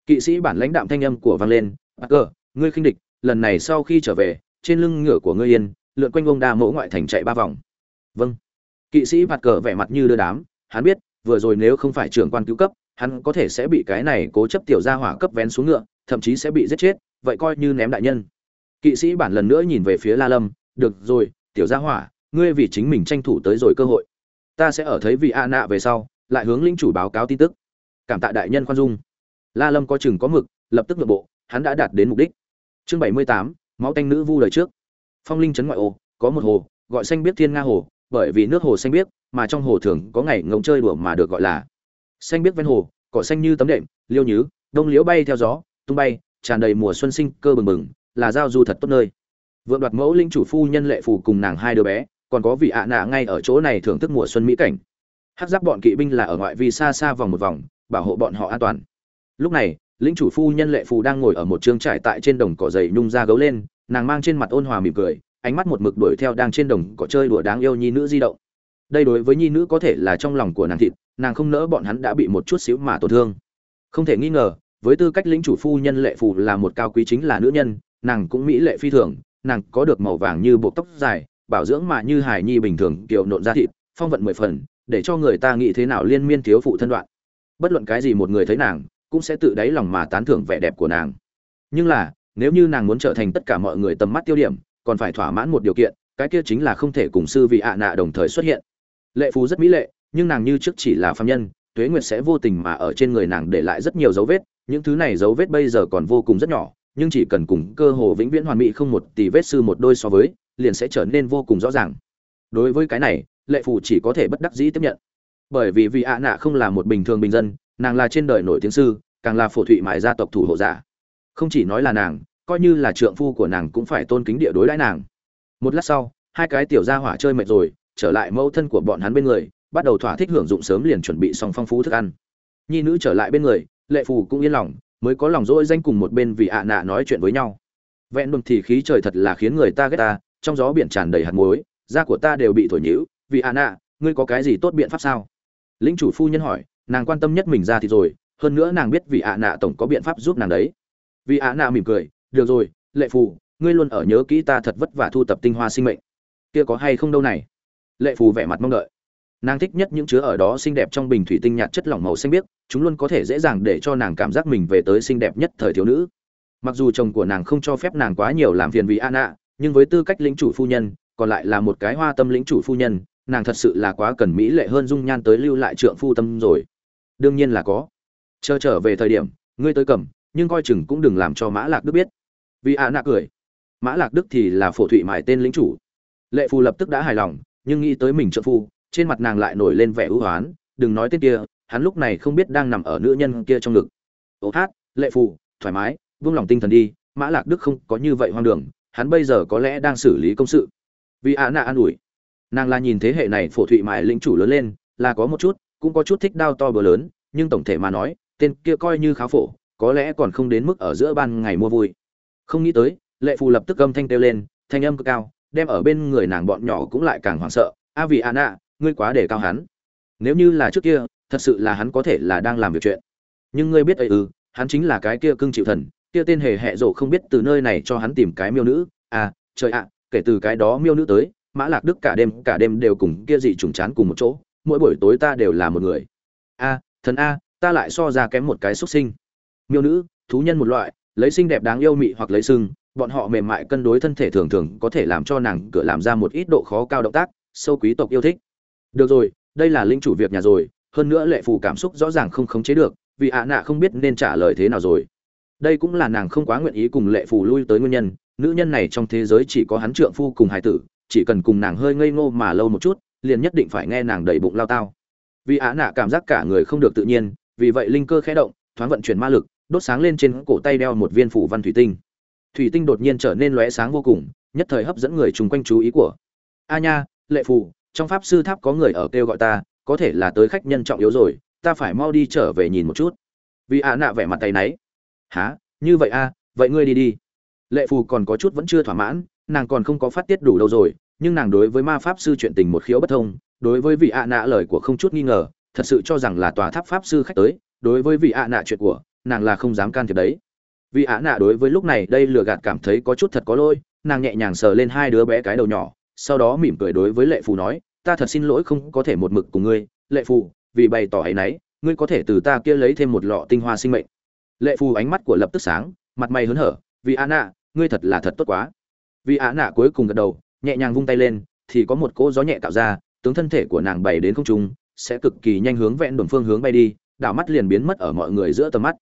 Kỵ sĩ bản lãnh đạm thanh âm của vang lên, vặt cờ, ngươi khinh địch, lần này sau khi trở về, trên lưng ngựa của ngươi yên, lượn quanh ông đa mẫu ngoại thành chạy ba vòng. Vâng. Kỵ sĩ vặt cờ vẻ mặt như đưa đám, hắn biết vừa rồi nếu không phải trưởng quan cứu cấp, hắn có thể sẽ bị cái này cố chấp tiểu gia hỏa cấp vén xuống ngựa, thậm chí sẽ bị giết chết, vậy coi như ném đại nhân. Kỵ sĩ bản lần nữa nhìn về phía la lâm, được rồi, tiểu gia hỏa, ngươi vì chính mình tranh thủ tới rồi cơ hội. Ta sẽ ở thấy vị a nạ về sau, lại hướng lĩnh chủ báo cáo tin tức. Cảm tạ đại nhân khoan dung. La lâm có chừng có mực, lập tức nhượng bộ, hắn đã đạt đến mục đích. Chương bảy mươi tám, máu tanh nữ vu lời trước. Phong linh trấn ngoại ô, có một hồ, gọi xanh biết thiên nga hồ, bởi vì nước hồ xanh biếc mà trong hồ thường có ngày ngông chơi đùa mà được gọi là xanh biếc ven hồ, cỏ xanh như tấm đệm, liêu nhứ, đông liễu bay theo gió, tung bay, tràn đầy mùa xuân sinh cơ bừng bừng, là giao du thật tốt nơi. Vượng đoạt mẫu linh chủ phu nhân lệ phù cùng nàng hai đứa bé, còn có vị ạ nạ ngay ở chỗ này thưởng thức mùa xuân mỹ cảnh. Hát giáp bọn kỵ binh là ở ngoại vi xa xa vòng một vòng, bảo hộ bọn họ an toàn. Lúc này, linh chủ phu nhân lệ phù đang ngồi ở một trường trải tại trên đồng cỏ dày nhung ra gấu lên, nàng mang trên mặt ôn hòa mỉm cười, ánh mắt một mực đuổi theo đang trên đồng cỏ chơi đùa đáng yêu nhi nữ di động đây đối với nhi nữ có thể là trong lòng của nàng thịt, nàng không nỡ bọn hắn đã bị một chút xíu mà tổn thương. Không thể nghi ngờ, với tư cách lĩnh chủ phu nhân lệ phù là một cao quý chính là nữ nhân, nàng cũng mỹ lệ phi thường, nàng có được màu vàng như bộ tóc dài, bảo dưỡng mà như hải nhi bình thường, kiểu nộn ra thịt, phong vận mười phần, để cho người ta nghĩ thế nào liên miên thiếu phụ thân đoạn. Bất luận cái gì một người thấy nàng, cũng sẽ tự đáy lòng mà tán thưởng vẻ đẹp của nàng. Nhưng là, nếu như nàng muốn trở thành tất cả mọi người tầm mắt tiêu điểm, còn phải thỏa mãn một điều kiện, cái kia chính là không thể cùng sư vị ạ nạ đồng thời xuất hiện lệ phú rất mỹ lệ, nhưng nàng như trước chỉ là phạm nhân, tuế nguyệt sẽ vô tình mà ở trên người nàng để lại rất nhiều dấu vết, những thứ này dấu vết bây giờ còn vô cùng rất nhỏ, nhưng chỉ cần cùng cơ hồ vĩnh viễn hoàn mỹ không một tỷ vết sư một đôi so với, liền sẽ trở nên vô cùng rõ ràng. Đối với cái này, lệ phù chỉ có thể bất đắc dĩ tiếp nhận. Bởi vì vị ạ nạ không là một bình thường bình dân, nàng là trên đời nổi tiếng sư, càng là phổ thụy mại gia tộc thủ hộ giả. Không chỉ nói là nàng, coi như là trượng phu của nàng cũng phải tôn kính địa đối đãi nàng. Một lát sau, hai cái tiểu gia hỏa chơi mệt rồi trở lại mẫu thân của bọn hắn bên người, bắt đầu thỏa thích hưởng dụng sớm liền chuẩn bị xong phong phú thức ăn. Nhi nữ trở lại bên người, lệ phù cũng yên lòng, mới có lòng dỗi danh cùng một bên vì ạ nạ nói chuyện với nhau. Vẹn đồn thì khí trời thật là khiến người ta ghét ta, trong gió biển tràn đầy hạt muối, da của ta đều bị thổi nhữ vì ạ nạ, ngươi có cái gì tốt biện pháp sao? Lính chủ phu nhân hỏi, nàng quan tâm nhất mình ra thì rồi, hơn nữa nàng biết vì ạ nạ tổng có biện pháp giúp nàng đấy. Vì ạ nạ mỉm cười, được rồi, lệ phù, ngươi luôn ở nhớ kỹ ta thật vất vả thu tập tinh hoa sinh mệnh. Kia có hay không đâu này? Lệ phù vẻ mặt mong đợi. Nàng thích nhất những chứa ở đó xinh đẹp trong bình thủy tinh nhạt chất lỏng màu xanh biếc, chúng luôn có thể dễ dàng để cho nàng cảm giác mình về tới xinh đẹp nhất thời thiếu nữ. Mặc dù chồng của nàng không cho phép nàng quá nhiều làm phiền vì an ạ nhưng với tư cách lĩnh chủ phu nhân, còn lại là một cái hoa tâm lĩnh chủ phu nhân, nàng thật sự là quá cần mỹ lệ hơn dung nhan tới lưu lại trượng phu tâm rồi. Đương nhiên là có. Chờ trở về thời điểm, ngươi tới cầm, nhưng coi chừng cũng đừng làm cho mã lạc đức biết. Vì ạ nạ cười. Mã lạc đức thì là phổ thụy mại tên lĩnh chủ. Lệ phù lập tức đã hài lòng nhưng nghĩ tới mình trợ phu, trên mặt nàng lại nổi lên vẻ ưu hoán, đừng nói tên kia, hắn lúc này không biết đang nằm ở nữ nhân kia trong ngực. Ô hát, lệ phù, thoải mái, vung lòng tinh thần đi, mã lạc đức không có như vậy hoang đường, hắn bây giờ có lẽ đang xử lý công sự. Vì ạ nạ an ủi. Nàng là nhìn thế hệ này phổ thụy mại lĩnh chủ lớn lên, là có một chút, cũng có chút thích đao to bờ lớn, nhưng tổng thể mà nói, tên kia coi như khá phổ, có lẽ còn không đến mức ở giữa ban ngày mua vui. Không nghĩ tới, lệ phù lập tức âm thanh kêu lên, thanh âm cực cao đem ở bên người nàng bọn nhỏ cũng lại càng hoảng sợ. A vì an ạ ngươi quá để cao hắn. Nếu như là trước kia, thật sự là hắn có thể là đang làm việc chuyện. Nhưng ngươi biết ấy ư, hắn chính là cái kia cưng chịu thần, kia tên hề hẹ rộ không biết từ nơi này cho hắn tìm cái miêu nữ. À trời ạ, kể từ cái đó miêu nữ tới, mã lạc đức cả đêm cả đêm đều cùng kia dị trùng chán cùng một chỗ, mỗi buổi tối ta đều là một người. A, thần a, ta lại so ra kém một cái xuất sinh. Miêu nữ, thú nhân một loại, lấy xinh đẹp đáng yêu mị hoặc lấy sưng bọn họ mềm mại cân đối thân thể thường thường có thể làm cho nàng cửa làm ra một ít độ khó cao động tác, sâu quý tộc yêu thích. Được rồi, đây là linh chủ việc nhà rồi, hơn nữa lệ phù cảm xúc rõ ràng không khống chế được, vì ạ nạ không biết nên trả lời thế nào rồi. Đây cũng là nàng không quá nguyện ý cùng lệ phù lui tới nguyên nhân, nữ nhân này trong thế giới chỉ có hắn trượng phu cùng hải tử, chỉ cần cùng nàng hơi ngây ngô mà lâu một chút, liền nhất định phải nghe nàng đầy bụng lao tao. Vì ạ nạ cảm giác cả người không được tự nhiên, vì vậy linh cơ khẽ động, thoáng vận chuyển ma lực, đốt sáng lên trên cổ tay đeo một viên phủ văn thủy tinh thủy tinh đột nhiên trở nên lóe sáng vô cùng nhất thời hấp dẫn người chung quanh chú ý của. A nha lệ phù trong pháp sư tháp có người ở kêu gọi ta có thể là tới khách nhân trọng yếu rồi ta phải mau đi trở về nhìn một chút. Vì ạ nạ vẻ mặt tay náy. Há như vậy a à, vậy ngươi đi đi. Lệ phù còn có chút vẫn chưa thỏa mãn nàng còn không có phát tiết đủ đâu rồi nhưng nàng đối với ma pháp sư chuyện tình một khiếu bất thông đối với vị ạ nạ lời của không chút nghi ngờ thật sự cho rằng là tòa tháp pháp sư khách tới đối với vị ạ nạ chuyện của nàng là không dám can thiệp đấy vì ả nạ đối với lúc này đây lừa gạt cảm thấy có chút thật có lỗi, nàng nhẹ nhàng sờ lên hai đứa bé cái đầu nhỏ, sau đó mỉm cười đối với lệ phù nói, ta thật xin lỗi không có thể một mực cùng ngươi, lệ phù, vì bày tỏ ấ y n ấ y ngươi có thể từ ta kia lấy thêm một lọ tinh hoa sinh mệnh. Lệ phù ánh mắt của lập tức sáng, mặt mày hớn hở, vì ả nạ, ngươi thật là thật tốt quá. Vì ả nạ cuối cùng gật đầu, nhẹ nhàng vung tay lên, thì có một cỗ gió nhẹ tạo ra, tướng thân thể của nàng bày đến không trung, sẽ cực kỳ nhanh hướng vẹn đồn phương hướng bay đi, đảo mắt liền biến mất ở mọi người giữa tầm mắt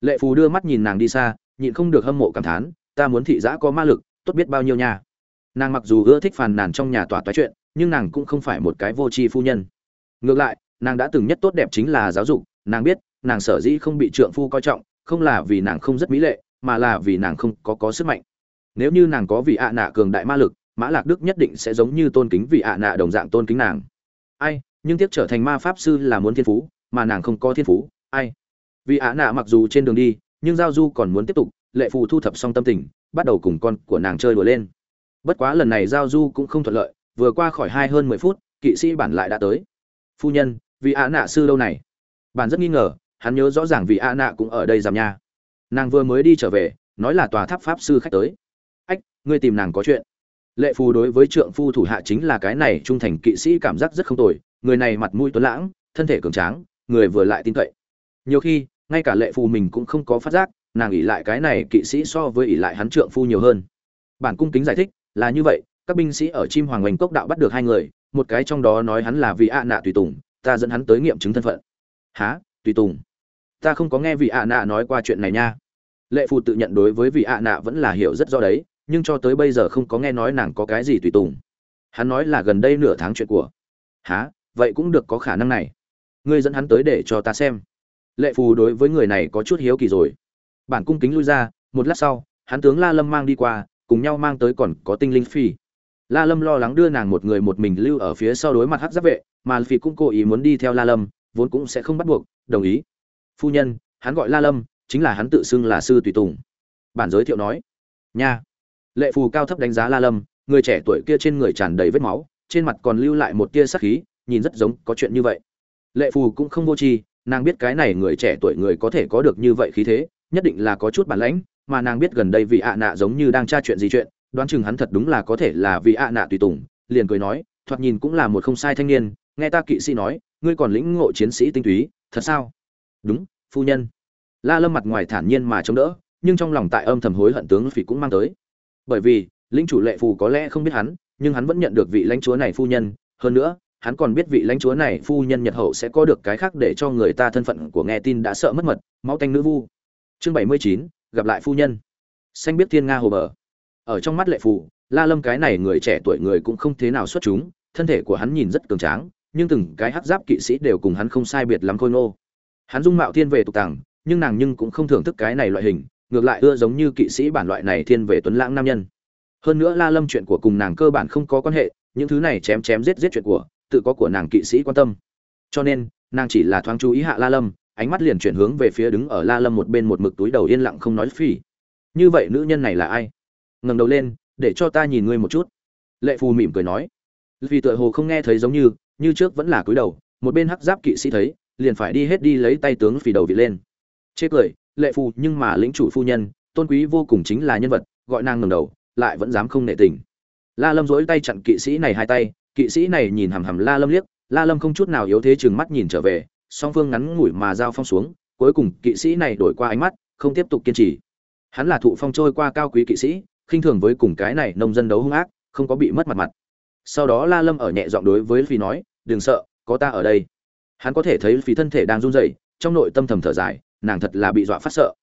lệ phù đưa mắt nhìn nàng đi xa, nhịn không được hâm mộ cảm thán, ta muốn thị giã có ma lực, tốt biết bao nhiêu nha. Nàng mặc dù ưa thích phàn nàn trong nhà tòa toái chuyện, nhưng nàng cũng không phải một cái vô tri phu nhân. Ngược lại, nàng đã từng nhất tốt đẹp chính là giáo dục, nàng biết, nàng sở dĩ không bị trượng phu coi trọng, không là vì nàng không rất mỹ lệ, mà là vì nàng không có có sức mạnh. Nếu như nàng có vị ạ nạ cường đại ma lực, mã lạc đức nhất định sẽ giống như tôn kính vị ạ nạ đồng dạng tôn kính nàng. Ai, nhưng tiếc trở thành ma pháp sư là muốn thiên phú, mà nàng không có thiên phú, ai? Vị ạ nạ mặc dù trên đường đi, nhưng giao du còn muốn tiếp tục, lệ phù thu thập xong tâm tình, bắt đầu cùng con của nàng chơi đùa lên. Bất quá lần này giao du cũng không thuận lợi, vừa qua khỏi hai hơn mười phút, kỵ sĩ bản lại đã tới. Phu nhân vị ạ nạ sư lâu này? Bản rất nghi ngờ, hắn nhớ rõ ràng vị ạ nạ cũng ở đây giảm nha. Nàng vừa mới đi trở về, nói là tòa tháp pháp sư khách tới. Ách, ngươi tìm nàng có chuyện. Lệ phù đối với trượng phu thủ hạ chính là cái này, trung thành kỵ sĩ cảm giác rất không tồi. Người này mặt mũi tuấn lãng, thân thể cường tráng, người vừa lại tin cậy. Nhiều khi ngay cả lệ phù mình cũng không có phát giác, nàng ỉ lại cái này kỵ sĩ so với ỉ lại hắn trượng phu nhiều hơn. Bản cung kính giải thích, là như vậy, các binh sĩ ở chim hoàng oanh cốc đạo bắt được hai người, một cái trong đó nói hắn là vị ạ nạ tùy tùng, ta dẫn hắn tới nghiệm chứng thân phận. Há tùy tùng? Ta không có nghe vị ạ nạ nói qua chuyện này nha. Lệ phù tự nhận đối với vị ạ nạ vẫn là hiểu rất rõ đấy, nhưng cho tới bây giờ không có nghe nói nàng có cái gì tùy tùng. Hắn nói là gần đây nửa tháng chuyện của. Há vậy cũng được có khả năng này. Ngươi dẫn hắn tới để cho ta xem lệ phù đối với người này có chút hiếu kỳ rồi. Bản cung kính lui ra, một lát sau, hắn tướng la lâm mang đi qua, cùng nhau mang tới còn có tinh linh phi. La lâm lo lắng đưa nàng một người một mình lưu ở phía sau đối mặt hát giáp vệ, mà phi cũng cố ý muốn đi theo la lâm, vốn cũng sẽ không bắt buộc, đồng ý. Phu nhân, hắn gọi la lâm, chính là hắn tự xưng là sư tùy tùng. Bản giới thiệu nói, nha. Lệ phù cao thấp đánh giá la lâm, người trẻ tuổi kia trên người tràn đầy vết máu, trên mặt còn lưu lại một tia sắc khí, nhìn rất giống có chuyện như vậy. Lệ phù cũng không vô tri nàng biết cái này người trẻ tuổi người có thể có được như vậy khí thế, nhất định là có chút bản lãnh, mà nàng biết gần đây vị ạ nạ giống như đang tra chuyện gì chuyện, đoán chừng hắn thật đúng là có thể là vị ạ nạ tùy tùng, liền cười nói, thoạt nhìn cũng là một không sai thanh niên, nghe ta kỵ sĩ nói, ngươi còn lĩnh ngộ chiến sĩ tinh túy, thật sao? Đúng, phu nhân. La lâm mặt ngoài thản nhiên mà chống đỡ, nhưng trong lòng tại âm thầm hối hận tướng phỉ cũng mang tới. Bởi vì, lĩnh chủ lệ phù có lẽ không biết hắn, nhưng hắn vẫn nhận được vị lãnh chúa này phu nhân, hơn nữa hắn còn biết vị lãnh chúa này phu nhân nhật hậu sẽ có được cái khác để cho người ta thân phận của nghe tin đã sợ mất mật, máu tanh nữ vu. Chương bảy mươi chín, gặp lại phu nhân. Xanh biết thiên nga hồ bờ. Ở trong mắt lệ phù, la lâm cái này người trẻ tuổi người cũng không thế nào xuất chúng, thân thể của hắn nhìn rất cường tráng, nhưng từng cái hắc giáp kỵ sĩ đều cùng hắn không sai biệt lắm khôi ngô. Hắn dung mạo thiên về tục tàng nhưng nàng nhưng cũng không thưởng thức cái này loại hình, ngược lại ưa giống như kỵ sĩ bản loại này thiên về tuấn lãng nam nhân. Hơn nữa la lâm chuyện của cùng nàng cơ bản không có quan hệ, những thứ này chém chém giết giết chuyện của tự có của nàng kỵ sĩ quan tâm. Cho nên, nàng chỉ là thoáng chú ý hạ la lâm, ánh mắt liền chuyển hướng về phía đứng ở la lâm một bên một mực túi đầu yên lặng không nói phỉ như vậy nữ nhân này là ai? Ngẩng đầu lên, để cho ta nhìn ngươi một chút. Lệ phù mỉm cười nói. Vì tựa hồ không nghe thấy giống như như trước vẫn là cúi đầu, một bên hắc giáp kỵ sĩ thấy, liền phải đi hết đi lấy tay tướng phì đầu vị lên. Chê cười, lệ phù nhưng mà lĩnh chủ phu nhân, tôn quý vô cùng chính là nhân vật, gọi nàng ngẩng đầu, lại vẫn dám không nệ tình. La lâm dỗi tay chặn kỵ sĩ này hai tay kỵ sĩ này nhìn hằm hằm la lâm liếc, la lâm không chút nào yếu thế chừng mắt nhìn trở về, song phương ngắn ngủi mà giao phong xuống, cuối cùng kỵ sĩ này đổi qua ánh mắt, không tiếp tục kiên trì. Hắn là thụ phong trôi qua cao quý kỵ sĩ, khinh thường với cùng cái này nông dân đấu hung ác, không có bị mất mặt mặt. Sau đó la lâm ở nhẹ giọng đối với phi nói, đừng sợ, có ta ở đây. Hắn có thể thấy phi thân thể đang run rẩy, trong nội tâm thầm thở dài, nàng thật là bị dọa phát sợ.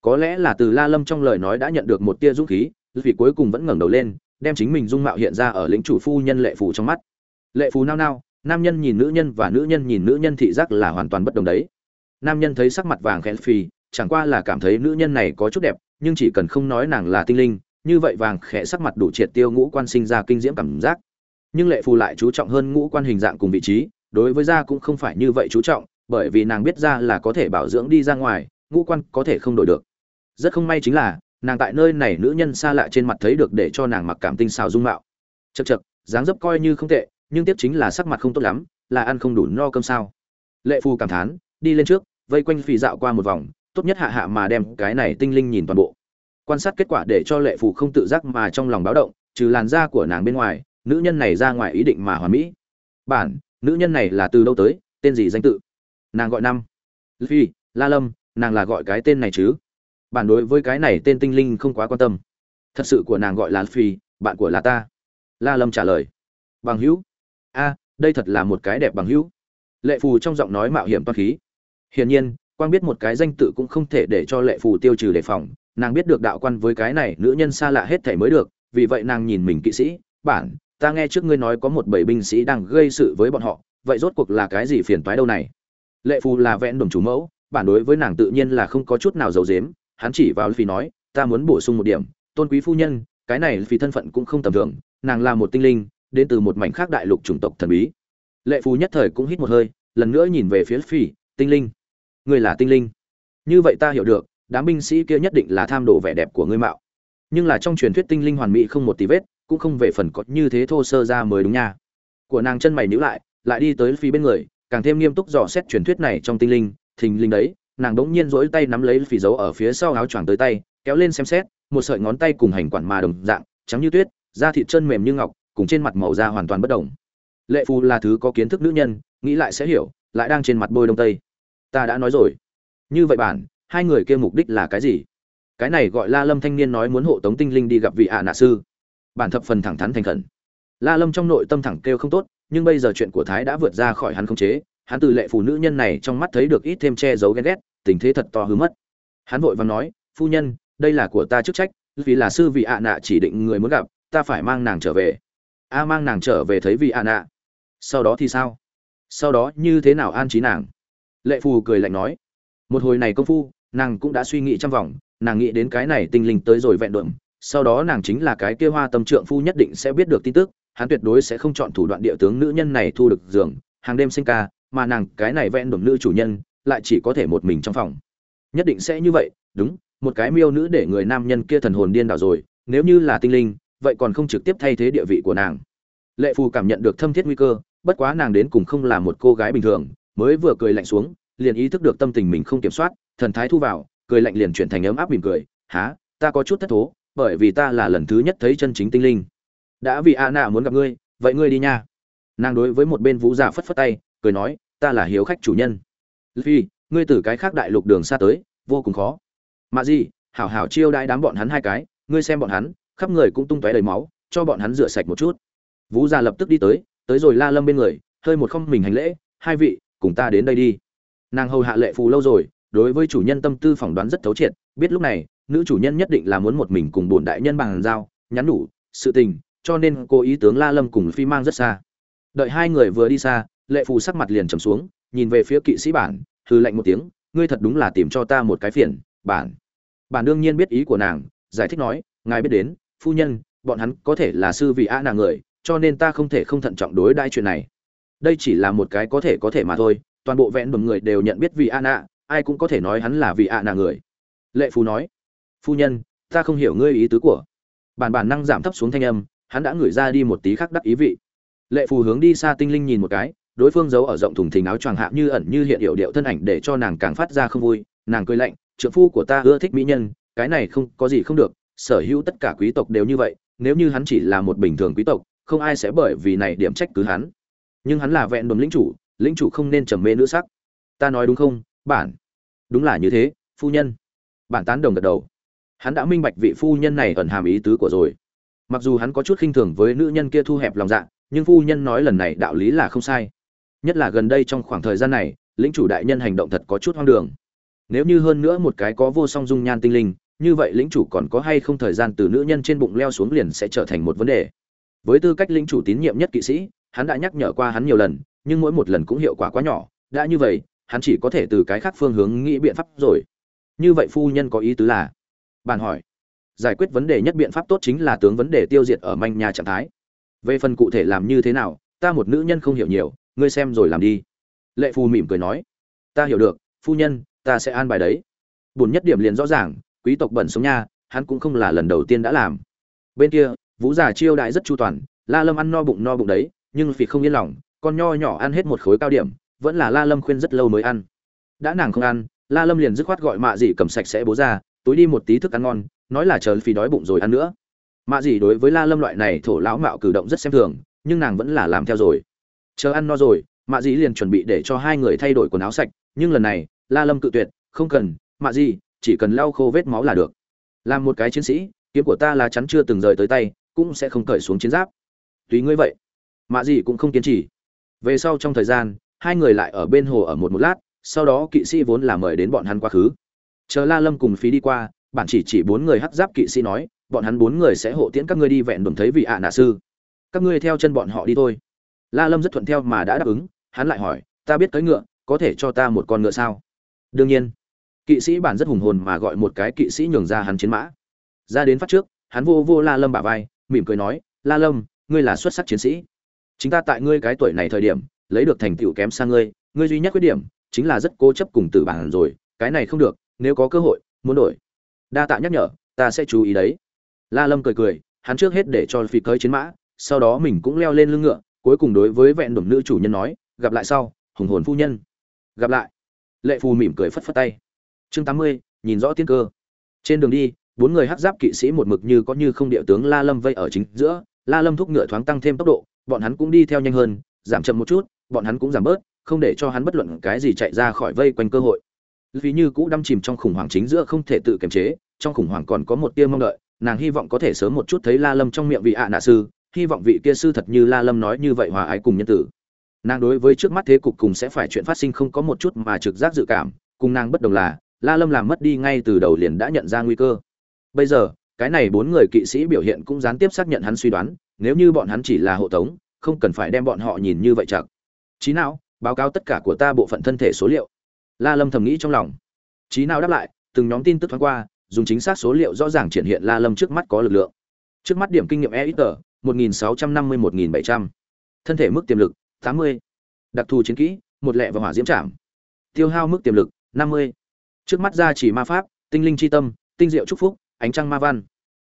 Có lẽ là từ la lâm trong lời nói đã nhận được một tia dũng khí vì cuối cùng vẫn ngẩng đầu lên đem chính mình dung mạo hiện ra ở lĩnh chủ phu nhân lệ phù trong mắt. Lệ phù nao nao nam nhân nhìn nữ nhân và nữ nhân nhìn nữ nhân thị giác là hoàn toàn bất đồng đấy. Nam nhân thấy sắc mặt vàng khẽ phì, chẳng qua là cảm thấy nữ nhân này có chút đẹp nhưng chỉ cần không nói nàng là tinh linh như vậy vàng khẽ sắc mặt đủ triệt tiêu ngũ quan sinh ra kinh diễm cảm giác. Nhưng lệ phù lại chú trọng hơn ngũ quan hình dạng cùng vị trí đối với da cũng không phải như vậy chú trọng bởi vì nàng biết da là có thể bảo dưỡng đi ra ngoài ngũ quan có thể không đổi được. Rất không may chính là nàng tại nơi này nữ nhân xa lạ trên mặt thấy được để cho nàng mặc cảm tinh xào dung mạo. Chật chật dáng dấp coi như không tệ, nhưng tiếp chính là sắc mặt không tốt lắm, là ăn không đủ no cơm sao. Lệ phù cảm thán, đi lên trước, vây quanh phì dạo qua một vòng, tốt nhất hạ hạ mà đem cái này tinh linh nhìn toàn bộ. Quan sát kết quả để cho lệ phù không tự giác mà trong lòng báo động, trừ làn da của nàng bên ngoài, nữ nhân này ra ngoài ý định mà hoàn mỹ. Bản, nữ nhân này là từ đâu tới, tên gì danh tự? Nàng gọi năm phi, la lâm, nàng là gọi cái tên này chứ? Bản đối với cái này tên tinh linh không quá quan tâm. Thật sự của nàng gọi là phi, bạn của là ta. La lâm trả lời. Bằng hữu. A, đây thật là một cái đẹp bằng hữu. Lệ phù trong giọng nói mạo hiểm toan khí. Hiển nhiên quan biết một cái danh tự cũng không thể để cho lệ phù tiêu trừ đề phòng. Nàng biết được đạo quan với cái này nữ nhân xa lạ hết thể mới được. Vì vậy nàng nhìn mình kỵ sĩ. Bản, ta nghe trước ngươi nói có một bảy binh sĩ đang gây sự với bọn họ. Vậy rốt cuộc là cái gì phiền toái đâu này? Lệ phù là vẽn đồng chủ mẫu. Bản đối với nàng tự nhiên là không có chút nào giấu dếm hắn chỉ vào phi nói, ta muốn bổ sung một điểm, tôn quý phu nhân, cái này phi thân phận cũng không tầm thường, nàng là một tinh linh, đến từ một mảnh khác đại lục chủng tộc thần bí. Lệ phù nhất thời cũng hít một hơi, lần nữa nhìn về phía phi tinh linh người là tinh linh. Như vậy ta hiểu được, đám binh sĩ kia nhất định là tham đồ vẻ đẹp của ngươi mạo. Nhưng là trong truyền thuyết tinh linh hoàn mỹ không một tí vết, cũng không về phần có như thế thô sơ ra mới đúng nha. Của nàng chân mày nhíu lại lại đi tới phi bên người, càng thêm nghiêm túc dò xét truyền thuyết này trong tinh linh, thình linh đấy nàng đống nhiên rỗi tay nắm lấy phỉ dấu ở phía sau áo choàng tới tay, kéo lên xem xét, một sợi ngón tay cùng hành quản mà đồng dạng, trắng như tuyết, da thịt chân mềm như ngọc, cùng trên mặt màu da hoàn toàn bất đồng lệ phù là thứ có kiến thức nữ nhân, nghĩ lại sẽ hiểu, lại đang trên mặt bôi đông tây. Ta đã nói rồi. Như vậy bản, hai người kia mục đích là cái gì? Cái này gọi la lâm thanh niên nói muốn hộ tống tinh linh đi gặp vị ạ nạ sư. Bản thập phần thẳng thắn thành khẩn. La lâm trong nội tâm thẳng kêu không tốt, nhưng bây giờ chuyện của thái đã vượt ra khỏi hắn không chế hắn từ lệ phụ nữ nhân này trong mắt thấy được ít thêm che giấu ghen ghét, tình thế thật to hứa mất. Hắn vội vàng nói, phu nhân, đây là của ta chức trách, vì là sư vị ạ nạ chỉ định người muốn gặp, ta phải mang nàng trở về. A, mang nàng trở về thấy vị ạ nạ. Sau đó thì sao? Sau đó như thế nào an trí nàng? Lệ phù cười lạnh nói, một hồi này công phu, nàng cũng đã suy nghĩ trong vòng, nàng nghĩ đến cái này tinh linh tới rồi vẹn đượm, sau đó nàng chính là cái kia hoa tâm trượng phu nhất định sẽ biết được tin tức, hắn tuyệt đối sẽ không chọn thủ đoạn địa tướng nữ nhân này thu được giường, hàng đêm sinh ca mà nàng cái này vẹn đồn nữ chủ nhân lại chỉ có thể một mình trong phòng. Nhất định sẽ như vậy, đúng, một cái miêu nữ để người nam nhân kia thần hồn điên đảo rồi, nếu như là tinh linh, vậy còn không trực tiếp thay thế địa vị của nàng. Lệ phù cảm nhận được thâm thiết nguy cơ, bất quá nàng đến cùng không là một cô gái bình thường, mới vừa cười lạnh xuống, liền ý thức được tâm tình mình không kiểm soát, thần thái thu vào, cười lạnh liền chuyển thành ấm áp mỉm cười há ta có chút thất thố, bởi vì ta là lần thứ nhất thấy chân chính tinh linh. Đã vì a nạ muốn gặp ngươi, vậy ngươi đi nha. Nàng đối với một bên vũ giả phất phất tay, cười nói ta là hiếu khách chủ nhân. Phi, ngươi từ cái khác đại lục đường xa tới, vô cùng khó. Mà gì hảo hảo chiêu đãi đám bọn hắn hai cái, ngươi xem bọn hắn, khắp người cũng tung tóe đầy máu, cho bọn hắn rửa sạch một chút. Vũ gia lập tức đi tới tới rồi la lâm bên người, hơi một không mình hành lễ, hai vị, cùng ta đến đây đi. Nàng hầu hạ lệ phù lâu rồi, đối với chủ nhân tâm tư phỏng đoán rất thấu triệt, biết lúc này, nữ chủ nhân nhất định là muốn một mình cùng bổn đại nhân bằng giao, nhắn đủ sự tình, cho nên cô ý tướng la lâm cùng phi mang rất xa. Đợi hai người vừa đi xa lệ phù sắc mặt liền trầm xuống, nhìn về phía kỵ sĩ bản hư lạnh một tiếng, ngươi thật đúng là tìm cho ta một cái phiền, bản. Bản đương nhiên biết ý của nàng, giải thích nói, ngài biết đến, phu nhân, bọn hắn có thể là sư vị a nàng người, cho nên ta không thể không thận trọng đối đãi chuyện này. Đây chỉ là một cái có thể có thể mà thôi, toàn bộ vẹn đồn người đều nhận biết vị a nạ ai cũng có thể nói hắn là vị a nạ người. Lệ phù nói, phu nhân, ta không hiểu ngươi ý tứ của. Bản bản năng giảm thấp xuống thanh âm, hắn đã ngửi ra đi một tí khác đắc ý vị. Lệ phù hướng đi xa tinh linh nhìn một cái đối phương giấu ở rộng thùng thình áo choàng hạ như ẩn như hiện hiệu điệu thân ảnh để cho nàng càng phát ra không vui, nàng cười lạnh, trượng phu của ta ưa thích mỹ nhân, cái này không, có gì không được, sở hữu tất cả quý tộc đều như vậy, nếu như hắn chỉ là một bình thường quý tộc, không ai sẽ bởi vì này điểm trách cứ hắn. Nhưng hắn là vẹn đồn lĩnh chủ lĩnh chủ không nên trầm mê nữ sắc. Ta nói đúng không, bản? Đúng là như thế, phu nhân. Bản tán đồng gật đầu. Hắn đã minh bạch vị phu nhân này ẩn hàm ý tứ của rồi. Mặc dù hắn có chút khinh thường với nữ nhân kia thu hẹp lòng dạ nhưng phu nhân nói lần này đạo lý là không sai nhất là gần đây trong khoảng thời gian này, lĩnh chủ đại nhân hành động thật có chút hoang đường. Nếu như hơn nữa một cái có vô song dung nhan tinh linh, như vậy lĩnh chủ còn có hay không thời gian từ nữ nhân trên bụng leo xuống liền sẽ trở thành một vấn đề. Với tư cách lĩnh chủ tín nhiệm nhất kỵ sĩ, hắn đã nhắc nhở qua hắn nhiều lần, nhưng mỗi một lần cũng hiệu quả quá nhỏ. Đã như vậy, hắn chỉ có thể từ cái khác phương hướng nghĩ biện pháp rồi. Như vậy phu nhân có ý tứ là? Bạn hỏi. Giải quyết vấn đề nhất biện pháp tốt chính là tướng vấn đề tiêu diệt ở manh nhà trạng thái. Về phần cụ thể làm như thế nào, ta một nữ nhân không hiểu nhiều ngươi xem rồi làm đi. Lệ phù mỉm cười nói, ta hiểu được, phu nhân, ta sẽ an bài đấy. Bùn nhất điểm liền rõ ràng, quý tộc bẩn sống nha, hắn cũng không là lần đầu tiên đã làm. Bên kia, vũ già chiêu đại rất chu toàn, la lâm ăn no bụng no bụng đấy, nhưng vì không yên lòng, con nho nhỏ ăn hết một khối cao điểm, vẫn là la lâm khuyên rất lâu mới ăn. Đã nàng không ăn, la lâm liền dứt khoát gọi mạ dị cầm sạch sẽ bố ra, túi đi một tí thức ăn ngon, nói là chờ phi đói bụng rồi ăn nữa. Mạ dị đối với la lâm loại này thổ lão mạo cử động rất xem thường, nhưng nàng vẫn là làm theo rồi chờ ăn no rồi, mạ Dĩ liền chuẩn bị để cho hai người thay đổi quần áo sạch, nhưng lần này, la lâm cự tuyệt, không cần, mạ Dĩ, chỉ cần lau khô vết máu là được. Làm một cái chiến sĩ, kiếm của ta là chắn chưa từng rời tới tay, cũng sẽ không cởi xuống chiến giáp. Tùy ngươi vậy. Mạ Dĩ cũng không kiên trì. Về sau trong thời gian, hai người lại ở bên hồ ở một một lát, sau đó kỵ sĩ vốn là mời đến bọn hắn quá khứ. Chờ la lâm cùng phí đi qua, bản chỉ chỉ bốn người hắc giáp kỵ sĩ nói, bọn hắn bốn người sẽ hộ tiễn các ngươi đi vẹn đồn thấy vị ạ à nạ sư. Các ngươi theo chân bọn họ đi thôi la lâm rất thuận theo mà đã đáp ứng, hắn lại hỏi, ta biết tới ngựa, có thể cho ta một con ngựa sao? Đương nhiên. Kỵ sĩ bản rất hùng hồn mà gọi một cái kỵ sĩ nhường ra hắn chiến mã. Ra đến phát trước, hắn vô vô la lâm bả vai, mỉm cười nói, la lâm, ngươi là xuất sắc chiến sĩ. Chính ta tại ngươi cái tuổi này thời điểm, lấy được thành tựu kém xa ngươi ngươi duy nhất khuyết điểm chính là rất cố chấp cùng tử bản rồi, cái này không được, nếu có cơ hội, muốn đổi. Đa tạ nhắc nhở, ta sẽ chú ý đấy. La lâm cười cười, hắn trước hết để cho phi cưỡi chiến mã, sau đó mình cũng leo lên lưng ngựa cuối cùng đối với vẹn đồn nữ chủ nhân nói, gặp lại sau, hùng hồn phu nhân. Gặp lại. Lệ phù mỉm cười phất phất tay. Chương tám mươi, nhìn rõ tiên cơ. Trên đường đi, bốn người hắc giáp kỵ sĩ một mực như có như không địa tướng la lâm vây ở chính giữa, la lâm thúc ngựa thoáng tăng thêm tốc độ, bọn hắn cũng đi theo nhanh hơn, giảm chậm một chút, bọn hắn cũng giảm bớt, không để cho hắn bất luận cái gì chạy ra khỏi vây quanh cơ hội. Vì như cũ đâm chìm trong khủng hoảng chính giữa không thể tự kiềm chế, trong khủng hoảng còn có một tia mong đợi, nàng hy vọng có thể sớm một chút thấy la lâm trong miệng vị ạ à nạ sư hy vọng vị kia sư thật như la lâm nói như vậy hòa ái cùng nhân tử. Nàng đối với trước mắt thế cục cùng sẽ phải chuyện phát sinh không có một chút mà trực giác dự cảm, cùng nàng bất đồng là, la lâm làm mất đi ngay từ đầu liền đã nhận ra nguy cơ. Bây giờ, cái này bốn người kỵ sĩ biểu hiện cũng gián tiếp xác nhận hắn suy đoán, nếu như bọn hắn chỉ là hộ tống, không cần phải đem bọn họ nhìn như vậy chặt trí não báo cáo tất cả của ta bộ phận thân thể số liệu. La lâm thầm nghĩ trong lòng. Trí não đáp lại, từng nhóm tin tức thoáng qua, dùng chính xác số liệu rõ ràng triển hiện la lâm trước mắt có lực lượng. Trước mắt điểm kinh nghiệm e ít tờ một nghìn sáu trăm năm mươi một nghìn bảy trăm. Thân thể mức tiềm lực tám mươi. Đặc thù chiến kỹ, một lẹ và hỏa diễm trảm. Tiêu hao mức tiềm lực năm mươi. Trước mắt ra chỉ ma pháp, tinh linh chi tâm, tinh diệu chúc phúc, ánh trăng ma văn.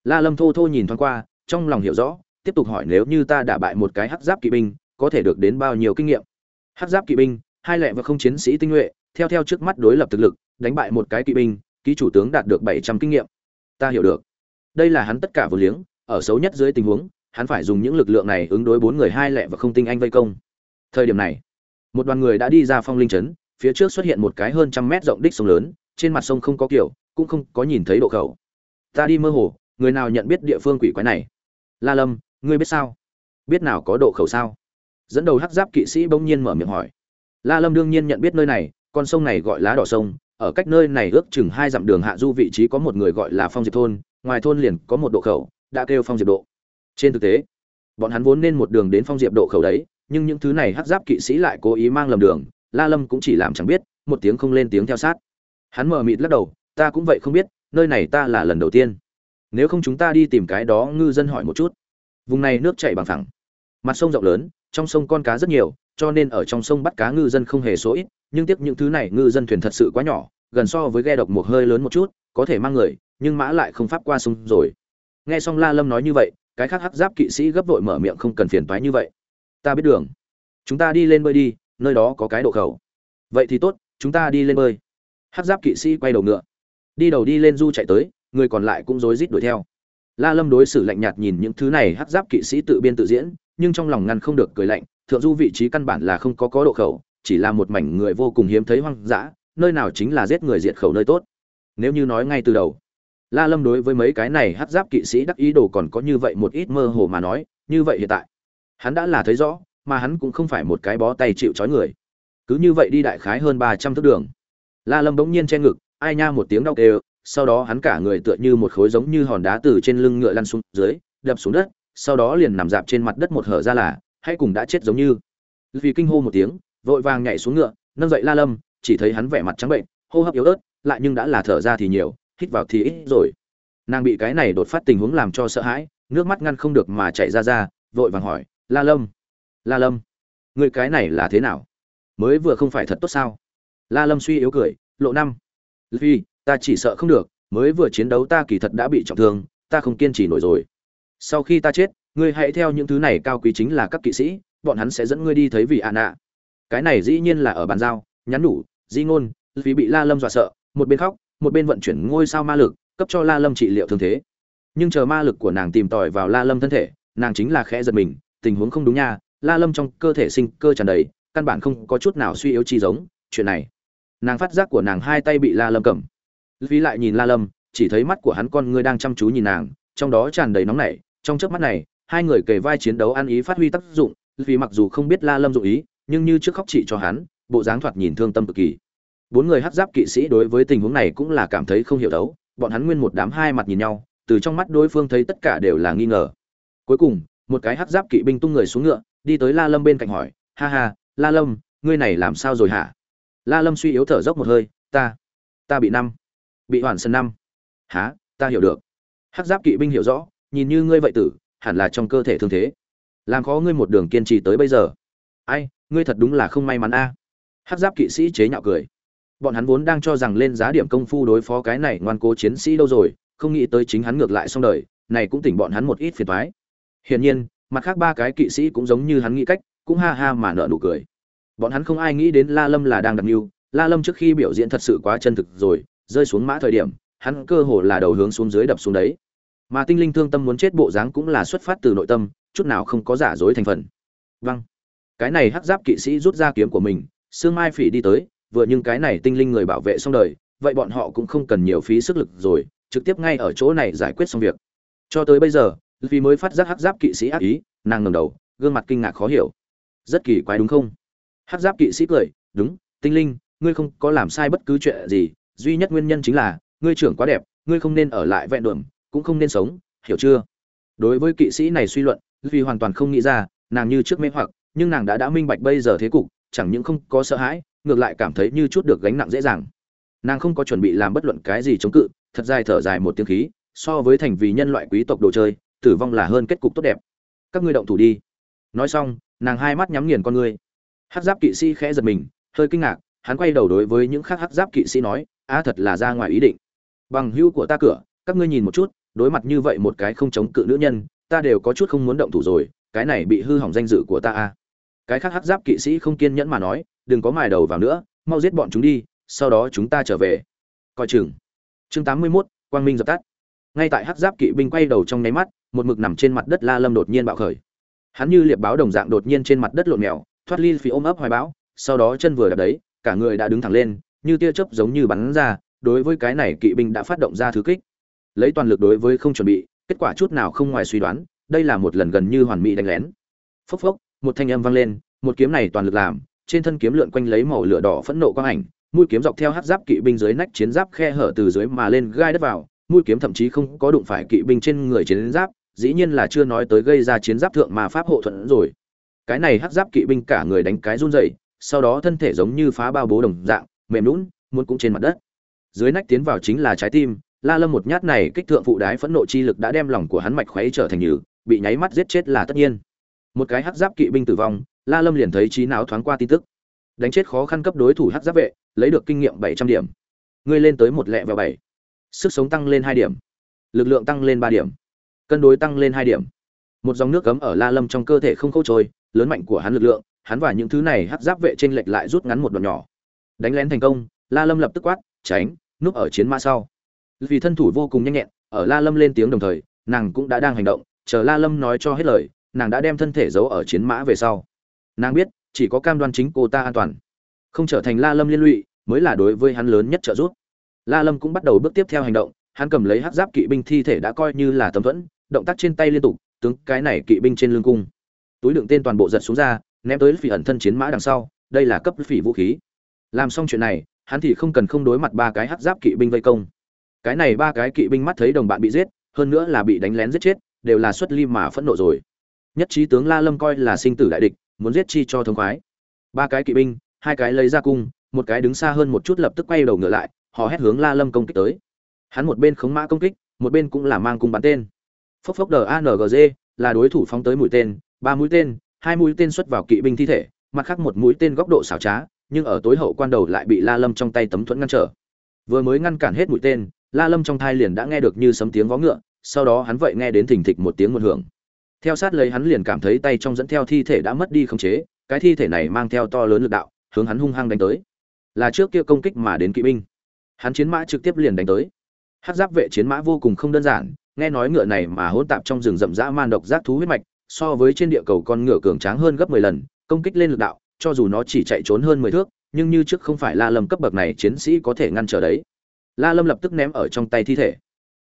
La lâm thô thô nhìn thoáng qua, trong lòng hiểu rõ, tiếp tục hỏi nếu như ta đả bại một cái hắc giáp kỵ binh, có thể được đến bao nhiêu kinh nghiệm? Hắc giáp kỵ binh, hai lẹ và không chiến sĩ tinh nhuệ, theo theo trước mắt đối lập thực lực, đánh bại một cái kỵ binh, ký chủ tướng đạt được bảy trăm kinh nghiệm. Ta hiểu được. Đây là hắn tất cả vô liếng, ở xấu nhất dưới tình huống hắn phải dùng những lực lượng này ứng đối bốn người hai lẹ và không tinh anh vây công. Thời điểm này, một đoàn người đã đi ra phong linh trấn, phía trước xuất hiện một cái hơn trăm mét rộng đích sông lớn, trên mặt sông không có kiểu, cũng không có nhìn thấy độ khẩu. Ta đi mơ hồ, người nào nhận biết địa phương quỷ quái này? La lâm, ngươi biết sao? Biết nào có độ khẩu sao? Dẫn đầu hắc giáp kỵ sĩ bỗng nhiên mở miệng hỏi. La lâm đương nhiên nhận biết nơi này, con sông này gọi lá đỏ sông, ở cách nơi này ước chừng hai dặm đường hạ du vị trí có một người gọi là phong diệp thôn, ngoài thôn liền có một độ khẩu, đã kêu phong diệp độ trên thực tế, bọn hắn vốn nên một đường đến phong diệp độ khẩu đấy, nhưng những thứ này hắc giáp kỵ sĩ lại cố ý mang lầm đường, la lâm cũng chỉ làm chẳng biết, một tiếng không lên tiếng theo sát. Hắn mờ mịt lắc đầu, ta cũng vậy không biết, nơi này ta là lần đầu tiên. Nếu không chúng ta đi tìm cái đó ngư dân hỏi một chút. Vùng này nước chảy bằng phẳng. Mặt sông rộng lớn, trong sông con cá rất nhiều, cho nên ở trong sông bắt cá ngư dân không hề số ít, nhưng tiếc những thứ này ngư dân thuyền thật sự quá nhỏ, gần so với ghe độc một hơi lớn một chút, có thể mang người, nhưng mã lại không pháp qua sông rồi. Nghe xong la lâm nói như vậy cái khác hắc giáp kỵ sĩ gấp vội mở miệng không cần phiền toái như vậy. Ta biết đường. Chúng ta đi lên bơi đi, nơi đó có cái độ khẩu. Vậy thì tốt, chúng ta đi lên bơi. Hắc giáp kỵ sĩ quay đầu ngựa. Đi đầu đi lên du chạy tới, người còn lại cũng rối rít đuổi theo. La lâm đối xử lạnh nhạt nhìn những thứ này, hắc giáp kỵ sĩ tự biên tự diễn, nhưng trong lòng ngăn không được cười lạnh, thượng du vị trí căn bản là không có có độ khẩu, chỉ là một mảnh người vô cùng hiếm thấy hoang dã, nơi nào chính là giết người diệt khẩu nơi tốt. Nếu như nói ngay từ đầu la lâm đối với mấy cái này hắc giáp kỵ sĩ đắc ý đồ còn có như vậy một ít mơ hồ mà nói, như vậy hiện tại, hắn đã là thấy rõ, mà hắn cũng không phải một cái bó tay chịu trói người. Cứ như vậy đi đại khái hơn ba trăm thước đường. La lâm bỗng nhiên che ngực, ai nha một tiếng đau đều sau đó hắn cả người tựa như một khối giống như hòn đá từ trên lưng ngựa lăn xuống dưới, đập xuống đất, sau đó liền nằm dạp trên mặt đất một hở ra là, hay cùng đã chết giống như. Vì kinh hô một tiếng, vội vàng nhảy xuống ngựa, nâng dậy la lâm, chỉ thấy hắn vẻ mặt trắng bệnh, hô hấp yếu ớt, lại nhưng đã là thở ra thì nhiều hít vào thì ít rồi. Nàng bị cái này đột phát tình huống làm cho sợ hãi, nước mắt ngăn không được mà chạy ra ra, vội vàng hỏi, la lâm la lâm, người cái này là thế nào? Mới vừa không phải thật tốt sao? La lâm suy yếu cười, lộ năm vì ta chỉ sợ không được, mới vừa chiến đấu ta kỳ thật đã bị trọng thương, ta không kiên trì nổi rồi. Sau khi ta chết, ngươi hãy theo những thứ này cao quý chính là các kỵ sĩ, bọn hắn sẽ dẫn ngươi đi thấy vị ạ nạ. Cái này dĩ nhiên là ở bàn giao, nhắn nhủ, di ngôn vì bị la lâm dọa sợ, một bên khóc một bên vận chuyển ngôi sao ma lực, cấp cho la lâm trị liệu thương thế. Nhưng chờ ma lực của nàng tìm tòi vào la lâm thân thể, nàng chính là khẽ giật mình, tình huống không đúng nha, la lâm trong cơ thể sinh cơ tràn đầy, căn bản không có chút nào suy yếu chi giống, chuyện này. Nàng phát giác của nàng hai tay bị la lâm cầm. Vì lại nhìn la lâm, chỉ thấy mắt của hắn con ngươi đang chăm chú nhìn nàng, trong đó tràn đầy nóng nảy. Trong chớp mắt này, hai người kề vai chiến đấu ăn ý phát huy tác dụng vì mặc dù không biết la lâm dụng ý, nhưng như trước khóc chị cho hắn, bộ dáng thoạt nhìn thương tâm cực kỳ bốn người hắc giáp kỵ sĩ đối với tình huống này cũng là cảm thấy không hiểu đấu bọn hắn nguyên một đám hai mặt nhìn nhau, từ trong mắt đối phương thấy tất cả đều là nghi ngờ. Cuối cùng, một cái hắc giáp kỵ binh tung người xuống ngựa, đi tới la lâm bên cạnh hỏi, ha ha, la lâm, ngươi này làm sao rồi hả? La lâm suy yếu thở dốc một hơi, ta ta bị năm, bị hoàn sân năm. Há ta hiểu được. Hắc giáp kỵ binh hiểu rõ, nhìn như ngươi vậy tử, hẳn là trong cơ thể thương thế. Làm khó ngươi một đường kiên trì tới bây giờ. Ai, ngươi thật đúng là không may mắn a. À. hắc giáp kỵ sĩ chế nhạo cười bọn hắn vốn đang cho rằng lên giá điểm công phu đối phó cái này ngoan cố chiến sĩ đâu rồi, không nghĩ tới chính hắn ngược lại xong đời, này cũng tỉnh bọn hắn một ít phiền toái. Hiển nhiên, mặt khác ba cái kỵ sĩ cũng giống như hắn nghĩ cách, cũng ha ha mà nợ nụ cười. Bọn hắn không ai nghĩ đến la lâm là đang đặt mưu, la lâm trước khi biểu diễn thật sự quá chân thực rồi, rơi xuống mã thời điểm, hắn cơ hồ là đầu hướng xuống dưới đập xuống đấy. Mà tinh linh thương tâm muốn chết bộ dáng cũng là xuất phát từ nội tâm, chút nào không có giả dối thành phần. Vâng. Cái này hắc giáp kỵ sĩ rút ra kiếm của mình, sương mai phỉ đi tới vừa nhưng cái này tinh linh người bảo vệ xong đời, vậy bọn họ cũng không cần nhiều phí sức lực rồi, trực tiếp ngay ở chỗ này giải quyết xong việc. Cho tới bây giờ vì mới phát giác hắc giáp kỵ sĩ ác ý, nàng ngầm đầu, gương mặt kinh ngạc khó hiểu. Rất kỳ quái đúng không? Hắc giáp kỵ sĩ cười, đúng, tinh linh, ngươi không có làm sai bất cứ chuyện gì, duy nhất nguyên nhân chính là, ngươi trưởng quá đẹp, ngươi không nên ở lại vẹn đường cũng không nên sống, hiểu chưa? Đối với kỵ sĩ này suy luận vì hoàn toàn không nghĩ ra, nàng như trước mê hoặc, nhưng nàng đã đã minh bạch bây giờ thế cục, chẳng những không có sợ hãi ngược lại cảm thấy như chút được gánh nặng dễ dàng. Nàng không có chuẩn bị làm bất luận cái gì chống cự, thật dài thở dài một tiếng khí, so với thành vì nhân loại quý tộc đồ chơi, tử vong là hơn kết cục tốt đẹp. Các ngươi động thủ đi. Nói xong, nàng hai mắt nhắm nghiền con ngươi. Hát giáp kỵ sĩ khẽ giật mình, hơi kinh ngạc, hắn quay đầu đối với những khác hát giáp kỵ sĩ nói, a, thật là ra ngoài ý định. Bằng hữu của ta cửa, các ngươi nhìn một chút, đối mặt như vậy một cái không chống cự nữ nhân, ta đều có chút không muốn động thủ rồi, cái này bị hư hỏng danh dự của ta a. Cái khác hắc giáp kỵ sĩ không kiên nhẫn mà nói đừng có mài đầu vào nữa mau giết bọn chúng đi sau đó chúng ta trở về. Coi chừng. Chương tám mươi 81, quang minh dập tắt. Ngay tại hắc giáp kỵ binh quay đầu trong nháy mắt một mực nằm trên mặt đất la lâm đột nhiên bạo khởi. Hắn như liệp báo đồng dạng đột nhiên trên mặt đất lộn mèo thoát ly phi ôm ấp hoài bão sau đó chân vừa đạp đấy cả người đã đứng thẳng lên như tia chớp giống như bắn ra đối với cái này kỵ binh đã phát động ra thứ kích. Lấy toàn lực đối với không chuẩn bị kết quả chút nào không ngoài suy đoán đây là một lần gần như hoàn mỹ đánh lén. Phốc phốc một thanh âm vang lên một kiếm này toàn lực làm trên thân kiếm lượn quanh lấy màu lửa đỏ phẫn nộ quang ảnh mũi kiếm dọc theo hắc giáp kỵ binh dưới nách chiến giáp khe hở từ dưới mà lên gai đất vào mũi kiếm thậm chí không có đụng phải kỵ binh trên người chiến giáp dĩ nhiên là chưa nói tới gây ra chiến giáp thượng mà pháp hộ thuận rồi. Cái này hắc giáp kỵ binh cả người đánh cái run rẩy sau đó thân thể giống như phá bao bố đồng dạng mềm nhũn, muốn cũng trên mặt đất. Dưới nách tiến vào chính là trái tim la lâm một nhát này kích thượng phụ đái phẫn nộ chi lực đã đem lòng của hắn mạch khuấy trở thành nhừ bị nháy mắt giết chết là tất nhiên. Một cái hắc giáp kỵ binh tử vong la lâm liền thấy trí não thoáng qua tin tức. Đánh chết khó khăn cấp đối thủ hắc giáp vệ, lấy được kinh nghiệm bảy trăm điểm. Ngươi lên tới một lẹ và bảy. Sức sống tăng lên hai điểm. Lực lượng tăng lên ba điểm. Cân đối tăng lên hai điểm. Một dòng nước cấm ở la lâm trong cơ thể không khâu trôi, lớn mạnh của hắn lực lượng, hắn và những thứ này hắc giáp vệ trên lệch lại rút ngắn một đoạn nhỏ. Đánh lén thành công, la lâm lập tức quát, tránh, núp ở chiến mã sau. Vì thân thủ vô cùng nhanh nhẹn, ở la lâm lên tiếng đồng thời, nàng cũng đã đang hành động, chờ la lâm nói cho hết lời, nàng đã đem thân thể giấu ở chiến mã về sau nàng biết, chỉ có cam đoan chính cô ta an toàn. Không trở thành la lâm liên lụy, mới là đối với hắn lớn nhất trợ giúp. La lâm cũng bắt đầu bước tiếp theo hành động, hắn cầm lấy hắc giáp kỵ binh thi thể đã coi như là tấm thuẫn, động tác trên tay liên tục, tướng cái này kỵ binh trên lưng cung. Túi đựng tên toàn bộ giật xuống ra, ném tới phỉ ẩn thân chiến mã đằng sau, đây là cấp phỉ vũ khí. Làm xong chuyện này, hắn thì không cần không đối mặt ba cái hắc giáp kỵ binh vây công. Cái này ba cái kỵ binh mắt thấy đồng bạn bị giết, hơn nữa là bị đánh lén giết chết, đều là xuất ly mà phẫn nộ rồi. Nhất trí tướng la lâm coi là sinh tử đại địch muốn giết chi cho thông khoái. Ba cái kỵ binh, hai cái lấy ra cung, một cái đứng xa hơn một chút lập tức quay đầu ngựa lại họ hét hướng la lâm công kích tới. Hắn một bên khống mã công kích, một bên cũng là mang cung bắn tên. Phốc phốc đờ angg là đối thủ phóng tới mũi tên, ba mũi tên, hai mũi tên xuất vào kỵ binh thi thể, mặt khác một mũi tên góc độ xảo trá, nhưng ở tối hậu quan đầu lại bị la lâm trong tay tấm thuẫn ngăn trở. Vừa mới ngăn cản hết mũi tên, la lâm trong thai liền đã nghe được như sấm tiếng vó ngựa, sau đó hắn vậy nghe đến thình thịch một tiếng một hưởng theo sát lấy hắn liền cảm thấy tay trong dẫn theo thi thể đã mất đi khống chế, cái thi thể này mang theo to lớn lực đạo, hướng hắn hung hăng đánh tới. Là trước kia công kích mà đến kỵ binh. Hắn chiến mã trực tiếp liền đánh tới. Hát giáp vệ chiến mã vô cùng không đơn giản, nghe nói ngựa này mà hỗn tạp trong rừng rậm rã man độc giác thú huyết mạch, so với trên địa cầu con ngựa cường tráng hơn gấp mười lần, công kích lên lực đạo, cho dù nó chỉ chạy trốn hơn mười thước, nhưng như trước không phải la lâm cấp bậc này chiến sĩ có thể ngăn trở đấy. La lâm lập tức ném ở trong tay thi thể.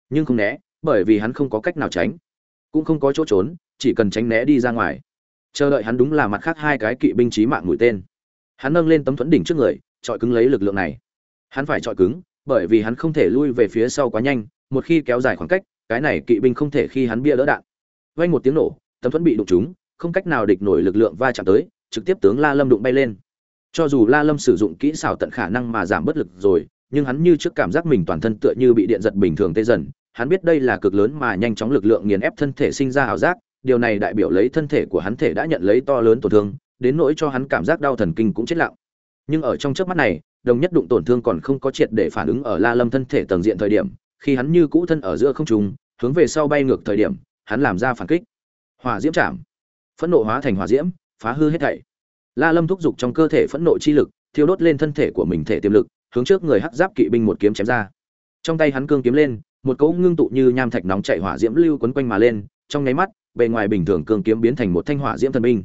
Nhưng không né, bởi vì hắn không có cách nào tránh, cũng không có chỗ trốn chỉ cần tránh né đi ra ngoài. Chờ đợi hắn đúng là mặt khác hai cái kỵ binh chí mạng mũi tên. Hắn nâng lên tấm thuẫn đỉnh trước người trọi cứng lấy lực lượng này. Hắn phải trọi cứng, bởi vì hắn không thể lui về phía sau quá nhanh, một khi kéo dài khoảng cách, cái này kỵ binh không thể khi hắn bia đỡ đạn. Vang một tiếng nổ, tấm thuẫn bị đụng trúng, không cách nào địch nổi lực lượng va chạm tới, trực tiếp tướng la lâm đụng bay lên. Cho dù la lâm sử dụng kỹ xảo tận khả năng mà giảm bất lực rồi, nhưng hắn như trước cảm giác mình toàn thân tựa như bị điện giật bình thường tê dần. Hắn biết đây là cực lớn mà nhanh chóng lực lượng nghiền ép thân thể sinh ra ảo giác điều này đại biểu lấy thân thể của hắn thể đã nhận lấy to lớn tổn thương, đến nỗi cho hắn cảm giác đau thần kinh cũng chết lặng. Nhưng ở trong chớp mắt này, đồng nhất đụng tổn thương còn không có triệt để phản ứng ở la lâm thân thể tầng diện thời điểm, khi hắn như cũ thân ở giữa không trung, hướng về sau bay ngược thời điểm, hắn làm ra phản kích. Hỏa diễm chạm. Phẫn nộ hóa thành hỏa diễm, phá hư hết thảy. La lâm thúc giục trong cơ thể phẫn nộ chi lực, thiêu đốt lên thân thể của mình thể tiềm lực, hướng trước người hắc giáp kỵ binh một kiếm chém ra. Trong tay hắn cương kiếm lên, một cỗ ngưng tụ như nham thạch nóng chạy hỏa diễm lưu quấn quanh mà lên, trong nháy mắt bề ngoài bình thường cương kiếm biến thành một thanh hỏa diễm thần binh.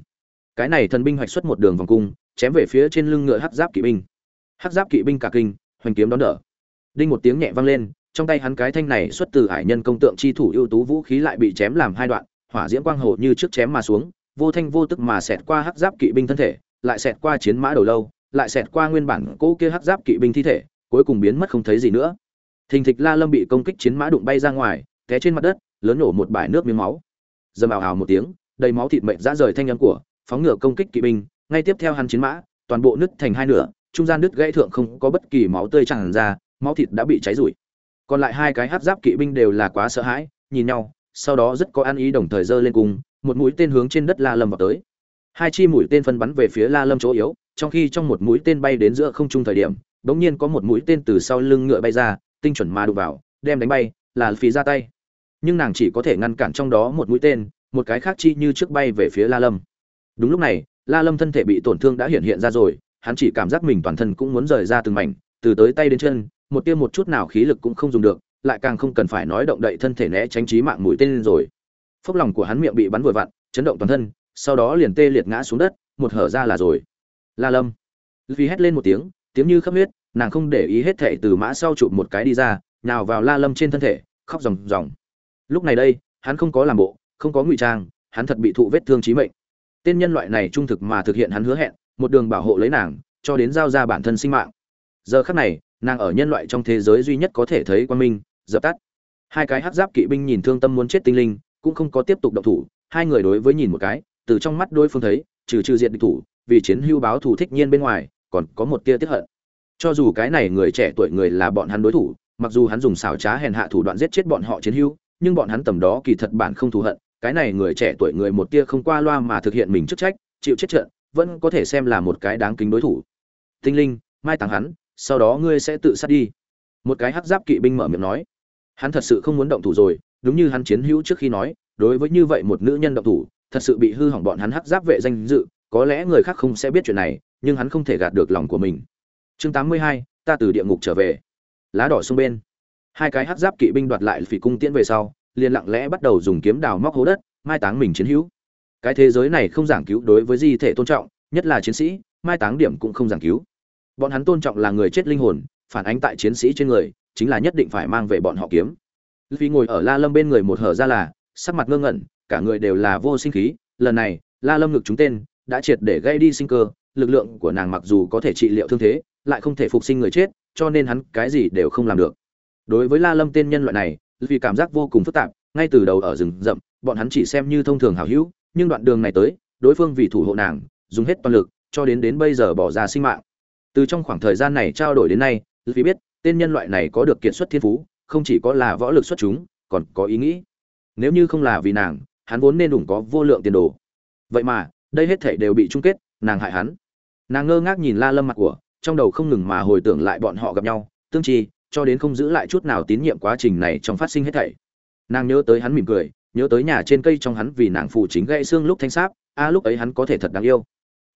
Cái này thần binh hoạch xuất một đường vòng cung, chém về phía trên lưng ngựa hắc giáp kỵ binh. Hắc giáp kỵ binh cả kinh, hoành kiếm đón đỡ. Đinh một tiếng nhẹ vang lên, trong tay hắn cái thanh này xuất từ hải nhân công tượng chi thủ ưu tú vũ khí lại bị chém làm hai đoạn, hỏa diễm quang hồ như trước chém mà xuống, vô thanh vô tức mà xẹt qua hắc giáp kỵ binh thân thể, lại xẹt qua chiến mã đầu lâu, lại xẹt qua nguyên bản cỗ kia hắc giáp kỵ binh thi thể, cuối cùng biến mất không thấy gì nữa. Thình thịch la lâm bị công kích chiến mã đụng bay ra ngoài, té trên mặt đất, lớn nổ một bãi nước miếng máu dầm ào ào một tiếng, đầy máu thịt mệnh ra rời thanh âm của phóng ngựa công kích kỵ binh. Ngay tiếp theo hắn chiến mã, toàn bộ nứt thành hai nửa, trung gian nứt gãy thượng không có bất kỳ máu tươi tràn ra, máu thịt đã bị cháy rụi. Còn lại hai cái hát giáp kỵ binh đều là quá sợ hãi, nhìn nhau, sau đó rất có ăn ý đồng thời giơ lên cùng, một mũi tên hướng trên đất la lâm vào tới. Hai chi mũi tên phân bắn về phía la lâm chỗ yếu, trong khi trong một mũi tên bay đến giữa không trung thời điểm bỗng nhiên có một mũi tên từ sau lưng ngựa bay ra, tinh chuẩn mà đụng vào, đem đánh bay, là phí ra tay nhưng nàng chỉ có thể ngăn cản trong đó một mũi tên, một cái khác chi như trước bay về phía la lâm. Đúng lúc này, la lâm thân thể bị tổn thương đã hiện hiện ra rồi, hắn chỉ cảm giác mình toàn thân cũng muốn rời ra từng mảnh, từ tới tay đến chân, một tiêm một chút nào khí lực cũng không dùng được, lại càng không cần phải nói động đậy thân thể né tránh trí mạng mũi tên lên rồi. Phốc lòng của hắn miệng bị bắn vội vặn, chấn động toàn thân, sau đó liền tê liệt ngã xuống đất, một hở ra là rồi. La lâm. Vì hét lên một tiếng tiếng như khắp huyết, nàng không để ý hết thệ từ mã sau chụp một cái đi ra nào vào la lâm trên thân thể, khóc ròng ròng lúc này đây, hắn không có làm bộ, không có ngụy trang, hắn thật bị thụ vết thương chí mệnh. Tên nhân loại này trung thực mà thực hiện hắn hứa hẹn, một đường bảo hộ lấy nàng, cho đến giao ra bản thân sinh mạng. Giờ khắc này, nàng ở nhân loại trong thế giới duy nhất có thể thấy quan minh, dập tắt. Hai cái hát giáp kỵ binh nhìn thương tâm muốn chết tinh linh, cũng không có tiếp tục động thủ, hai người đối với nhìn một cái, từ trong mắt đối phương thấy, trừ trừ diện địch thủ, vì chiến hưu báo thủ thích nhiên bên ngoài, còn có một tia tiếp hận. Cho dù cái này người trẻ tuổi người là bọn hắn đối thủ, mặc dù hắn dùng xảo trá hèn hạ thủ đoạn giết chết bọn họ chiến hưu nhưng bọn hắn tầm đó kỳ thật bản không thù hận cái này người trẻ tuổi người một tia không qua loa mà thực hiện mình chức trách chịu chết trận vẫn có thể xem là một cái đáng kính đối thủ. Tinh linh mai táng hắn sau đó ngươi sẽ tự sát đi. Một cái hắc giáp kỵ binh mở miệng nói. Hắn thật sự không muốn động thủ rồi đúng như hắn chiến hữu trước khi nói đối với như vậy một nữ nhân động thủ thật sự bị hư hỏng bọn hắn hắc giáp vệ danh dự có lẽ người khác không sẽ biết chuyện này nhưng hắn không thể gạt được lòng của mình. Chương 82, ta từ địa ngục trở về. Lá đỏ sông bên hai cái hắc giáp kỵ binh đoạt lại phỉ cung tiễn về sau, liền lặng lẽ bắt đầu dùng kiếm đào móc hố đất, mai táng mình chiến hữu. Cái thế giới này không giảng cứu đối với di thể tôn trọng, nhất là chiến sĩ, mai táng điểm cũng không giảng cứu. Bọn hắn tôn trọng là người chết linh hồn, phản ánh tại chiến sĩ trên người, chính là nhất định phải mang về bọn họ kiếm. Vì ngồi ở la lâm bên người một hở ra là, sắc mặt ngơ ngẩn, cả người đều là vô sinh khí. Lần này, la lâm ngực chúng tên đã triệt để gây đi sinh cơ, lực lượng của nàng mặc dù có thể trị liệu thương thế, lại không thể phục sinh người chết, cho nên hắn cái gì đều không làm được đối với la lâm tên nhân loại này, vì cảm giác vô cùng phức tạp, ngay từ đầu ở rừng rậm, bọn hắn chỉ xem như thông thường hảo hữu, nhưng đoạn đường này tới, đối phương vì thủ hộ nàng, dùng hết toàn lực, cho đến đến bây giờ bỏ ra sinh mạng. Từ trong khoảng thời gian này trao đổi đến nay, vì biết, tên nhân loại này có được kiện xuất thiên phú, không chỉ có là võ lực xuất chúng, còn có ý nghĩ. Nếu như không là vì nàng, hắn vốn nên đủ có vô lượng tiền đồ. Vậy mà, đây hết thể đều bị chung kết, nàng hại hắn. Nàng ngơ ngác nhìn la lâm mặt của, trong đầu không ngừng mà hồi tưởng lại bọn họ gặp nhau, tương chi cho đến không giữ lại chút nào tín nhiệm quá trình này trong phát sinh hết thảy. Nàng nhớ tới hắn mỉm cười, nhớ tới nhà trên cây trong hắn vì nàng phụ chính gãy xương lúc thanh sáp, a lúc ấy hắn có thể thật đáng yêu.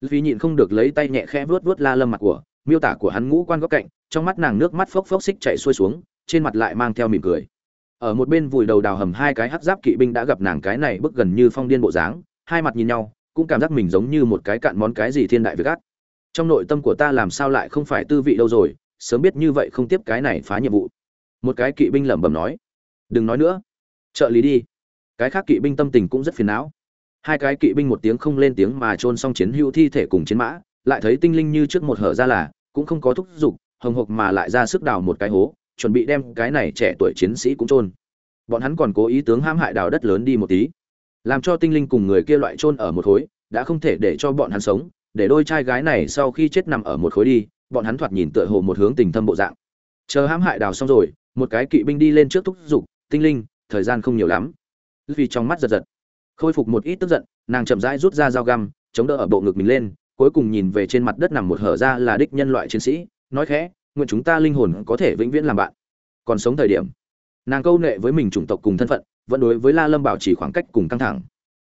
Vì nhịn không được lấy tay nhẹ khẽ vuốt vuốt la lâm mặt của, miêu tả của hắn ngũ quan góc cạnh, trong mắt nàng nước mắt phốc phốc xích chạy xuôi xuống, trên mặt lại mang theo mỉm cười. Ở một bên vùi đầu đào hầm hai cái hắc giáp kỵ binh đã gặp nàng cái này bức gần như phong điên bộ dáng, hai mặt nhìn nhau, cũng cảm giác mình giống như một cái cạn món cái gì thiên đại việc ác. Trong nội tâm của ta làm sao lại không phải tư vị đâu rồi sớm biết như vậy không tiếp cái này phá nhiệm vụ. Một cái kỵ binh lẩm bẩm nói, đừng nói nữa, trợ lý đi. Cái khác kỵ binh tâm tình cũng rất phiền não. Hai cái kỵ binh một tiếng không lên tiếng mà chôn xong chiến hữu thi thể cùng chiến mã, lại thấy tinh linh như trước một hở ra là, cũng không có thúc giục, hồng hộc mà lại ra sức đào một cái hố, chuẩn bị đem cái này trẻ tuổi chiến sĩ cũng chôn. Bọn hắn còn cố ý tướng hãm hại đào đất lớn đi một tí, làm cho tinh linh cùng người kia loại chôn ở một khối, đã không thể để cho bọn hắn sống, để đôi trai gái này sau khi chết nằm ở một khối đi bọn hắn thoạt nhìn tựa hồ một hướng tình thâm bộ dạng. Chờ hãm hại đào xong rồi, một cái kỵ binh đi lên trước thúc giục, tinh linh, thời gian không nhiều lắm. Vì trong mắt giật giật, khôi phục một ít tức giận, nàng chậm rãi rút ra dao găm, chống đỡ ở bộ ngực mình lên, cuối cùng nhìn về trên mặt đất nằm một hở ra là đích nhân loại chiến sĩ, nói khẽ, nguyện chúng ta linh hồn có thể vĩnh viễn làm bạn. Còn sống thời điểm. Nàng câu nệ với mình chủng tộc cùng thân phận, vẫn đối với la lâm bảo trì khoảng cách cùng căng thẳng.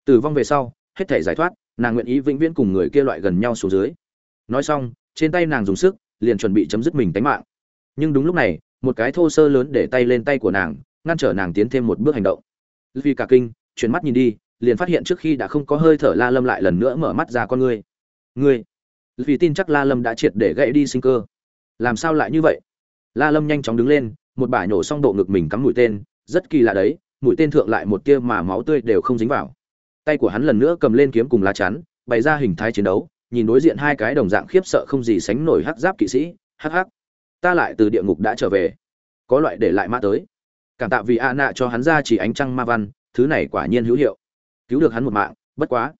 Tử vong về sau, hết thể giải thoát, nàng nguyện ý vĩnh viễn cùng người kia loại gần nhau xuống dưới. Nói xong trên tay nàng dùng sức, liền chuẩn bị chấm dứt mình tánh mạng. Nhưng đúng lúc này, một cái thô sơ lớn để tay lên tay của nàng, ngăn trở nàng tiến thêm một bước hành động. Vì cả kinh, chuyển mắt nhìn đi, liền phát hiện trước khi đã không có hơi thở la lâm lại lần nữa mở mắt ra con ngươi. Ngươi! Vì tin chắc la lâm đã triệt để gãy đi sinh cơ. Làm sao lại như vậy? La lâm nhanh chóng đứng lên, một bả nhổ xong độ ngực mình cắm mũi tên, rất kỳ lạ đấy, mũi tên thượng lại một tia mà máu tươi đều không dính vào. Tay của hắn lần nữa cầm lên kiếm cùng lá chắn, bày ra hình thái chiến đấu nhìn đối diện hai cái đồng dạng khiếp sợ không gì sánh nổi hắc giáp kỵ sĩ, hắc hắc. Ta lại từ địa ngục đã trở về. Có loại để lại ma tới. Cảm tạ vì a nạ cho hắn ra chỉ ánh trăng ma văn, thứ này quả nhiên hữu hiệu. Cứu được hắn một mạng, bất quá.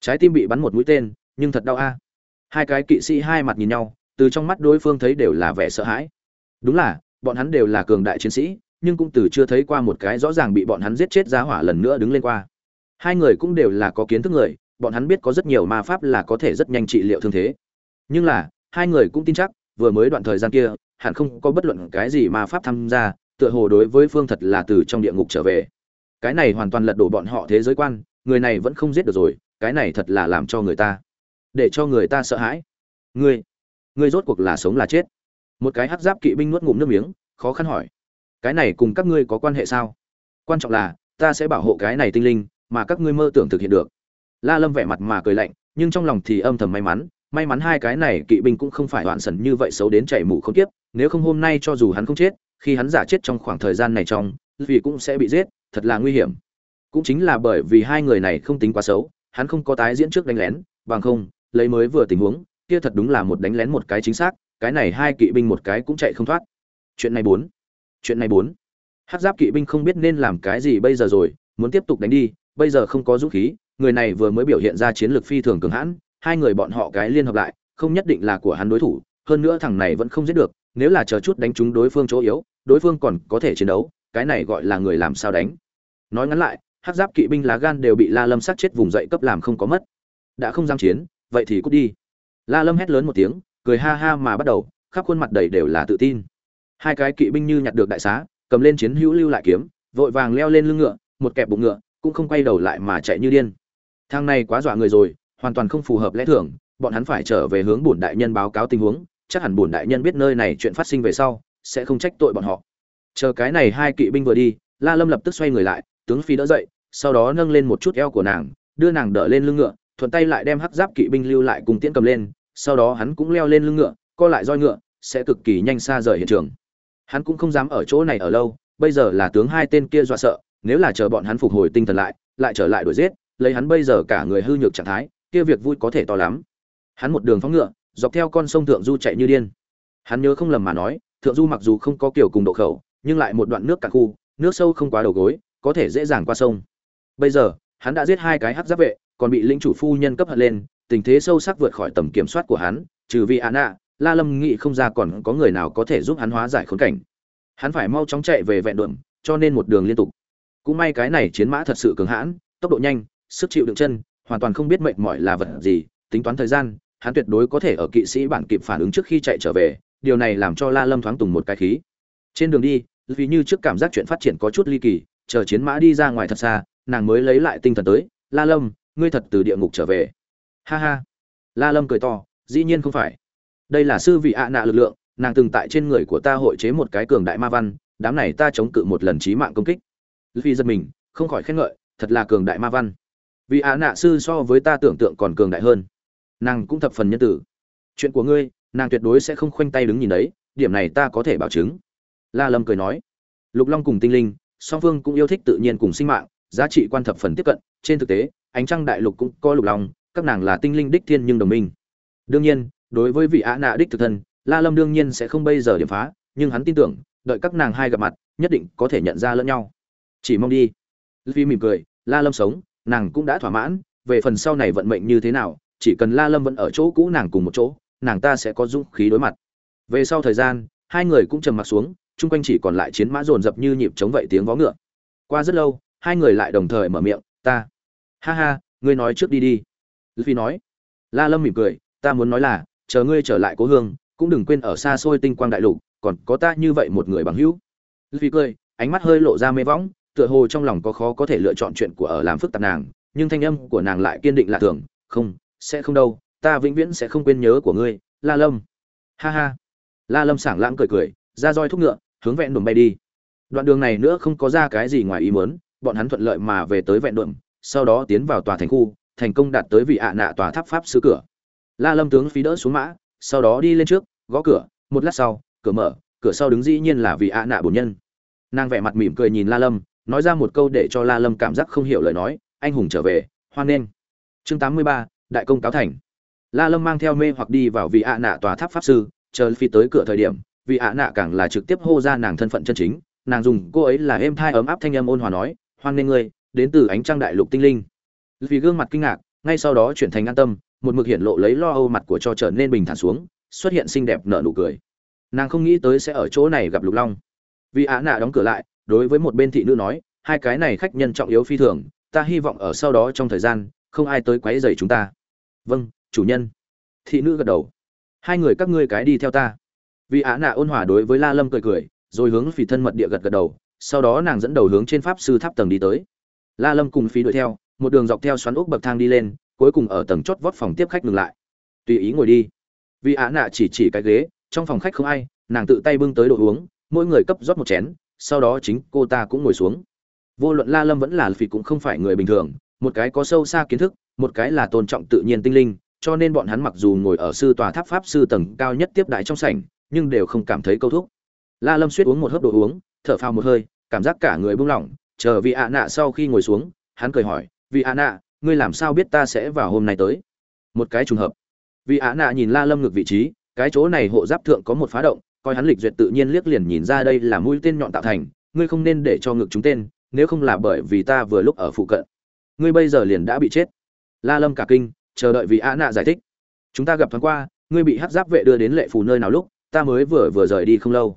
Trái tim bị bắn một mũi tên, nhưng thật đau a. Hai cái kỵ sĩ hai mặt nhìn nhau, từ trong mắt đối phương thấy đều là vẻ sợ hãi. Đúng là, bọn hắn đều là cường đại chiến sĩ, nhưng cũng từ chưa thấy qua một cái rõ ràng bị bọn hắn giết chết giá hỏa lần nữa đứng lên qua. Hai người cũng đều là có kiến thức người bọn hắn biết có rất nhiều ma pháp là có thể rất nhanh trị liệu thương thế. Nhưng là, hai người cũng tin chắc, vừa mới đoạn thời gian kia, hẳn không có bất luận cái gì ma pháp tham gia, tựa hồ đối với phương thật là từ trong địa ngục trở về. Cái này hoàn toàn lật đổ bọn họ thế giới quan, người này vẫn không giết được rồi, cái này thật là làm cho người ta, để cho người ta sợ hãi. Ngươi ngươi rốt cuộc là sống là chết? Một cái hắc giáp kỵ binh nuốt ngụm nước miếng, khó khăn hỏi. Cái này cùng các ngươi có quan hệ sao? Quan trọng là, ta sẽ bảo hộ cái này tinh linh, mà các ngươi mơ tưởng thực hiện được la lâm vẻ mặt mà cười lạnh, nhưng trong lòng thì âm thầm may mắn may mắn hai cái này kỵ binh cũng không phải hoạn sần như vậy xấu đến chảy mũ không tiếp nếu không hôm nay cho dù hắn không chết, khi hắn giả chết trong khoảng thời gian này trong, vì cũng sẽ bị giết, thật là nguy hiểm. Cũng chính là bởi vì hai người này không tính quá xấu, hắn không có tái diễn trước đánh lén, bằng không, lấy mới vừa tình huống, kia thật đúng là một đánh lén một cái chính xác, cái này hai kỵ binh một cái cũng chạy không thoát. Chuyện này bốn. Chuyện này bốn. Hát giáp kỵ binh không biết nên làm cái gì bây giờ rồi, muốn tiếp tục đánh đi, bây giờ không có dũng khí người này vừa mới biểu hiện ra chiến lược phi thường cường hãn, hai người bọn họ cái liên hợp lại, không nhất định là của hắn đối thủ, hơn nữa thằng này vẫn không giết được, nếu là chờ chút đánh trúng đối phương chỗ yếu, đối phương còn có thể chiến đấu, cái này gọi là người làm sao đánh. Nói ngắn lại, hắc giáp kỵ binh lá gan đều bị la lâm sát chết vùng dậy cấp làm không có mất. Đã không dám chiến, vậy thì cút đi. La lâm hét lớn một tiếng, cười ha ha mà bắt đầu, khắp khuôn mặt đầy đều là tự tin. Hai cái kỵ binh như nhặt được đại xá, cầm lên chiến hữu lưu lại kiếm, vội vàng leo lên lưng ngựa, một kẹp bụng ngựa, cũng không quay đầu lại mà chạy như điên thang này quá dọa người rồi, hoàn toàn không phù hợp lẽ thường, bọn hắn phải trở về hướng bổn đại nhân báo cáo tình huống, chắc hẳn bổn đại nhân biết nơi này chuyện phát sinh về sau, sẽ không trách tội bọn họ. Chờ cái này hai kỵ binh vừa đi, la lâm lập tức xoay người lại, tướng phi đỡ dậy, sau đó nâng lên một chút eo của nàng, đưa nàng đỡ lên lưng ngựa, thuận tay lại đem hắc giáp kỵ binh lưu lại cùng tiễn cầm lên, sau đó hắn cũng leo lên lưng ngựa, co lại roi ngựa, sẽ cực kỳ nhanh xa rời hiện trường. Hắn cũng không dám ở chỗ này ở lâu, bây giờ là tướng hai tên kia dọa sợ, nếu là chờ bọn hắn phục hồi tinh thần lại lại trở lại đuổi giết lấy hắn bây giờ cả người hư nhược trạng thái kia việc vui có thể to lắm hắn một đường phóng ngựa dọc theo con sông thượng du chạy như điên hắn nhớ không lầm mà nói thượng du mặc dù không có kiểu cùng độ khẩu nhưng lại một đoạn nước cả khu nước sâu không quá đầu gối có thể dễ dàng qua sông bây giờ hắn đã giết hai cái hắc giáp vệ còn bị lĩnh chủ phu nhân cấp hận lên tình thế sâu sắc vượt khỏi tầm kiểm soát của hắn trừ vì Anna, La Lâm nghĩ không ra còn có người nào có thể giúp hắn hóa giải khốn cảnh. Hắn phải mau chóng chạy về vẹn đượm cho nên một đường liên tục. Cũng may cái này chiến mã thật sự cường hãn, tốc độ nhanh sức chịu đựng chân, hoàn toàn không biết mệt mỏi là vật gì, tính toán thời gian, hắn tuyệt đối có thể ở kỵ sĩ bản kịp phản ứng trước khi chạy trở về, điều này làm cho la lâm thoáng tùng một cái khí. Trên đường đi, vì như trước cảm giác chuyện phát triển có chút ly kỳ, chờ chiến mã đi ra ngoài thật xa, nàng mới lấy lại tinh thần tới, la lâm, ngươi thật từ địa ngục trở về. Ha ha. La lâm cười to, dĩ nhiên không phải. Đây là sư vị ạ nạ lực lượng, nàng từng tại trên người của ta hội chế một cái cường đại ma văn, đám này ta chống cự một lần chí mạng công kích. Vì giật mình, không khỏi khen ngợi, thật là cường đại ma văn vì á nạ sư so với ta tưởng tượng còn cường đại hơn. Nàng cũng thập phần nhân tử. Chuyện của ngươi, nàng tuyệt đối sẽ không khoanh tay đứng nhìn đấy, điểm này ta có thể bảo chứng. La lâm cười nói. Lục long cùng tinh linh, song phương cũng yêu thích tự nhiên cùng sinh mạng, giá trị quan thập phần tiếp cận. Trên thực tế, ánh trăng đại lục cũng có lục long, các nàng là tinh linh đích thiên nhưng đồng minh. Đương nhiên, đối với vị á nạ đích thực thân, la lâm đương nhiên sẽ không bây giờ điểm phá, nhưng hắn tin tưởng, đợi các nàng hai gặp mặt, nhất định có thể nhận ra lẫn nhau. Chỉ mong đi. Vì mỉm cười, la lâm sống nàng cũng đã thỏa mãn, về phần sau này vận mệnh như thế nào, chỉ cần la lâm vẫn ở chỗ cũ nàng cùng một chỗ, nàng ta sẽ có dũng khí đối mặt. Về sau thời gian, hai người cũng trầm mặc xuống, chung quanh chỉ còn lại chiến mã dồn dập như nhịp chống vậy tiếng vó ngựa. Qua rất lâu, hai người lại đồng thời mở miệng, ta, ha ha, ngươi nói trước đi đi. Phi nói. La lâm mỉm cười, ta muốn nói là, chờ ngươi trở lại cố hương, cũng đừng quên ở xa xôi tinh quang đại lục, còn có ta như vậy một người bằng hữu. Phi cười, ánh mắt hơi lộ ra mê võng tựa hồ trong lòng có khó có thể lựa chọn chuyện của ở làm phức tạp nàng, nhưng thanh âm của nàng lại kiên định lạ thường, không, sẽ không đâu, ta vĩnh viễn sẽ không quên nhớ của ngươi, la lâm. Ha ha. La lâm sảng lãng cười cười, ra roi thúc ngựa, hướng vẹn đùm bay đi. Đoạn đường này nữa không có ra cái gì ngoài ý muốn, bọn hắn thuận lợi mà về tới vẹn đùm, sau đó tiến vào tòa thành khu, thành công đạt tới vị ạ nạ tòa tháp pháp sứ cửa. La lâm tướng phí đỡ xuống mã, sau đó đi lên trước, gõ cửa, một lát sau, cửa mở, cửa sau đứng dĩ nhiên là vị ạ nạ bổn nhân. Nàng vẻ mặt mỉm cười nhìn la lâm nói ra một câu để cho la lâm cảm giác không hiểu lời nói anh hùng trở về hoan nghênh. Chương 83, đại công cáo thành. La lâm mang theo mê hoặc đi vào vị ạ nạ tòa tháp pháp sư chờ phi tới cửa thời điểm vị ạ nạ càng là trực tiếp hô ra nàng thân phận chân chính nàng dùng cô ấy là êm thai ấm áp thanh âm ôn hòa nói hoan nghênh ngươi đến từ ánh trăng đại lục tinh linh. Vì gương mặt kinh ngạc ngay sau đó chuyển thành an tâm một mực hiện lộ lấy lo âu mặt của cho trở nên bình thản xuống xuất hiện xinh đẹp nở nụ cười. Nàng không nghĩ tới sẽ ở chỗ này gặp lục long. Vì ạ nạ đóng cửa lại đối với một bên thị nữ nói, hai cái này khách nhân trọng yếu phi thường, ta hy vọng ở sau đó trong thời gian, không ai tới quấy rầy chúng ta. Vâng chủ nhân. Thị nữ gật đầu. Hai người các ngươi cái đi theo ta. Vì ạ nạ ôn hòa đối với la lâm cười cười, rồi hướng phỉ thân mật địa gật gật đầu, sau đó nàng dẫn đầu hướng trên pháp sư tháp tầng đi tới. La lâm cùng phí đuổi theo, một đường dọc theo xoắn ốc bậc thang đi lên, cuối cùng ở tầng chót vót phòng tiếp khách ngừng lại. Tùy ý ngồi đi. Vì ạ nạ chỉ chỉ cái ghế, trong phòng khách không ai, nàng tự tay bưng tới đồ uống, mỗi người cấp rót một chén sau đó chính cô ta cũng ngồi xuống. Vô luận la lâm vẫn là phỉ cũng không phải người bình thường, một cái có sâu xa kiến thức, một cái là tôn trọng tự nhiên tinh linh, cho nên bọn hắn mặc dù ngồi ở sư tòa tháp pháp sư tầng cao nhất tiếp đại trong sảnh, nhưng đều không cảm thấy câu thúc. La lâm suýt uống một hớp đồ uống, thở phào một hơi, cảm giác cả người buông lỏng, chờ vị ạ nạ sau khi ngồi xuống, hắn cười hỏi, vị ạ nạ, ngươi làm sao biết ta sẽ vào hôm nay tới? Một cái trùng hợp. Vị ạ nạ nhìn la lâm ngược vị trí, cái chỗ này hộ giáp thượng có một phá động coi hắn lịch duyệt tự nhiên liếc liền nhìn ra đây là mũi tên nhọn tạo thành, ngươi không nên để cho ngực chúng tên, nếu không là bởi vì ta vừa lúc ở phụ cận. Ngươi bây giờ liền đã bị chết. La lâm cả kinh, chờ đợi vì a nạ giải thích. Chúng ta gặp thoáng qua, ngươi bị hát giáp vệ đưa đến lệ phù nơi nào lúc, ta mới vừa vừa rời đi không lâu.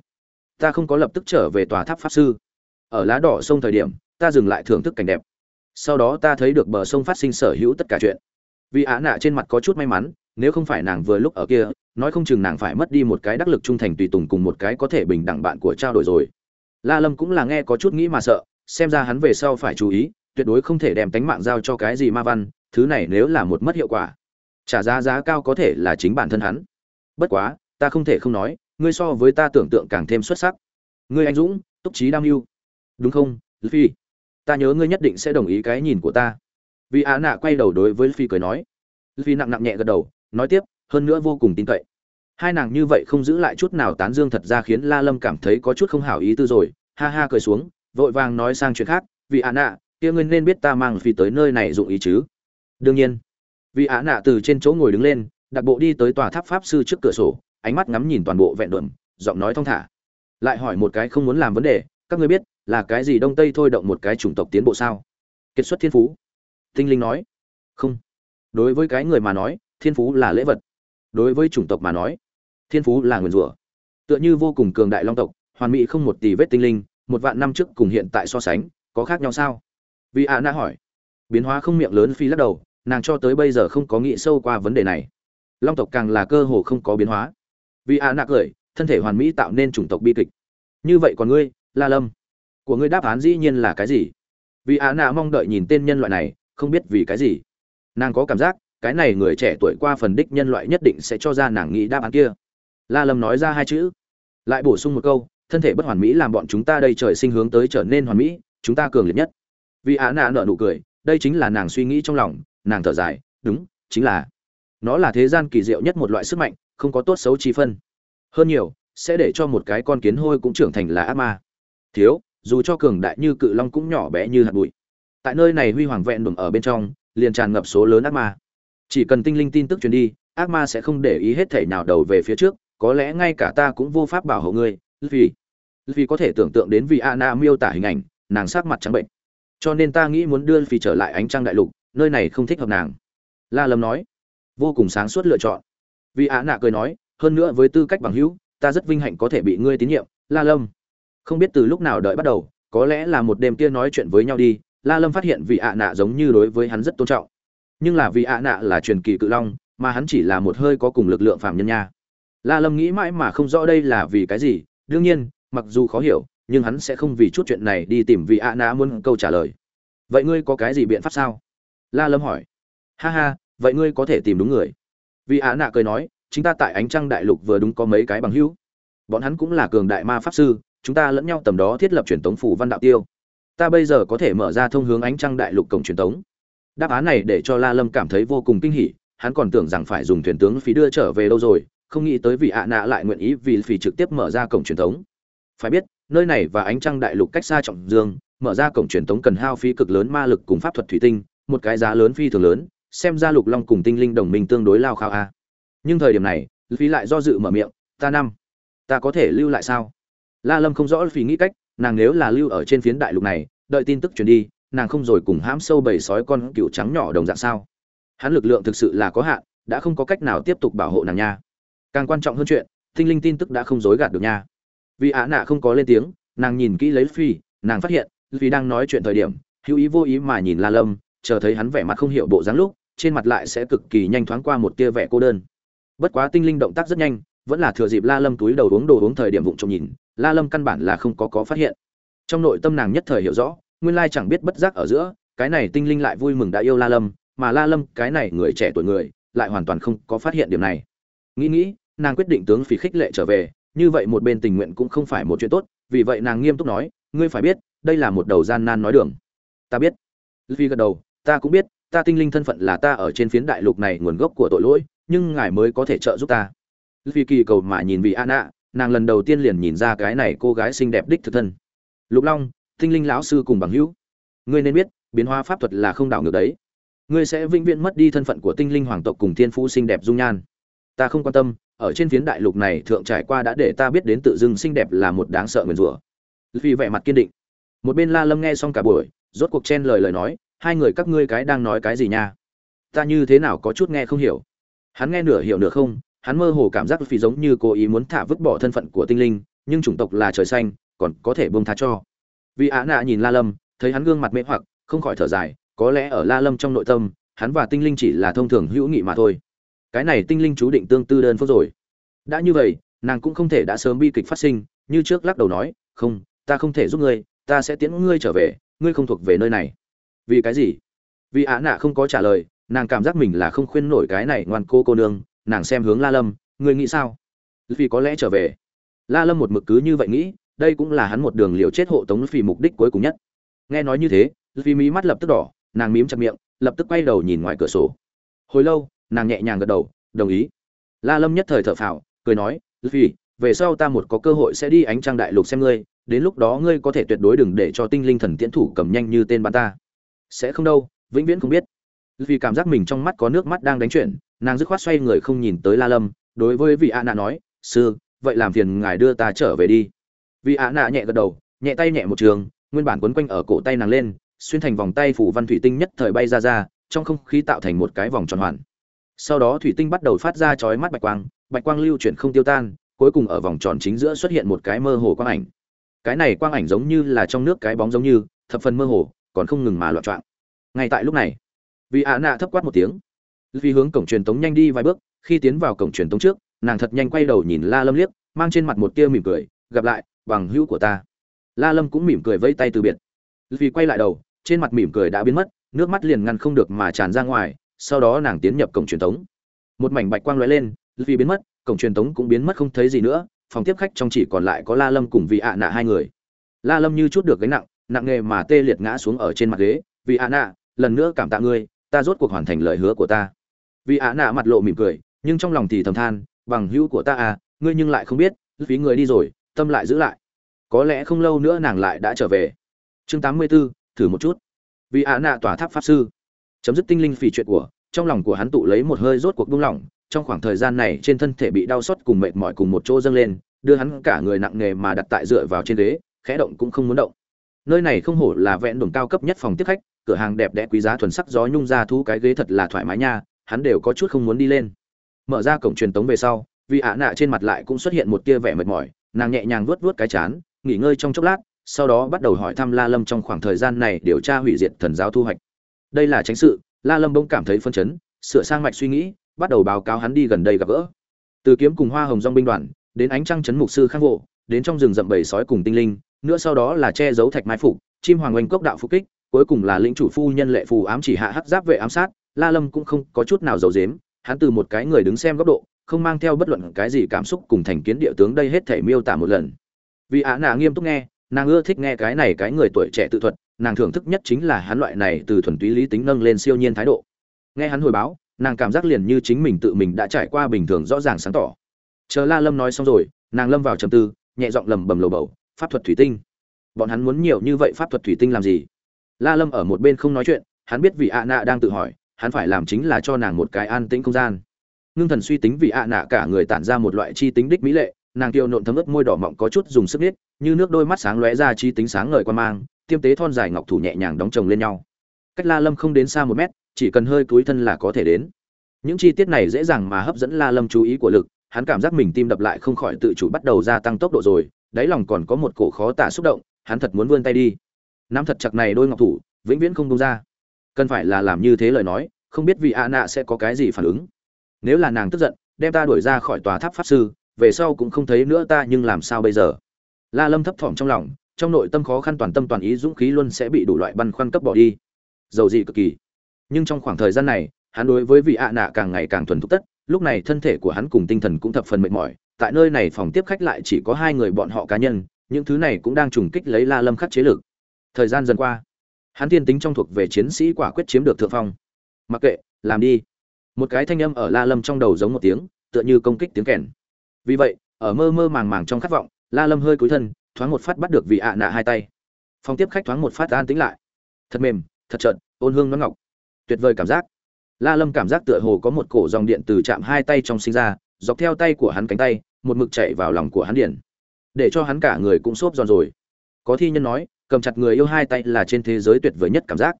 Ta không có lập tức trở về tòa tháp pháp sư. Ở lá đỏ sông thời điểm, ta dừng lại thưởng thức cảnh đẹp. Sau đó ta thấy được bờ sông phát sinh sở hữu tất cả chuyện vì á nạ trên mặt có chút may mắn, nếu không phải nàng vừa lúc ở kia, nói không chừng nàng phải mất đi một cái đắc lực trung thành tùy tùng cùng một cái có thể bình đẳng bạn của trao đổi rồi. La lâm cũng là nghe có chút nghĩ mà sợ, xem ra hắn về sau phải chú ý, tuyệt đối không thể đem tánh mạng giao cho cái gì ma văn, thứ này nếu là một mất hiệu quả, trả giá giá cao có thể là chính bản thân hắn. Bất quá, ta không thể không nói, ngươi so với ta tưởng tượng càng thêm xuất sắc. Ngươi anh dũng, túc trí đam mưu. Đúng không phi ta nhớ ngươi nhất định sẽ đồng ý cái nhìn của ta vì á nạ quay đầu đối với phi cười nói. Phi nặng nặng nhẹ gật đầu, nói tiếp, hơn nữa vô cùng tin cậy. Hai nàng như vậy không giữ lại chút nào tán dương thật ra khiến la lâm cảm thấy có chút không hảo ý tư rồi. Ha ha cười xuống, vội vàng nói sang chuyện khác, vì á nạ, kia ngươi nên biết ta mang phi tới nơi này dụng ý chứ. Đương nhiên. Vì á nạ từ trên chỗ ngồi đứng lên đặc bộ đi tới tòa tháp pháp sư trước cửa sổ, ánh mắt ngắm nhìn toàn bộ vẹn đượm, giọng nói thong thả. Lại hỏi một cái không muốn làm vấn đề, các ngươi biết là cái gì đông tây thôi động một cái chủng tộc tiến bộ sao? Kiệt xuất thiên phú tinh linh nói. Không. Đối với cái người mà nói, thiên phú là lễ vật. Đối với chủng tộc mà nói, thiên phú là nguyền rủa. Tựa như vô cùng cường đại long tộc, hoàn mỹ không một tỷ vết tinh linh, một vạn năm trước cùng hiện tại so sánh, có khác nhau sao? Vì ạ na hỏi. Biến hóa không miệng lớn phi lắc đầu, nàng cho tới bây giờ không có nghĩ sâu qua vấn đề này. Long tộc càng là cơ hồ không có biến hóa. Vì a Na cười, thân thể hoàn mỹ tạo nên chủng tộc bi kịch. Như vậy còn ngươi, la lâm, của ngươi đáp án dĩ nhiên là cái gì? Vì a Na mong đợi nhìn tên nhân loại này không biết vì cái gì. Nàng có cảm giác, cái này người trẻ tuổi qua phần đích nhân loại nhất định sẽ cho ra nàng nghĩ đáp án kia. La lâm nói ra hai chữ. Lại bổ sung một câu, thân thể bất hoàn mỹ làm bọn chúng ta đây trời sinh hướng tới trở nên hoàn mỹ, chúng ta cường liệt nhất. Vì á nạ nợ nụ cười, đây chính là nàng suy nghĩ trong lòng, nàng thở dài, đúng, chính là. Nó là thế gian kỳ diệu nhất một loại sức mạnh, không có tốt xấu chi phân. Hơn nhiều, sẽ để cho một cái con kiến hôi cũng trưởng thành là ác ma. Thiếu, dù cho cường đại như cự long cũng nhỏ bé như hạt bụi tại nơi này huy hoàng vẹn đùm ở bên trong, liền tràn ngập số lớn ác ma. Chỉ cần tinh linh tin tức truyền đi, ác ma sẽ không để ý hết thể nào đầu về phía trước, có lẽ ngay cả ta cũng vô pháp bảo hộ ngươi vì vì có thể tưởng tượng đến vì Anna miêu tả hình ảnh, nàng sắc mặt trắng bệnh. Cho nên ta nghĩ muốn đưa phi trở lại ánh trăng đại lục, nơi này không thích hợp nàng. La lâm nói. Vô cùng sáng suốt lựa chọn. Vì Anna cười nói, hơn nữa với tư cách bằng hữu, ta rất vinh hạnh có thể bị ngươi tín nhiệm. La lâm. Không biết từ lúc nào đợi bắt đầu, có lẽ là một đêm kia nói chuyện với nhau đi la lâm phát hiện vị ạ nạ giống như đối với hắn rất tôn trọng. Nhưng là vị ạ nạ là truyền kỳ cự long, mà hắn chỉ là một hơi có cùng lực lượng phạm nhân nha. La lâm nghĩ mãi mà không rõ đây là vì cái gì, đương nhiên, mặc dù khó hiểu, nhưng hắn sẽ không vì chút chuyện này đi tìm vị ạ nạ muốn câu trả lời. Vậy ngươi có cái gì biện pháp sao? La lâm hỏi. Ha ha, vậy ngươi có thể tìm đúng người. Vị ạ nạ cười nói chúng ta tại ánh trăng đại lục vừa đúng có mấy cái bằng hữu. Bọn hắn cũng là cường đại ma pháp sư, chúng ta lẫn nhau tầm đó thiết lập truyền tống phủ văn đạo tiêu ta bây giờ có thể mở ra thông hướng ánh trăng đại lục cổng truyền tống. Đáp án này để cho la lâm cảm thấy vô cùng kinh hỉ, hắn còn tưởng rằng phải dùng thuyền tướng phí đưa trở về đâu rồi, không nghĩ tới vị ạ nạ lại nguyện ý vì phí trực tiếp mở ra cổng truyền tống. Phải biết, nơi này và ánh trăng đại lục cách xa trọng dương, mở ra cổng truyền tống cần hao phí cực lớn ma lực cùng pháp thuật thủy tinh, một cái giá lớn phi thường lớn, xem ra lục long cùng tinh linh đồng minh tương đối lao khao a. Nhưng thời điểm này, phí lại do dự mở miệng, ta năm, ta có thể lưu lại sao? La lâm không rõ phí nghĩ cách nàng nếu là lưu ở trên phiến đại lục này, đợi tin tức truyền đi, nàng không rồi cùng hãm sâu bầy sói con cựu trắng nhỏ đồng dạng sao? Hắn lực lượng thực sự là có hạn, đã không có cách nào tiếp tục bảo hộ nàng nha. Càng quan trọng hơn chuyện tinh linh tin tức đã không dối gạt được nha. Vì ả nạ không có lên tiếng, nàng nhìn kỹ lấy phi, nàng phát hiện vì đang nói chuyện thời điểm, hữu ý vô ý mà nhìn la lâm, chờ thấy hắn vẻ mặt không hiểu bộ dáng lúc, trên mặt lại sẽ cực kỳ nhanh thoáng qua một tia vẻ cô đơn. Bất quá tinh linh động tác rất nhanh vẫn là thừa dịp la lâm túi đầu uống đồ uống thời điểm vụng trộm nhìn, la lâm căn bản là không có có phát hiện. Trong nội tâm nàng nhất thời hiểu rõ, nguyên lai chẳng biết bất giác ở giữa, cái này tinh linh lại vui mừng đã yêu la lâm, mà la lâm, cái này người trẻ tuổi người, lại hoàn toàn không có phát hiện điểm này. Nghĩ nghĩ, nàng quyết định tướng phí khích lệ trở về, như vậy một bên tình nguyện cũng không phải một chuyện tốt, vì vậy nàng nghiêm túc nói, ngươi phải biết, đây là một đầu gian nan nói đường. Ta biết. Phi gật đầu, ta cũng biết, ta tinh linh thân phận là ta ở trên phiến đại lục này nguồn gốc của tội lỗi, nhưng ngài mới có thể trợ giúp ta phi kỳ cầu mà nhìn vị Anna, nàng lần đầu tiên liền nhìn ra cái này cô gái xinh đẹp đích thực thân. Lục long tinh linh lão sư cùng bằng hữu. Ngươi nên biết biến hóa pháp thuật là không đảo ngược đấy. Ngươi sẽ vĩnh viễn mất đi thân phận của tinh linh hoàng tộc cùng thiên phú xinh đẹp dung nhan. Ta không quan tâm ở trên phiến đại lục này thượng trải qua đã để ta biết đến tự dưng xinh đẹp là một đáng sợ nguyền rủa. Vì vẻ mặt kiên định. Một bên la lâm nghe xong cả buổi rốt cuộc chen lời lời nói hai người các ngươi cái đang nói cái gì nha? Ta như thế nào có chút nghe không hiểu. Hắn nghe nửa hiểu nửa không hắn mơ hồ cảm giác phi giống như cố ý muốn thả vứt bỏ thân phận của tinh linh, nhưng chủng tộc là trời xanh, còn có thể bông tha cho. Vì á nạ nhìn la lâm, thấy hắn gương mặt mê hoặc, không khỏi thở dài, có lẽ ở la lâm trong nội tâm, hắn và tinh linh chỉ là thông thường hữu nghị mà thôi. Cái này tinh linh chú định tương tư đơn phước rồi. Đã như vậy, nàng cũng không thể đã sớm bi kịch phát sinh, như trước lắc đầu nói, không, ta không thể giúp ngươi, ta sẽ tiễn ngươi trở về, ngươi không thuộc về nơi này. Vì cái gì? Vì á nạ không có trả lời, nàng cảm giác mình là không khuyên nổi cái này ngoan cô cô nương nàng xem hướng la lâm ngươi nghĩ sao? Vì có lẽ trở về. La lâm một mực cứ như vậy nghĩ đây cũng là hắn một đường liều chết hộ tống vì mục đích cuối cùng nhất. Nghe nói như thế Luffy mí mắt lập tức đỏ nàng mím chặt miệng lập tức quay đầu nhìn ngoài cửa sổ. Hồi lâu nàng nhẹ nhàng gật đầu đồng ý. La lâm nhất thời thở phào cười nói "Luffy, về sau ta một có cơ hội sẽ đi ánh trăng đại lục xem ngươi đến lúc đó ngươi có thể tuyệt đối đừng để cho tinh linh thần tiễn thủ cầm nhanh như tên bắn ta. Sẽ không đâu vĩnh viễn không biết. Luffy cảm giác mình trong mắt có nước mắt đang đánh chuyển nàng dứt khoát xoay người không nhìn tới la lâm, đối với vị a nạ nói, sư, vậy làm phiền ngài đưa ta trở về đi. Vị a nạ nhẹ gật đầu, nhẹ tay nhẹ một trường, nguyên bản quấn quanh ở cổ tay nàng lên, xuyên thành vòng tay phủ văn thủy tinh nhất thời bay ra ra, trong không khí tạo thành một cái vòng tròn hoàn. Sau đó thủy tinh bắt đầu phát ra chói mắt bạch quang bạch quang lưu chuyển không tiêu tan, cuối cùng ở vòng tròn chính giữa xuất hiện một cái mơ hồ quang ảnh. Cái này quang ảnh giống như là trong nước cái bóng giống như, thập phần mơ hồ, còn không ngừng mà loạn trọng ngay tại lúc này, vị ạ nạ thấp quát một tiếng vì hướng cổng truyền tống nhanh đi vài bước, khi tiến vào cổng truyền tống trước, nàng thật nhanh quay đầu nhìn la lâm liếc, mang trên mặt một tia mỉm cười, gặp lại, bằng hữu của ta. La lâm cũng mỉm cười vẫy tay từ biệt. Vì quay lại đầu, trên mặt mỉm cười đã biến mất, nước mắt liền ngăn không được mà tràn ra ngoài, sau đó nàng tiến nhập cổng truyền tống. Một mảnh bạch quang lóe lên vì biến mất, cổng truyền tống cũng biến mất không thấy gì nữa, phòng tiếp khách trong chỉ còn lại có la lâm cùng vị ạ nạ hai người. La lâm như chút được gánh nặng nặng nghề mà tê liệt ngã xuống ở trên mặt ghế vì ạ nạ, lần nữa cảm tạ ngươi, ta rốt cuộc hoàn thành lời hứa của ta vì ạ nạ mặt lộ mỉm cười nhưng trong lòng thì thầm than bằng hữu của ta à ngươi nhưng lại không biết phí người đi rồi tâm lại giữ lại. Có lẽ không lâu nữa nàng lại đã trở về. Chương 84, thử một chút. Vì ạ nạ tỏa tháp pháp sư. Chấm dứt tinh linh phì chuyện của trong lòng của hắn tụ lấy một hơi rốt cuộc buông lỏng trong khoảng thời gian này trên thân thể bị đau xót cùng mệt mỏi cùng một chỗ dâng lên đưa hắn cả người nặng nề mà đặt tại dựa vào trên ghế khẽ động cũng không muốn động. Nơi này không hổ là vẹn đồn cao cấp nhất phòng tiếp khách cửa hàng đẹp đẽ quý giá thuần sắc gió nhung ra thu cái ghế thật là thoải mái nha hắn đều có chút không muốn đi lên. Mở ra cổng truyền tống về sau, vì ạ nạ trên mặt lại cũng xuất hiện một tia vẻ mệt mỏi, nàng nhẹ nhàng vuốt vuốt cái chán, nghỉ ngơi trong chốc lát, sau đó bắt đầu hỏi thăm la lâm trong khoảng thời gian này điều tra hủy diệt thần giáo thu hoạch. Đây là tránh sự, la lâm bỗng cảm thấy phân chấn, sửa sang mạch suy nghĩ, bắt đầu báo cáo hắn đi gần đây gặp gỡ. Từ kiếm cùng hoa hồng dong binh đoàn, đến ánh trăng chấn mục sư khang vộ đến trong rừng rậm bầy sói cùng tinh linh, nữa sau đó là che giấu thạch mai phục, chim hoàng oanh cốc đạo phục kích, cuối cùng là lĩnh chủ phu nhân lệ phù ám chỉ hạ hắc giáp vệ ám sát la lâm cũng không có chút nào giấu giếm, hắn từ một cái người đứng xem góc độ không mang theo bất luận cái gì cảm xúc cùng thành kiến địa tướng đây hết thể miêu tả một lần. Vì Á nạ nghiêm túc nghe nàng ưa thích nghe cái này cái người tuổi trẻ tự thuật nàng thưởng thức nhất chính là hắn loại này từ thuần túy lý tính nâng lên siêu nhiên thái độ. Nghe hắn hồi báo nàng cảm giác liền như chính mình tự mình đã trải qua bình thường rõ ràng sáng tỏ. Chờ la lâm nói xong rồi nàng lâm vào trầm tư nhẹ giọng lầm bầm lầu bầu pháp thuật thủy tinh. Bọn hắn muốn nhiều như vậy pháp thuật thủy tinh làm gì? La lâm ở một bên không nói chuyện hắn biết vì ạ nạ đang tự hỏi hắn phải làm chính là cho nàng một cái an tĩnh không gian. Ngưng thần suy tính vì ạ nạ cả người tản ra một loại chi tính đích mỹ lệ, nàng kiều nộn thấm ướt môi đỏ mọng có chút dùng sức biết như nước đôi mắt sáng lóe ra chi tính sáng ngời qua mang, tiêm tế thon dài ngọc thủ nhẹ nhàng đóng chồng lên nhau. Cách la lâm không đến xa một mét, chỉ cần hơi cúi thân là có thể đến. Những chi tiết này dễ dàng mà hấp dẫn la lâm chú ý của lực, hắn cảm giác mình tim đập lại không khỏi tự chủ bắt đầu gia tăng tốc độ rồi, đáy lòng còn có một cổ khó tả xúc động, hắn thật muốn vươn tay đi. Nắm thật chặt này đôi ngọc thủ, vĩnh viễn không buông ra cần phải là làm như thế lời nói, không biết vị ạ nạ sẽ có cái gì phản ứng. Nếu là nàng tức giận, đem ta đuổi ra khỏi tòa tháp pháp sư, về sau cũng không thấy nữa ta nhưng làm sao bây giờ? La lâm thấp thỏm trong lòng, trong nội tâm khó khăn toàn tâm toàn ý dũng khí luôn sẽ bị đủ loại băn khoăn cấp bỏ đi. Dầu gì cực kỳ. Nhưng trong khoảng thời gian này, hắn đối với vị ạ nạ càng ngày càng thuần thục tất, lúc này thân thể của hắn cùng tinh thần cũng thập phần mệt mỏi, tại nơi này phòng tiếp khách lại chỉ có hai người bọn họ cá nhân, những thứ này cũng đang trùng kích lấy la lâm khắc chế lực. Thời gian dần qua hắn thiên tính trong thuộc về chiến sĩ quả quyết chiếm được thượng phong. Mặc kệ, làm đi. Một cái thanh âm ở la lâm trong đầu giống một tiếng, tựa như công kích tiếng kèn. Vì vậy, ở mơ mơ màng màng trong khát vọng, la lâm hơi cúi thân, thoáng một phát bắt được vị ạ nạ hai tay. Phòng tiếp khách thoáng một phát an tĩnh lại. Thật mềm, thật trận ôn hương nó ngọc. Tuyệt vời cảm giác. La lâm cảm giác tựa hồ có một cổ dòng điện từ chạm hai tay trong sinh ra, dọc theo tay của hắn cánh tay, một mực chạy vào lòng của hắn điện. Để cho hắn cả người cũng xốp giòn rồi. Có thi nhân nói cầm chặt người yêu hai tay là trên thế giới tuyệt vời nhất cảm giác.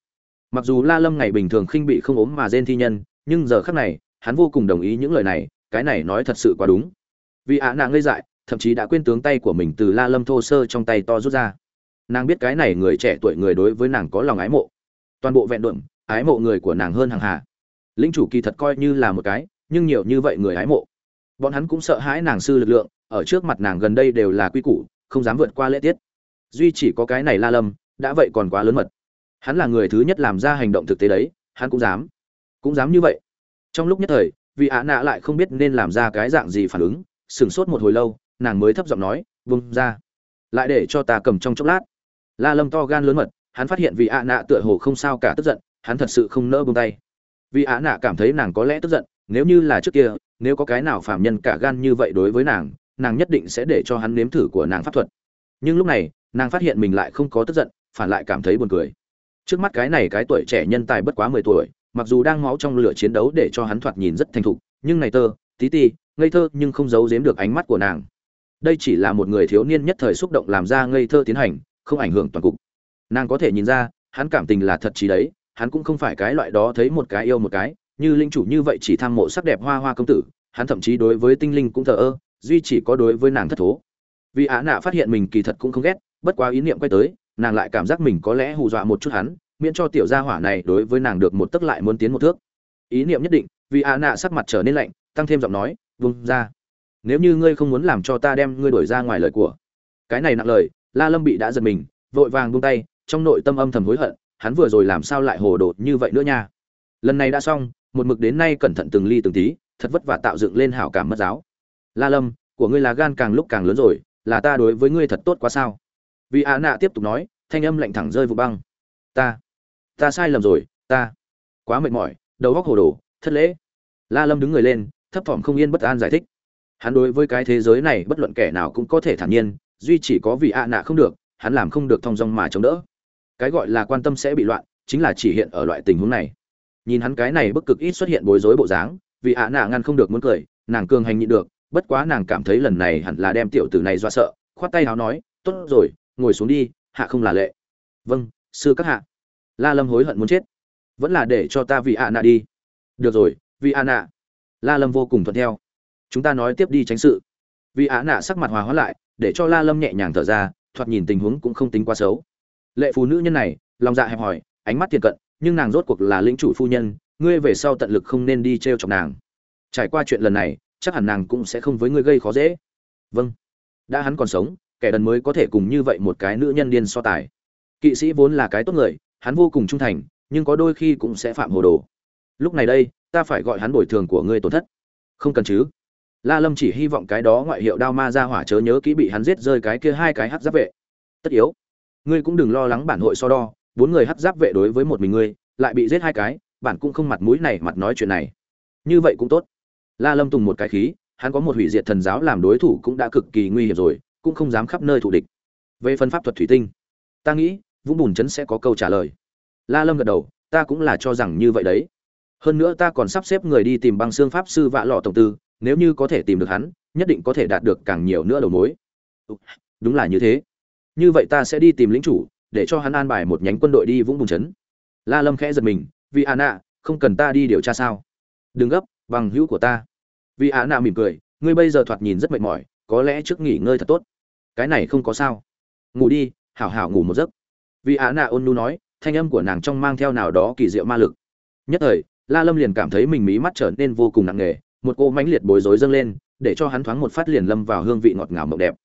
Mặc dù la lâm ngày bình thường khinh bị không ốm mà rên thi nhân, nhưng giờ khắc này, hắn vô cùng đồng ý những lời này, cái này nói thật sự quá đúng. Vì ạ nàng ngây dại, thậm chí đã quên tướng tay của mình từ la lâm thô sơ trong tay to rút ra. Nàng biết cái này người trẻ tuổi người đối với nàng có lòng ái mộ. Toàn bộ vẹn đượm, ái mộ người của nàng hơn hàng hà. Linh chủ kỳ thật coi như là một cái, nhưng nhiều như vậy người ái mộ. Bọn hắn cũng sợ hãi nàng sư lực lượng, ở trước mặt nàng gần đây đều là quy củ, không dám vượt qua lễ tiết duy chỉ có cái này la lâm, đã vậy còn quá lớn mật. Hắn là người thứ nhất làm ra hành động thực tế đấy, hắn cũng dám cũng dám như vậy. Trong lúc nhất thời, vì ạ nạ lại không biết nên làm ra cái dạng gì phản ứng, sửng sốt một hồi lâu, nàng mới thấp giọng nói vung ra, lại để cho ta cầm trong chốc lát. La lâm to gan lớn mật, hắn phát hiện vì ạ nạ tựa hồ không sao cả tức giận, hắn thật sự không nỡ buông tay. Vì ạ nạ cảm thấy nàng có lẽ tức giận, nếu như là trước kia, nếu có cái nào phạm nhân cả gan như vậy đối với nàng nàng nhất định sẽ để cho hắn nếm thử của nàng pháp thuật. Nhưng lúc này nàng phát hiện mình lại không có tức giận, phản lại cảm thấy buồn cười. Trước mắt cái này cái tuổi trẻ nhân tài bất quá mười tuổi, mặc dù đang máu trong lửa chiến đấu để cho hắn thoạt nhìn rất thành thục, nhưng này tơ, tí ti, ngây thơ nhưng không giấu giếm được ánh mắt của nàng. Đây chỉ là một người thiếu niên nhất thời xúc động làm ra ngây thơ tiến hành, không ảnh hưởng toàn cục. Nàng có thể nhìn ra, hắn cảm tình là thật trí đấy, hắn cũng không phải cái loại đó thấy một cái yêu một cái, như linh chủ như vậy chỉ tham mộ sắc đẹp hoa hoa công tử, hắn thậm chí đối với tinh linh cũng thờ ơ, duy chỉ có đối với nàng thất thố. Vì á nạ phát hiện mình kỳ thật cũng không ghét bất quá ý niệm quay tới, nàng lại cảm giác mình có lẽ hù dọa một chút hắn, miễn cho tiểu gia hỏa này đối với nàng được một tức lại muốn tiến một thước. Ý niệm nhất định, vì a nạ sắc mặt trở nên lạnh, tăng thêm giọng nói, vung ra. Nếu như ngươi không muốn làm cho ta đem ngươi đuổi ra ngoài lời của. Cái này nặng lời, la lâm bị đã giật mình, vội vàng buông tay, trong nội tâm âm thầm hối hận, hắn vừa rồi làm sao lại hồ đồ như vậy nữa nha. Lần này đã xong, một mực đến nay cẩn thận từng ly từng tí, thật vất vả tạo dựng lên hảo cảm mất giáo. La lâm, của ngươi là gan càng lúc càng lớn rồi, là ta đối với ngươi thật tốt quá sao? Vì ạ nạ tiếp tục nói, thanh âm lạnh thẳng rơi vụ băng. Ta ta sai lầm rồi, ta. Quá mệt mỏi, đầu góc hồ đồ, thất lễ. La lâm đứng người lên, thấp thỏm không yên bất an giải thích. Hắn đối với cái thế giới này bất luận kẻ nào cũng có thể thản nhiên, duy chỉ có vì ạ nạ không được, hắn làm không được thong dong mà chống đỡ. Cái gọi là quan tâm sẽ bị loạn, chính là chỉ hiện ở loại tình huống này. Nhìn hắn cái này bức cực ít xuất hiện bối rối bộ dáng, vì ạ nạ ngăn không được muốn cười, nàng cường hành nhịn được, bất quá nàng cảm thấy lần này hẳn là đem tiểu tử này do sợ, khoát tay háo nói, tốt rồi ngồi xuống đi, hạ không là lệ. Vâng sư các hạ. La lâm hối hận muốn chết. Vẫn là để cho ta vì ạ nạ đi. Được rồi vì ạ nạ. La lâm vô cùng thuận theo. Chúng ta nói tiếp đi tránh sự. Vì ạ nạ sắc mặt hòa hóa lại, để cho la lâm nhẹ nhàng thở ra, thoạt nhìn tình huống cũng không tính quá xấu. Lệ phụ nữ nhân này, lòng dạ hẹp hòi, ánh mắt thiệt cận, nhưng nàng rốt cuộc là lĩnh chủ phu nhân, ngươi về sau tận lực không nên đi t r e o chọc nàng. Trải qua chuyện lần này, chắc hẳn nàng cũng sẽ không với ngươi gây khó dễ. Vâng. Đã hắn còn sống kẻ đần mới có thể cùng như vậy một cái nữ nhân điên so tài. Kỵ sĩ vốn là cái tốt người, hắn vô cùng trung thành, nhưng có đôi khi cũng sẽ phạm hồ đồ. Lúc này đây, ta phải gọi hắn bồi thường của ngươi tổn thất. Không cần chứ. La lâm chỉ hy vọng cái đó ngoại hiệu đao ma ra hỏa chớ nhớ kỹ bị hắn giết rơi cái kia hai cái hát giáp vệ. Tất yếu. Ngươi cũng đừng lo lắng bản hội so đo, bốn người hát giáp vệ đối với một mình ngươi, lại bị giết hai cái bản cũng không mặt mũi này mặt nói chuyện này. Như vậy cũng tốt. La lâm tùng một cái khí, hắn có một hủy diệt thần giáo làm đối thủ cũng đã cực kỳ nguy hiểm rồi cũng không dám khắp nơi thủ địch. Về phân pháp thuật thủy tinh, ta nghĩ vũng bùn chấn sẽ có câu trả lời. La lâm gật đầu, ta cũng là cho rằng như vậy đấy. Hơn nữa ta còn sắp xếp người đi tìm băng xương pháp sư vạ lọ tổng tư, nếu như có thể tìm được hắn, nhất định có thể đạt được càng nhiều nữa đầu mối. Ừ, đúng là như thế. Như vậy ta sẽ đi tìm lính chủ, để cho hắn an bài một nhánh quân đội đi vũng bùn chấn la lâm khẽ giật mình, vì an nạ không cần ta đi điều tra sao? Đừng gấp, bằng hữu của ta. Vì an nạ mỉm cười, ngươi bây giờ thoạt nhìn rất mệt mỏi có lẽ trước nghỉ ngơi thật tốt. Cái này không có sao. Ngủ đi, hảo hảo ngủ một giấc. Vì á nạ ôn nu nói, thanh âm của nàng trong mang theo nào đó kỳ diệu ma lực. Nhất thời, la lâm liền cảm thấy mình mí mắt trở nên vô cùng nặng nề, một cô mãnh liệt bối rối dâng lên, để cho hắn thoáng một phát liền lâm vào hương vị ngọt ngào mộng đẹp.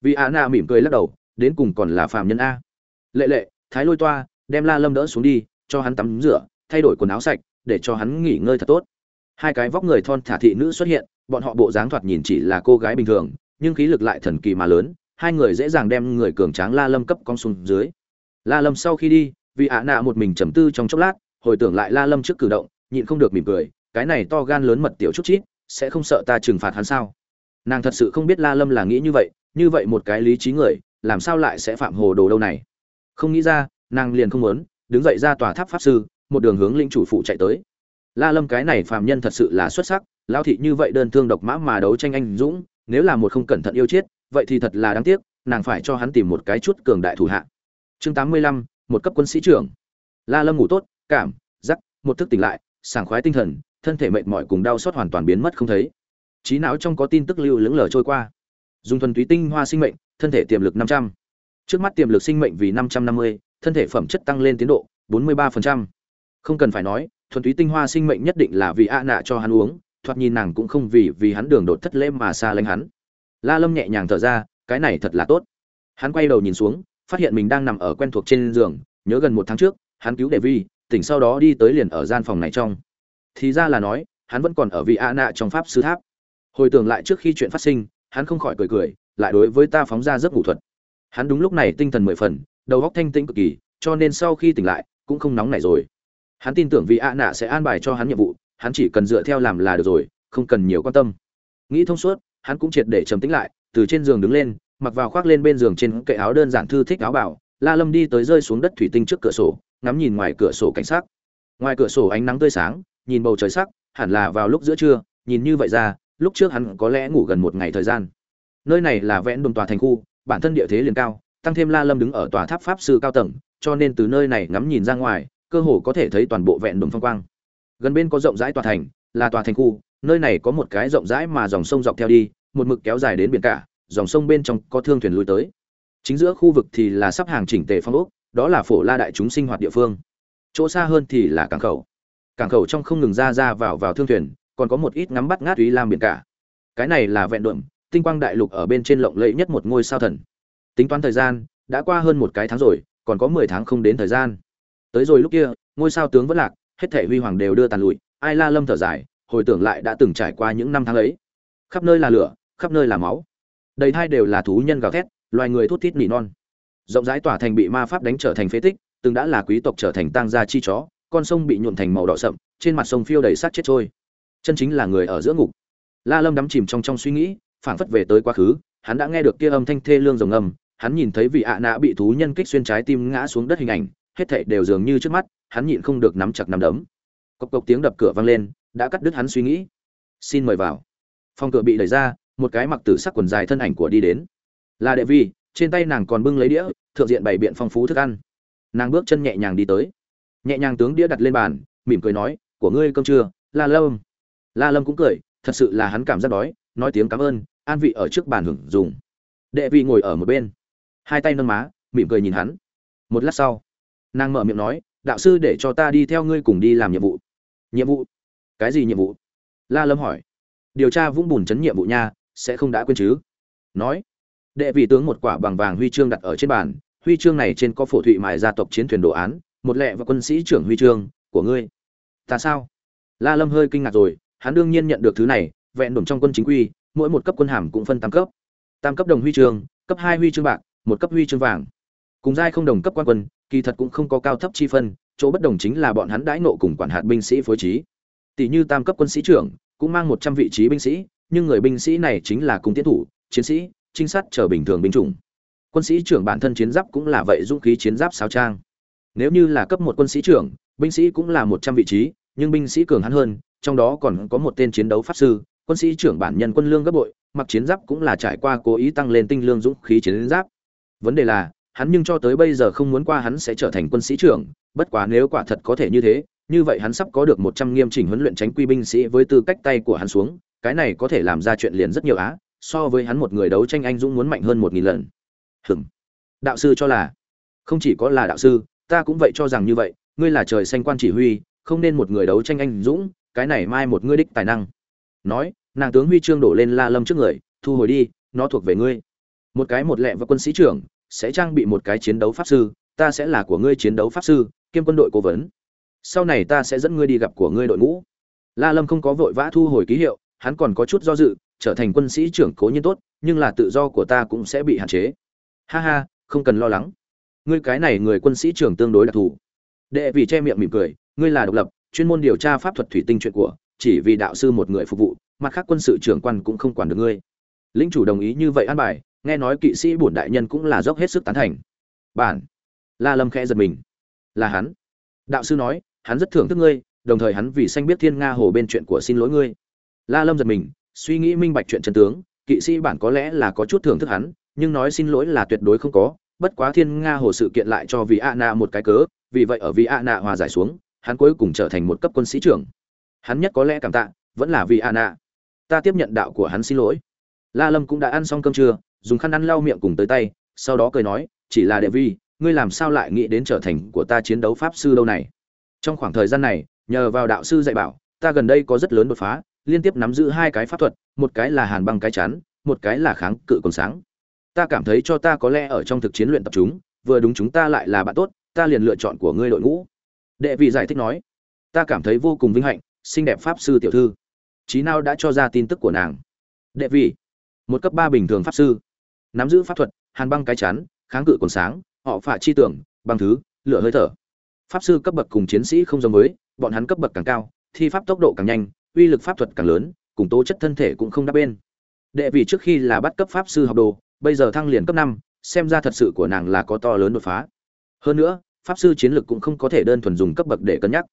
Vì á na mỉm cười lắc đầu, đến cùng còn là phàm nhân a. Lệ lệ, thái lôi toa, đem la lâm đỡ xuống đi, cho hắn tắm rửa, thay đổi quần áo sạch, để cho hắn nghỉ ngơi thật tốt. Hai cái vóc người thon thả thị nữ xuất hiện, bọn họ bộ dáng thoạt nhìn chỉ là cô gái bình thường nhưng khí lực lại thần kỳ mà lớn, hai người dễ dàng đem người cường tráng la lâm cấp con xuống dưới. La lâm sau khi đi, vì ạ nạ một mình trầm tư trong chốc lát, hồi tưởng lại la lâm trước cử động, nhịn không được mỉm cười, cái này to gan lớn mật tiểu chút chít, sẽ không sợ ta trừng phạt hắn sao? Nàng thật sự không biết la lâm là nghĩ như vậy như vậy một cái lý trí người, làm sao lại sẽ phạm hồ đồ đâu này? Không nghĩ ra, nàng liền không muốn, đứng dậy ra tòa tháp pháp sư, một đường hướng linh chủ phụ chạy tới. La lâm cái này phàm nhân thật sự là xuất sắc lao thị như vậy đơn thương độc mã mà đấu tranh anh dũng nếu là một không cẩn thận yêu chết vậy thì thật là đáng tiếc nàng phải cho hắn tìm một cái chút cường đại thủ hạ. Chương 85, một cấp quân sĩ trưởng. La lâm ngủ tốt cảm giác một thức tỉnh lại sảng khoái tinh thần thân thể mệt mỏi cùng đau xót hoàn toàn biến mất không thấy. Trí não trong có tin tức lưu lững lờ trôi qua. Dùng thuần túy tinh hoa sinh mệnh thân thể tiềm lực năm trăm. Trước mắt tiềm lực sinh mệnh vì năm trăm năm mươi thân thể phẩm chất tăng lên tiến độ bốn mươi ba phần trăm. Không cần phải nói thuần túy tinh hoa sinh mệnh nhất định là vì a nạ cho hắn uống thoạt nhìn nàng cũng không vì vì hắn đường đột thất lễ mà xa lánh hắn. La lâm nhẹ nhàng thở ra, cái này thật là tốt. Hắn quay đầu nhìn xuống, phát hiện mình đang nằm ở quen thuộc trên giường, nhớ gần một tháng trước, hắn cứu đệ vi, tỉnh sau đó đi tới liền ở gian phòng này trong. Thì ra là nói, hắn vẫn còn ở vị a nạ trong pháp sư tháp. Hồi tưởng lại trước khi chuyện phát sinh, hắn không khỏi cười cười, lại đối với ta phóng ra giấc ngủ thuật. Hắn đúng lúc này tinh thần mười phần, đầu óc thanh tĩnh cực kỳ, cho nên sau khi tỉnh lại, cũng không nóng nảy rồi. Hắn tin tưởng vị a nạ sẽ an bài cho hắn nhiệm vụ hắn chỉ cần dựa theo làm là được rồi, không cần nhiều quan tâm. Nghĩ thông suốt, hắn cũng triệt để trầm tĩnh lại, từ trên giường đứng lên, mặc vào khoác lên bên giường trên kệ áo đơn giản thư thích áo bảo, la lâm đi tới rơi xuống đất thủy tinh trước cửa sổ, ngắm nhìn ngoài cửa sổ cảnh sát ngoài cửa sổ ánh nắng tươi sáng, nhìn bầu trời sắc, hẳn là vào lúc giữa trưa, nhìn như vậy ra, lúc trước hắn có lẽ ngủ gần một ngày thời gian. Nơi này là vẽn đồn tòa thành khu, bản thân địa thế liền cao, tăng thêm la lâm đứng ở tòa tháp pháp sư cao tầng, cho nên từ nơi này ngắm nhìn ra ngoài, cơ hồ có thể thấy toàn bộ vẹn đồn phong quang gần bên có rộng rãi tòa thành, là tòa thành khu, nơi này có một cái rộng rãi mà dòng sông dọc theo đi, một mực kéo dài đến biển cả, dòng sông bên trong có thương thuyền lui tới. Chính giữa khu vực thì là sắp hàng chỉnh tề phong ốc, đó là phổ la đại chúng sinh hoạt địa phương. Chỗ xa hơn thì là cảng khẩu. Cảng khẩu trong không ngừng ra ra vào vào thương thuyền, còn có một ít ngắm bắt ngát ý lam biển cả. Cái này là vẹn đượm, tinh quang đại lục ở bên trên lộng lẫy nhất một ngôi sao thần. Tính toán thời gian, đã qua hơn một cái tháng rồi, còn có mười tháng không đến thời gian. Tới rồi lúc kia, ngôi sao tướng vẫn lạc hết thể huy hoàng đều đưa tàn lụi, ai la lâm thở dài, hồi tưởng lại đã từng trải qua những năm tháng ấy. Khắp nơi là lửa, khắp nơi là máu. Đầy thai đều là thú nhân gào thét, loài người thút thít nỉ non. Rộng rãi tỏa thành bị ma pháp đánh trở thành phế tích, từng đã là quý tộc trở thành tang gia chi chó, con sông bị nhuộn thành màu đỏ sậm, trên mặt sông phiêu đầy sát chết trôi. Chân chính là người ở giữa ngục. La lâm đắm chìm trong trong suy nghĩ, phảng phất về tới quá khứ, hắn đã nghe được kia âm thanh thê lương rồng âm hắn nhìn thấy vị ạ nạ bị thú nhân kích xuyên trái tim ngã xuống đất hình ảnh, hết thảy đều dường như trước mắt hắn nhịn không được nắm chặt nắm đấm. Cộc cộc tiếng đập cửa vang lên, đã cắt đứt hắn suy nghĩ. Xin mời vào. Phòng cửa bị đẩy ra, một cái mặc tử sắc quần dài thân ảnh của đi đến. Là đệ vi, trên tay nàng còn bưng lấy đĩa, thượng diện bày biện phong phú thức ăn. Nàng bước chân nhẹ nhàng đi tới. Nhẹ nhàng tướng đĩa đặt lên bàn, mỉm cười nói, của ngươi cơm trưa, la lâm. La lâm cũng cười, thật sự là hắn cảm giác đói, nói tiếng cảm ơn, an vị ở trước bàn hưởng dùng. Đệ vi ngồi ở một bên. Hai tay nâng má, mỉm cười nhìn hắn. Một lát sau, nàng mở miệng nói đạo sư để cho ta đi theo ngươi cùng đi làm nhiệm vụ. Nhiệm vụ? Cái gì nhiệm vụ? La lâm hỏi. Điều tra vũng bùn chấn nhiệm vụ nha, sẽ không đã quên chứ? Nói. Đệ vị tướng một quả bằng vàng huy chương đặt ở trên bàn, huy chương này trên có phổ thụy mài gia tộc chiến thuyền đồ án, một lệ và quân sĩ trưởng huy chương của ngươi. Ta sao? La lâm hơi kinh ngạc rồi, hắn đương nhiên nhận được thứ này, vẹn đủ trong quân chính quy, mỗi một cấp quân hàm cũng phân tam cấp. Tam cấp đồng huy chương, cấp hai huy chương bạc, một cấp huy chương vàng. Cùng giai không đồng cấp quan quân kỳ thật cũng không có cao thấp chi phân, chỗ bất đồng chính là bọn hắn đãi nộ cùng quản hạt binh sĩ phối trí. Tỷ như tam cấp quân sĩ trưởng, cũng mang một trăm vị trí binh sĩ, nhưng người binh sĩ này chính là cung tiến thủ, chiến sĩ, trinh sát trở bình thường binh chủng. Quân sĩ trưởng bản thân chiến giáp cũng là vậy, dũng khí chiến giáp sao trang. Nếu như là cấp một quân sĩ trưởng, binh sĩ cũng là một trăm vị trí, nhưng binh sĩ cường hắn hơn, trong đó còn có một tên chiến đấu pháp sư, quân sĩ trưởng bản nhân quân lương gấp bội, mặc chiến giáp cũng là trải qua cố ý tăng lên tinh lương dũng khí chiến giáp. Vấn đề là hắn nhưng cho tới bây giờ không muốn qua hắn sẽ trở thành quân sĩ trưởng, bất quá nếu quả thật có thể như thế, như vậy hắn sắp có được một trăm nghiêm chỉnh huấn luyện tránh quy binh sĩ với tư cách tay của hắn xuống, cái này có thể làm ra chuyện liền rất nhiều á, so với hắn một người đấu tranh anh dũng muốn mạnh hơn một nghìn lần. Hừm. Đạo sư cho là, không chỉ có là đạo sư, ta cũng vậy cho rằng như vậy, ngươi là trời xanh quan chỉ huy, không nên một người đấu tranh anh dũng, cái này mai một ngươi đích tài năng. Nói, nàng tướng huy chương đổ lên la lâm trước người, thu hồi đi, nó thuộc về ngươi. Một cái một lẹ và quân sĩ trưởng sẽ trang bị một cái chiến đấu pháp sư, ta sẽ là của ngươi chiến đấu pháp sư, kiêm quân đội cố vấn. Sau này ta sẽ dẫn ngươi đi gặp của ngươi đội ngũ. La lâm không có vội vã thu hồi ký hiệu, hắn còn có chút do dự, trở thành quân sĩ trưởng cố nhiên tốt, nhưng là tự do của ta cũng sẽ bị hạn chế. Ha ha, không cần lo lắng. Ngươi cái này người quân sĩ trưởng tương đối đặc thù. Đệ vì che miệng mỉm cười, ngươi là độc lập, chuyên môn điều tra pháp thuật thủy tinh chuyện của, chỉ vì đạo sư một người phục vụ, mặt khác quân sự trưởng quan cũng không quản được ngươi. Lĩnh chủ đồng ý như vậy an bài nghe nói kỵ sĩ bổn đại nhân cũng là dốc hết sức tán thành. Bản, la lâm khẽ giật mình. Là hắn. Đạo sư nói, hắn rất thưởng thức ngươi, đồng thời hắn vì xanh biết thiên nga hồ bên chuyện của xin lỗi ngươi. La lâm giật mình, suy nghĩ minh bạch chuyện chân tướng, kỵ sĩ bản có lẽ là có chút thưởng thức hắn, nhưng nói xin lỗi là tuyệt đối không có, bất quá thiên nga hồ sự kiện lại cho vì a na một cái cớ, vì vậy ở vì a na hòa giải xuống, hắn cuối cùng trở thành một cấp quân sĩ trưởng. Hắn nhất có lẽ cảm tạ, vẫn là vì a na. Ta tiếp nhận đạo của hắn xin lỗi. La lâm cũng đã ăn xong cơm trưa dùng khăn ăn lau miệng cùng tới tay, sau đó cười nói, chỉ là đệ vi, ngươi làm sao lại nghĩ đến trở thành của ta chiến đấu pháp sư đâu này? Trong khoảng thời gian này, nhờ vào đạo sư dạy bảo, ta gần đây có rất lớn đột phá, liên tiếp nắm giữ hai cái pháp thuật, một cái là hàn băng cái chắn, một cái là kháng cự còn sáng. Ta cảm thấy cho ta có lẽ ở trong thực chiến luyện tập chúng, vừa đúng chúng ta lại là bạn tốt, ta liền lựa chọn của ngươi đội ngũ. Đệ vị giải thích nói, ta cảm thấy vô cùng vinh hạnh, xinh đẹp pháp sư tiểu thư. Trí nào đã cho ra tin tức của nàng. Đệ vị một cấp ba bình thường pháp sư nắm giữ pháp thuật, hàn băng cái chắn kháng cự còn sáng, họ phạ chi tưởng, băng thứ, lửa hơi thở. Pháp sư cấp bậc cùng chiến sĩ không giống với, bọn hắn cấp bậc càng cao, thi pháp tốc độ càng nhanh, uy lực pháp thuật càng lớn, cùng tố chất thân thể cũng không đáp bên. Đệ vị trước khi là bắt cấp pháp sư học đồ, bây giờ thăng liền cấp năm, xem ra thật sự của nàng là có to lớn đột phá. Hơn nữa, pháp sư chiến lực cũng không có thể đơn thuần dùng cấp bậc để cân nhắc.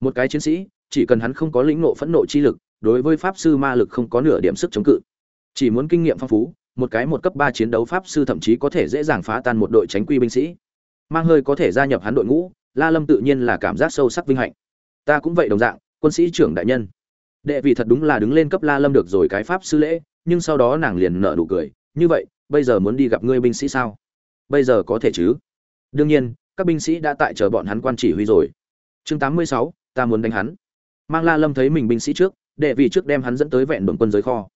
Một cái chiến sĩ, chỉ cần hắn không có lĩnh ngộ phẫn nộ chi lực, đối với pháp sư ma lực không có nửa điểm sức chống cự. Chỉ muốn kinh nghiệm phong phú một cái một cấp ba chiến đấu pháp sư thậm chí có thể dễ dàng phá tan một đội tránh quy binh sĩ. Mang hơi có thể gia nhập hắn đội ngũ, la lâm tự nhiên là cảm giác sâu sắc vinh hạnh. Ta cũng vậy đồng dạng, quân sĩ trưởng đại nhân. Đệ vị thật đúng là đứng lên cấp la lâm được rồi cái pháp sư lễ, nhưng sau đó nàng liền nở nụ cười, như vậy, bây giờ muốn đi gặp ngươi binh sĩ sao? Bây giờ có thể chứ. Đương nhiên, các binh sĩ đã tại chờ bọn hắn quan chỉ huy rồi. Chương tám mươi sáu, ta muốn đánh hắn. Mang la lâm thấy mình binh sĩ trước, đệ vị trước đem hắn dẫn tới vẹn đồn quân giới kho.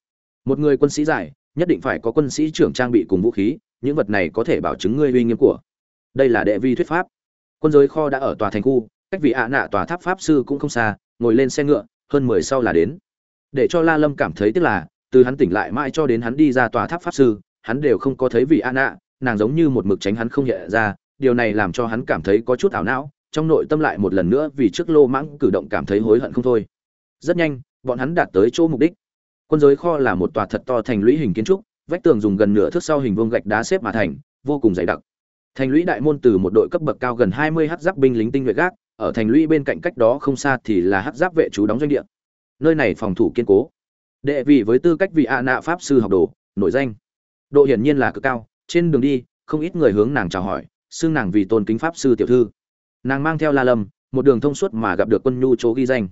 Một người quân sĩ giải nhất định phải có quân sĩ trưởng trang bị cùng vũ khí, những vật này có thể bảo chứng ngươi uy nghiêm của. Đây là đệ vi thuyết pháp. Quân giới kho đã ở tòa thành khu, cách vị ạ nạ tòa tháp pháp sư cũng không xa, ngồi lên xe ngựa, hơn mười sau là đến. Để cho la lâm cảm thấy tức là, từ hắn tỉnh lại mãi cho đến hắn đi ra tòa tháp pháp sư, hắn đều không có thấy vị ạ nạ, nàng giống như một mực tránh hắn không hiện ra, điều này làm cho hắn cảm thấy có chút ảo não, trong nội tâm lại một lần nữa vì trước lô mãng cử động cảm thấy hối hận không thôi. Rất nhanh, bọn hắn đạt tới chỗ mục đích quân giới kho là một tòa thật to thành lũy hình kiến trúc, vách tường dùng gần nửa thước sau hình vuông gạch đá xếp mà thành, vô cùng dày đặc. Thành lũy đại môn từ một đội cấp bậc cao gần hai mươi hắc giáp binh lính tinh nhuệ gác, ở thành lũy bên cạnh cách đó không xa thì là hắc giáp vệ trú đóng doanh địa. Nơi này phòng thủ kiên cố. Đệ vị với tư cách vị ạ nạ pháp sư học đồ, nổi danh. Độ hiển nhiên là cực cao, trên đường đi, không ít người hướng nàng chào hỏi, xưng nàng vì tôn kính pháp sư tiểu thư. Nàng mang theo la lâm, một đường thông suốt mà gặp được quân nhu chỗ ghi danh.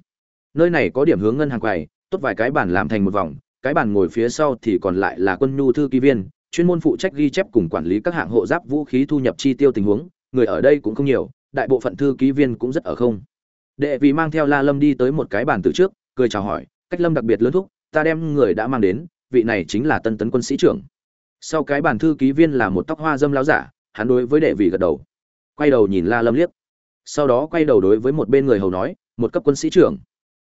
Nơi này có điểm hướng ngân hàng quầy tốt vài cái bàn làm thành một vòng, cái bàn ngồi phía sau thì còn lại là quân nhu thư ký viên, chuyên môn phụ trách ghi chép cùng quản lý các hạng hộ giáp vũ khí thu nhập chi tiêu tình huống, người ở đây cũng không nhiều, đại bộ phận thư ký viên cũng rất ở không. Đệ vị mang theo la lâm đi tới một cái bàn từ trước, cười chào hỏi, cách lâm đặc biệt lớn thúc, ta đem người đã mang đến, vị này chính là tân tấn quân sĩ trưởng. Sau cái bàn thư ký viên là một tóc hoa dâm láo giả, hắn đối với đệ vị gật đầu. Quay đầu nhìn la lâm liếc. Sau đó quay đầu đối với một bên người hầu nói, một cấp quân sĩ trưởng.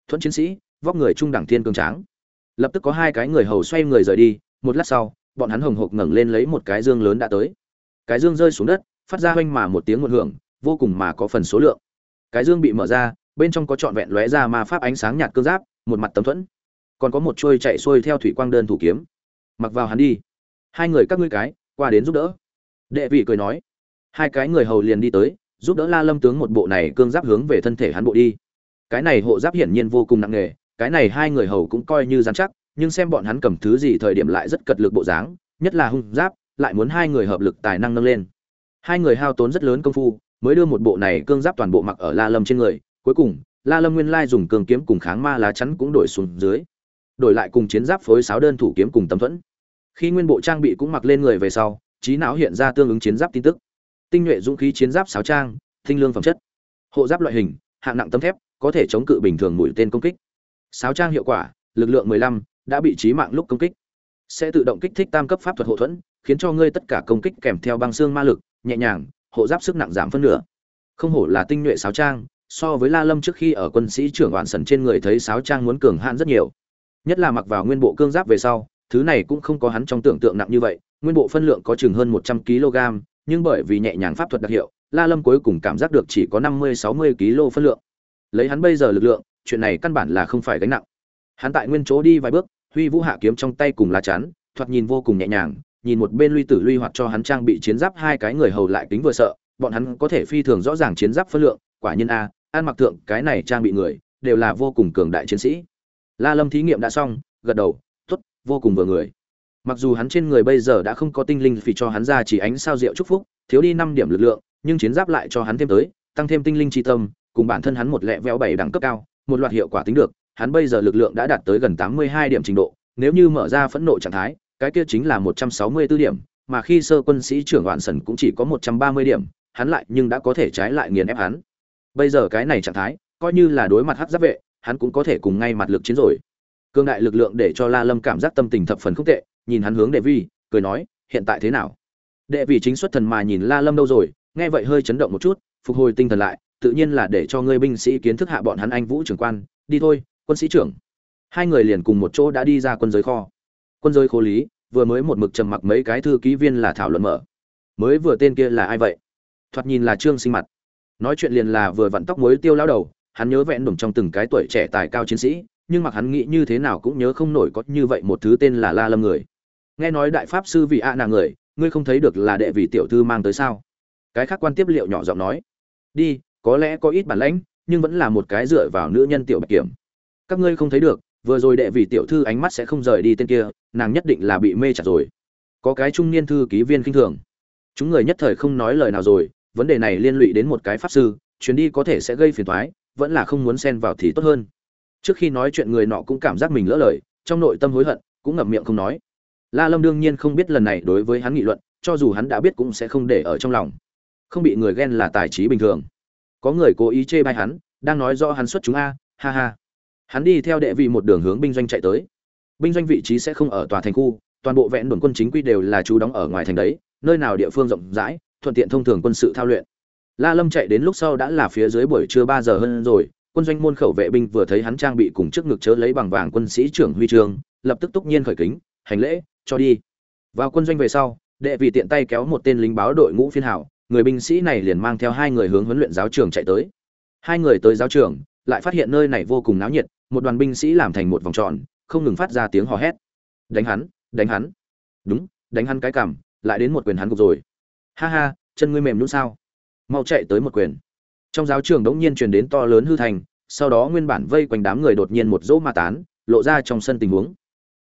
Thuận chiến sĩ vóc người trung đẳng thiên cường tráng. Lập tức có hai cái người hầu xoay người rời đi, một lát sau, bọn hắn hồng hộc ngẩng lên lấy một cái dương lớn đã tới. Cái dương rơi xuống đất, phát ra hoanh mà một tiếng một hưởng, vô cùng mà có phần số lượng. Cái dương bị mở ra, bên trong có trọn vẹn lóe ra ma pháp ánh sáng nhạt cương giáp, một mặt tấm thuẫn. Còn có một chuôi chạy xuôi theo thủy quang đơn thủ kiếm. Mặc vào hắn đi. Hai người các ngươi cái, qua đến giúp đỡ. Đệ vị cười nói. Hai cái người hầu liền đi tới, giúp đỡ la lâm tướng một bộ này cương giáp hướng về thân thể hắn bộ đi. Cái này hộ giáp hiển nhiên vô cùng nặng nề cái này hai người hầu cũng coi như dán chắc, nhưng xem bọn hắn cầm thứ gì thời điểm lại rất cật lực bộ dáng, nhất là hung giáp, lại muốn hai người hợp lực tài năng nâng lên. Hai người hao tốn rất lớn công phu, mới đưa một bộ này cương giáp toàn bộ mặc ở la lâm trên người, cuối cùng, la lâm nguyên lai dùng cương kiếm cùng kháng ma lá chắn cũng đổi xuống dưới, đổi lại cùng chiến giáp phối sáo đơn thủ kiếm cùng tấm thuẫn. Khi nguyên bộ trang bị cũng mặc lên người về sau, trí não hiện ra tương ứng chiến giáp tin tức. Tinh nhuệ dũng khí chiến giáp sáo trang tinh lương phẩm chất. Hộ giáp loại hình, hạng nặng tấm thép, có thể chống cự bình thường mũi tên công kích sáo trang hiệu quả lực lượng 15, đã bị trí mạng lúc công kích. Sẽ tự động kích thích tam cấp pháp thuật hộ thuẫn khiến cho ngươi tất cả công kích kèm theo băng xương ma lực nhẹ nhàng hộ giáp sức nặng giảm phân nửa. Không hổ là tinh nhuệ sáo trang so với la lâm trước khi ở quân sĩ trưởng hoàn sần trên người thấy sáo trang muốn cường hạn rất nhiều. Nhất là mặc vào nguyên bộ cương giáp về sau thứ này cũng không có hắn trong tưởng tượng nặng như vậy nguyên bộ phân lượng có chừng hơn 100 kg nhưng bởi vì nhẹ nhàng pháp thuật đặc hiệu la lâm cuối cùng cảm giác được chỉ có 50-60 kg phân lượng. Lấy hắn bây giờ lực lượng chuyện này căn bản là không phải gánh nặng. Hắn tại nguyên chỗ đi vài bước, huy vũ hạ kiếm trong tay cùng lá chắn, thoạt nhìn vô cùng nhẹ nhàng, nhìn một bên luy tử luy hoạt cho hắn trang bị chiến giáp hai cái người hầu lại kính vừa sợ, bọn hắn có thể phi thường rõ ràng chiến giáp phân lượng, quả nhiên a an mặc thượng, cái này trang bị người, đều là vô cùng cường đại chiến sĩ. La lâm thí nghiệm đã xong, gật đầu, tốt, vô cùng vừa người. Mặc dù hắn trên người bây giờ đã không có tinh linh vì cho hắn ra chỉ ánh sao diệu chúc phúc, thiếu đi năm điểm lực lượng, nhưng chiến giáp lại cho hắn thêm tới, tăng thêm tinh linh tri tâm, cùng bản thân hắn một lẹ véo bảy đẳng cấp cao một loạt hiệu quả tính được hắn bây giờ lực lượng đã đạt tới gần 82 điểm trình độ, nếu như mở ra phẫn nộ trạng thái, cái kia chính là 164 điểm, mà khi sơ quân sĩ trưởng Hoạn Sẩn cũng chỉ có 130 điểm, hắn lại nhưng đã có thể trái lại nghiền ép hắn. Bây giờ cái này trạng thái, coi như là đối mặt hắc giáp vệ, hắn cũng có thể cùng ngay mặt lực chiến rồi. Cương đại lực lượng để cho La Lâm cảm giác tâm tình thập phần không tệ, nhìn hắn hướng Đệ Vi, cười nói, hiện tại thế nào? Đệ Vi chính xuất thần mà nhìn La Lâm đâu rồi, nghe vậy hơi chấn động một chút, phục hồi tinh thần lại, tự nhiên là để cho ngươi binh sĩ kiến thức hạ bọn hắn anh vũ trưởng quan, đi thôi, quân sĩ trưởng. Hai người liền cùng một chỗ đã đi ra quân giới kho. Quân giới khố lý vừa mới một mực trầm mặc mấy cái thư ký viên là thảo luận mở. Mới vừa tên kia là ai vậy? Thoạt nhìn là trương sinh mặt. Nói chuyện liền là vừa vặn tóc mối tiêu lao đầu hắn nhớ vẹn đủng trong từng cái tuổi trẻ tài cao chiến sĩ nhưng mặc hắn nghĩ như thế nào cũng nhớ không nổi có như vậy một thứ tên là la lâm người. Nghe nói đại pháp sư vị a nàng người ngươi không thấy được là đệ vị tiểu thư mang tới sao? Cái khác quan tiếp liệu nhỏ giọng nói. Đi có lẽ có ít bản lãnh, nhưng vẫn là một cái dựa vào nữ nhân tiểu bạch kiểm. Các ngươi không thấy được, vừa rồi đệ vị tiểu thư ánh mắt sẽ không rời đi tên kia, nàng nhất định là bị mê chặt rồi. Có cái trung niên thư ký viên kinh thường. Chúng người nhất thời không nói lời nào rồi, vấn đề này liên lụy đến một cái pháp sư, chuyến đi có thể sẽ gây phiền toái, vẫn là không muốn xen vào thì tốt hơn. Trước khi nói chuyện người nọ cũng cảm giác mình lỡ lời, trong nội tâm hối hận, cũng ngậm miệng không nói. La lâm đương nhiên không biết lần này đối với hắn nghị luận, cho dù hắn đã biết cũng sẽ không để ở trong lòng. Không bị người ghen là tài trí bình thường có người cố ý chê bai hắn đang nói rõ hắn xuất chúng a ha ha. Hắn đi theo đệ vị một đường hướng binh doanh chạy tới. Binh doanh vị trí sẽ không ở tòa thành khu toàn bộ vẹn đồn quân chính quy đều là chú đóng ở ngoài thành đấy nơi nào địa phương rộng rãi thuận tiện thông thường quân sự thao luyện. La lâm chạy đến lúc sau đã là phía dưới buổi trưa ba giờ hơn rồi quân doanh môn khẩu vệ binh vừa thấy hắn trang bị cùng trước ngực chớ lấy bằng vàng quân sĩ trưởng huy Trường, lập tức túc nhiên khởi kính hành lễ cho đi. Vào quân doanh về sau đệ vị tiện tay kéo một tên lính báo đội ngũ phiên hảo người binh sĩ này liền mang theo hai người hướng huấn luyện giáo trường chạy tới. Hai người tới giáo trường, lại phát hiện nơi này vô cùng náo nhiệt, một đoàn binh sĩ làm thành một vòng tròn, không ngừng phát ra tiếng hò hét. Đánh hắn đánh hắn. Đúng, đánh hắn cái cằm, lại đến một quyền hắn gục rồi. Ha ha, chân ngươi mềm luôn sao? Mau chạy tới một quyền. Trong giáo trường đống nhiên truyền đến to lớn hư thành, sau đó nguyên bản vây quanh đám người đột nhiên một dỗ ma tán, lộ ra trong sân tình huống.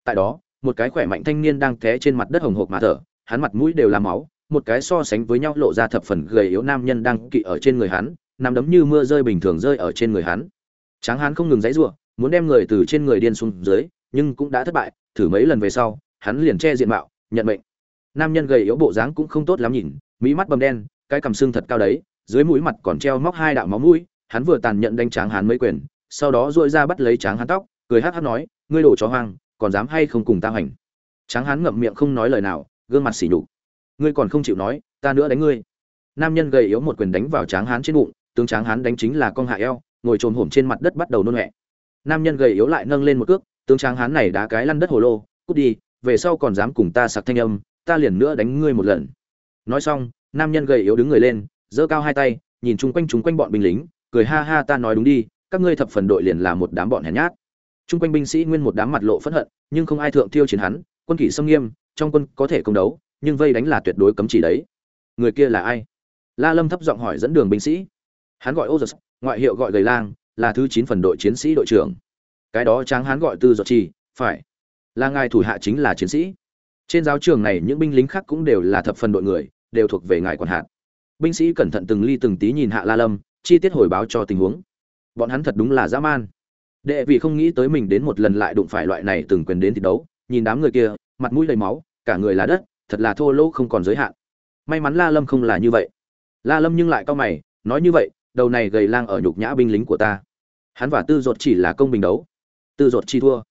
Tại đó, một cái khỏe mạnh thanh niên đang té trên mặt đất hồng hộc mà thở, hắn mặt mũi đều là máu một cái so sánh với nhau lộ ra thập phần gầy yếu nam nhân đang kỵ ở trên người hắn, nằm đấm như mưa rơi bình thường rơi ở trên người hắn. Tráng hắn không ngừng dãy giụa, muốn đem người từ trên người điên xuống dưới, nhưng cũng đã thất bại, thử mấy lần về sau, hắn liền che diện mạo, nhận mệnh. Nam nhân gầy yếu bộ dáng cũng không tốt lắm nhìn, mỹ mắt bầm đen, cái cằm xương thật cao đấy, dưới mũi mặt còn treo móc hai đạo máu mũi, hắn vừa tàn nhẫn đánh tráng hắn mấy quyền, sau đó duỗi ra bắt lấy tráng hắn tóc, cười hắc hắc nói, ngươi đổ chó hoang, còn dám hay không cùng ta hành tráng hắn ngậm miệng không nói lời nào, gương mặt xỉ nhục ngươi còn không chịu nói, ta nữa đánh ngươi. Nam nhân gầy yếu một quyền đánh vào tráng hán trên bụng, tướng tráng hán đánh chính là con hạ eo, ngồi trồm hổm trên mặt đất bắt đầu nôn mẹ nam nhân gầy yếu lại nâng lên một cước, tướng tráng hán này đá cái lăn đất hồ lô, cút đi, về sau còn dám cùng ta sặc thanh âm, ta liền nữa đánh ngươi một lần. Nói xong, nam nhân gầy yếu đứng người lên, giơ cao hai tay, nhìn chung quanh chúng quanh bọn binh lính, cười ha ha, ta nói đúng đi, các ngươi thập phần đội liền là một đám bọn hèn nhát. Chung quanh binh sĩ nguyên một đám mặt lộ phẫn hận, nhưng không ai thượng tiêu chiến hắn, quân kỷ xâm nghiêm, trong quân có thể công đấu nhưng vây đánh là tuyệt đối cấm chỉ đấy. Người kia là ai? La lâm thấp giọng hỏi dẫn đường binh sĩ. Hắn gọi ô giật ngoại hiệu gọi gầy lang, là thứ chín phần đội chiến sĩ đội trưởng. Cái đó tráng hắn gọi tư giọt chi phải. Là ngài thủ hạ chính là chiến sĩ. Trên giáo trường này những binh lính khác cũng đều là thập phần đội người, đều thuộc về ngài quản hạt. Binh sĩ cẩn thận từng ly từng tí nhìn hạ la lâm, chi tiết hồi báo cho tình huống. Bọn hắn thật đúng là dã man. Đệ vị không nghĩ tới mình đến một lần lại đụng phải loại này từng quyền đến thi đấu, nhìn đám người kia, mặt mũi đầy máu, cả người là đất thật là thô lỗ không còn giới hạn. May mắn la lâm không là như vậy. La lâm nhưng lại cao mày, nói như vậy, đầu này gầy lang ở nhục nhã binh lính của ta. Hắn và tư dột chỉ là công bình đấu. Tư dột chi thua.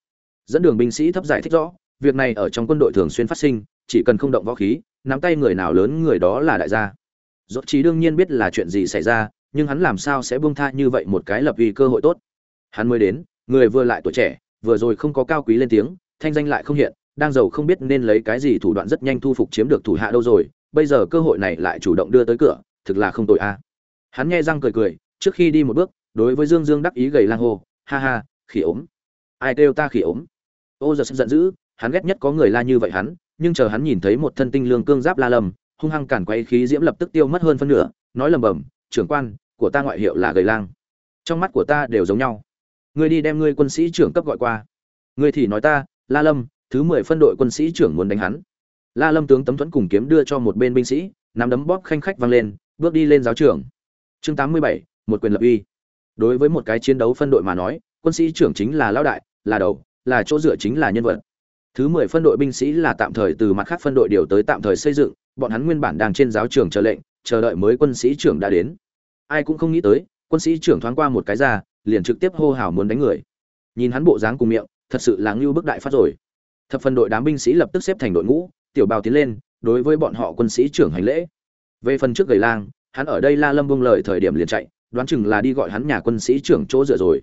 Dẫn đường binh sĩ thấp giải thích rõ, việc này ở trong quân đội thường xuyên phát sinh, chỉ cần không động võ khí, nắm tay người nào lớn người đó là đại gia. Dột chi đương nhiên biết là chuyện gì xảy ra, nhưng hắn làm sao sẽ buông tha như vậy một cái lập vì cơ hội tốt. Hắn mới đến, người vừa lại tuổi trẻ, vừa rồi không có cao quý lên tiếng, thanh danh lại không hiện đang giàu không biết nên lấy cái gì thủ đoạn rất nhanh thu phục chiếm được thủ hạ đâu rồi, bây giờ cơ hội này lại chủ động đưa tới cửa, thực là không tội a. Hắn nghe răng cười cười, trước khi đi một bước, đối với dương dương đắc ý gầy lang hô, ha ha, khỉ ốm. Ai kêu ta khỉ ốm? Ô giờ giận dữ, hắn ghét nhất có người la như vậy hắn, nhưng chờ hắn nhìn thấy một thân tinh lương cương giáp la lầm, hung hăng cản quay khí diễm lập tức tiêu mất hơn phân nửa, nói lầm bầm, trưởng quan, của ta ngoại hiệu là gầy lang. Trong mắt của ta đều giống nhau. Ngươi đi đem ngươi quân sĩ trưởng cấp gọi qua. Ngươi thì nói ta, la lâm thứ mười phân đội quân sĩ trưởng muốn đánh hắn. La lâm tướng tấm thuẫn cùng kiếm đưa cho một bên binh sĩ, nắm đấm bóp khanh khách vang lên, bước đi lên giáo trưởng chương tám mươi bảy, một quyền lập uy. Đối với một cái chiến đấu phân đội mà nói, quân sĩ trưởng chính là lão đại, là đầu, là chỗ dựa chính là nhân vật. Thứ mười phân đội binh sĩ là tạm thời từ mặt khác phân đội điều tới tạm thời xây dựng, bọn hắn nguyên bản đang trên giáo trường chờ lệnh, chờ đợi mới quân sĩ trưởng đã đến. Ai cũng không nghĩ tới, quân sĩ trưởng thoáng qua một cái ra, liền trực tiếp hô hào muốn đánh người. Nhìn hắn bộ dáng cùng miệng, thật sự là ngưu bức đại phát rồi thập phần đội đám binh sĩ lập tức xếp thành đội ngũ, tiểu bào tiến lên, đối với bọn họ quân sĩ trưởng hành lễ. Về phần trước gầy lang, hắn ở đây la lâm buông lời thời điểm liền chạy, đoán chừng là đi gọi hắn nhà quân sĩ trưởng chỗ dựa rồi.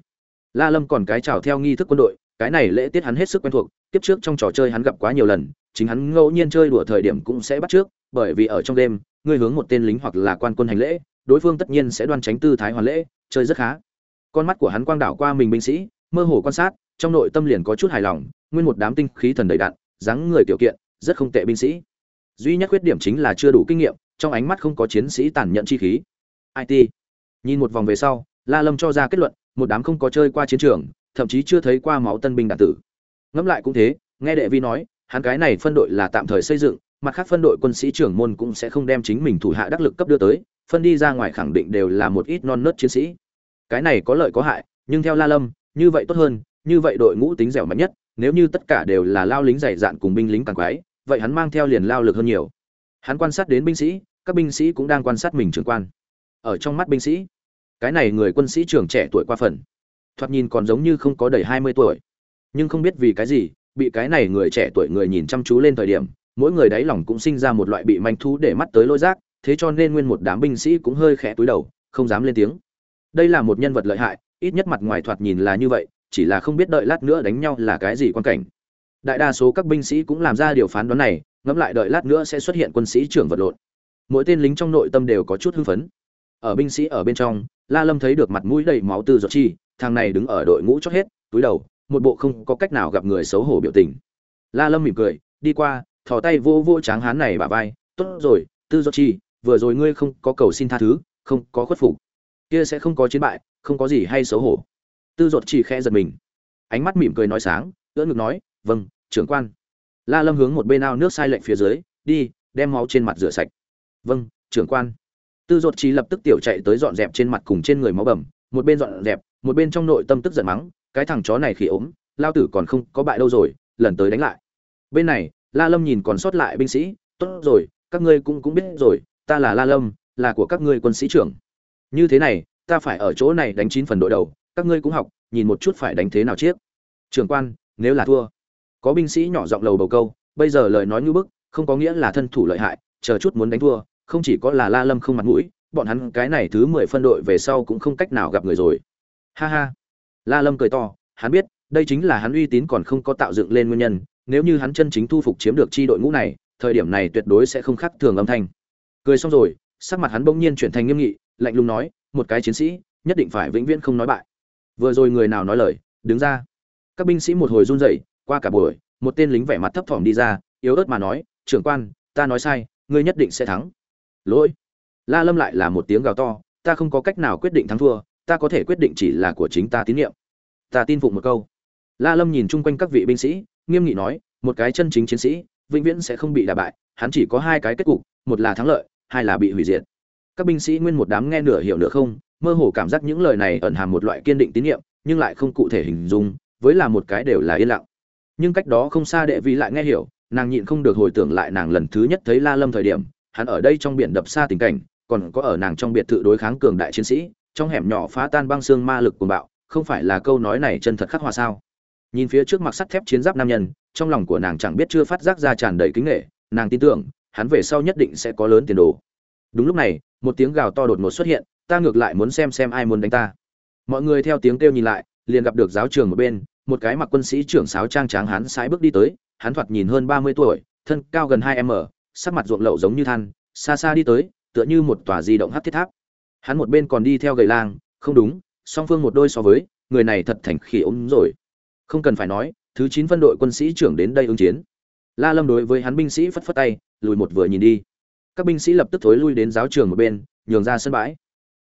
La lâm còn cái chào theo nghi thức quân đội, cái này lễ tiết hắn hết sức quen thuộc tiếp trước trong trò chơi hắn gặp quá nhiều lần, chính hắn ngẫu nhiên chơi đùa thời điểm cũng sẽ bắt trước, bởi vì ở trong đêm, ngươi hướng một tên lính hoặc là quan quân hành lễ, đối phương tất nhiên sẽ đoan tránh tư thái hoàn lễ, chơi rất khá. Con mắt của hắn quang đảo qua mình binh sĩ, mơ hồ quan sát, trong nội tâm liền có chút hài lòng nguyên một đám tinh khí thần đầy đạn, dáng người tiểu kiện, rất không tệ binh sĩ. Duy nhất khuyết điểm chính là chưa đủ kinh nghiệm, trong ánh mắt không có chiến sĩ tàn nhẫn chi khí. It nhìn một vòng về sau, la lâm cho ra kết luận, một đám không có chơi qua chiến trường, thậm chí chưa thấy qua máu tân binh đạn tử. Ngẫm lại cũng thế, nghe đệ vi nói, hắn cái này phân đội là tạm thời xây dựng, mặt khác phân đội quân sĩ trưởng môn cũng sẽ không đem chính mình thủ hạ đắc lực cấp đưa tới, phân đi ra ngoài khẳng định đều là một ít non nớt chiến sĩ. Cái này có lợi có hại, nhưng theo la lâm, như vậy tốt hơn, như vậy đội ngũ tính dẻo mạnh nhất nếu như tất cả đều là lao lính dày dạn cùng binh lính càng quái, vậy hắn mang theo liền lao lực hơn nhiều. Hắn quan sát đến binh sĩ, các binh sĩ cũng đang quan sát mình trưởng quan. Ở trong mắt binh sĩ, cái này người quân sĩ trưởng trẻ tuổi qua phần. Thoạt nhìn còn giống như không có đầy hai mươi tuổi. Nhưng không biết vì cái gì, bị cái này người trẻ tuổi người nhìn chăm chú lên thời điểm, mỗi người đáy lòng cũng sinh ra một loại bị manh thú để mắt tới lôi rác thế cho nên nguyên một đám binh sĩ cũng hơi khẽ túi đầu, không dám lên tiếng. Đây là một nhân vật lợi hại, ít nhất mặt ngoài thoạt nhìn là như vậy chỉ là không biết đợi lát nữa đánh nhau là cái gì quan cảnh. Đại đa số các binh sĩ cũng làm ra điều phán đoán này, ngẫm lại đợi lát nữa sẽ xuất hiện quân sĩ trưởng vật lộn. Mỗi tên lính trong nội tâm đều có chút hưng phấn. Ở binh sĩ ở bên trong, la lâm thấy được mặt mũi đầy máu tư giọt chi, thằng này đứng ở đội ngũ chót hết, túi đầu, một bộ không có cách nào gặp người xấu hổ biểu tình. La lâm mỉm cười, đi qua, thò tay vô vô tráng hán này bả vai, tốt rồi, tư giọt chi, vừa rồi ngươi không có cầu xin tha thứ, không có khuất phục. Kia sẽ không có chiến bại, không có gì hay xấu hổ tư dột chỉ khẽ giật mình. Ánh mắt mỉm cười nói sáng, ưỡn ngực nói vâng trưởng quan. La lâm hướng một bên ao nước sai lệnh phía dưới, đi, đem máu trên mặt rửa sạch. Vâng trưởng quan. Tư dột trí lập tức tiểu chạy tới dọn dẹp trên mặt cùng trên người máu bầm, một bên dọn dẹp, một bên trong nội tâm tức giận mắng, cái thằng chó này khi ốm, lao tử còn không có bại đâu rồi, lần tới đánh lại. Bên này, la lâm nhìn còn sót lại binh sĩ, tốt rồi, các ngươi cũng cũng biết rồi, ta là la lâm, là của các ngươi quân sĩ trưởng. Như thế này, ta phải ở chỗ này đánh chín phần đội đầu các ngươi cũng học, nhìn một chút phải đánh thế nào chiếc. Trưởng quan, nếu là thua. Có binh sĩ nhỏ giọng lầu bầu câu, bây giờ lời nói như bức, không có nghĩa là thân thủ lợi hại, chờ chút muốn đánh thua, không chỉ có là la lâm không mặt mũi, bọn hắn cái này thứ mười phân đội về sau cũng không cách nào gặp người rồi. Ha ha. La lâm cười to, hắn biết, đây chính là hắn uy tín còn không có tạo dựng lên nguyên nhân, nếu như hắn chân chính thu phục chiếm được chi đội ngũ này, thời điểm này tuyệt đối sẽ không khác thường âm thanh. Cười xong rồi, sắc mặt hắn bỗng nhiên chuyển thành nghiêm nghị, lạnh lùng nói, một cái chiến sĩ, nhất định phải vĩnh viễn không nói bại vừa rồi người nào nói lời, đứng ra. Các binh sĩ một hồi run rẩy, qua cả buổi, một tên lính vẻ mặt thấp thỏm đi ra, yếu ớt mà nói, trưởng quan, ta nói sai, ngươi nhất định sẽ thắng. Lỗi. La lâm lại là một tiếng gào to, ta không có cách nào quyết định thắng thua, ta có thể quyết định chỉ là của chính ta tín nhiệm. Ta tin phụng một câu. La lâm nhìn chung quanh các vị binh sĩ, nghiêm nghị nói, một cái chân chính chiến sĩ, vĩnh viễn sẽ không bị đả bại, hắn chỉ có hai cái kết cục, một là thắng lợi, hai là bị hủy diệt. Các binh sĩ nguyên một đám nghe nửa hiểu nửa không mơ hồ cảm giác những lời này ẩn hàm một loại kiên định tín nhiệm, nhưng lại không cụ thể hình dung, với là một cái đều là yên lặng. Nhưng cách đó không xa đệ vi lại nghe hiểu, nàng nhịn không được hồi tưởng lại nàng lần thứ nhất thấy la lâm thời điểm, hắn ở đây trong biển đập xa tình cảnh, còn có ở nàng trong biệt thự đối kháng cường đại chiến sĩ, trong hẻm nhỏ phá tan băng xương ma lực cuồng bạo, không phải là câu nói này chân thật khắc hòa sao? Nhìn phía trước mặt sắt thép chiến giáp nam nhân, trong lòng của nàng chẳng biết chưa phát giác ra tràn đầy kính nghệ nàng tin tưởng, hắn về sau nhất định sẽ có lớn tiền đồ. Đúng lúc này một tiếng gào to đột ngột xuất hiện, ta ngược lại muốn xem xem ai muốn đánh ta. Mọi người theo tiếng kêu nhìn lại, liền gặp được giáo trường một bên, một cái mặc quân sĩ trưởng sáo trang tráng hắn sái bước đi tới, hắn thoạt nhìn hơn ba mươi tuổi, thân cao gần hai m, sắc mặt ruộng lậu giống như than, xa xa đi tới, tựa như một tòa di động hắc thiết tháp. Hắn một bên còn đi theo gầy lang, không đúng, song phương một đôi so với, người này thật thành khỉ ốm rồi. Không cần phải nói, thứ chín phân đội quân sĩ trưởng đến đây ứng chiến. La lâm đối với hắn binh sĩ phất phất tay, lùi một vừa nhìn đi các binh sĩ lập tức thối lui đến giáo trường một bên, nhường ra sân bãi.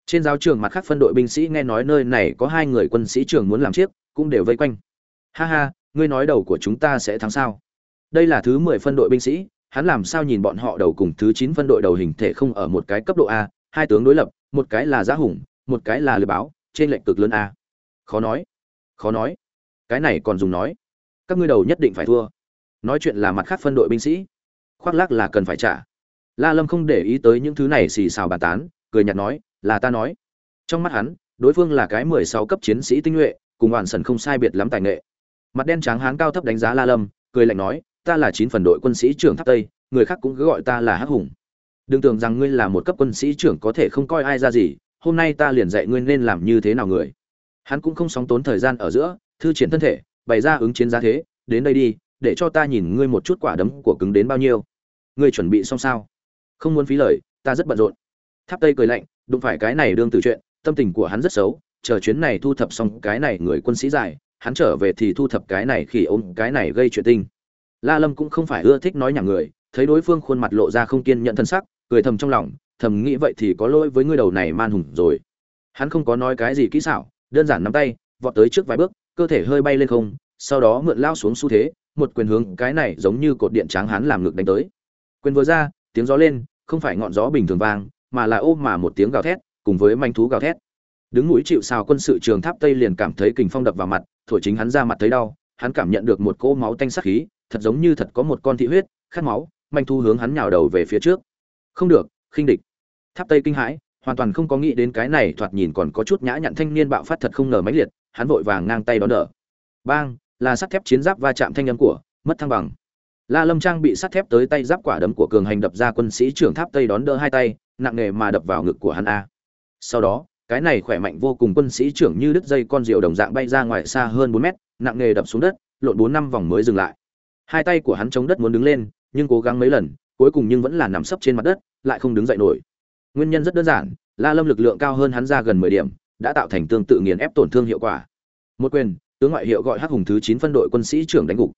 Trên giáo trường mặt khác phân đội binh sĩ nghe nói nơi này có hai người quân sĩ trưởng muốn làm chiếc, cũng đều vây quanh. Ha ha, ngươi nói đầu của chúng ta sẽ thắng sao? Đây là thứ mười phân đội binh sĩ, hắn làm sao nhìn bọn họ đầu cùng thứ chín phân đội đầu hình thể không ở một cái cấp độ a, hai tướng đối lập, một cái là giá hùng, một cái là lừa báo, trên lệnh cực lớn a. Khó nói khó nói. Cái này còn dùng nói. Các ngươi đầu nhất định phải thua. Nói chuyện là mặt khác phân đội binh sĩ. Khoác lác là cần phải trả la lâm không để ý tới những thứ này xì xào bàn tán, cười nhạt nói, là ta nói. Trong mắt hắn, đối phương là cái mười sáu cấp chiến sĩ tinh nhuệ, cùng hoàn sần không sai biệt lắm tài nghệ. Mặt đen trắng hán cao thấp đánh giá la lâm, cười lạnh nói, ta là chín phần đội quân sĩ trưởng tháp tây, người khác cũng cứ gọi ta là hắc hùng. Đừng tưởng rằng ngươi là một cấp quân sĩ trưởng có thể không coi ai ra gì, hôm nay ta liền dạy ngươi nên làm như thế nào người. Hắn cũng không sóng tốn thời gian ở giữa, thư triển thân thể, bày ra ứng chiến giá thế, đến đây đi, để cho ta nhìn ngươi một chút quả đấm của cứng đến bao nhiêu. Ngươi chuẩn bị xong sao? Không muốn phí lời, ta rất bận rộn. Tháp tây cười lạnh, đụng phải cái này đương từ chuyện, tâm tình của hắn rất xấu, chờ chuyến này thu thập xong cái này người quân sĩ dài, hắn trở về thì thu thập cái này khi ôm, cái này gây chuyện tinh la lâm cũng không phải ưa thích nói nhảm người, thấy đối phương khuôn mặt lộ ra không kiên nhận thân sắc, cười thầm trong lòng, thầm nghĩ vậy thì có lỗi với ngươi đầu này man hùng rồi. Hắn không có nói cái gì kỹ xảo, đơn giản nắm tay, vọt tới trước vài bước, cơ thể hơi bay lên không, sau đó mượn lao xuống xu thế, một quyền hướng cái này giống như cột điện tráng hắn làm ngực đánh tới. Quyền vừa ra, tiếng gió lên không phải ngọn gió bình thường vang, mà là ôm mà một tiếng gào thét, cùng với manh thú gào thét. Đứng núi chịu sào quân sự trường tháp tây liền cảm thấy kình phong đập vào mặt, thổi chính hắn ra mặt thấy đau, hắn cảm nhận được một cỗ máu tanh sắc khí, thật giống như thật có một con thị huyết, khát máu, manh thu hướng hắn nhào đầu về phía trước. Không được, khinh địch. Tháp tây kinh hãi, hoàn toàn không có nghĩ đến cái này thoạt nhìn còn có chút nhã nhặn thanh niên bạo phát thật không ngờ mãnh liệt, hắn vội vàng ngang tay đón đỡ. Bang, là sắt thép chiến giáp va chạm thanh âm của, mất thăng bằng la lâm trang bị sắt thép tới tay giáp quả đấm của cường hành đập ra quân sĩ trưởng tháp tây đón đỡ hai tay, nặng nề mà đập vào ngực của hắn a. Sau đó, cái này khỏe mạnh vô cùng quân sĩ trưởng như đứt dây con diều đồng dạng bay ra ngoài xa hơn bốn mét, nặng nề đập xuống đất, lộn bốn năm vòng mới dừng lại. Hai tay của hắn chống đất muốn đứng lên, nhưng cố gắng mấy lần, cuối cùng nhưng vẫn là nằm sấp trên mặt đất, lại không đứng dậy nổi. Nguyên nhân rất đơn giản, la lâm lực lượng cao hơn hắn ra gần mười điểm, đã tạo thành tương tự nghiền ép tổn thương hiệu quả. Một quyền, tướng ngoại hiệu gọi hắc hùng thứ chín phân đội quân sĩ trưởng đánh gục.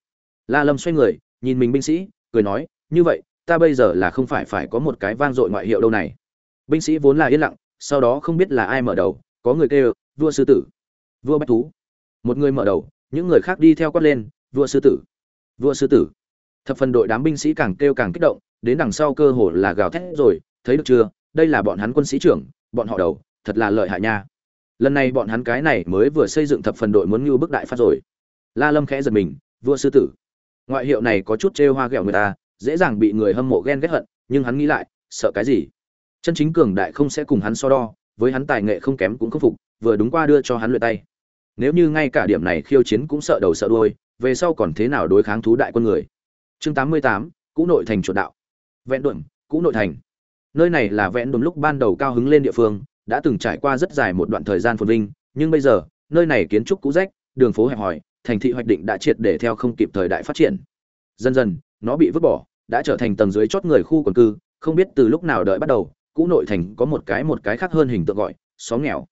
La lâm xoay người nhìn mình binh sĩ, cười nói, như vậy, ta bây giờ là không phải phải có một cái vang dội ngoại hiệu đâu này. Binh sĩ vốn là yên lặng, sau đó không biết là ai mở đầu, có người kêu, vua sư tử. Vua bách thú. Một người mở đầu, những người khác đi theo quát lên, vua sư tử. Vua sư tử. Thập phần đội đám binh sĩ càng kêu càng kích động, đến đằng sau cơ hồ là gào thét rồi, thấy được chưa? Đây là bọn hắn quân sĩ trưởng, bọn họ đầu, thật là lợi hại nha. Lần này bọn hắn cái này mới vừa xây dựng thập phần đội muốn như bức đại phát rồi. La lâm khẽ giật mình, vua sư tử ngoại hiệu này có chút trêu hoa ghẹo người ta, dễ dàng bị người hâm mộ ghen ghét hận, nhưng hắn nghĩ lại, sợ cái gì? Chân chính cường đại không sẽ cùng hắn so đo, với hắn tài nghệ không kém cũng không phục, vừa đúng qua đưa cho hắn luyện tay. Nếu như ngay cả điểm này khiêu chiến cũng sợ đầu sợ đuôi, về sau còn thế nào đối kháng thú đại quân người? Chương tám mươi tám, cũ nội thành chuột đạo. Vẹn đuẩm cũ nội thành. Nơi này là vẹn đuẩm lúc ban đầu cao hứng lên địa phương, đã từng trải qua rất dài một đoạn thời gian phồn vinh, nhưng bây giờ, nơi này kiến trúc cũ rách, đường phố hẹp hòi thành thị hoạch định đã triệt để theo không kịp thời đại phát triển. Dần dần, nó bị vứt bỏ, đã trở thành tầng dưới chót người khu quần cư, không biết từ lúc nào đợi bắt đầu, cũ nội thành có một cái một cái khác hơn hình tượng gọi, xóm nghèo.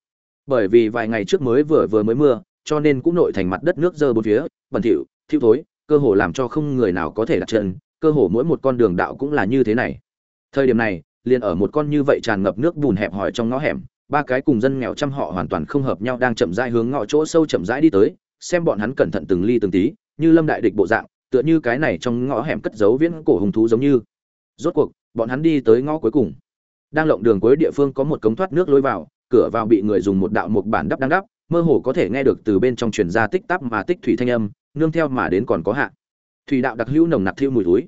Bởi vì vài ngày trước mới vừa vừa mới mưa, cho nên cũ nội thành mặt đất nước dơ bốn phía, bẩn thỉu, thiêu thối, cơ hồ làm cho không người nào có thể đặt chân, cơ hồ mỗi một con đường đạo cũng là như thế này. Thời điểm này, liền ở một con như vậy tràn ngập nước bùn hẹp hòi trong ngõ hẻm, ba cái cùng dân nghèo trăm họ hoàn toàn không hợp nhau đang chậm rãi hướng ngõ chỗ sâu chậm rãi đi tới xem bọn hắn cẩn thận từng ly từng tí, như lâm đại địch bộ dạng, tựa như cái này trong ngõ hẻm cất giấu viễn cổ hùng thú giống như. Rốt cuộc, bọn hắn đi tới ngõ cuối cùng. Đang lộng đường cuối địa phương có một cống thoát nước lối vào, cửa vào bị người dùng một đạo một bản đắp đang đắp, mơ hồ có thể nghe được từ bên trong truyền ra tích tắc mà tích thủy thanh âm, nương theo mà đến còn có hạ. Thủy đạo đặc hữu nồng nặc thiêu mùi túi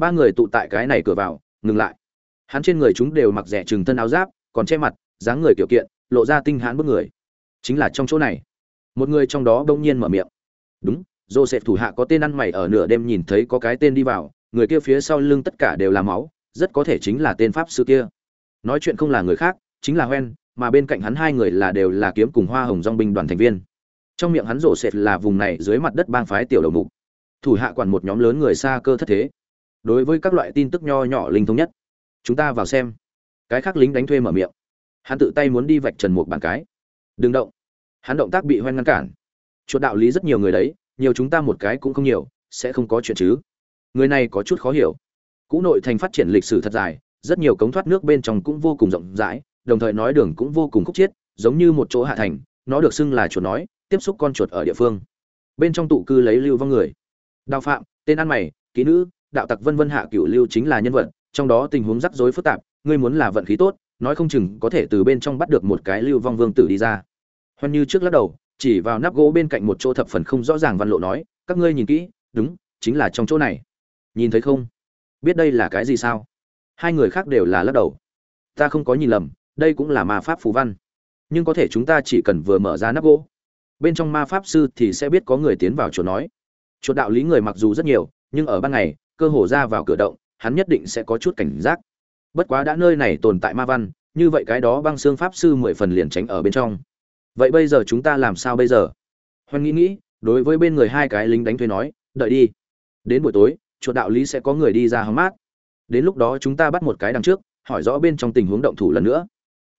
ba người tụ tại cái này cửa vào, ngừng lại. Hắn trên người chúng đều mặc rẻ trừng thân áo giáp, còn che mặt, dáng người kiểu kiện, lộ ra tinh hãn bức người. Chính là trong chỗ này một người trong đó đông nhiên mở miệng. Đúng, joseph thủ hạ có tên ăn mày ở nửa đêm nhìn thấy có cái tên đi vào, người kia phía sau lưng tất cả đều là máu, rất có thể chính là tên pháp sư kia. Nói chuyện không là người khác, chính là hoen, mà bên cạnh hắn hai người là đều là kiếm cùng hoa hồng dong binh đoàn thành viên. Trong miệng hắn rổ sệt là vùng này dưới mặt đất bang phái tiểu đầu mục. Thủ hạ quản một nhóm lớn người xa cơ thất thế. Đối với các loại tin tức nho nhỏ linh thông nhất, chúng ta vào xem. Cái khác lính đánh thuê mở miệng. Hắn tự tay muốn đi vạch trần một bàn cái. Đừng động hắn động tác bị hoen ngăn cản. Chuột đạo lý rất nhiều người đấy, nhiều chúng ta một cái cũng không nhiều, sẽ không có chuyện chứ. Người này có chút khó hiểu. Cũ nội thành phát triển lịch sử thật dài, rất nhiều cống thoát nước bên trong cũng vô cùng rộng rãi, đồng thời nói đường cũng vô cùng khúc chiết, giống như một chỗ hạ thành, nó được xưng là chuột nói, tiếp xúc con chuột ở địa phương. Bên trong tụ cư lấy lưu vong người. Đào phạm, tên ăn mày, kỹ nữ, đạo tặc vân vân hạ cửu lưu chính là nhân vật, trong đó tình huống rắc rối phức tạp, ngươi muốn là vận khí tốt, nói không chừng có thể từ bên trong bắt được một cái lưu vong vương tử đi ra hoan như trước lắc đầu, chỉ vào nắp gỗ bên cạnh một chỗ thập phần không rõ ràng văn lộ nói, các ngươi nhìn kỹ, đúng, chính là trong chỗ này. Nhìn thấy không? Biết đây là cái gì sao? Hai người khác đều là lắc đầu. Ta không có nhìn lầm, đây cũng là ma pháp phù văn. Nhưng có thể chúng ta chỉ cần vừa mở ra nắp gỗ. Bên trong ma pháp sư thì sẽ biết có người tiến vào chỗ nói. Chuột đạo lý người mặc dù rất nhiều, nhưng ở ban ngày, cơ hồ ra vào cửa động, hắn nhất định sẽ có chút cảnh giác. Bất quá đã nơi này tồn tại ma văn, như vậy cái đó băng xương pháp sư mười phần liền tránh ở bên trong vậy bây giờ chúng ta làm sao bây giờ? Hoan nghĩ nghĩ, đối với bên người hai cái lính đánh thuê nói, đợi đi. Đến buổi tối, chuột đạo lý sẽ có người đi ra hóng mát. Đến lúc đó chúng ta bắt một cái đằng trước, hỏi rõ bên trong tình huống động thủ lần nữa.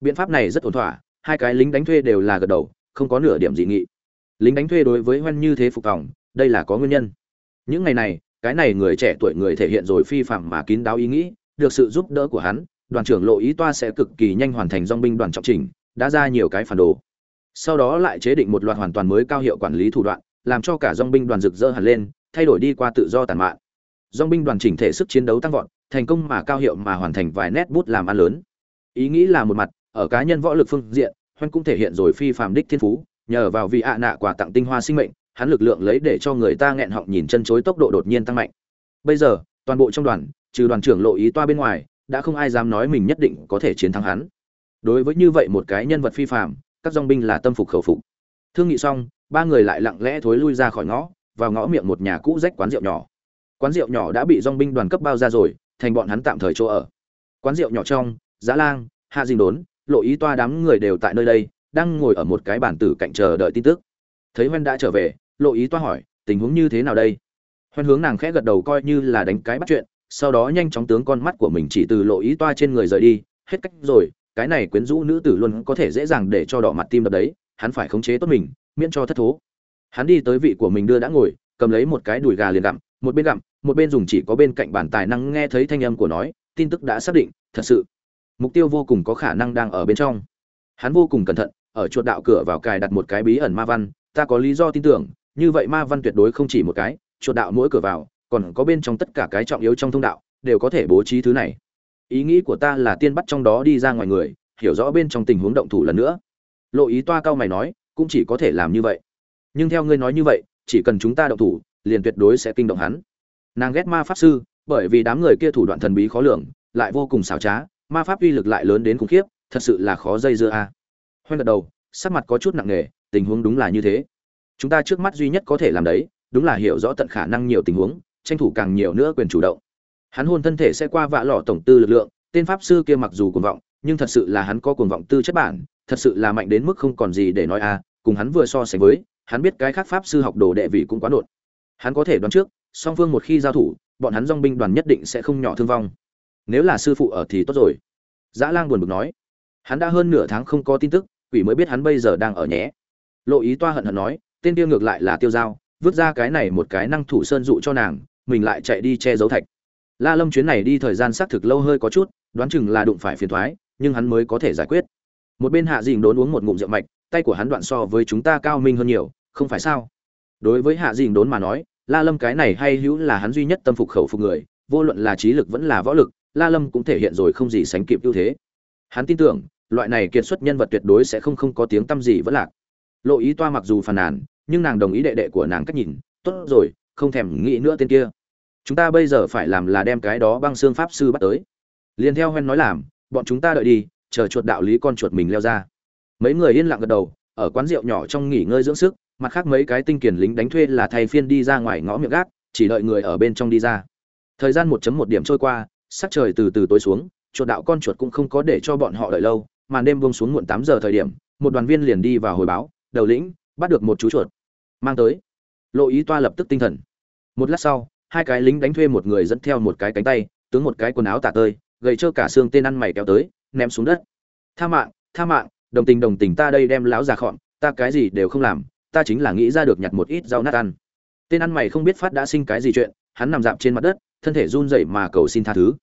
Biện pháp này rất ổn thỏa, hai cái lính đánh thuê đều là gật đầu, không có nửa điểm dị nghị. Lính đánh thuê đối với hoan như thế phục phòng đây là có nguyên nhân. Những ngày này, cái này người trẻ tuổi người thể hiện rồi phi phạm mà kín đáo ý nghĩ, được sự giúp đỡ của hắn, đoàn trưởng lộ ý toa sẽ cực kỳ nhanh hoàn thành dong binh đoàn trọng trình, đã ra nhiều cái phản đồ sau đó lại chế định một loạt hoàn toàn mới cao hiệu quản lý thủ đoạn, làm cho cả dong binh đoàn rực rỡ hẳn lên, thay đổi đi qua tự do tàn mạn. Dong binh đoàn chỉnh thể sức chiến đấu tăng vọt, thành công mà cao hiệu mà hoàn thành vài nét bút làm ăn lớn. Ý nghĩ là một mặt, ở cá nhân võ lực phương diện, hoan cũng thể hiện rồi phi phàm đích thiên phú, nhờ vào vị ạ nạ quà tặng tinh hoa sinh mệnh, hắn lực lượng lấy để cho người ta nghẹn họng nhìn chân chối tốc độ đột nhiên tăng mạnh. Bây giờ, toàn bộ trong đoàn, trừ đoàn trưởng lộ ý toa bên ngoài, đã không ai dám nói mình nhất định có thể chiến thắng hắn. Đối với như vậy một cái nhân vật phi phàm các dòng binh là tâm phục khẩu phục. Thương nghị xong, ba người lại lặng lẽ thối lui ra khỏi ngõ, vào ngõ miệng một nhà cũ rách quán rượu nhỏ. Quán rượu nhỏ đã bị dòng binh đoàn cấp bao ra rồi, thành bọn hắn tạm thời chỗ ở. Quán rượu nhỏ trong, giá lang, hạ dinh đốn, lộ ý toa đám người đều tại nơi đây, đang ngồi ở một cái bàn tử cạnh chờ đợi tin tức. Thấy hoen đã trở về, lộ ý toa hỏi, tình huống như thế nào đây? Hoen hướng nàng khẽ gật đầu coi như là đánh cái bắt chuyện, sau đó nhanh chóng tướng con mắt của mình chỉ từ lộ ý toa trên người rời đi, hết cách rồi cái này quyến rũ nữ tử luôn có thể dễ dàng để cho đỏ mặt tim đập đấy, hắn phải khống chế tốt mình, miễn cho thất thố. Hắn đi tới vị của mình đưa đã ngồi, cầm lấy một cái đùi gà liền gặm, một bên gặm, một bên dùng chỉ có bên cạnh bản tài năng nghe thấy thanh âm của nói, tin tức đã xác định, thật sự. Mục tiêu vô cùng có khả năng đang ở bên trong. Hắn vô cùng cẩn thận, ở chuột đạo cửa vào cài đặt một cái bí ẩn ma văn, ta có lý do tin tưởng, như vậy ma văn tuyệt đối không chỉ một cái, chuột đạo mỗi cửa vào, còn có bên trong tất cả cái trọng yếu trong thông đạo, đều có thể bố trí thứ này ý nghĩ của ta là tiên bắt trong đó đi ra ngoài người, hiểu rõ bên trong tình huống động thủ lần nữa. Lộ ý toa cao mày nói, cũng chỉ có thể làm như vậy. Nhưng theo ngươi nói như vậy, chỉ cần chúng ta động thủ, liền tuyệt đối sẽ kinh động hắn. Nàng ghét ma pháp sư, bởi vì đám người kia thủ đoạn thần bí khó lường, lại vô cùng xảo trá, ma pháp uy lực lại lớn đến khủng khiếp, thật sự là khó dây dưa a. À. hoen gật đầu, sắc mặt có chút nặng nề, tình huống đúng là như thế. Chúng ta trước mắt duy nhất có thể làm đấy, đúng là hiểu rõ tận khả năng nhiều tình huống, tranh thủ càng nhiều nữa quyền chủ động hắn hôn thân thể sẽ qua vạ lọ tổng tư lực lượng, tên pháp sư kia mặc dù cuồng vọng, nhưng thật sự là hắn có cuồng vọng tư chất bản, thật sự là mạnh đến mức không còn gì để nói a cùng hắn vừa so sánh với, hắn biết cái khác pháp sư học đồ đệ vị cũng quá đột. Hắn có thể đoán trước, song phương một khi giao thủ, bọn hắn dong binh đoàn nhất định sẽ không nhỏ thương vong. Nếu là sư phụ ở thì tốt rồi. Dã lang buồn bực nói. Hắn đã hơn nửa tháng không có tin tức, quỷ mới biết hắn bây giờ đang ở nhé. Lộ ý toa hận hận nói, tên tiêu ngược lại là tiêu dao vứt ra cái này một cái năng thủ sơn dụ cho nàng, mình lại chạy đi che giấu thạch la lâm chuyến này đi thời gian xác thực lâu hơi có chút đoán chừng là đụng phải phiền toái, nhưng hắn mới có thể giải quyết. Một bên hạ Dĩnh đốn uống một ngụm rượu mạch tay của hắn đoạn so với chúng ta cao minh hơn nhiều không phải sao? Đối với hạ Dĩnh đốn mà nói la lâm cái này hay hữu là hắn duy nhất tâm phục khẩu phục người vô luận là trí lực vẫn là võ lực la lâm cũng thể hiện rồi không gì sánh kịp ưu thế. Hắn tin tưởng loại này kiệt xuất nhân vật tuyệt đối sẽ không không có tiếng tăm gì vẫn lạc. Lộ ý toa mặc dù phàn nàn nhưng nàng đồng ý đệ đệ của nàng cách nhìn tốt rồi không thèm nghĩ nữa tên kia chúng ta bây giờ phải làm là đem cái đó băng xương pháp sư bắt tới. Liền theo hoen nói làm, bọn chúng ta đợi đi, chờ chuột đạo lý con chuột mình leo ra. Mấy người yên lặng gật đầu, ở quán rượu nhỏ trong nghỉ ngơi dưỡng sức, mặt khác mấy cái tinh kiển lính đánh thuê là thay phiên đi ra ngoài ngõ miệng gác, chỉ đợi người ở bên trong đi ra. Thời gian 1 một điểm trôi qua, sắc trời từ từ tối xuống, chuột đạo con chuột cũng không có để cho bọn họ đợi lâu, màn đêm buông xuống muộn tám giờ thời điểm, một đoàn viên liền đi vào hồi báo, đầu lĩnh, bắt được một chú chuột, mang tới. Lộ ý toa lập tức tinh thần. Một lát sau hai cái lính đánh thuê một người dẫn theo một cái cánh tay, tướng một cái quần áo tả tơi, gầy trơ cả xương tên ăn mày kéo tới, ném xuống đất. Tha mạng tha mạng, đồng tình đồng tình, ta đây đem láo già khọn ta cái gì đều không làm, ta chính là nghĩ ra được nhặt một ít rau nát ăn. Tên ăn mày không biết phát đã sinh cái gì chuyện, hắn nằm dạp trên mặt đất, thân thể run rẩy mà cầu xin tha thứ.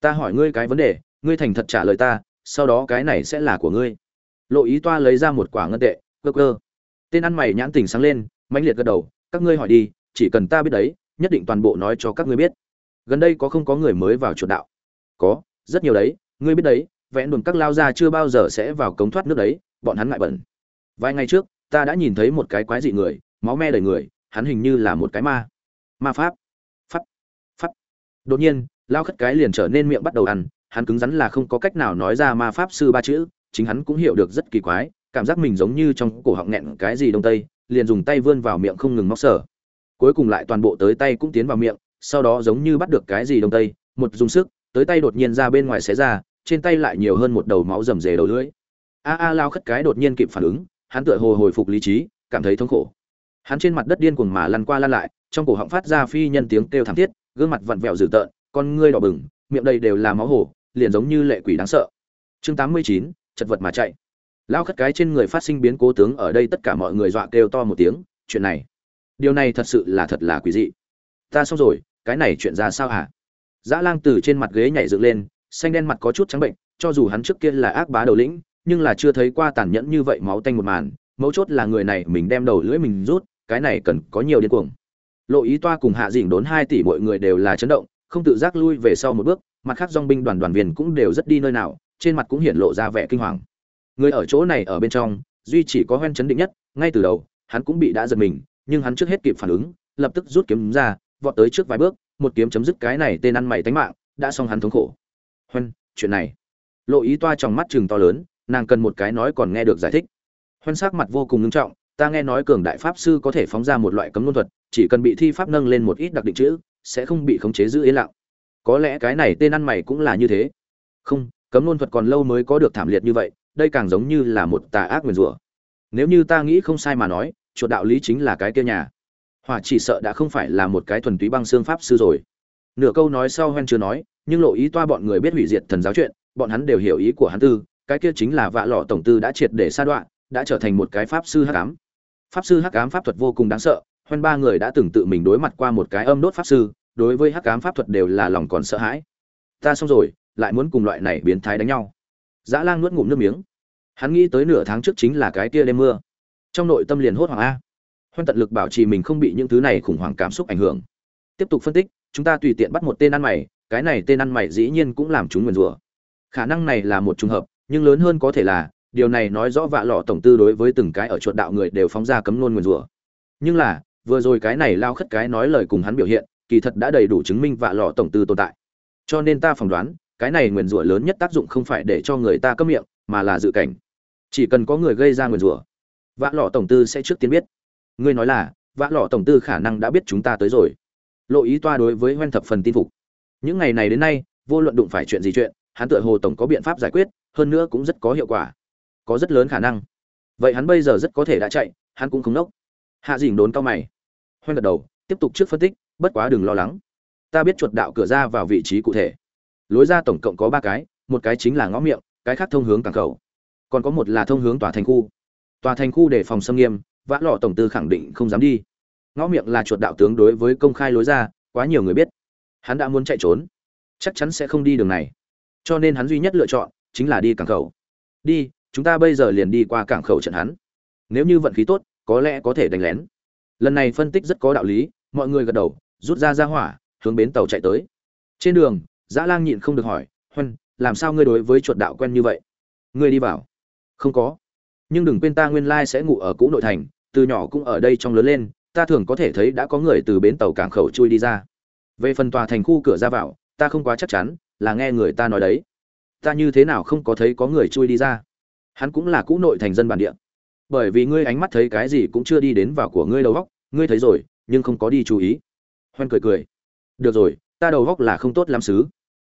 Ta hỏi ngươi cái vấn đề, ngươi thành thật trả lời ta, sau đó cái này sẽ là của ngươi. Lộ ý toa lấy ra một quả ngân tệ, cơ cơ. Tên ăn mày nhãn tình sáng lên, mãnh liệt gật đầu, các ngươi hỏi đi, chỉ cần ta biết đấy nhất định toàn bộ nói cho các ngươi biết. Gần đây có không có người mới vào chuột đạo? Có, rất nhiều đấy. Ngươi biết đấy vẽn đồn các lao ra chưa bao giờ sẽ vào cống thoát nước đấy, bọn hắn ngại bẩn. Vài ngày trước, ta đã nhìn thấy một cái quái dị người, máu me đầy người, hắn hình như là một cái ma. Ma pháp. Pháp. Pháp. Đột nhiên, lao khất cái liền trở nên miệng bắt đầu ăn, hắn cứng rắn là không có cách nào nói ra ma pháp sư ba chữ, chính hắn cũng hiểu được rất kỳ quái, cảm giác mình giống như trong cổ họng nghẹn cái gì đông tây, liền dùng tay vươn vào miệng không ngừng móc sở cuối cùng lại toàn bộ tới tay cũng tiến vào miệng, sau đó giống như bắt được cái gì đông tây, một dùng sức, tới tay đột nhiên ra bên ngoài xé ra, trên tay lại nhiều hơn một đầu máu rầm rề đầu lưỡi. A a lao khất cái đột nhiên kịp phản ứng, hắn tựa hồ hồi phục lý trí, cảm thấy thống khổ. Hắn trên mặt đất điên cuồng mà lăn qua lăn lại, trong cổ họng phát ra phi nhân tiếng kêu thảm thiết, gương mặt vặn vẹo dữ tợn, con ngươi đỏ bừng, miệng đầy đều là máu hổ liền giống như lệ quỷ đáng sợ. Chương tám mươi chín, chật vật mà chạy. Lao khất cái trên người phát sinh biến cố tướng, ở đây tất cả mọi người dọa kêu to một tiếng, chuyện này điều này thật sự là thật là quý dị. Ta xong rồi, cái này chuyện ra sao hả? Dã lang từ trên mặt ghế nhảy dựng lên, xanh đen mặt có chút trắng bệnh, cho dù hắn trước kia là ác bá đầu lĩnh, nhưng là chưa thấy qua tàn nhẫn như vậy máu tanh một màn. Mấu chốt là người này mình đem đầu lưỡi mình rút, cái này cần có nhiều điên cuồng. Lộ ý toa cùng hạ dỉnh đốn hai tỷ mọi người đều là chấn động, không tự giác lui về sau một bước, mặt khác dong binh đoàn đoàn viên cũng đều rất đi nơi nào, trên mặt cũng hiện lộ ra vẻ kinh hoàng. Người ở chỗ này ở bên trong, duy chỉ có hoen chấn định nhất, ngay từ đầu, hắn cũng bị đã giật mình nhưng hắn trước hết kịp phản ứng lập tức rút kiếm ra vọt tới trước vài bước một kiếm chấm dứt cái này tên ăn mày tánh mạng đã xong hắn thống khổ. Hoan, chuyện này. Lộ ý toa trong mắt trừng to lớn nàng cần một cái nói còn nghe được giải thích. Hoan sắc mặt vô cùng nghiêm trọng ta nghe nói cường đại pháp sư có thể phóng ra một loại cấm luân thuật chỉ cần bị thi pháp nâng lên một ít đặc định chữ sẽ không bị khống chế giữ yên lặng. Có lẽ cái này tên ăn mày cũng là như thế. Không cấm luân thuật còn lâu mới có được thảm liệt như vậy đây càng giống như là một tà ác nguyên rủa. Nếu như ta nghĩ không sai mà nói chuột đạo lý chính là cái kia nhà. Hỏa chỉ sợ đã không phải là một cái thuần túy băng xương pháp sư rồi. Nửa câu nói sau hoen chưa nói, nhưng lộ ý toa bọn người biết hủy diệt thần giáo chuyện, bọn hắn đều hiểu ý của hắn tư, cái kia chính là vạ lọ tổng tư đã triệt để sa đoạn đã trở thành một cái pháp sư hắc ám. Pháp sư hắc ám pháp thuật vô cùng đáng sợ, hoen ba người đã từng tự mình đối mặt qua một cái âm đốt pháp sư, đối với hắc ám pháp thuật đều là lòng còn sợ hãi. Ta xong rồi, lại muốn cùng loại này biến thái đánh nhau. Dã lang nuốt ngụm nước miếng. Hắn nghĩ tới nửa tháng trước chính là cái kia đêm mưa trong nội tâm liền hốt hoảng a. Hoan tận lực bảo trì mình không bị những thứ này khủng hoảng cảm xúc ảnh hưởng. Tiếp tục phân tích, chúng ta tùy tiện bắt một tên ăn mày, cái này tên ăn mày dĩ nhiên cũng làm chúng nguyền rủa. Khả năng này là một trùng hợp, nhưng lớn hơn có thể là, điều này nói rõ vạ lọ tổng tư đối với từng cái ở chuột đạo người đều phóng ra cấm nôn nguyền rủa. Nhưng là, vừa rồi cái này lao khất cái nói lời cùng hắn biểu hiện, kỳ thật đã đầy đủ chứng minh vạ lọ tổng tư tồn tại. Cho nên ta phỏng đoán, cái này nguyền rủa lớn nhất tác dụng không phải để cho người ta cấm miệng, mà là dự cảnh. Chỉ cần có người gây ra nguyền rủa vạ lọ tổng tư sẽ trước tiên biết. Ngươi nói là vạ lọ tổng tư khả năng đã biết chúng ta tới rồi. Lộ ý toa đối với hoen thập phần tin phục. Những ngày này đến nay, vô luận đụng phải chuyện gì chuyện, hắn tựa hồ tổng có biện pháp giải quyết, hơn nữa cũng rất có hiệu quả. Có rất lớn khả năng. Vậy hắn bây giờ rất có thể đã chạy, hắn cũng không nốc. Hạ dình đốn cao mày. Hoen gật đầu, tiếp tục trước phân tích, bất quá đừng lo lắng. Ta biết chuột đạo cửa ra vào vị trí cụ thể. Lối ra tổng cộng có ba cái, một cái chính là ngõ miệng, cái khác thông hướng cảng khẩu còn có một là thông hướng tòa thành khu tòa thành khu để phòng xâm nghiêm, vã lọ tổng tư khẳng định không dám đi. Ngõ miệng là chuột đạo tướng đối với công khai lối ra, quá nhiều người biết. Hắn đã muốn chạy trốn. Chắc chắn sẽ không đi đường này. Cho nên hắn duy nhất lựa chọn chính là đi cảng khẩu. Đi, chúng ta bây giờ liền đi qua cảng khẩu trận hắn. Nếu như vận khí tốt, có lẽ có thể đánh lén. Lần này phân tích rất có đạo lý, mọi người gật đầu, rút ra ra hỏa, hướng bến tàu chạy tới. Trên đường dã lang nhịn không được hỏi, huân, làm sao ngươi đối với chuột đạo quen như vậy? Ngươi đi vào. Không có nhưng đừng quên ta nguyên lai sẽ ngủ ở cũ nội thành, từ nhỏ cũng ở đây trong lớn lên, ta thường có thể thấy đã có người từ bến tàu cảng khẩu chui đi ra. Về phần tòa thành khu cửa ra vào, ta không quá chắc chắn, là nghe người ta nói đấy. Ta như thế nào không có thấy có người chui đi ra? Hắn cũng là cũ nội thành dân bản địa. Bởi vì ngươi ánh mắt thấy cái gì cũng chưa đi đến vào của ngươi đầu góc ngươi thấy rồi, nhưng không có đi chú ý. Hoen cười cười. Được rồi, ta đầu góc là không tốt lắm xứ.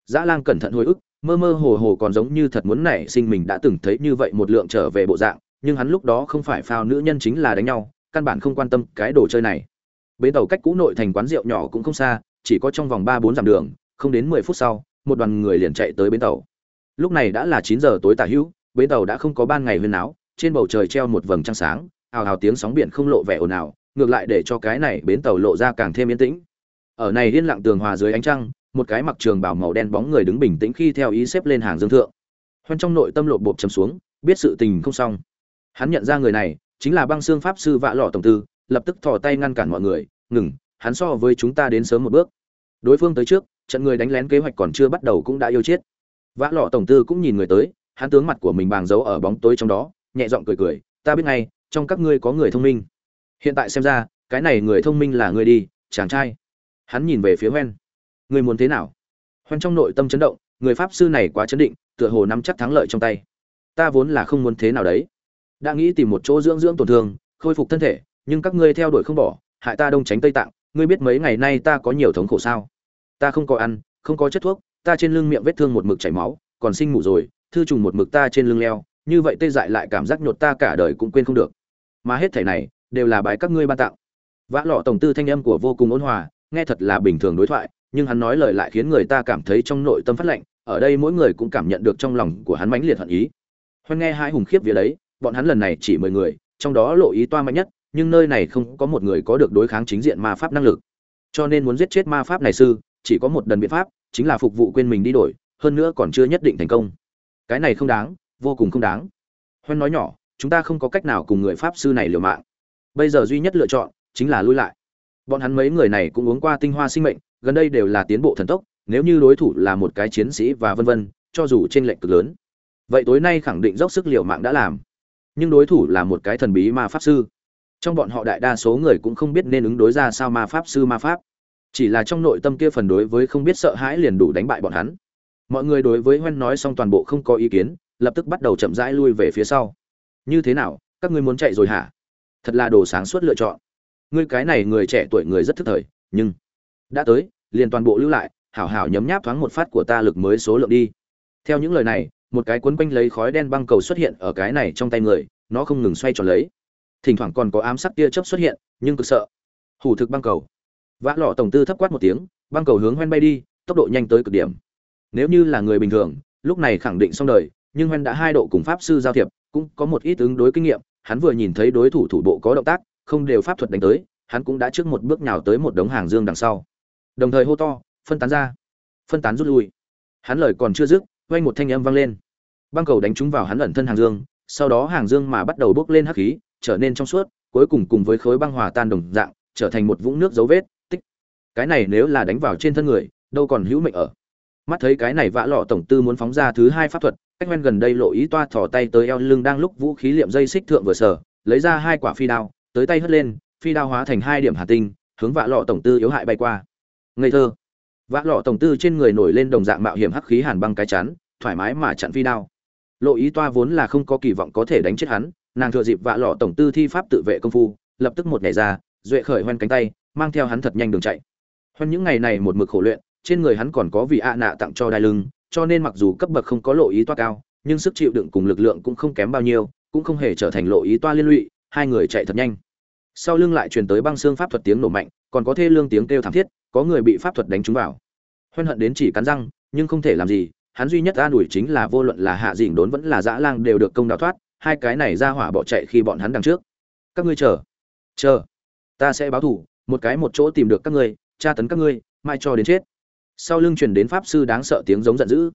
Dã lang cẩn thận hồi ức mơ mơ hồ hồ còn giống như thật muốn nảy sinh mình đã từng thấy như vậy một lượng trở về bộ dạng, nhưng hắn lúc đó không phải phao nữ nhân chính là đánh nhau, căn bản không quan tâm cái đồ chơi này. Bến tàu cách cũ nội thành quán rượu nhỏ cũng không xa, chỉ có trong vòng ba bốn dặm đường, không đến mười phút sau, một đoàn người liền chạy tới bến tàu. Lúc này đã là chín giờ tối tả hữu, bến tàu đã không có ban ngày huyên áo trên bầu trời treo một vầng trăng sáng hào hào tiếng sóng biển không lộ vẻ ồn ào, ngược lại để cho cái này bến tàu lộ ra càng thêm yên tĩnh. Ở này yên lặng tường hòa dưới ánh trăng một cái mặc trường bào màu đen bóng người đứng bình tĩnh khi theo ý xếp lên hàng dương thượng. Hoan trong nội tâm lộ bộp chấm xuống, biết sự tình không xong. Hắn nhận ra người này, chính là băng xương pháp sư vạ lọ tổng tư, lập tức thò tay ngăn cản mọi người, ngừng, hắn so với chúng ta đến sớm một bước. Đối phương tới trước, trận người đánh lén kế hoạch còn chưa bắt đầu cũng đã yêu chết. Vã lọ tổng tư cũng nhìn người tới, hắn tướng mặt của mình bàng giấu ở bóng tối trong đó, nhẹ giọng cười cười, ta biết ngay, trong các ngươi có người thông minh. Hiện tại xem ra, cái này người thông minh là người đi, chàng trai. Hắn nhìn về phía hoen Ngươi muốn thế nào? Hoan trong nội tâm chấn động, người pháp sư này quá chấn định, tựa hồ nắm chắc thắng lợi trong tay. Ta vốn là không muốn thế nào đấy. Đã nghĩ tìm một chỗ dưỡng dưỡng tổn thương, khôi phục thân thể, nhưng các ngươi theo đuổi không bỏ, hại ta đông tránh tây tạng, ngươi biết mấy ngày nay ta có nhiều thống khổ sao? Ta không có ăn, không có chất thuốc, ta trên lưng miệng vết thương một mực chảy máu, còn sinh mủ rồi, thư trùng một mực ta trên lưng leo, như vậy tê dại lại cảm giác nhột ta cả đời cũng quên không được. Mà hết thảy này, đều là bài các ngươi ban tặng. Vã lọ tổng tư thanh âm của vô cùng ôn hòa, nghe thật là bình thường đối thoại nhưng hắn nói lời lại khiến người ta cảm thấy trong nội tâm phát lạnh, ở đây mỗi người cũng cảm nhận được trong lòng của hắn mãnh liệt hận ý. Hoan nghe hai hùng khiếp vía đấy, bọn hắn lần này chỉ mười người, trong đó lộ ý toa mạnh nhất, nhưng nơi này không có một người có được đối kháng chính diện ma pháp năng lực. Cho nên muốn giết chết ma pháp này sư, chỉ có một đần biện pháp, chính là phục vụ quên mình đi đổi, hơn nữa còn chưa nhất định thành công. Cái này không đáng, vô cùng không đáng. Hoan nói nhỏ, chúng ta không có cách nào cùng người pháp sư này liều mạng. Bây giờ duy nhất lựa chọn, chính là lui lại. Bọn hắn mấy người này cũng uống qua tinh hoa sinh mệnh gần đây đều là tiến bộ thần tốc, nếu như đối thủ là một cái chiến sĩ và vân vân, cho dù trên lệnh cực lớn, vậy tối nay khẳng định dốc sức liều mạng đã làm. Nhưng đối thủ là một cái thần bí ma pháp sư. Trong bọn họ đại đa số người cũng không biết nên ứng đối ra sao ma pháp sư ma pháp. Chỉ là trong nội tâm kia phần đối với không biết sợ hãi liền đủ đánh bại bọn hắn. Mọi người đối với hoen nói xong toàn bộ không có ý kiến, lập tức bắt đầu chậm rãi lui về phía sau. Như thế nào, các ngươi muốn chạy rồi hả? Thật là đồ sáng suốt lựa chọn. Ngươi cái này người trẻ tuổi người rất thức thời, nhưng đã tới, liền toàn bộ lưu lại, hảo hảo nhấm nháp thoáng một phát của ta lực mới số lượng đi. Theo những lời này, một cái cuốn quanh lấy khói đen băng cầu xuất hiện ở cái này trong tay người, nó không ngừng xoay tròn lấy. Thỉnh thoảng còn có ám sắc tia chớp xuất hiện, nhưng cực sợ. Hủ thực băng cầu. Vã lọ tổng tư thấp quát một tiếng, băng cầu hướng hoen bay đi, tốc độ nhanh tới cực điểm. Nếu như là người bình thường, lúc này khẳng định xong đời, nhưng hoen đã hai độ cùng pháp sư giao thiệp, cũng có một ít ứng đối kinh nghiệm, hắn vừa nhìn thấy đối thủ thủ bộ có động tác, không đều pháp thuật đánh tới, hắn cũng đã trước một bước nhào tới một đống hàng dương đằng sau đồng thời hô to, phân tán ra, phân tán rút lui. Hắn lời còn chưa dứt quanh một thanh âm vang lên. Băng cầu đánh trúng vào hắn ẩn thân hàng dương, sau đó hàng dương mà bắt đầu bốc lên hắc khí, trở nên trong suốt, cuối cùng cùng với khối băng hòa tan đồng dạng, trở thành một vũng nước dấu vết, tích. Cái này nếu là đánh vào trên thân người, đâu còn hữu mệnh ở. Mắt thấy cái này vã lọ tổng tư muốn phóng ra thứ hai pháp thuật, cách men gần đây lộ ý toa thò tay tới eo lưng đang lúc vũ khí liệm dây xích thượng vừa sở lấy ra hai quả phi đao, tới tay hất lên, phi đao hóa thành hai điểm hà tinh, hướng vạ lọ tổng tư yếu hại bay qua ngây thơ. Vã lọ tổng tư trên người nổi lên đồng dạng mạo hiểm hắc khí hàn băng cái chắn thoải mái mà chặn phi đao. Lộ ý toa vốn là không có kỳ vọng có thể đánh chết hắn, nàng thừa dịp vạ lọ tổng tư thi pháp tự vệ công phu, lập tức một nhảy ra, duệ khởi hoen cánh tay, mang theo hắn thật nhanh đường chạy. Hoen những ngày này một mực khổ luyện, trên người hắn còn có vị ạ nạ tặng cho đai lưng, cho nên mặc dù cấp bậc không có lộ ý toa cao, nhưng sức chịu đựng cùng lực lượng cũng không kém bao nhiêu, cũng không hề trở thành lộ ý toa liên lụy, hai người chạy thật nhanh. Sau lưng lại truyền tới băng xương pháp thuật tiếng nổ mạnh, còn có thê lương tiếng kêu thảm thiết có người bị pháp thuật đánh trúng vào. Hoen hận đến chỉ cắn răng, nhưng không thể làm gì, hắn duy nhất an ủi chính là vô luận là hạ dỉnh đốn vẫn là dã lang đều được công đào thoát, hai cái này ra hỏa bỏ chạy khi bọn hắn đằng trước. Các ngươi chờ. Chờ. Ta sẽ báo thủ một cái một chỗ tìm được các ngươi, tra tấn các ngươi, mai cho đến chết. Sau lưng truyền đến pháp sư đáng sợ tiếng giống giận dữ.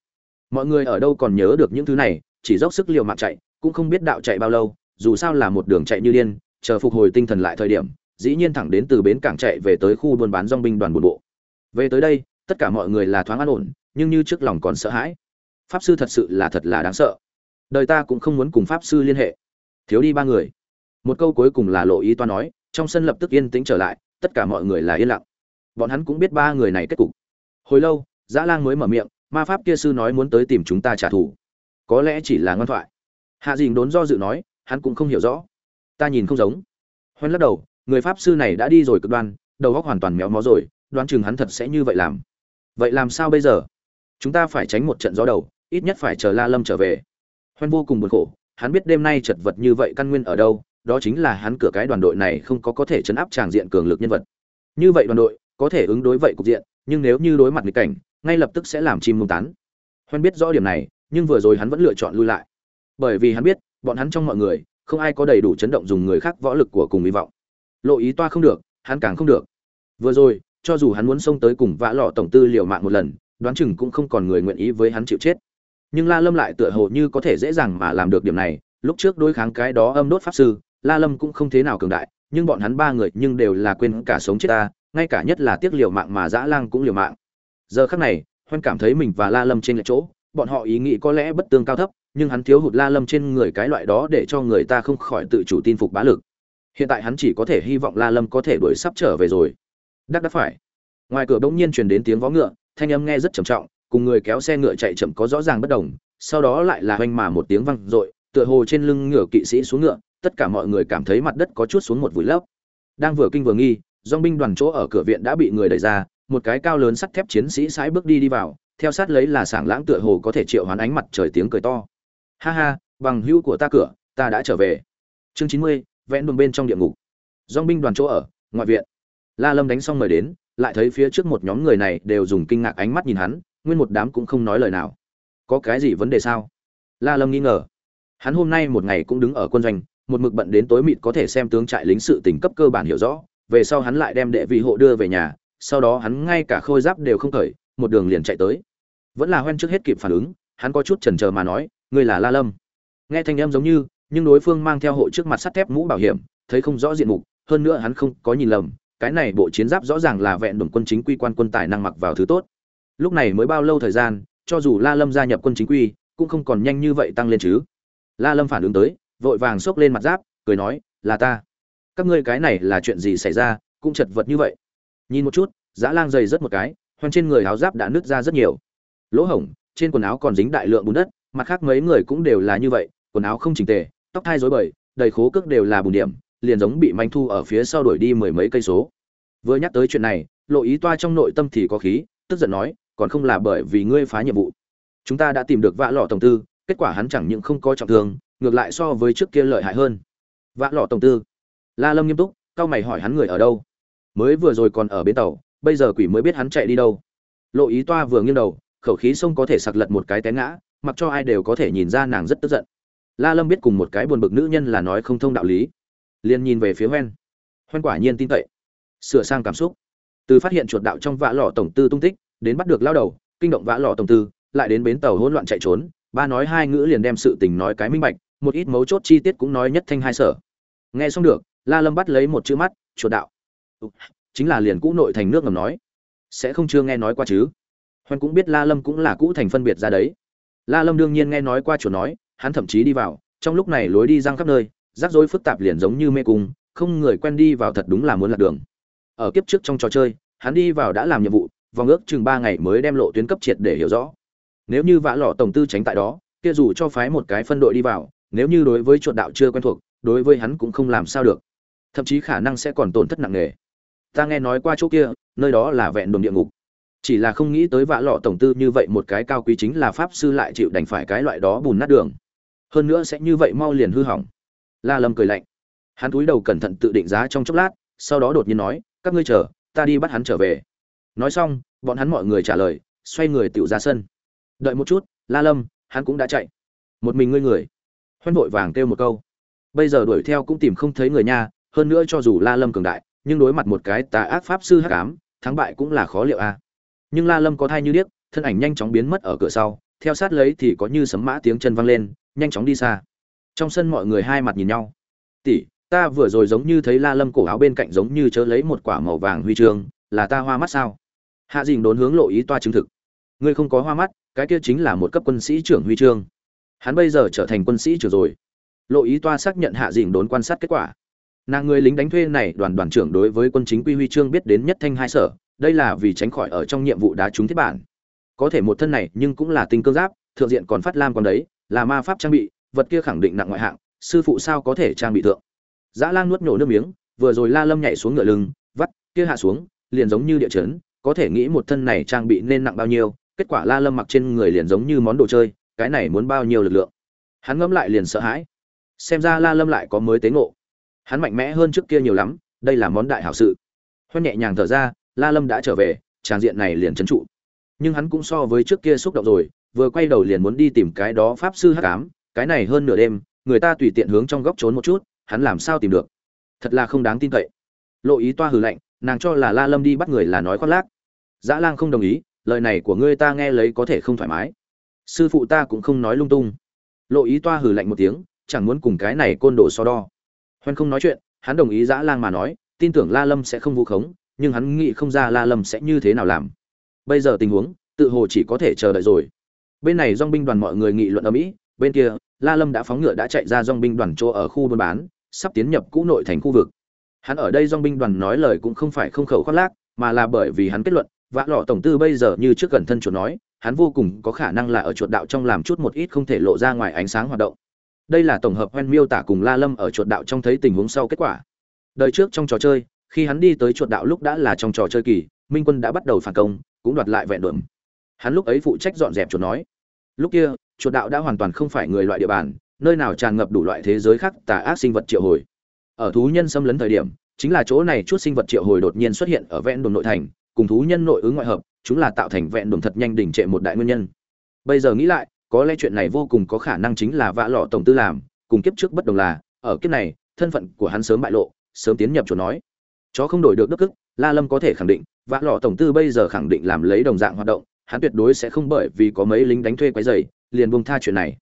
Mọi người ở đâu còn nhớ được những thứ này, chỉ dốc sức liều mạng chạy, cũng không biết đạo chạy bao lâu, dù sao là một đường chạy như điên, chờ phục hồi tinh thần lại thời điểm dĩ nhiên thẳng đến từ bến cảng chạy về tới khu buôn bán dong binh đoàn buôn bộ. Về tới đây, tất cả mọi người là thoáng an ổn, nhưng như trước lòng còn sợ hãi. Pháp sư thật sự là thật là đáng sợ. Đời ta cũng không muốn cùng pháp sư liên hệ. Thiếu đi ba người. Một câu cuối cùng là lộ ý toa nói, trong sân lập tức yên tĩnh trở lại, tất cả mọi người là yên lặng. Bọn hắn cũng biết ba người này kết cục. Hồi lâu dã lang mới mở miệng, ma pháp kia sư nói muốn tới tìm chúng ta trả thù. Có lẽ chỉ là ngoan thoại. Hạ Dĩnh đốn do dự nói, hắn cũng không hiểu rõ. Ta nhìn không giống. Hoan lắc đầu người pháp sư này đã đi rồi cực đoan, đầu óc hoàn toàn méo mó rồi, đoán chừng hắn thật sẽ như vậy làm. Vậy làm sao bây giờ? Chúng ta phải tránh một trận gió đầu, ít nhất phải chờ la lâm trở về. Hoen vô cùng buồn khổ, hắn biết đêm nay chật vật như vậy căn nguyên ở đâu, đó chính là hắn cửa cái đoàn đội này không có có thể chấn áp tràng diện cường lực nhân vật. Như vậy đoàn đội, có thể ứng đối vậy cục diện, nhưng nếu như đối mặt nghịch cảnh, ngay lập tức sẽ làm chim mông tán. Hoen biết rõ điểm này, nhưng vừa rồi hắn vẫn lựa chọn lui lại. Bởi vì hắn biết, bọn hắn trong mọi người, không ai có đầy đủ chấn động dùng người khác võ lực của cùng hy vọng lộ ý toa không được, hắn càng không được. Vừa rồi, cho dù hắn muốn xông tới cùng vã lọ tổng tư liệu mạng một lần, đoán chừng cũng không còn người nguyện ý với hắn chịu chết. Nhưng la lâm lại tựa hồ như có thể dễ dàng mà làm được điểm này, lúc trước đối kháng cái đó âm đốt pháp sư, la lâm cũng không thế nào cường đại, nhưng bọn hắn ba người nhưng đều là quên cả sống chết ta, ngay cả nhất là tiếc liều mạng mà dã lang cũng liều mạng. Giờ khắc này, hoan cảm thấy mình và la lâm trên lệch chỗ, bọn họ ý nghĩ có lẽ bất tương cao thấp, nhưng hắn thiếu hụt la lâm trên người cái loại đó để cho người ta không khỏi tự chủ tin phục bá lực hiện tại hắn chỉ có thể hy vọng la lâm có thể đuổi sắp trở về rồi. Đắc đắc phải. Ngoài cửa bỗng nhiên truyền đến tiếng vó ngựa, thanh âm nghe rất trầm trọng, cùng người kéo xe ngựa chạy chậm có rõ ràng bất đồng, sau đó lại là hoanh mà một tiếng vang dội, tựa hồ trên lưng ngựa kỵ sĩ xuống ngựa, tất cả mọi người cảm thấy mặt đất có chút xuống một vùi lấp. Đang vừa kinh vừa nghi dong binh đoàn chỗ ở cửa viện đã bị người đẩy ra, một cái cao lớn sắt thép chiến sĩ sải bước đi đi vào, theo sát lấy là sảng lãng tựa hồ có thể triệu hoán ánh mặt trời tiếng cười to. Ha ha, bằng hữu của ta cửa, ta đã trở về. Chương chín mươi vẽn đường bên trong địa ngục. Dong binh đoàn chỗ ở, ngoại viện. La lâm đánh xong mời đến, lại thấy phía trước một nhóm người này đều dùng kinh ngạc ánh mắt nhìn hắn, nguyên một đám cũng không nói lời nào. Có cái gì vấn đề sao? La lâm nghi ngờ. Hắn hôm nay một ngày cũng đứng ở quân doanh, một mực bận đến tối mịt có thể xem tướng trại lính sự tình cấp cơ bản hiểu rõ, về sau hắn lại đem đệ vị hộ đưa về nhà, sau đó hắn ngay cả khôi giáp đều không cởi, một đường liền chạy tới. Vẫn là hoen trước hết kịp phản ứng, hắn có chút chần chờ mà nói, ngươi là la lâm. Nghe thanh em giống như nhưng đối phương mang theo hộ trước mặt sắt thép mũ bảo hiểm, thấy không rõ diện mục, hơn nữa hắn không có nhìn lầm, cái này bộ chiến giáp rõ ràng là vẹn đồn quân chính quy quan quân tài năng mặc vào thứ tốt. Lúc này mới bao lâu thời gian, cho dù la lâm gia nhập quân chính quy, cũng không còn nhanh như vậy tăng lên chứ. La lâm phản ứng tới, vội vàng xốc lên mặt giáp, cười nói, là ta. Các ngươi cái này là chuyện gì xảy ra, cũng chật vật như vậy. Nhìn một chút dã lang dày rất một cái hoen trên người áo giáp đã nứt ra rất nhiều. Lỗ hổng, trên quần áo còn dính đại lượng bùn đất, mặt khác mấy người cũng đều là như vậy, quần áo không chỉnh tề tóc thai rối bời, đầy khố cước đều là bùn điểm, liền giống bị manh thu ở phía sau đuổi đi mười mấy cây số. Vừa nhắc tới chuyện này, lộ ý toa trong nội tâm thì có khí, tức giận nói, còn không là bởi vì ngươi phá nhiệm vụ. Chúng ta đã tìm được vạ lọ tổng tư, kết quả hắn chẳng những không có trọng thương, ngược lại so với trước kia lợi hại hơn. Vạ lọ tổng tư. La lâm nghiêm túc cao mày hỏi hắn người ở đâu? Mới vừa rồi còn ở bến tàu, bây giờ quỷ mới biết hắn chạy đi đâu. Lộ ý toa vừa nghiêng đầu, khẩu khí sông có thể sặc lật một cái té ngã, mặc cho ai đều có thể nhìn ra nàng rất tức giận la lâm biết cùng một cái buồn bực nữ nhân là nói không thông đạo lý. Liền nhìn về phía hoen. Hoen quả nhiên tin cậy. Sửa sang cảm xúc. Từ phát hiện chuột đạo trong vã lò tổng tư tung tích, đến bắt được lao đầu, kinh động vã lò tổng tư, lại đến bến tàu hỗn loạn chạy trốn, ba nói hai ngữ liền đem sự tình nói cái minh bạch, một ít mấu chốt chi tiết cũng nói nhất thanh hai sở. Nghe xong được, la lâm bắt lấy một chữ mắt, chuột đạo. Chính là liền cũ nội thành nước ngầm nói. Sẽ không chưa nghe nói qua chứ? Hoen cũng biết la lâm cũng là cũ thành phân biệt ra đấy. La lâm đương nhiên nghe nói qua chuột nói hắn thậm chí đi vào, trong lúc này lối đi răng khắp nơi, rắc rối phức tạp liền giống như mê cung, không người quen đi vào thật đúng là muốn lạc đường. Ở kiếp trước trong trò chơi, hắn đi vào đã làm nhiệm vụ, vòng ước chừng ba ngày mới đem lộ tuyến cấp triệt để hiểu rõ. Nếu như vã lọ tổng tư tránh tại đó, kia dù cho phái một cái phân đội đi vào, nếu như đối với chuột đạo chưa quen thuộc, đối với hắn cũng không làm sao được. Thậm chí khả năng sẽ còn tổn thất nặng nề. Ta nghe nói qua chỗ kia, nơi đó là vẹn đồn địa ngục. Chỉ là không nghĩ tới vã lọ tổng tư như vậy một cái cao quý chính là pháp sư lại chịu đành phải cái loại đó bùn nát đường hơn nữa sẽ như vậy mau liền hư hỏng. La lâm cười lạnh. Hắn cúi đầu cẩn thận tự định giá trong chốc lát, sau đó đột nhiên nói, các ngươi chờ, ta đi bắt hắn trở về. Nói xong, bọn hắn mọi người trả lời, xoay người tựu ra sân. Đợi một chút, la lâm, hắn cũng đã chạy. Một mình ngươi người. Hoen vội vàng kêu một câu. Bây giờ đuổi theo cũng tìm không thấy người nha, hơn nữa cho dù la lâm cường đại, nhưng đối mặt một cái tà ác pháp sư hắc ám, thắng bại cũng là khó liệu a. Nhưng la lâm có thai như điếc, thân ảnh nhanh chóng biến mất ở cửa sau, theo sát lấy thì có như sấm mã tiếng chân vang lên nhanh chóng đi xa. Trong sân mọi người hai mặt nhìn nhau. Tỷ, ta vừa rồi giống như thấy la lâm cổ áo bên cạnh giống như chớ lấy một quả màu vàng huy chương, là ta hoa mắt sao? Hạ dình đốn hướng lộ ý toa chứng thực. Ngươi không có hoa mắt, cái kia chính là một cấp quân sĩ trưởng huy chương. Hắn bây giờ trở thành quân sĩ trưởng rồi. Lộ ý toa xác nhận hạ dình đốn quan sát kết quả. Nàng người lính đánh thuê này đoàn đoàn trưởng đối với quân chính quy huy chương biết đến nhất thanh hai sở, đây là vì tránh khỏi ở trong nhiệm vụ đá trúng thiết bản. Có thể một thân này nhưng cũng là tinh cương giáp, thượng diện còn phát lam còn đấy là ma pháp trang bị, vật kia khẳng định nặng ngoại hạng, sư phụ sao có thể trang bị thượng. Dã lang nuốt nhổ nước miếng, vừa rồi la lâm nhảy xuống ngựa lưng, vắt, kia hạ xuống, liền giống như địa chấn, có thể nghĩ một thân này trang bị nên nặng bao nhiêu, kết quả la lâm mặc trên người liền giống như món đồ chơi, cái này muốn bao nhiêu lực lượng. Hắn ngẫm lại liền sợ hãi. Xem ra la lâm lại có mới tế ngộ. Hắn mạnh mẽ hơn trước kia nhiều lắm, đây là món đại hảo sự. Hoan nhẹ nhàng thở ra, la lâm đã trở về tràng diện này liền trấn trụ. Nhưng hắn cũng so với trước kia xúc động rồi vừa quay đầu liền muốn đi tìm cái đó pháp sư hắc ám, cái này hơn nửa đêm, người ta tùy tiện hướng trong góc trốn một chút, hắn làm sao tìm được? Thật là không đáng tin cậy. Lộ ý toa hừ lạnh, nàng cho là la lâm đi bắt người là nói khoác lác. Dã lang không đồng ý, lời này của ngươi ta nghe lấy có thể không thoải mái. Sư phụ ta cũng không nói lung tung. Lộ ý toa hừ lạnh một tiếng, chẳng muốn cùng cái này côn đồ so đo. Hoan không nói chuyện, hắn đồng ý dã lang mà nói, tin tưởng la lâm sẽ không vu khống, nhưng hắn nghĩ không ra la lâm sẽ như thế nào làm. Bây giờ tình huống, tự hồ chỉ có thể chờ đợi rồi bên này dong binh đoàn mọi người nghị luận ở mỹ, bên kia, la lâm đã phóng ngựa đã chạy ra dong binh đoàn chỗ ở khu buôn bán, sắp tiến nhập cũ nội thành khu vực. Hắn ở đây dong binh đoàn nói lời cũng không phải không khẩu khoác lác, mà là bởi vì hắn kết luận, vã lọ tổng tư bây giờ như trước gần thân chuột nói, hắn vô cùng có khả năng là ở chuột đạo trong làm chút một ít không thể lộ ra ngoài ánh sáng hoạt động. Đây là tổng hợp hoen miêu tả cùng la lâm ở chuột đạo trong thấy tình huống sau kết quả. Đời trước trong trò chơi, khi hắn đi tới chuột đạo lúc đã là trong trò chơi kỳ, minh quân đã bắt đầu phản công, cũng đoạt lại vẹn đuộm hắn lúc ấy phụ trách dọn dẹp chuột nói, lúc kia, chuột đạo đã hoàn toàn không phải người loại địa bàn, nơi nào tràn ngập đủ loại thế giới khác tà ác sinh vật triệu hồi. Ở thú nhân xâm lấn thời điểm, chính là chỗ này chút sinh vật triệu hồi đột nhiên xuất hiện ở vẹn đồn nội thành, cùng thú nhân nội ứng ngoại hợp, chúng là tạo thành vẹn đồn thật nhanh đỉnh trệ một đại nguyên nhân. Bây giờ nghĩ lại, có lẽ chuyện này vô cùng có khả năng chính là vạ lọ tổng tư làm, cùng kiếp trước bất đồng là, ở kiếp này, thân phận của hắn sớm bại lộ, sớm tiến nhập chuột nói. Chó không đổi được đức ức, la lâm có thể khẳng định, vạ lọ tổng tư bây giờ khẳng định làm lấy đồng dạng hoạt động hắn tuyệt đối sẽ không bởi vì có mấy lính đánh thuê quấy rầy, liền buông tha chuyện này.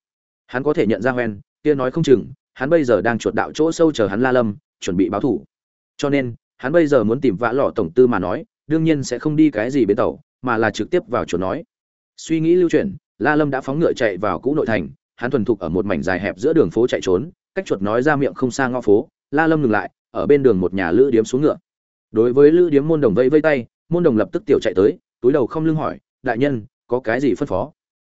Hắn có thể nhận ra hoen, kia nói không chừng, hắn bây giờ đang chuột đạo chỗ sâu chờ hắn la lâm, chuẩn bị báo thủ. Cho nên, hắn bây giờ muốn tìm vã lọ tổng tư mà nói, đương nhiên sẽ không đi cái gì bến tàu, mà là trực tiếp vào chỗ nói. Suy nghĩ lưu chuyển, la lâm đã phóng ngựa chạy vào cũ nội thành, hắn thuần thục ở một mảnh dài hẹp giữa đường phố chạy trốn, cách chuột nói ra miệng không xa ngõ phố, la lâm ngừng lại, ở bên đường một nhà lữ điếm xuống ngựa. Đối với lữ điếm môn đồng vây vây tay, môn đồng lập tức tiểu chạy tới, túi đầu không lưng hỏi đại nhân, có cái gì phân phó?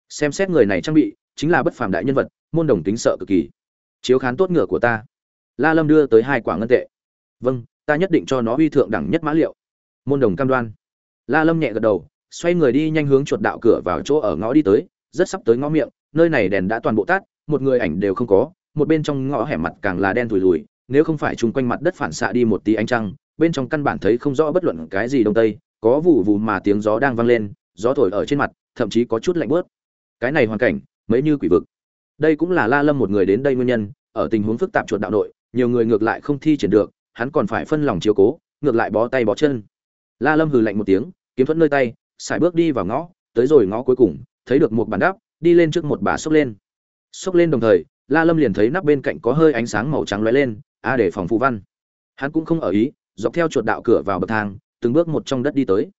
Xem xét người này trang bị, chính là bất phàm đại nhân vật, môn đồng tính sợ cực kỳ. Chiếu khán tốt ngựa của ta. La lâm đưa tới hai quả ngân tệ. Vâng ta nhất định cho nó uy thượng đẳng nhất mã liệu. Môn đồng cam đoan. La lâm nhẹ gật đầu, xoay người đi nhanh hướng chuột đạo cửa vào chỗ ở ngõ đi tới, rất sắp tới ngõ miệng, nơi này đèn đã toàn bộ tắt, một người ảnh đều không có, một bên trong ngõ hẻm mặt càng là đen thùi lùi, nếu không phải chung quanh mặt đất phản xạ đi một tí ánh trăng, bên trong căn bản thấy không rõ bất luận cái gì đông tây, có vụ vụ mà tiếng gió đang vang lên gió thổi ở trên mặt, thậm chí có chút lạnh bớt cái này hoàn cảnh, mấy như quỷ vực. Đây cũng là la lâm một người đến đây nguyên nhân, ở tình huống phức tạp chuột đạo nội, nhiều người ngược lại không thi triển được, hắn còn phải phân lòng chiếu cố, ngược lại bó tay bó chân. La lâm hừ lạnh một tiếng, kiếm thuẫn nơi tay xài bước đi vào ngõ, tới rồi ngõ cuối cùng, thấy được một bàn đắp đi lên trước một bà xốc lên. Xốc lên đồng thời, la lâm liền thấy nắp bên cạnh có hơi ánh sáng màu trắng lóe lên, a để phòng phụ văn. Hắn cũng không ở ý, dọc theo chuột đạo cửa vào bậc thang, từng bước một trong đất đi tới.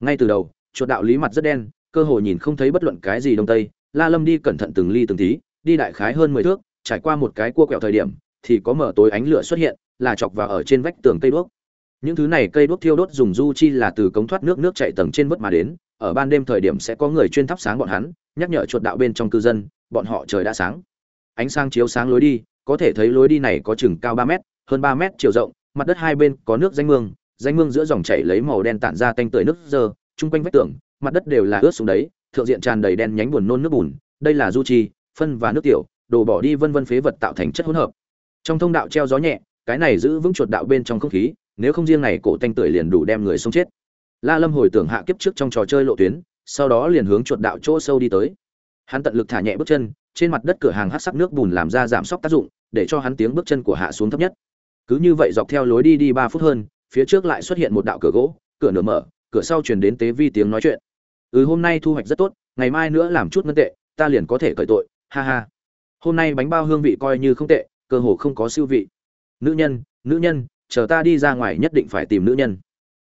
Ngay từ đầu chuột đạo lý mặt rất đen, cơ hội nhìn không thấy bất luận cái gì đông tây. La lâm đi cẩn thận từng ly từng tí, đi đại khái hơn mười thước, trải qua một cái cua quẹo thời điểm, thì có mở tối ánh lửa xuất hiện, là chọc vào ở trên vách tường cây đuốc. Những thứ này cây đuốc thiêu đốt dùng du chi là từ cống thoát nước nước chạy tầng trên vớt mà đến, ở ban đêm thời điểm sẽ có người chuyên thắp sáng bọn hắn, nhắc nhở chuột đạo bên trong cư dân, bọn họ trời đã sáng. Ánh sáng chiếu sáng lối đi, có thể thấy lối đi này có chừng cao ba mét, hơn ba mét chiều rộng, mặt đất hai bên có nước danh mương danh mương giữa dòng chảy lấy màu đen tản ra tanh tưởi nước dơ chung quanh vách tường, mặt đất đều là ướt xuống đấy, thượng diện tràn đầy đen nhánh buồn nôn nước bùn, đây là du chi phân và nước tiểu, đồ bỏ đi vân vân phế vật tạo thành chất hỗn hợp. Trong thông đạo treo gió nhẹ, cái này giữ vững chuột đạo bên trong không khí, nếu không riêng này cổ tanh tưởi liền đủ đem người sống chết. La lâm hồi tưởng hạ kiếp trước trong trò chơi lộ tuyến, sau đó liền hướng chuột đạo chỗ sâu đi tới. Hắn tận lực thả nhẹ bước chân, trên mặt đất cửa hàng hát sắc nước bùn làm ra giảm sốc tác dụng, để cho hắn tiếng bước chân của hạ xuống thấp nhất. Cứ như vậy dọc theo lối đi đi ba phút hơn, phía trước lại xuất hiện một đạo cửa gỗ, cửa nửa mở cửa sau truyền đến tế vi tiếng nói chuyện. Ừ hôm nay thu hoạch rất tốt, ngày mai nữa làm chút ngân tệ, ta liền có thể cởi tội, ha ha. Hôm nay bánh bao hương vị coi như không tệ, cơ hồ không có siêu vị. Nữ nhân nữ nhân, chờ ta đi ra ngoài nhất định phải tìm nữ nhân.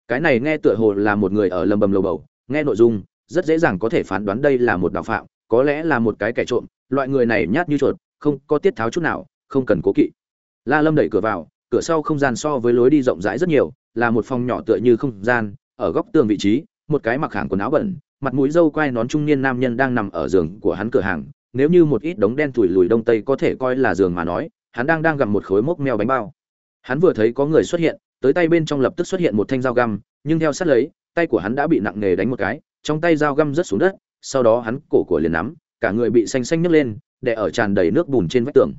Cái này nghe tựa hồ là một người ở lầm bầm lầu bầu, nghe nội dung, rất dễ dàng có thể phán đoán đây là một đạo phạm, có lẽ là một cái kẻ trộm, loại người này nhát như chuột, không có tiết tháo chút nào, không cần cố kỵ. La lâm đẩy cửa vào, cửa sau không gian so với lối đi rộng rãi rất nhiều, là một phòng nhỏ tựa như không gian ở góc tường vị trí, một cái mặc hàng quần áo bẩn, mặt mũi dâu quai nón trung niên nam nhân đang nằm ở giường của hắn cửa hàng. Nếu như một ít đống đen thủi lùi đông tây có thể coi là giường mà nói, hắn đang đang gặm một khối mốc meo bánh bao. Hắn vừa thấy có người xuất hiện, tới tay bên trong lập tức xuất hiện một thanh dao găm, nhưng theo sát lấy, tay của hắn đã bị nặng nề đánh một cái, trong tay dao găm rớt xuống đất, sau đó hắn cổ của liền nắm, cả người bị xanh xanh nhấc lên để ở tràn đầy nước bùn trên vách tường.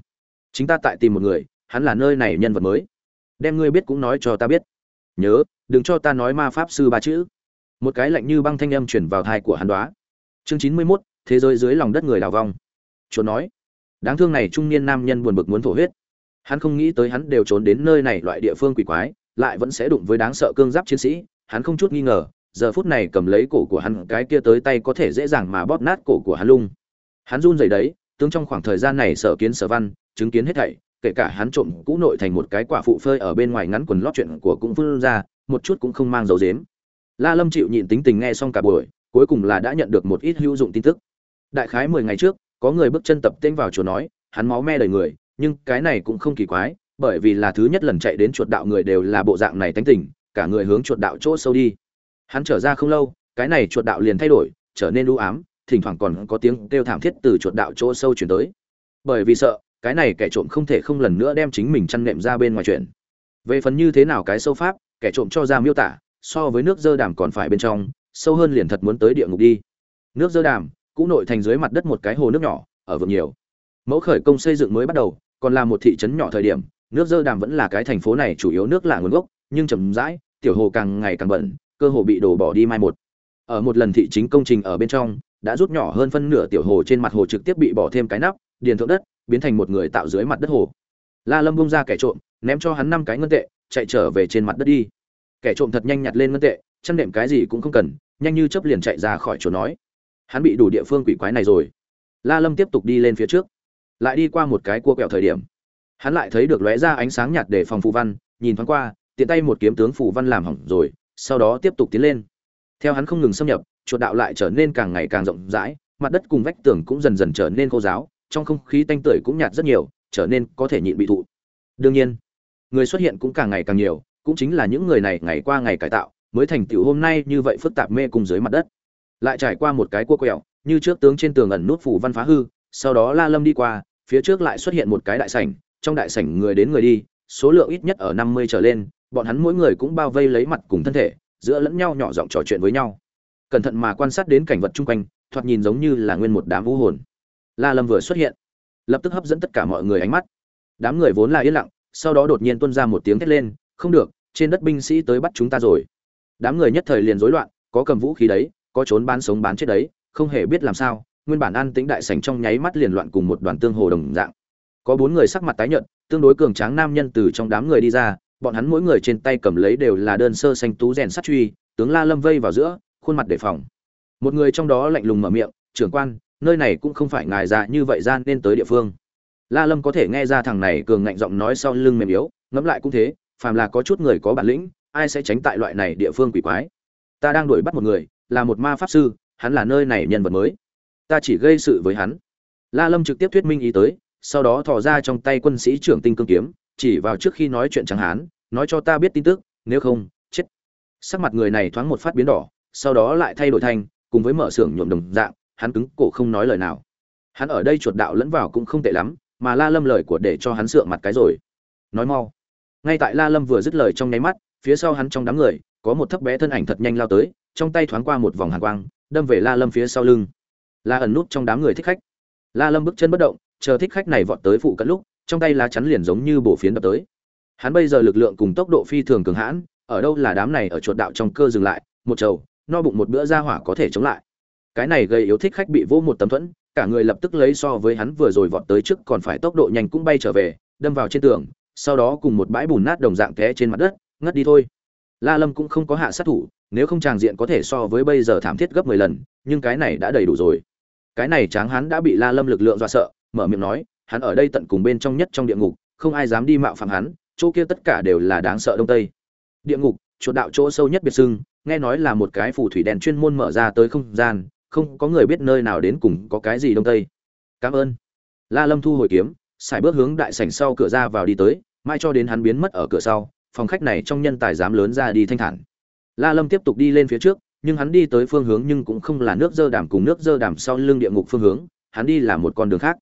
Chính ta tại tìm một người, hắn là nơi này nhân vật mới. Đem ngươi biết cũng nói cho ta biết. Nhớ đừng cho ta nói ma pháp sư ba chữ. Một cái lạnh như băng thanh âm chuyển vào thai của hắn đoá. Chương chín mươi mốt, thế giới dưới lòng đất người đào vong. Chuột nói, đáng thương này trung niên nam nhân buồn bực muốn thổ huyết. Hắn không nghĩ tới hắn đều trốn đến nơi này loại địa phương quỷ quái, lại vẫn sẽ đụng với đáng sợ cương giáp chiến sĩ. Hắn không chút nghi ngờ, giờ phút này cầm lấy cổ của hắn, cái kia tới tay có thể dễ dàng mà bóp nát cổ của hắn lung. Hắn run rẩy đấy, tướng trong khoảng thời gian này sở kiến sở văn, chứng kiến hết thảy, kể cả hắn trộm cũ nội thành một cái quả phụ phơi ở bên ngoài ngắn quần lót chuyện của cũng vươn ra một chút cũng không mang dấu dếm. La lâm chịu nhịn tính tình nghe xong cả buổi, cuối cùng là đã nhận được một ít hữu dụng tin tức. Đại khái mười ngày trước, có người bước chân tập tên vào chùa nói, hắn máu me đầy người, nhưng cái này cũng không kỳ quái, bởi vì là thứ nhất lần chạy đến chuột đạo người đều là bộ dạng này tánh tình, cả người hướng chuột đạo chỗ sâu đi. Hắn trở ra không lâu, cái này chuột đạo liền thay đổi, trở nên u ám, thỉnh thoảng còn có tiếng kêu thảm thiết từ chuột đạo chỗ sâu chuyển tới. Bởi vì sợ, cái này kẻ trộm không thể không lần nữa đem chính mình chăn nệm ra bên ngoài chuyện. Về phần như thế nào cái sâu pháp kẻ trộm cho ra miêu tả, so với nước dơ đàm còn phải bên trong, sâu hơn liền thật muốn tới địa ngục đi. Nước dơ đàm, cũ nội thành dưới mặt đất một cái hồ nước nhỏ, ở vực nhiều. Mẫu khởi công xây dựng mới bắt đầu, còn là một thị trấn nhỏ thời điểm, nước dơ đàm vẫn là cái thành phố này chủ yếu nước là nguồn gốc, nhưng chậm rãi, tiểu hồ càng ngày càng bẩn, cơ hồ bị đổ bỏ đi mai một. Ở một lần thị chính công trình ở bên trong, đã rút nhỏ hơn phân nửa tiểu hồ trên mặt hồ trực tiếp bị bỏ thêm cái nắp, điền thượng đất, biến thành một người tạo dưới mặt đất hồ. La lâm bung ra kẻ trộm, ném cho hắn năm cái ngân tệ chạy trở về trên mặt đất đi. Kẻ trộm thật nhanh nhặt lên ngân tệ, chăn đệm cái gì cũng không cần, nhanh như chớp liền chạy ra khỏi chỗ nói. Hắn bị đủ địa phương quỷ quái này rồi. La lâm tiếp tục đi lên phía trước, lại đi qua một cái cua quẹo thời điểm. Hắn lại thấy được lóe ra ánh sáng nhạt để phòng phù văn, nhìn thoáng qua, tiện tay một kiếm tướng phù văn làm hỏng rồi, sau đó tiếp tục tiến lên. Theo hắn không ngừng xâm nhập, chuột đạo lại trở nên càng ngày càng rộng rãi, mặt đất cùng vách tường cũng dần dần trở nên khô giáo trong không khí tanh tưởi cũng nhạt rất nhiều, trở nên có thể nhịn bị thụ. Đương nhiên người xuất hiện cũng càng ngày càng nhiều, cũng chính là những người này ngày qua ngày cải tạo, mới thành tựu hôm nay như vậy phức tạp mê cùng dưới mặt đất. Lại trải qua một cái cua quẹo, như trước tướng trên tường ẩn nút phủ văn phá hư, sau đó la lâm đi qua, phía trước lại xuất hiện một cái đại sảnh, trong đại sảnh người đến người đi, số lượng ít nhất ở năm mươi trở lên, bọn hắn mỗi người cũng bao vây lấy mặt cùng thân thể, giữa lẫn nhau nhỏ giọng trò chuyện với nhau. Cẩn thận mà quan sát đến cảnh vật chung quanh, thoạt nhìn giống như là nguyên một đám vũ hồn. La lâm vừa xuất hiện, lập tức hấp dẫn tất cả mọi người ánh mắt. Đám người vốn là yên lặng sau đó đột nhiên tuôn ra một tiếng thét lên, không được, trên đất binh sĩ tới bắt chúng ta rồi. Đám người nhất thời liền rối loạn, có cầm vũ khí đấy, có trốn bán sống bán chết đấy, không hề biết làm sao, nguyên bản an tĩnh đại sảnh trong nháy mắt liền loạn cùng một đoàn tương hồ đồng dạng. Có bốn người sắc mặt tái nhợt, tương đối cường tráng nam nhân từ trong đám người đi ra, bọn hắn mỗi người trên tay cầm lấy đều là đơn sơ xanh tú rèn sắt truy, tướng la lâm vây vào giữa, khuôn mặt đề phòng. Một người trong đó lạnh lùng mở miệng, trưởng quan, nơi này cũng không phải ngài già như vậy gian nên tới địa phương la lâm có thể nghe ra thằng này cường ngạnh giọng nói sau lưng mềm yếu, ngẫm lại cũng thế, phàm là có chút người có bản lĩnh, ai sẽ tránh tại loại này địa phương quỷ quái? Ta đang đuổi bắt một người, là một ma pháp sư, hắn là nơi này nhân vật mới. Ta chỉ gây sự với hắn. La lâm trực tiếp thuyết minh ý tới, sau đó thò ra trong tay quân sĩ trưởng tinh cương kiếm, chỉ vào trước khi nói chuyện trắng hán, nói cho ta biết tin tức, nếu không, chết. Sắc mặt người này thoáng một phát biến đỏ, sau đó lại thay đổi thành, cùng với mở xưởng nhuộm đồng dạng, hắn cứng cổ không nói lời nào. Hắn ở đây chuột đạo lẫn vào cũng không tệ lắm mà la lâm lời của để cho hắn sượng mặt cái rồi. Nói mau. Ngay tại la lâm vừa dứt lời trong nháy mắt, phía sau hắn trong đám người, có một thấp bé thân ảnh thật nhanh lao tới, trong tay thoáng qua một vòng hàn quang, đâm về la lâm phía sau lưng. La ẩn nút trong đám người thích khách. La lâm bước chân bất động, chờ thích khách này vọt tới phụ cận lúc, trong tay lá chắn liền giống như bổ phiến đập tới. Hắn bây giờ lực lượng cùng tốc độ phi thường cường hãn, ở đâu là đám này ở chuột đạo trong cơ dừng lại, một trầu, no bụng một bữa ra hỏa có thể chống lại. Cái này gây yếu thích khách bị vỗ một tấm thuẫn cả người lập tức lấy so với hắn vừa rồi vọt tới trước, còn phải tốc độ nhanh cũng bay trở về, đâm vào trên tường, sau đó cùng một bãi bùn nát đồng dạng té trên mặt đất, ngất đi thôi. La lâm cũng không có hạ sát thủ, nếu không tràng diện có thể so với bây giờ thảm thiết gấp 10 lần, nhưng cái này đã đầy đủ rồi. Cái này tráng hắn đã bị la lâm lực lượng dọa sợ, mở miệng nói, hắn ở đây tận cùng bên trong nhất trong địa ngục, không ai dám đi mạo phạm hắn, chỗ kia tất cả đều là đáng sợ đông tây. Địa ngục, chuột đạo chỗ sâu nhất biệt sưng nghe nói là một cái phù thủy đèn chuyên môn mở ra tới không gian không có người biết nơi nào đến cùng có cái gì đông tây. Cảm ơn. La lâm thu hồi kiếm xài bước hướng đại sảnh sau cửa ra vào đi tới, mai cho đến hắn biến mất ở cửa sau, phòng khách này trong nhân tài dám lớn ra đi thanh thản. La lâm tiếp tục đi lên phía trước, nhưng hắn đi tới phương hướng nhưng cũng không là nước dơ đàm cùng nước dơ đàm sau lưng địa ngục phương hướng, hắn đi là một con đường khác.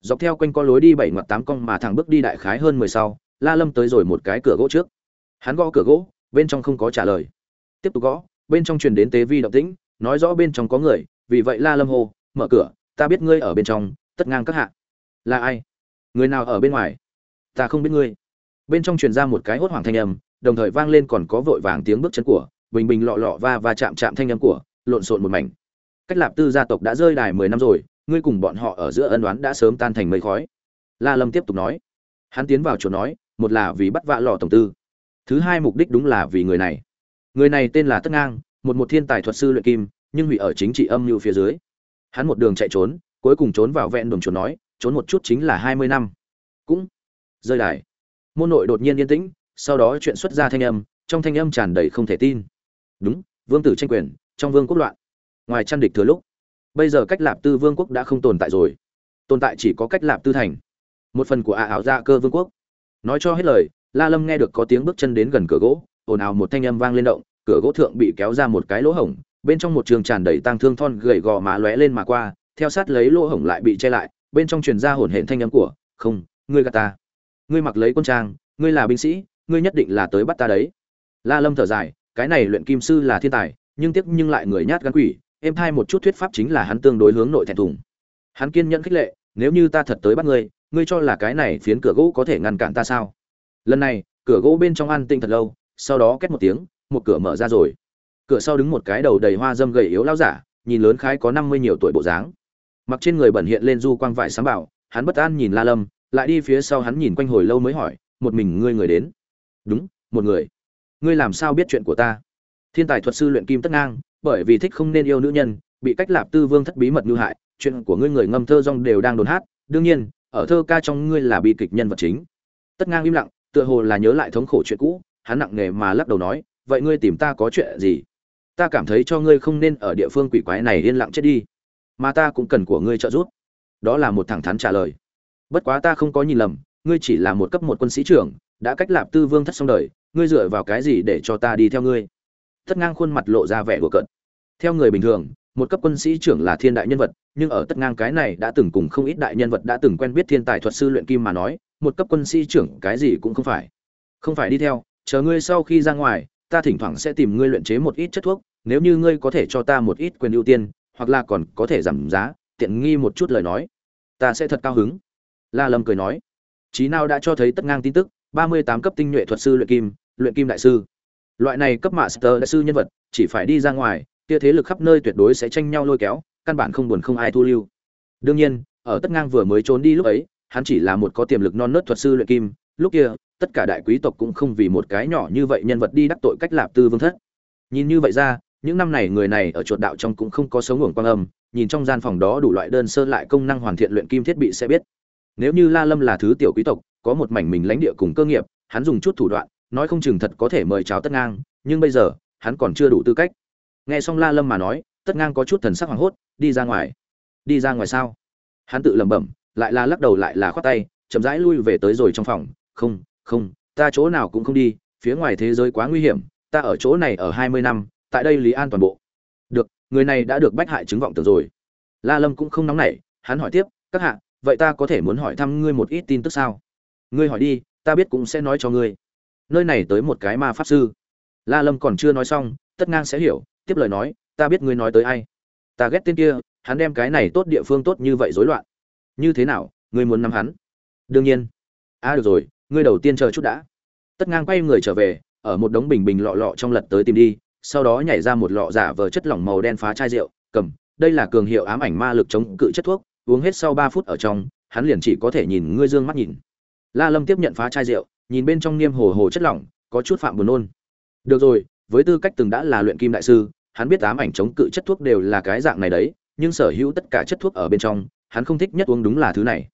Dọc theo quanh con lối đi bảy ngoặt tám con mà thẳng bước đi đại khái hơn mười sau, la lâm tới rồi một cái cửa gỗ trước. Hắn gõ cửa gỗ, bên trong không có trả lời. Tiếp tục gõ, bên trong truyền đến tế vi động tĩnh nói rõ bên trong có người, vì vậy la lâm hô, mở cửa, ta biết ngươi ở bên trong, tất ngang các hạ. Là ai? Người nào ở bên ngoài? Ta không biết ngươi. Bên trong truyền ra một cái hốt hoảng thanh âm, đồng thời vang lên còn có vội vàng tiếng bước chân của, bình bình lọ lọ va va chạm chạm thanh âm của, lộn xộn một mảnh. Cách lạp tư gia tộc đã rơi đài mười năm rồi, ngươi cùng bọn họ ở giữa ân đoán đã sớm tan thành mây khói. La lâm tiếp tục nói. Hắn tiến vào chỗ nói, một là vì bắt vạ lọ tổng tư, thứ hai mục đích đúng là vì người này. Người này tên là tất ngang một một thiên tài thuật sư luyện kim, nhưng hủy ở chính trị âm mưu phía dưới. Hắn một đường chạy trốn, cuối cùng trốn vào vẹn đồn chuột nói, trốn một chút chính là hai mươi năm. Cũng rơi đài. Môn nội đột nhiên yên tĩnh, sau đó chuyện xuất ra thanh âm, trong thanh âm tràn đầy không thể tin. Đúng, vương tử tranh quyền, trong vương quốc loạn. Ngoài chăn địch thừa lúc. Bây giờ cách lạp tư vương quốc đã không tồn tại rồi. Tồn tại chỉ có cách lạp tư thành. Một phần của ả ảo gia cơ vương quốc. Nói cho hết lời, la lâm nghe được có tiếng bước chân đến gần cửa gỗ, ồn ào một thanh âm vang lên động cửa gỗ thượng bị kéo ra một cái lỗ hổng, bên trong một trường tràn đầy tang thương thon gầy gò má lóe lên mà qua, theo sát lấy lỗ hổng lại bị che lại, bên trong truyền ra hồn hển thanh âm của, không, ngươi gạt ta. Ngươi mặc lấy quân trang, ngươi là binh sĩ, ngươi nhất định là tới bắt ta đấy. La lâm thở dài, cái này luyện kim sư là thiên tài, nhưng tiếc nhưng lại người nhát gan quỷ, em thay một chút thuyết pháp chính là hắn tương đối hướng nội thẹn thùng. Hắn kiên nhẫn khích lệ, nếu như ta thật tới bắt ngươi ngươi cho là cái này phiến cửa gỗ có thể ngăn cản ta sao? Lần này, cửa gỗ bên trong an tinh thật lâu, sau đó két một tiếng một cửa mở ra rồi. Cửa sau đứng một cái đầu đầy hoa dâm gầy yếu lao giả, nhìn lớn khái có năm mươi nhiều tuổi bộ dáng. Mặc trên người bẩn hiện lên du quang vải sáng bảo, hắn bất an nhìn la lâm, lại đi phía sau hắn nhìn quanh hồi lâu mới hỏi, một mình ngươi người đến? Đúng, một người. Ngươi làm sao biết chuyện của ta? Thiên tài thuật sư luyện kim tất ngang, bởi vì thích không nên yêu nữ nhân, bị cách lạp tư vương thất bí mật ngư hại, chuyện của ngươi người ngâm thơ rong đều đang đồn hát, đương nhiên, ở thơ ca trong ngươi là bi kịch nhân vật chính. Tất ngang im lặng, tựa hồ là nhớ lại thống khổ chuyện cũ, hắn nặng nề mà lắc đầu nói vậy ngươi tìm ta có chuyện gì? Ta cảm thấy cho ngươi không nên ở địa phương quỷ quái này yên lặng chết đi, mà ta cũng cần của ngươi trợ giúp. Đó là một thẳng thắn trả lời. Bất quá ta không có nhìn lầm, ngươi chỉ là một cấp một quân sĩ trưởng, đã cách lạp tư vương thất xong đời, ngươi dựa vào cái gì để cho ta đi theo ngươi? Tất ngang khuôn mặt lộ ra vẻ của cận theo người bình thường, một cấp quân sĩ trưởng là thiên đại nhân vật, nhưng ở tất ngang cái này đã từng cùng không ít đại nhân vật đã từng quen biết thiên tài thuật sư luyện kim mà nói, một cấp quân sĩ trưởng cái gì cũng không phải. Không phải đi theo, chờ ngươi sau khi ra ngoài ta thỉnh thoảng sẽ tìm ngươi luyện chế một ít chất thuốc, nếu như ngươi có thể cho ta một ít quyền ưu tiên, hoặc là còn có thể giảm giá, tiện nghi một chút lời nói, ta sẽ thật cao hứng. La lâm cười nói. Trí nào đã cho thấy tất ngang tin tức, ba mươi tám cấp tinh nhuệ thuật sư luyện kim luyện kim đại sư. Loại này cấp master đại sư nhân vật, chỉ phải đi ra ngoài, kia thế lực khắp nơi tuyệt đối sẽ tranh nhau lôi kéo, căn bản không buồn không ai thu lưu. Đương nhiên, ở tất ngang vừa mới trốn đi lúc ấy, hắn chỉ là một có tiềm lực non nớt thuật sư luyện kim, lúc kia tất cả đại quý tộc cũng không vì một cái nhỏ như vậy nhân vật đi đắc tội cách lạp tư vương thất. Nhìn như vậy ra, những năm này người này ở chuột đạo trong cũng không có sống ngưỡng quang âm, nhìn trong gian phòng đó đủ loại đơn sơ lại công năng hoàn thiện luyện kim thiết bị sẽ biết. Nếu như la lâm là thứ tiểu quý tộc, có một mảnh mình lãnh địa cùng cơ nghiệp, hắn dùng chút thủ đoạn, nói không chừng thật có thể mời cháo tất ngang, nhưng bây giờ, hắn còn chưa đủ tư cách. Nghe xong la lâm mà nói, tất ngang có chút thần sắc hoảng hốt, đi ra ngoài. Đi ra ngoài sao? Hắn tự lẩm bẩm, lại là lắc đầu lại là khoát tay, chậm rãi lui về tới rồi trong phòng. Không không ta chỗ nào cũng không đi phía ngoài thế giới quá nguy hiểm ta ở chỗ này ở hai mươi năm tại đây lý an toàn bộ. Được người này đã được bách hại chứng vọng tưởng rồi. La lâm cũng không nóng nảy hắn hỏi tiếp các hạ vậy ta có thể muốn hỏi thăm ngươi một ít tin tức sao? Ngươi hỏi đi ta biết cũng sẽ nói cho ngươi. Nơi này tới một cái ma pháp sư. La lâm còn chưa nói xong tất ngang sẽ hiểu tiếp lời nói ta biết ngươi nói tới ai. Ta ghét tên kia hắn đem cái này tốt địa phương tốt như vậy rối loạn. Như thế nào ngươi muốn nắm hắn? Đương nhiên. A à, được rồi ngươi đầu tiên chờ chút đã. Tất ngang quay người trở về, ở một đống bình bình lọ lọ trong lật tới tìm đi, sau đó nhảy ra một lọ giả vờ chất lỏng màu đen phá chai rượu, cầm, đây là cường hiệu ám ảnh ma lực chống cự chất thuốc, uống hết sau ba phút ở trong, hắn liền chỉ có thể nhìn ngươi dương mắt nhìn. La lâm tiếp nhận phá chai rượu, nhìn bên trong niêm hồ hồ chất lỏng, có chút phạm buồn nôn. Được rồi, với tư cách từng đã là luyện kim đại sư, hắn biết ám ảnh chống cự chất thuốc đều là cái dạng này đấy, nhưng sở hữu tất cả chất thuốc ở bên trong, hắn không thích nhất uống đúng là thứ này.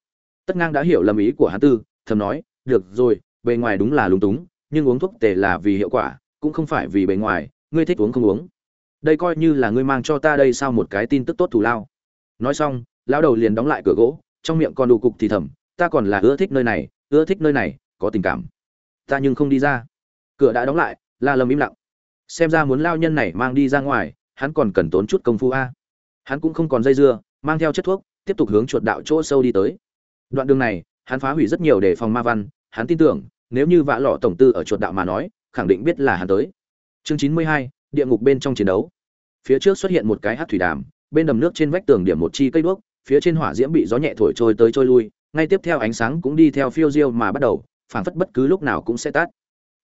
Tất ngang đã hiểu lầm ý của hắn tư, thầm nói được rồi, bề ngoài đúng là lúng túng, nhưng uống thuốc tề là vì hiệu quả, cũng không phải vì bề ngoài, ngươi thích uống không uống. Đây coi như là ngươi mang cho ta đây sao một cái tin tức tốt thù lao. Nói xong, lão đầu liền đóng lại cửa gỗ, trong miệng còn đủ cục thì thầm, ta còn là ưa thích nơi này, ưa thích nơi này, có tình cảm. Ta nhưng không đi ra. Cửa đã đóng lại, la lâm im lặng. Xem ra muốn lao nhân này mang đi ra ngoài, hắn còn cần tốn chút công phu a. Hắn cũng không còn dây dưa, mang theo chất thuốc, tiếp tục hướng chuột đạo chỗ sâu đi tới. Đoạn đường này hắn phá hủy rất nhiều để phòng ma văn, hắn tin tưởng, nếu như vạ lọ tổng tư ở chuột đạo mà nói, khẳng định biết là hắn tới. Chương chín mươi hai, địa ngục bên trong chiến đấu. Phía trước xuất hiện một cái hát thủy đàm, bên đầm nước trên vách tường điểm một chi cây đuốc, phía trên hỏa diễm bị gió nhẹ thổi trôi tới trôi lui, ngay tiếp theo ánh sáng cũng đi theo phiêu diêu mà bắt đầu, phảng phất bất cứ lúc nào cũng sẽ tắt.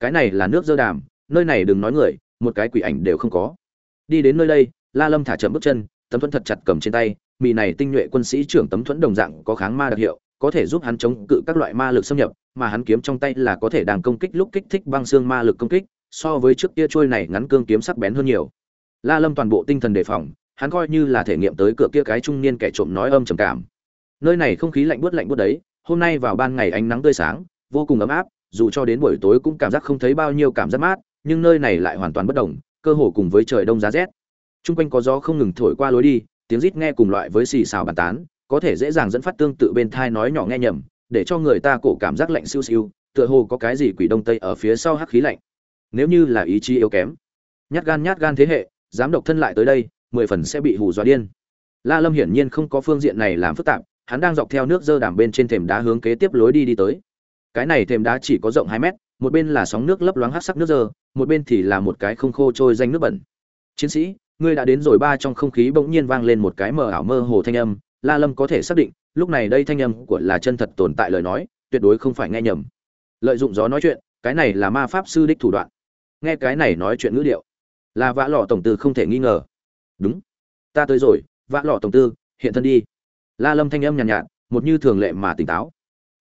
Cái này là nước dơ đàm, nơi này đừng nói người, một cái quỷ ảnh đều không có. Đi đến nơi đây, la lâm thả chậm bước chân, tấm thuẫn thật chặt cầm trên tay, mì này tinh nhuệ quân sĩ trưởng tấm thuẫn đồng dạng có kháng ma đặc hiệu có thể giúp hắn chống cự các loại ma lực xâm nhập, mà hắn kiếm trong tay là có thể đang công kích lúc kích thích băng xương ma lực công kích, so với trước kia trôi này ngắn cương kiếm sắc bén hơn nhiều. La lâm toàn bộ tinh thần đề phòng, hắn coi như là thể nghiệm tới cửa kia cái trung niên kẻ trộm nói âm trầm cảm. Nơi này không khí lạnh buốt lạnh buốt đấy, hôm nay vào ban ngày ánh nắng tươi sáng, vô cùng ấm áp, dù cho đến buổi tối cũng cảm giác không thấy bao nhiêu cảm giác mát, nhưng nơi này lại hoàn toàn bất động, cơ hồ cùng với trời đông giá rét. Trung quanh có gió không ngừng thổi qua lối đi, tiếng rít nghe cùng loại với xì xào bàn tán có thể dễ dàng dẫn phát tương tự bên thai nói nhỏ nghe nhầm, để cho người ta cổ cảm giác lạnh siêu siêu, tựa hồ có cái gì quỷ đông tây ở phía sau hắc khí lạnh. Nếu như là ý chí yếu kém, nhát gan nhát gan thế hệ dám độc thân lại tới đây, mười phần sẽ bị hù dọa điên. La lâm hiển nhiên không có phương diện này làm phức tạp, hắn đang dọc theo nước dơ đảm bên trên thềm đá hướng kế tiếp lối đi đi tới. Cái này thềm đá chỉ có rộng hai mét, một bên là sóng nước lấp loáng hắc sắc nước dơ, một bên thì là một cái không khô trôi danh nước bẩn. Chiến sĩ, ngươi đã đến rồi. Ba trong không khí bỗng nhiên vang lên một cái mờ ảo mơ hồ thanh âm la lâm có thể xác định lúc này đây thanh âm của là chân thật tồn tại lời nói tuyệt đối không phải nghe nhầm. Lợi dụng gió nói chuyện cái này là ma pháp sư đích thủ đoạn. Nghe cái này nói chuyện ngữ điệu là vã lọ tổng tư không thể nghi ngờ. Đúng. Ta tới rồi vã lọ tổng tư hiện thân đi. La lâm thanh âm nhàn nhạt, nhạt một như thường lệ mà tỉnh táo.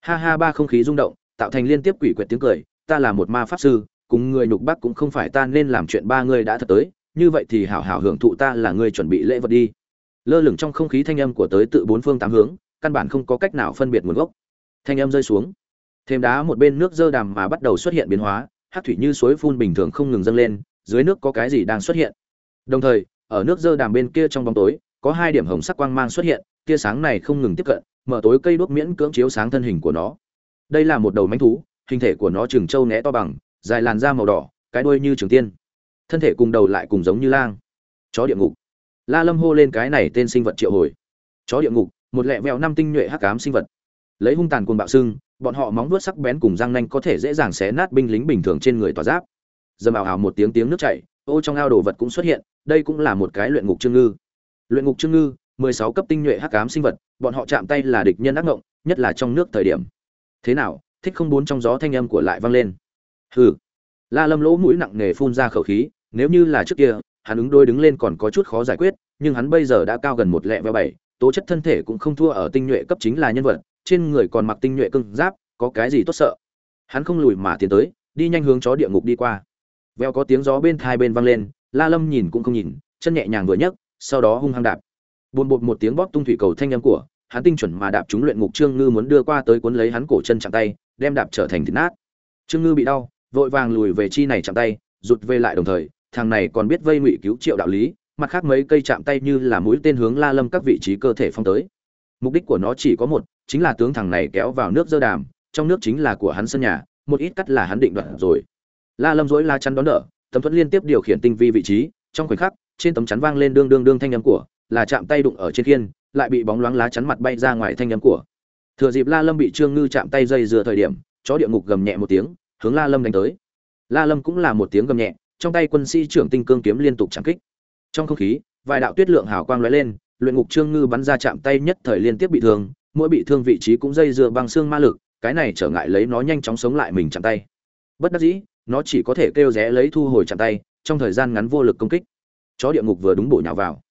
Ha ha ba không khí rung động tạo thành liên tiếp quỷ quyệt tiếng cười ta là một ma pháp sư cùng người nhục bác cũng không phải ta nên làm chuyện ba người đã thật tới như vậy thì hảo hảo hưởng thụ ta là người chuẩn bị lễ vật đi lơ lửng trong không khí thanh âm của tới tự bốn phương tám hướng, căn bản không có cách nào phân biệt nguồn gốc. Thanh âm rơi xuống. Thêm đá một bên nước dơ đàm mà bắt đầu xuất hiện biến hóa, hát thủy như suối phun bình thường không ngừng dâng lên, dưới nước có cái gì đang xuất hiện? Đồng thời, ở nước dơ đàm bên kia trong bóng tối, có hai điểm hồng sắc quang mang xuất hiện, tia sáng này không ngừng tiếp cận, mở tối cây đuốc miễn cưỡng chiếu sáng thân hình của nó. Đây là một đầu mánh thú, hình thể của nó chừng trâu né to bằng, dài làn da màu đỏ, cái đuôi như trường tiên. Thân thể cùng đầu lại cùng giống như lang. Chó địa ngục la lâm hô lên cái này tên sinh vật triệu hồi. Chó địa ngục một lẹ vẹo năm tinh nhuệ hắc ám sinh vật. Lấy hung tàn cuồng bạo xương, bọn họ móng vuốt sắc bén cùng răng nanh có thể dễ dàng xé nát binh lính bình thường trên người tỏa giáp. Dầm ảo hào một tiếng tiếng nước chảy ô trong ao đồ vật cũng xuất hiện đây cũng là một cái luyện ngục chương ngư. Luyện ngục chương ngư mười sáu cấp tinh nhuệ hắc ám sinh vật bọn họ chạm tay là địch nhân ác ngộng nhất là trong nước thời điểm. Thế nào thích không bốn trong gió thanh âm của lại vang lên. Hừ. La lâm lỗ mũi nặng nề phun ra khẩu khí nếu như là trước kia hắn ứng đôi đứng lên còn có chút khó giải quyết, nhưng hắn bây giờ đã cao gần một lẹ và bảy, tố chất thân thể cũng không thua ở tinh nhuệ cấp chính là nhân vật, trên người còn mặc tinh nhuệ cưng giáp, có cái gì tốt sợ? Hắn không lùi mà tiến tới, đi nhanh hướng chó địa ngục đi qua. Veo có tiếng gió bên thai bên vang lên, la lâm nhìn cũng không nhìn, chân nhẹ nhàng vừa nhấc, sau đó hung hăng đạp. Bồn bột một tiếng bóp tung thủy cầu thanh âm của, hắn tinh chuẩn mà đạp chúng luyện ngục trương ngư muốn đưa qua tới cuốn lấy hắn cổ chân chạm tay, đem đạp trở thành thịt nát. Trương ngư bị đau, vội vàng lùi về chi này chạm tay, rụt về lại đồng thời thằng này còn biết vây ngụy cứu triệu đạo lý, mặt khác mấy cây chạm tay như là mũi tên hướng la lâm các vị trí cơ thể phong tới. Mục đích của nó chỉ có một, chính là tướng thằng này kéo vào nước dơ đàm, trong nước chính là của hắn sân nhà, một ít cắt là hắn định đoạt rồi. La lâm dỗi la chắn đón đỡ, tấm thuẫn liên tiếp điều khiển tinh vi vị trí, trong khoảnh khắc, trên tấm chắn vang lên đương đương đương thanh âm của, là chạm tay đụng ở trên khiên, lại bị bóng loáng lá chắn mặt bay ra ngoài thanh âm của. Thừa dịp la lâm bị trương ngư chạm tay dây dừa thời điểm, chó địa ngục gầm nhẹ một tiếng, hướng la lâm đánh tới. La lâm cũng là một tiếng gầm nhẹ trong tay quân sĩ trưởng tinh cương kiếm liên tục chạm kích. Trong không khí, vài đạo tuyết lượng hào quang lóe lên, luyện ngục trương ngư bắn ra chạm tay nhất thời liên tiếp bị thương, mỗi bị thương vị trí cũng dây dưa băng xương ma lực, cái này trở ngại lấy nó nhanh chóng sống lại mình chạm tay. Bất đắc dĩ, nó chỉ có thể kêu rẽ lấy thu hồi chạm tay, trong thời gian ngắn vô lực công kích. Chó địa ngục vừa đúng bổ nhào vào.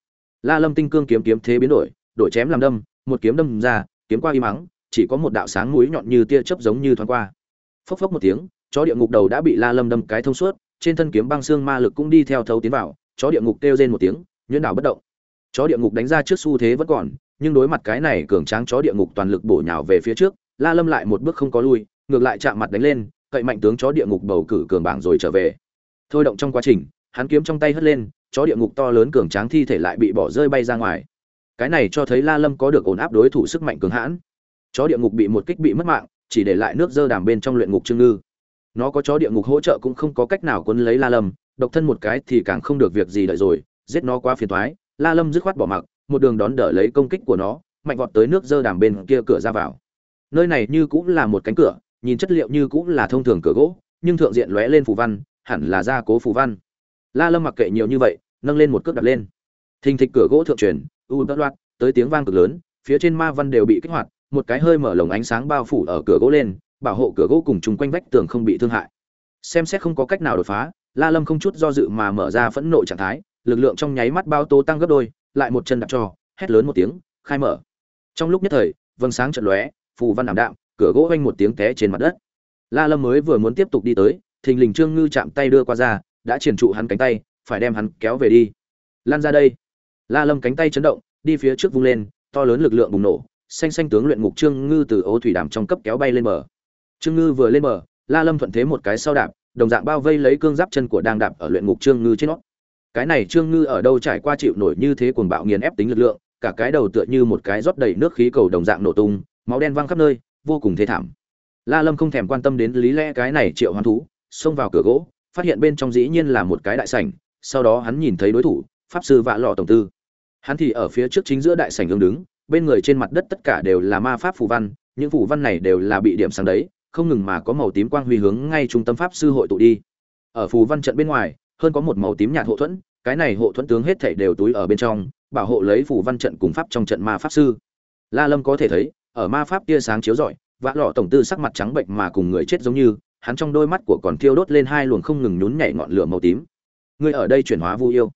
La lâm tinh cương kiếm kiếm thế biến đổi đổi chém làm đâm, một kiếm đâm ra, kiếm qua y mắng, chỉ có một đạo sáng mũi nhọn như tia chớp giống như thoáng qua. Phốc phốc một tiếng, chó địa ngục đầu đã bị la lâm đâm cái thông suốt trên thân kiếm băng xương ma lực cũng đi theo thấu tiến vào, chó địa ngục kêu rên một tiếng, nhuyễn đảo bất động. Chó địa ngục đánh ra trước xu thế vẫn còn, nhưng đối mặt cái này cường tráng chó địa ngục toàn lực bổ nhào về phía trước, la lâm lại một bước không có lui, ngược lại chạm mặt đánh lên, cậy mạnh tướng chó địa ngục bầu cử cường bảng rồi trở về. Thôi động trong quá trình, hắn kiếm trong tay hất lên, chó địa ngục to lớn cường tráng thi thể lại bị bỏ rơi bay ra ngoài. Cái này cho thấy la lâm có được ổn áp đối thủ sức mạnh cường hãn. Chó địa ngục bị một kích bị mất mạng, chỉ để lại nước dơ đàm bên trong luyện ngục trương ngư nó có chó địa ngục hỗ trợ cũng không có cách nào quấn lấy la lâm, độc thân một cái thì càng không được việc gì đợi rồi, giết nó quá phiền toái. La lâm dứt khoát bỏ mặc, một đường đón đỡ lấy công kích của nó, mạnh vọt tới nước dơ đàm bên kia cửa ra vào. Nơi này như cũng là một cánh cửa, nhìn chất liệu như cũng là thông thường cửa gỗ, nhưng thượng diện lóe lên phù văn, hẳn là gia cố phù văn. La lâm mặc kệ nhiều như vậy, nâng lên một cước đặt lên. Thình thịch cửa gỗ thượng truyền, u đất loạt, tới tiếng vang cực lớn, phía trên ma văn đều bị kích hoạt, một cái hơi mở lồng ánh sáng bao phủ ở cửa gỗ lên bảo hộ cửa gỗ cùng chung quanh vách tường không bị thương hại. Xem xét không có cách nào đột phá, la lâm không chút do dự mà mở ra phẫn nộ trạng thái, lực lượng trong nháy mắt bao tố tăng gấp đôi, lại một chân đạp cho, hét lớn một tiếng, khai mở. Trong lúc nhất thời, vầng sáng chợt lóe, phù văn ảm đạm, cửa gỗ vang một tiếng té trên mặt đất. La lâm mới vừa muốn tiếp tục đi tới, thình lình trương ngư chạm tay đưa qua ra, đã triển trụ hắn cánh tay, phải đem hắn kéo về đi. Lan ra đây. La lâm cánh tay chấn động, đi phía trước vung lên, to lớn lực lượng bùng nổ, xanh xanh tướng luyện ngục trương ngư từ ố thủy đàm trong cấp kéo bay lên bờ trương ngư vừa lên bờ, la lâm thuận thế một cái sau đạp, đồng dạng bao vây lấy cương giáp chân của đang đạp ở luyện ngục trương ngư trên nó cái này trương ngư ở đâu trải qua chịu nổi như thế cuồng bạo nghiền ép tính lực lượng, cả cái đầu tựa như một cái rót đầy nước khí cầu đồng dạng nổ tung, máu đen văng khắp nơi, vô cùng thê thảm. La lâm không thèm quan tâm đến lý lẽ cái này triệu hoán thú, xông vào cửa gỗ, phát hiện bên trong dĩ nhiên là một cái đại sảnh, sau đó hắn nhìn thấy đối thủ, pháp sư vạ lọ tổng tư. Hắn thì ở phía trước chính giữa đại sảnh ứng đứng, bên người trên mặt đất tất cả đều là ma pháp phù văn, những phù văn này đều là bị điểm sáng đấy không ngừng mà có màu tím quang huy hướng ngay trung tâm pháp sư hội tụ đi. Ở phù văn trận bên ngoài, hơn có một màu tím nhạt hộ thuẫn, cái này hộ thuẫn tướng hết thảy đều túi ở bên trong, bảo hộ lấy phù văn trận cùng pháp trong trận ma pháp sư. La lâm có thể thấy, ở ma pháp tia sáng chiếu rọi, vã lọ tổng tư sắc mặt trắng bệnh mà cùng người chết giống như, hắn trong đôi mắt của còn thiêu đốt lên hai luồng không ngừng nhún nhảy ngọn lửa màu tím. Người ở đây chuyển hóa vu yêu.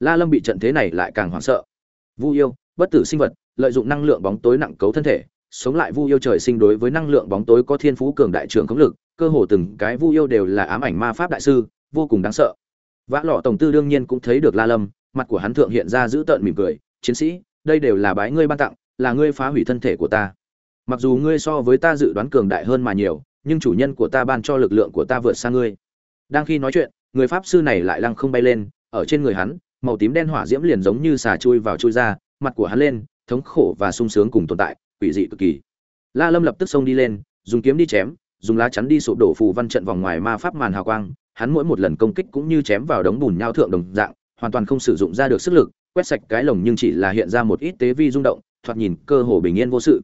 La lâm bị trận thế này lại càng hoảng sợ. Vu yêu, bất tử sinh vật, lợi dụng năng lượng bóng tối nặng cấu thân thể sống lại vu yêu trời sinh đối với năng lượng bóng tối có thiên phú cường đại trưởng công lực, cơ hồ từng cái vu yêu đều là ám ảnh ma pháp đại sư, vô cùng đáng sợ. Vã lọ tổng tư đương nhiên cũng thấy được la lâm, mặt của hắn thượng hiện ra giữ tợn mỉm cười, chiến sĩ, đây đều là bái ngươi ban tặng, là ngươi phá hủy thân thể của ta. Mặc dù ngươi so với ta dự đoán cường đại hơn mà nhiều, nhưng chủ nhân của ta ban cho lực lượng của ta vượt xa ngươi. Đang khi nói chuyện, người pháp sư này lại lăng không bay lên, ở trên người hắn, màu tím đen hỏa diễm liền giống như xà chui vào chui ra, mặt của hắn lên, thống khổ và sung sướng cùng tồn tại quỷ dị cực kỳ. La lâm lập tức xông đi lên, dùng kiếm đi chém, dùng lá chắn đi sụp đổ phù văn trận vòng ngoài ma pháp màn hào quang. Hắn mỗi một lần công kích cũng như chém vào đống bùn nhau thượng đồng dạng, hoàn toàn không sử dụng ra được sức lực, quét sạch cái lồng nhưng chỉ là hiện ra một ít tế vi rung động, thoạt nhìn cơ hồ bình yên vô sự.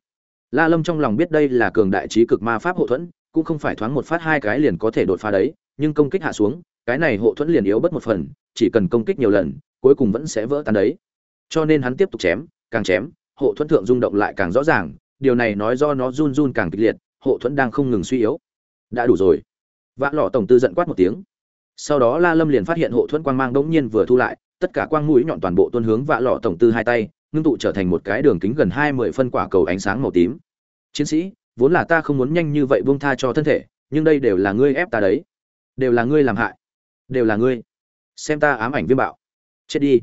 La lâm trong lòng biết đây là cường đại trí cực ma pháp hộ thuẫn, cũng không phải thoáng một phát hai cái liền có thể đột phá đấy, nhưng công kích hạ xuống, cái này hộ thuẫn liền yếu bất một phần, chỉ cần công kích nhiều lần, cuối cùng vẫn sẽ vỡ tan đấy. Cho nên hắn tiếp tục chém, càng chém hộ thuẫn thượng rung động lại càng rõ ràng, điều này nói do nó run run càng kịch liệt, hộ thuẫn đang không ngừng suy yếu. Đã đủ rồi. Vã lọ tổng tư giận quát một tiếng. Sau đó la lâm liền phát hiện hộ thuẫn quang mang đống nhiên vừa thu lại, tất cả quang mũi nhọn toàn bộ tuôn hướng vạ lọ tổng tư hai tay, ngưng tụ trở thành một cái đường kính gần hai mươi phân quả cầu ánh sáng màu tím. Chiến sĩ, vốn là ta không muốn nhanh như vậy buông tha cho thân thể, nhưng đây đều là ngươi ép ta đấy. Đều là ngươi làm hại. Đều là ngươi. Xem ta ám ảnh viêm bạo. Chết đi.